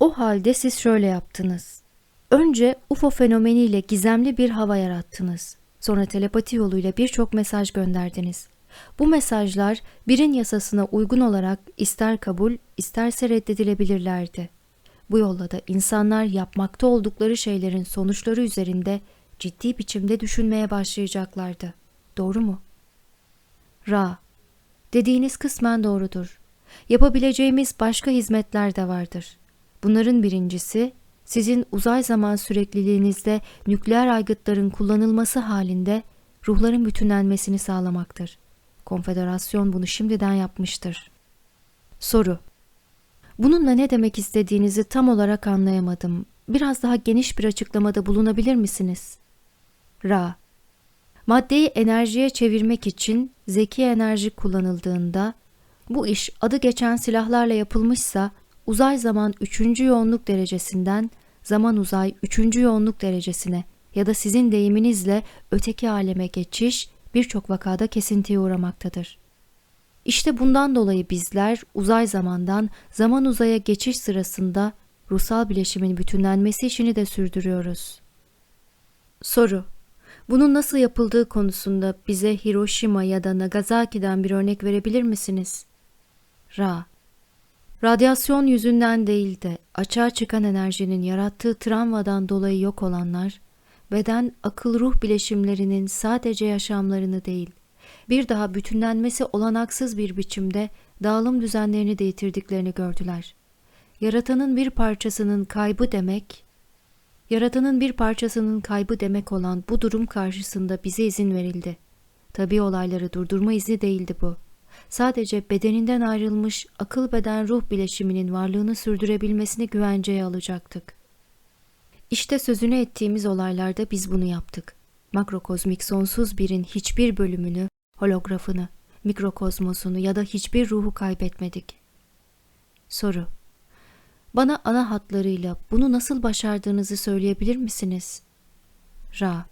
O halde siz şöyle yaptınız. Önce UFO fenomeniyle gizemli bir hava yarattınız. Sonra telepati yoluyla birçok mesaj gönderdiniz. Bu mesajlar birin yasasına uygun olarak ister kabul isterse reddedilebilirlerdi. Bu yolla da insanlar yapmakta oldukları şeylerin sonuçları üzerinde ciddi biçimde düşünmeye başlayacaklardı. Doğru mu? Ra, dediğiniz kısmen doğrudur. Yapabileceğimiz başka hizmetler de vardır. Bunların birincisi, sizin uzay zaman sürekliliğinizde nükleer aygıtların kullanılması halinde ruhların bütünlenmesini sağlamaktır. Konfederasyon bunu şimdiden yapmıştır. Soru Bununla ne demek istediğinizi tam olarak anlayamadım. Biraz daha geniş bir açıklamada bulunabilir misiniz? Ra Maddeyi enerjiye çevirmek için zeki enerji kullanıldığında bu iş adı geçen silahlarla yapılmışsa uzay zaman 3. yoğunluk derecesinden zaman uzay 3. yoğunluk derecesine ya da sizin deyiminizle öteki aleme geçiş birçok vakada kesintiye uğramaktadır. İşte bundan dolayı bizler uzay zamandan zaman uzaya geçiş sırasında ruhsal bileşimin bütünlenmesi işini de sürdürüyoruz. Soru Bunun nasıl yapıldığı konusunda bize Hiroşima ya da Nagasaki'den bir örnek verebilir misiniz? Ra Radyasyon yüzünden değil de açığa çıkan enerjinin yarattığı travmadan dolayı yok olanlar, beden akıl ruh bileşimlerinin sadece yaşamlarını değil, bir daha bütünlenmesi olanaksız bir biçimde dağılım düzenlerini de yitirdiklerini gördüler. Yaratanın bir parçasının kaybı demek, yaratanın bir parçasının kaybı demek olan bu durum karşısında bize izin verildi. Tabi olayları durdurma izni değildi bu. Sadece bedeninden ayrılmış akıl beden ruh bileşiminin varlığını sürdürebilmesini güvenceye alacaktık. İşte sözünü ettiğimiz olaylarda biz bunu yaptık. Makrokozmik sonsuz birin hiçbir bölümünü, holografını, mikrokozmosunu ya da hiçbir ruhu kaybetmedik. Soru Bana ana hatlarıyla bunu nasıl başardığınızı söyleyebilir misiniz? Ra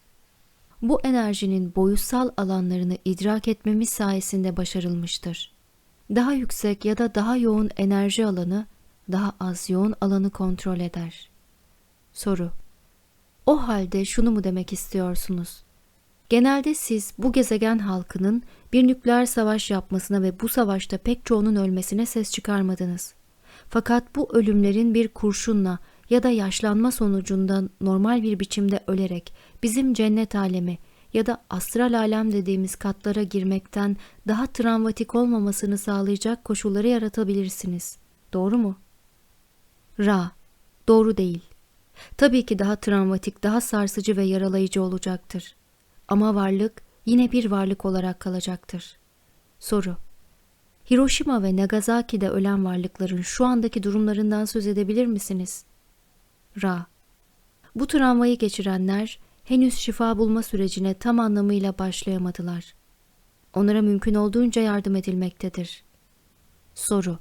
Bu enerjinin boyutsal alanlarını idrak etmemiz sayesinde başarılmıştır. Daha yüksek ya da daha yoğun enerji alanı, daha az yoğun alanı kontrol eder. Soru O halde şunu mu demek istiyorsunuz? Genelde siz bu gezegen halkının bir nükleer savaş yapmasına ve bu savaşta pek çoğunun ölmesine ses çıkarmadınız. Fakat bu ölümlerin bir kurşunla ya da yaşlanma sonucunda normal bir biçimde ölerek bizim cennet alemi ya da astral alem dediğimiz katlara girmekten daha travmatik olmamasını sağlayacak koşulları yaratabilirsiniz. Doğru mu? Ra, doğru değil. Tabii ki daha travmatik, daha sarsıcı ve yaralayıcı olacaktır. Ama varlık yine bir varlık olarak kalacaktır. Soru Hiroşima ve Nagasaki'de ölen varlıkların şu andaki durumlarından söz edebilir misiniz? Ra Bu travmayı geçirenler henüz şifa bulma sürecine tam anlamıyla başlayamadılar. Onlara mümkün olduğunca yardım edilmektedir. Soru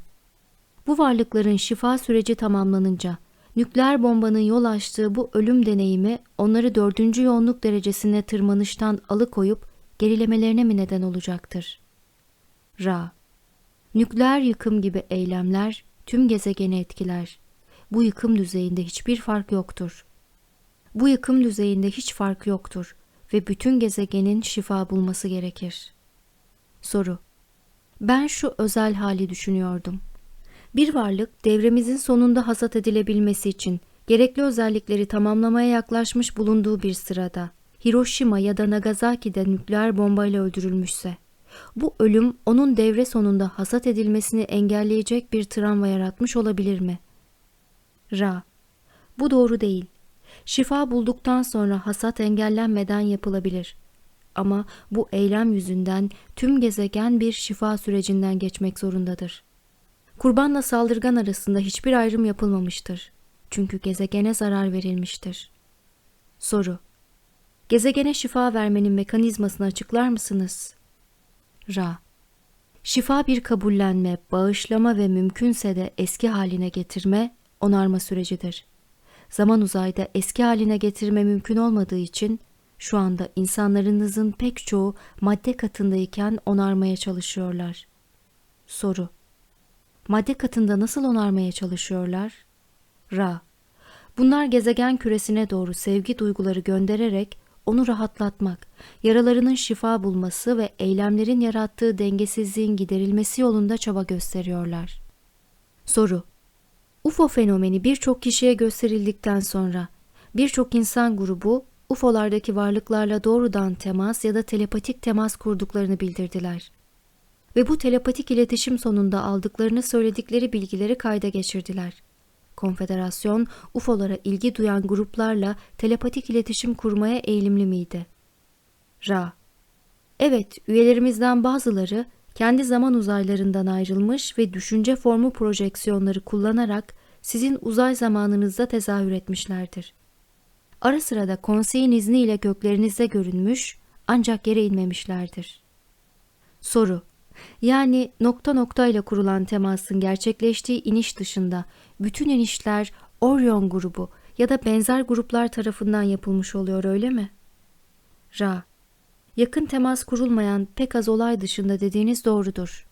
Bu varlıkların şifa süreci tamamlanınca nükleer bombanın yol açtığı bu ölüm deneyimi onları dördüncü yoğunluk derecesine tırmanıştan alıkoyup gerilemelerine mi neden olacaktır? Ra Nükleer yıkım gibi eylemler tüm gezegeni etkiler. Bu yıkım düzeyinde hiçbir fark yoktur. Bu yıkım düzeyinde hiç fark yoktur ve bütün gezegenin şifa bulması gerekir. Soru Ben şu özel hali düşünüyordum. Bir varlık devremizin sonunda hasat edilebilmesi için gerekli özellikleri tamamlamaya yaklaşmış bulunduğu bir sırada Hiroşima ya da Nagasaki'de nükleer bombayla öldürülmüşse bu ölüm onun devre sonunda hasat edilmesini engelleyecek bir travma yaratmış olabilir mi? Ra Bu doğru değil. Şifa bulduktan sonra hasat engellenmeden yapılabilir. Ama bu eylem yüzünden tüm gezegen bir şifa sürecinden geçmek zorundadır. Kurbanla saldırgan arasında hiçbir ayrım yapılmamıştır. Çünkü gezegene zarar verilmiştir. Soru Gezegene şifa vermenin mekanizmasını açıklar mısınız? Ra Şifa bir kabullenme, bağışlama ve mümkünse de eski haline getirme, onarma sürecidir. Zaman uzayda eski haline getirme mümkün olmadığı için şu anda insanlarınızın pek çoğu madde katındayken onarmaya çalışıyorlar. Soru Madde katında nasıl onarmaya çalışıyorlar? Ra. Bunlar gezegen küresine doğru sevgi duyguları göndererek onu rahatlatmak, yaralarının şifa bulması ve eylemlerin yarattığı dengesizliğin giderilmesi yolunda çaba gösteriyorlar. Soru UFO fenomeni birçok kişiye gösterildikten sonra birçok insan grubu UFO'lardaki varlıklarla doğrudan temas ya da telepatik temas kurduklarını bildirdiler. Ve bu telepatik iletişim sonunda aldıklarını söyledikleri bilgileri kayda geçirdiler. Konfederasyon, UFO'lara ilgi duyan gruplarla telepatik iletişim kurmaya eğilimli miydi? Ra Evet, üyelerimizden bazıları kendi zaman uzaylarından ayrılmış ve düşünce formu projeksiyonları kullanarak sizin uzay zamanınızda tezahür etmişlerdir. Ara sıra da konseyin izniyle göklerinizde görünmüş ancak yere inmemişlerdir. Soru yani nokta nokta ile kurulan temasın gerçekleştiği iniş dışında bütün inişler Orion grubu ya da benzer gruplar tarafından yapılmış oluyor öyle mi? Ra Yakın temas kurulmayan pek az olay dışında dediğiniz doğrudur.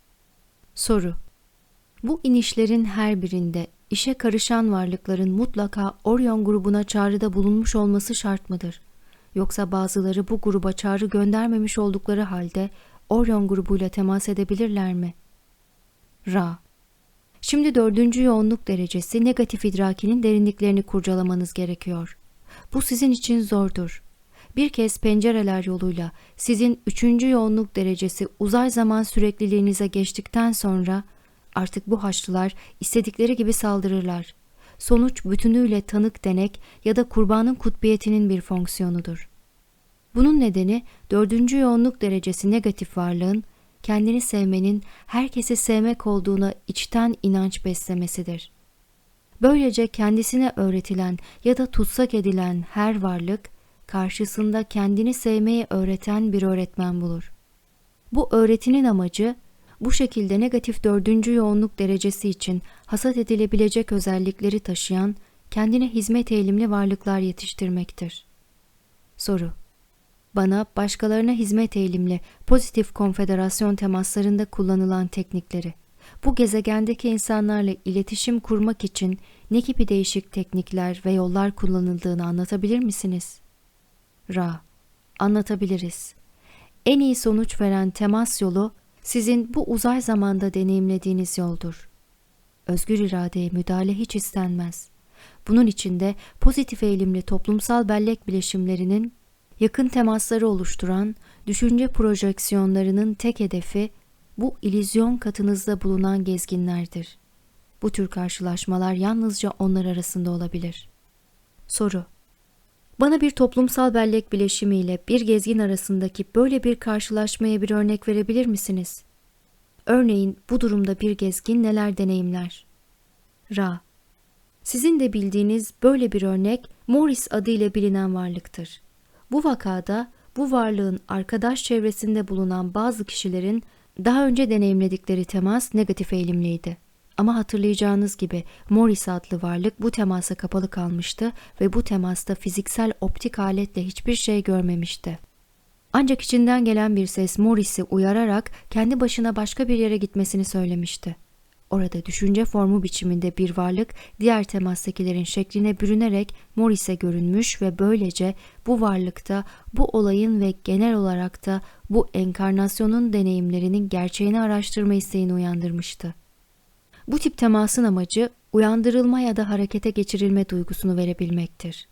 Soru Bu inişlerin her birinde işe karışan varlıkların mutlaka Orion grubuna çağrıda bulunmuş olması şart mıdır? Yoksa bazıları bu gruba çağrı göndermemiş oldukları halde Orion grubuyla temas edebilirler mi? Ra Şimdi dördüncü yoğunluk derecesi negatif idrakinin derinliklerini kurcalamanız gerekiyor. Bu sizin için zordur. Bir kez pencereler yoluyla sizin üçüncü yoğunluk derecesi uzay zaman sürekliliğinize geçtikten sonra artık bu haçlılar istedikleri gibi saldırırlar. Sonuç bütünüyle tanık denek ya da kurbanın kutbiyetinin bir fonksiyonudur. Bunun nedeni dördüncü yoğunluk derecesi negatif varlığın kendini sevmenin herkesi sevmek olduğuna içten inanç beslemesidir. Böylece kendisine öğretilen ya da tutsak edilen her varlık karşısında kendini sevmeyi öğreten bir öğretmen bulur. Bu öğretinin amacı bu şekilde negatif dördüncü yoğunluk derecesi için hasat edilebilecek özellikleri taşıyan kendine hizmet eğilimli varlıklar yetiştirmektir. Soru bana başkalarına hizmet eğilimli pozitif konfederasyon temaslarında kullanılan teknikleri, bu gezegendeki insanlarla iletişim kurmak için ne gibi değişik teknikler ve yollar kullanıldığını anlatabilir misiniz? Ra, anlatabiliriz. En iyi sonuç veren temas yolu sizin bu uzay zamanda deneyimlediğiniz yoldur. Özgür iradeye müdahale hiç istenmez. Bunun içinde pozitif eğilimli toplumsal bellek bileşimlerinin yakın temasları oluşturan düşünce projeksiyonlarının tek hedefi bu ilizyon katınızda bulunan gezginlerdir. Bu tür karşılaşmalar yalnızca onlar arasında olabilir. Soru Bana bir toplumsal bellek bileşimiyle bir gezgin arasındaki böyle bir karşılaşmaya bir örnek verebilir misiniz? Örneğin bu durumda bir gezgin neler deneyimler? Ra Sizin de bildiğiniz böyle bir örnek Morris adıyla bilinen varlıktır. Bu vakada bu varlığın arkadaş çevresinde bulunan bazı kişilerin daha önce deneyimledikleri temas negatif eğilimliydi. Ama hatırlayacağınız gibi Morris adlı varlık bu temasa kapalı kalmıştı ve bu temasta fiziksel optik aletle hiçbir şey görmemişti. Ancak içinden gelen bir ses Morris'i uyararak kendi başına başka bir yere gitmesini söylemişti. Orada düşünce formu biçiminde bir varlık diğer temastakilerin şekline bürünerek Morris'e görünmüş ve böylece bu varlıkta bu olayın ve genel olarak da bu enkarnasyonun deneyimlerinin gerçeğini araştırma isteğini uyandırmıştı. Bu tip temasın amacı uyandırılma ya da harekete geçirilme duygusunu verebilmektir.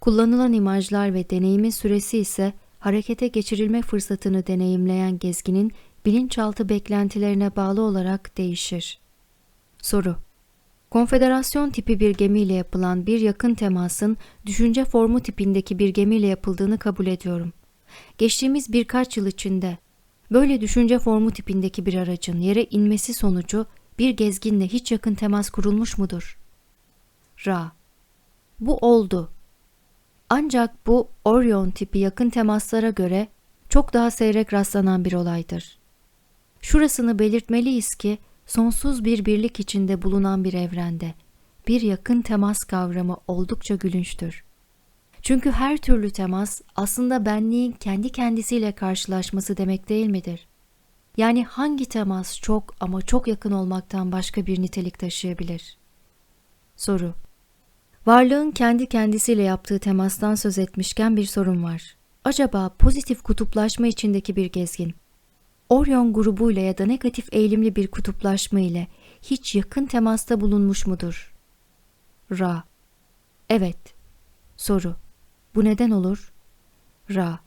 Kullanılan imajlar ve deneyimin süresi ise harekete geçirilme fırsatını deneyimleyen gezginin bilinçaltı beklentilerine bağlı olarak değişir. Soru Konfederasyon tipi bir gemiyle yapılan bir yakın temasın düşünce formu tipindeki bir gemiyle yapıldığını kabul ediyorum. Geçtiğimiz birkaç yıl içinde böyle düşünce formu tipindeki bir aracın yere inmesi sonucu bir gezginle hiç yakın temas kurulmuş mudur? Ra Bu oldu. Ancak bu Orion tipi yakın temaslara göre çok daha seyrek rastlanan bir olaydır. Şurasını belirtmeliyiz ki sonsuz bir birlik içinde bulunan bir evrende bir yakın temas kavramı oldukça gülünçtür. Çünkü her türlü temas aslında benliğin kendi kendisiyle karşılaşması demek değil midir? Yani hangi temas çok ama çok yakın olmaktan başka bir nitelik taşıyabilir? Soru Varlığın kendi kendisiyle yaptığı temastan söz etmişken bir sorun var. Acaba pozitif kutuplaşma içindeki bir gezgin, Orion grubuyla ya da negatif eğilimli bir kutuplaşma ile hiç yakın temasta bulunmuş mudur? Ra. Evet. Soru. Bu neden olur? Ra.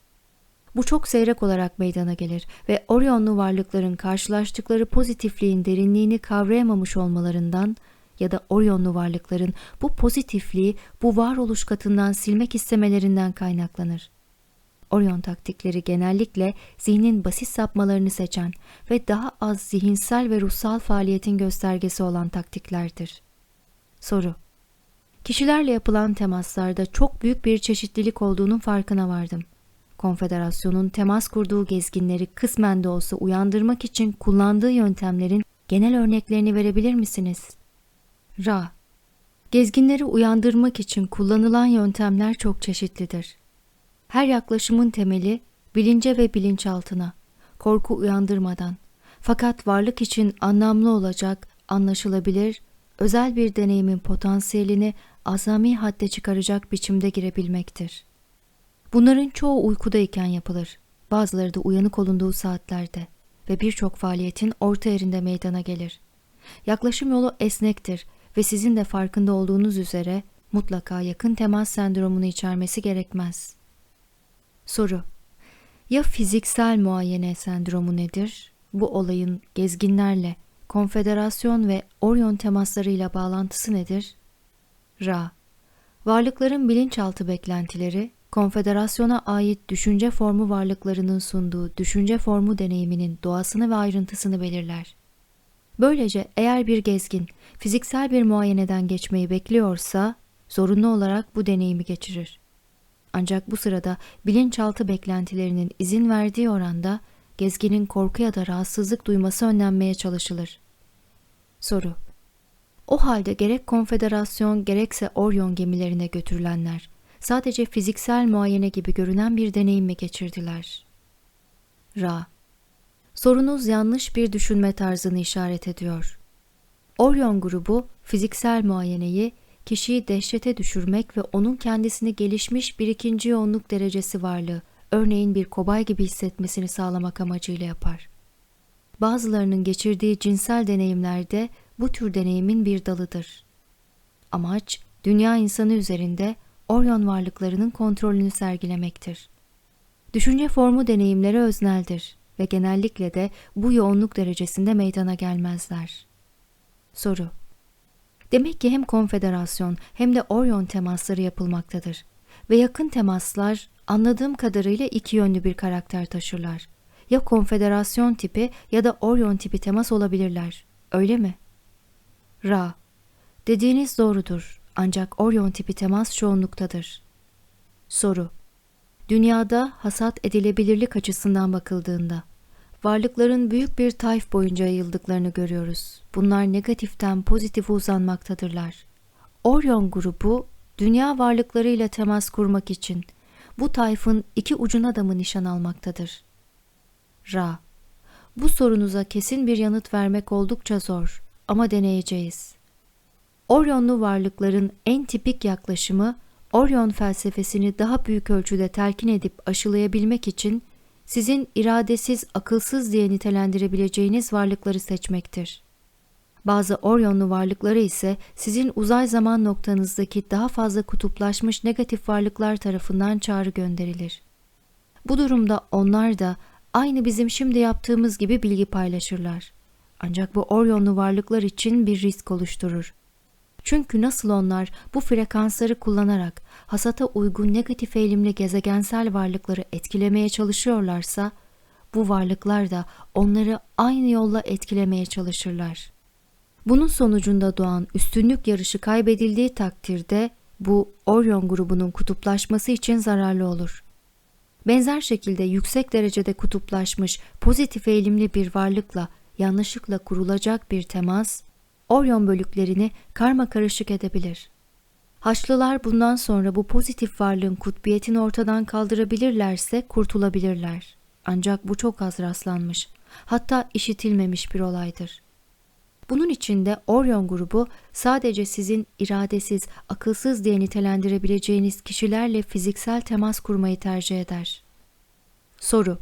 Bu çok seyrek olarak meydana gelir ve Orionlu varlıkların karşılaştıkları pozitifliğin derinliğini kavrayamamış olmalarından ya da Orionlu varlıkların bu pozitifliği bu varoluş katından silmek istemelerinden kaynaklanır. Orion taktikleri genellikle zihnin basit sapmalarını seçen ve daha az zihinsel ve ruhsal faaliyetin göstergesi olan taktiklerdir. Soru Kişilerle yapılan temaslarda çok büyük bir çeşitlilik olduğunun farkına vardım. Konfederasyonun temas kurduğu gezginleri kısmen de olsa uyandırmak için kullandığı yöntemlerin genel örneklerini verebilir misiniz? Ra Gezginleri uyandırmak için kullanılan yöntemler çok çeşitlidir. Her yaklaşımın temeli bilince ve bilinçaltına, korku uyandırmadan, fakat varlık için anlamlı olacak, anlaşılabilir, özel bir deneyimin potansiyelini azami hadde çıkaracak biçimde girebilmektir. Bunların çoğu uykudayken yapılır, bazıları da uyanık olunduğu saatlerde ve birçok faaliyetin orta yerinde meydana gelir. Yaklaşım yolu esnektir ve sizin de farkında olduğunuz üzere mutlaka yakın temas sendromunu içermesi gerekmez. Soru Ya fiziksel muayene sendromu nedir? Bu olayın gezginlerle, konfederasyon ve Orion temaslarıyla bağlantısı nedir? Ra Varlıkların bilinçaltı beklentileri, konfederasyona ait düşünce formu varlıklarının sunduğu düşünce formu deneyiminin doğasını ve ayrıntısını belirler. Böylece eğer bir gezgin fiziksel bir muayeneden geçmeyi bekliyorsa, zorunlu olarak bu deneyimi geçirir. Ancak bu sırada bilinçaltı beklentilerinin izin verdiği oranda gezginin korku ya da rahatsızlık duyması önlenmeye çalışılır. Soru O halde gerek konfederasyon gerekse Orion gemilerine götürülenler sadece fiziksel muayene gibi görünen bir deneyim mi geçirdiler? Ra Sorunuz yanlış bir düşünme tarzını işaret ediyor. Orion grubu fiziksel muayeneyi kişiyi dehşete düşürmek ve onun kendisini gelişmiş bir ikinci yoğunluk derecesi varlığı, örneğin bir kobay gibi hissetmesini sağlamak amacıyla yapar. Bazılarının geçirdiği cinsel deneyimlerde bu tür deneyimin bir dalıdır. Amaç, dünya insanı üzerinde Orion varlıklarının kontrolünü sergilemektir. Düşünce formu deneyimleri özneldir ve genellikle de bu yoğunluk derecesinde meydana gelmezler. Soru Demek ki hem konfederasyon hem de Orion temasları yapılmaktadır. Ve yakın temaslar anladığım kadarıyla iki yönlü bir karakter taşırlar. Ya konfederasyon tipi ya da Orion tipi temas olabilirler. Öyle mi? Ra Dediğiniz doğrudur. Ancak Orion tipi temas çoğunluktadır. Soru Dünyada hasat edilebilirlik açısından bakıldığında varlıkların büyük bir tayf boyunca yayıldıklarını görüyoruz. Bunlar negatiften pozitife uzanmaktadırlar. Orion grubu dünya varlıklarıyla temas kurmak için bu tayfın iki ucuna da mı nişan almaktadır? Ra Bu sorunuza kesin bir yanıt vermek oldukça zor ama deneyeceğiz. Orionlu varlıkların en tipik yaklaşımı Orion felsefesini daha büyük ölçüde telkin edip aşılayabilmek için sizin iradesiz, akılsız diye nitelendirebileceğiniz varlıkları seçmektir. Bazı Orionlu varlıkları ise sizin uzay zaman noktanızdaki daha fazla kutuplaşmış negatif varlıklar tarafından çağrı gönderilir. Bu durumda onlar da aynı bizim şimdi yaptığımız gibi bilgi paylaşırlar. Ancak bu Orionlu varlıklar için bir risk oluşturur. Çünkü nasıl onlar bu frekansları kullanarak hasata uygun negatif eğilimli gezegensel varlıkları etkilemeye çalışıyorlarsa, bu varlıklar da onları aynı yolla etkilemeye çalışırlar. Bunun sonucunda doğan üstünlük yarışı kaybedildiği takdirde bu Orion grubunun kutuplaşması için zararlı olur. Benzer şekilde yüksek derecede kutuplaşmış pozitif eğilimli bir varlıkla yanlışlıkla kurulacak bir temas Orion bölüklerini karma karışık edebilir. Haçlılar bundan sonra bu pozitif varlığın kutbiyetini ortadan kaldırabilirlerse kurtulabilirler. Ancak bu çok az rastlanmış, hatta işitilmemiş bir olaydır. Bunun içinde Orion grubu sadece sizin iradesiz, akılsız diye nitelendirebileceğiniz kişilerle fiziksel temas kurmayı tercih eder. Soru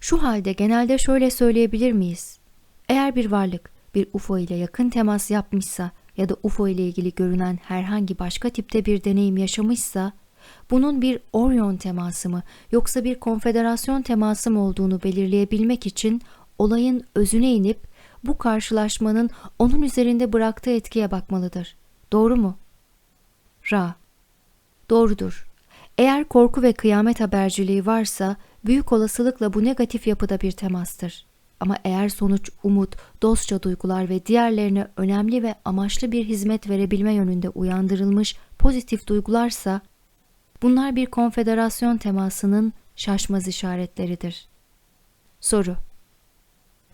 Şu halde genelde şöyle söyleyebilir miyiz? Eğer bir varlık bir UFO ile yakın temas yapmışsa ya da UFO ile ilgili görünen herhangi başka tipte bir deneyim yaşamışsa, bunun bir Orion teması mı yoksa bir konfederasyon teması mı olduğunu belirleyebilmek için olayın özüne inip bu karşılaşmanın onun üzerinde bıraktığı etkiye bakmalıdır. Doğru mu? Ra. Doğrudur. Eğer korku ve kıyamet haberciliği varsa büyük olasılıkla bu negatif yapıda bir temastır. Ama eğer sonuç umut, dostça duygular ve diğerlerine önemli ve amaçlı bir hizmet verebilme yönünde uyandırılmış pozitif duygularsa, bunlar bir konfederasyon temasının şaşmaz işaretleridir. Soru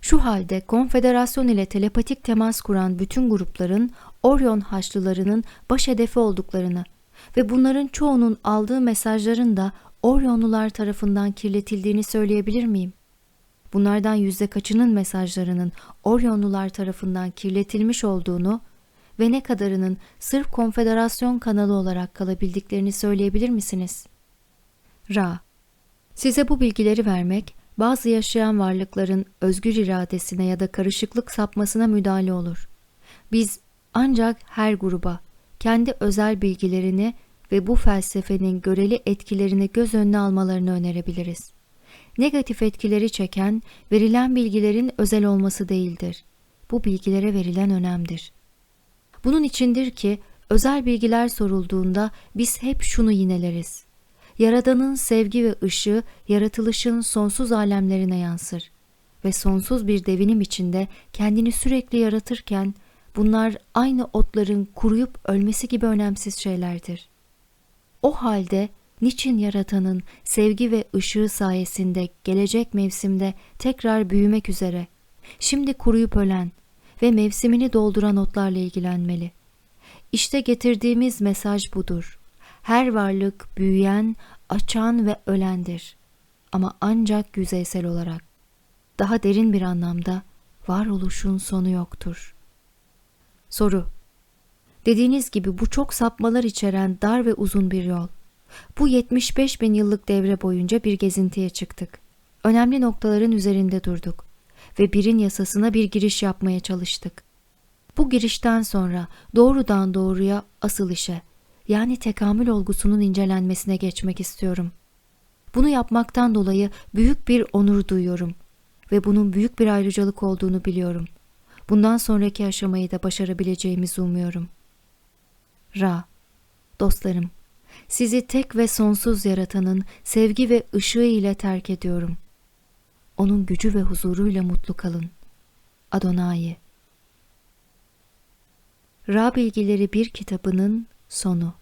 Şu halde konfederasyon ile telepatik temas kuran bütün grupların Orion haçlılarının baş hedefi olduklarını ve bunların çoğunun aldığı mesajların da Orionlular tarafından kirletildiğini söyleyebilir miyim? Bunlardan yüzde kaçının mesajlarının Orionlular tarafından kirletilmiş olduğunu ve ne kadarının sırf konfederasyon kanalı olarak kalabildiklerini söyleyebilir misiniz? Ra Size bu bilgileri vermek, bazı yaşayan varlıkların özgür iradesine ya da karışıklık sapmasına müdahale olur. Biz ancak her gruba kendi özel bilgilerini ve bu felsefenin göreli etkilerini göz önüne almalarını önerebiliriz negatif etkileri çeken verilen bilgilerin özel olması değildir. Bu bilgilere verilen önemdir. Bunun içindir ki özel bilgiler sorulduğunda biz hep şunu yineleriz. Yaradanın sevgi ve ışığı yaratılışın sonsuz alemlerine yansır ve sonsuz bir devinim içinde kendini sürekli yaratırken bunlar aynı otların kuruyup ölmesi gibi önemsiz şeylerdir. O halde niçin yaratanın sevgi ve ışığı sayesinde gelecek mevsimde tekrar büyümek üzere, şimdi kuruyup ölen ve mevsimini dolduran otlarla ilgilenmeli. İşte getirdiğimiz mesaj budur. Her varlık büyüyen, açan ve ölendir. Ama ancak yüzeysel olarak. Daha derin bir anlamda varoluşun sonu yoktur. Soru Dediğiniz gibi bu çok sapmalar içeren dar ve uzun bir yol. Bu 75 bin yıllık devre boyunca bir gezintiye çıktık. Önemli noktaların üzerinde durduk ve birin yasasına bir giriş yapmaya çalıştık. Bu girişten sonra doğrudan doğruya asıl işe, yani tekamül olgusunun incelenmesine geçmek istiyorum. Bunu yapmaktan dolayı büyük bir onur duyuyorum ve bunun büyük bir ayrıcalık olduğunu biliyorum. Bundan sonraki aşamayı da başarabileceğimizi umuyorum. Ra, dostlarım, sizi tek ve sonsuz yaratanın sevgi ve ışığı ile terk ediyorum. Onun gücü ve huzuruyla mutlu kalın. Adonai Ra Bilgileri bir kitabının sonu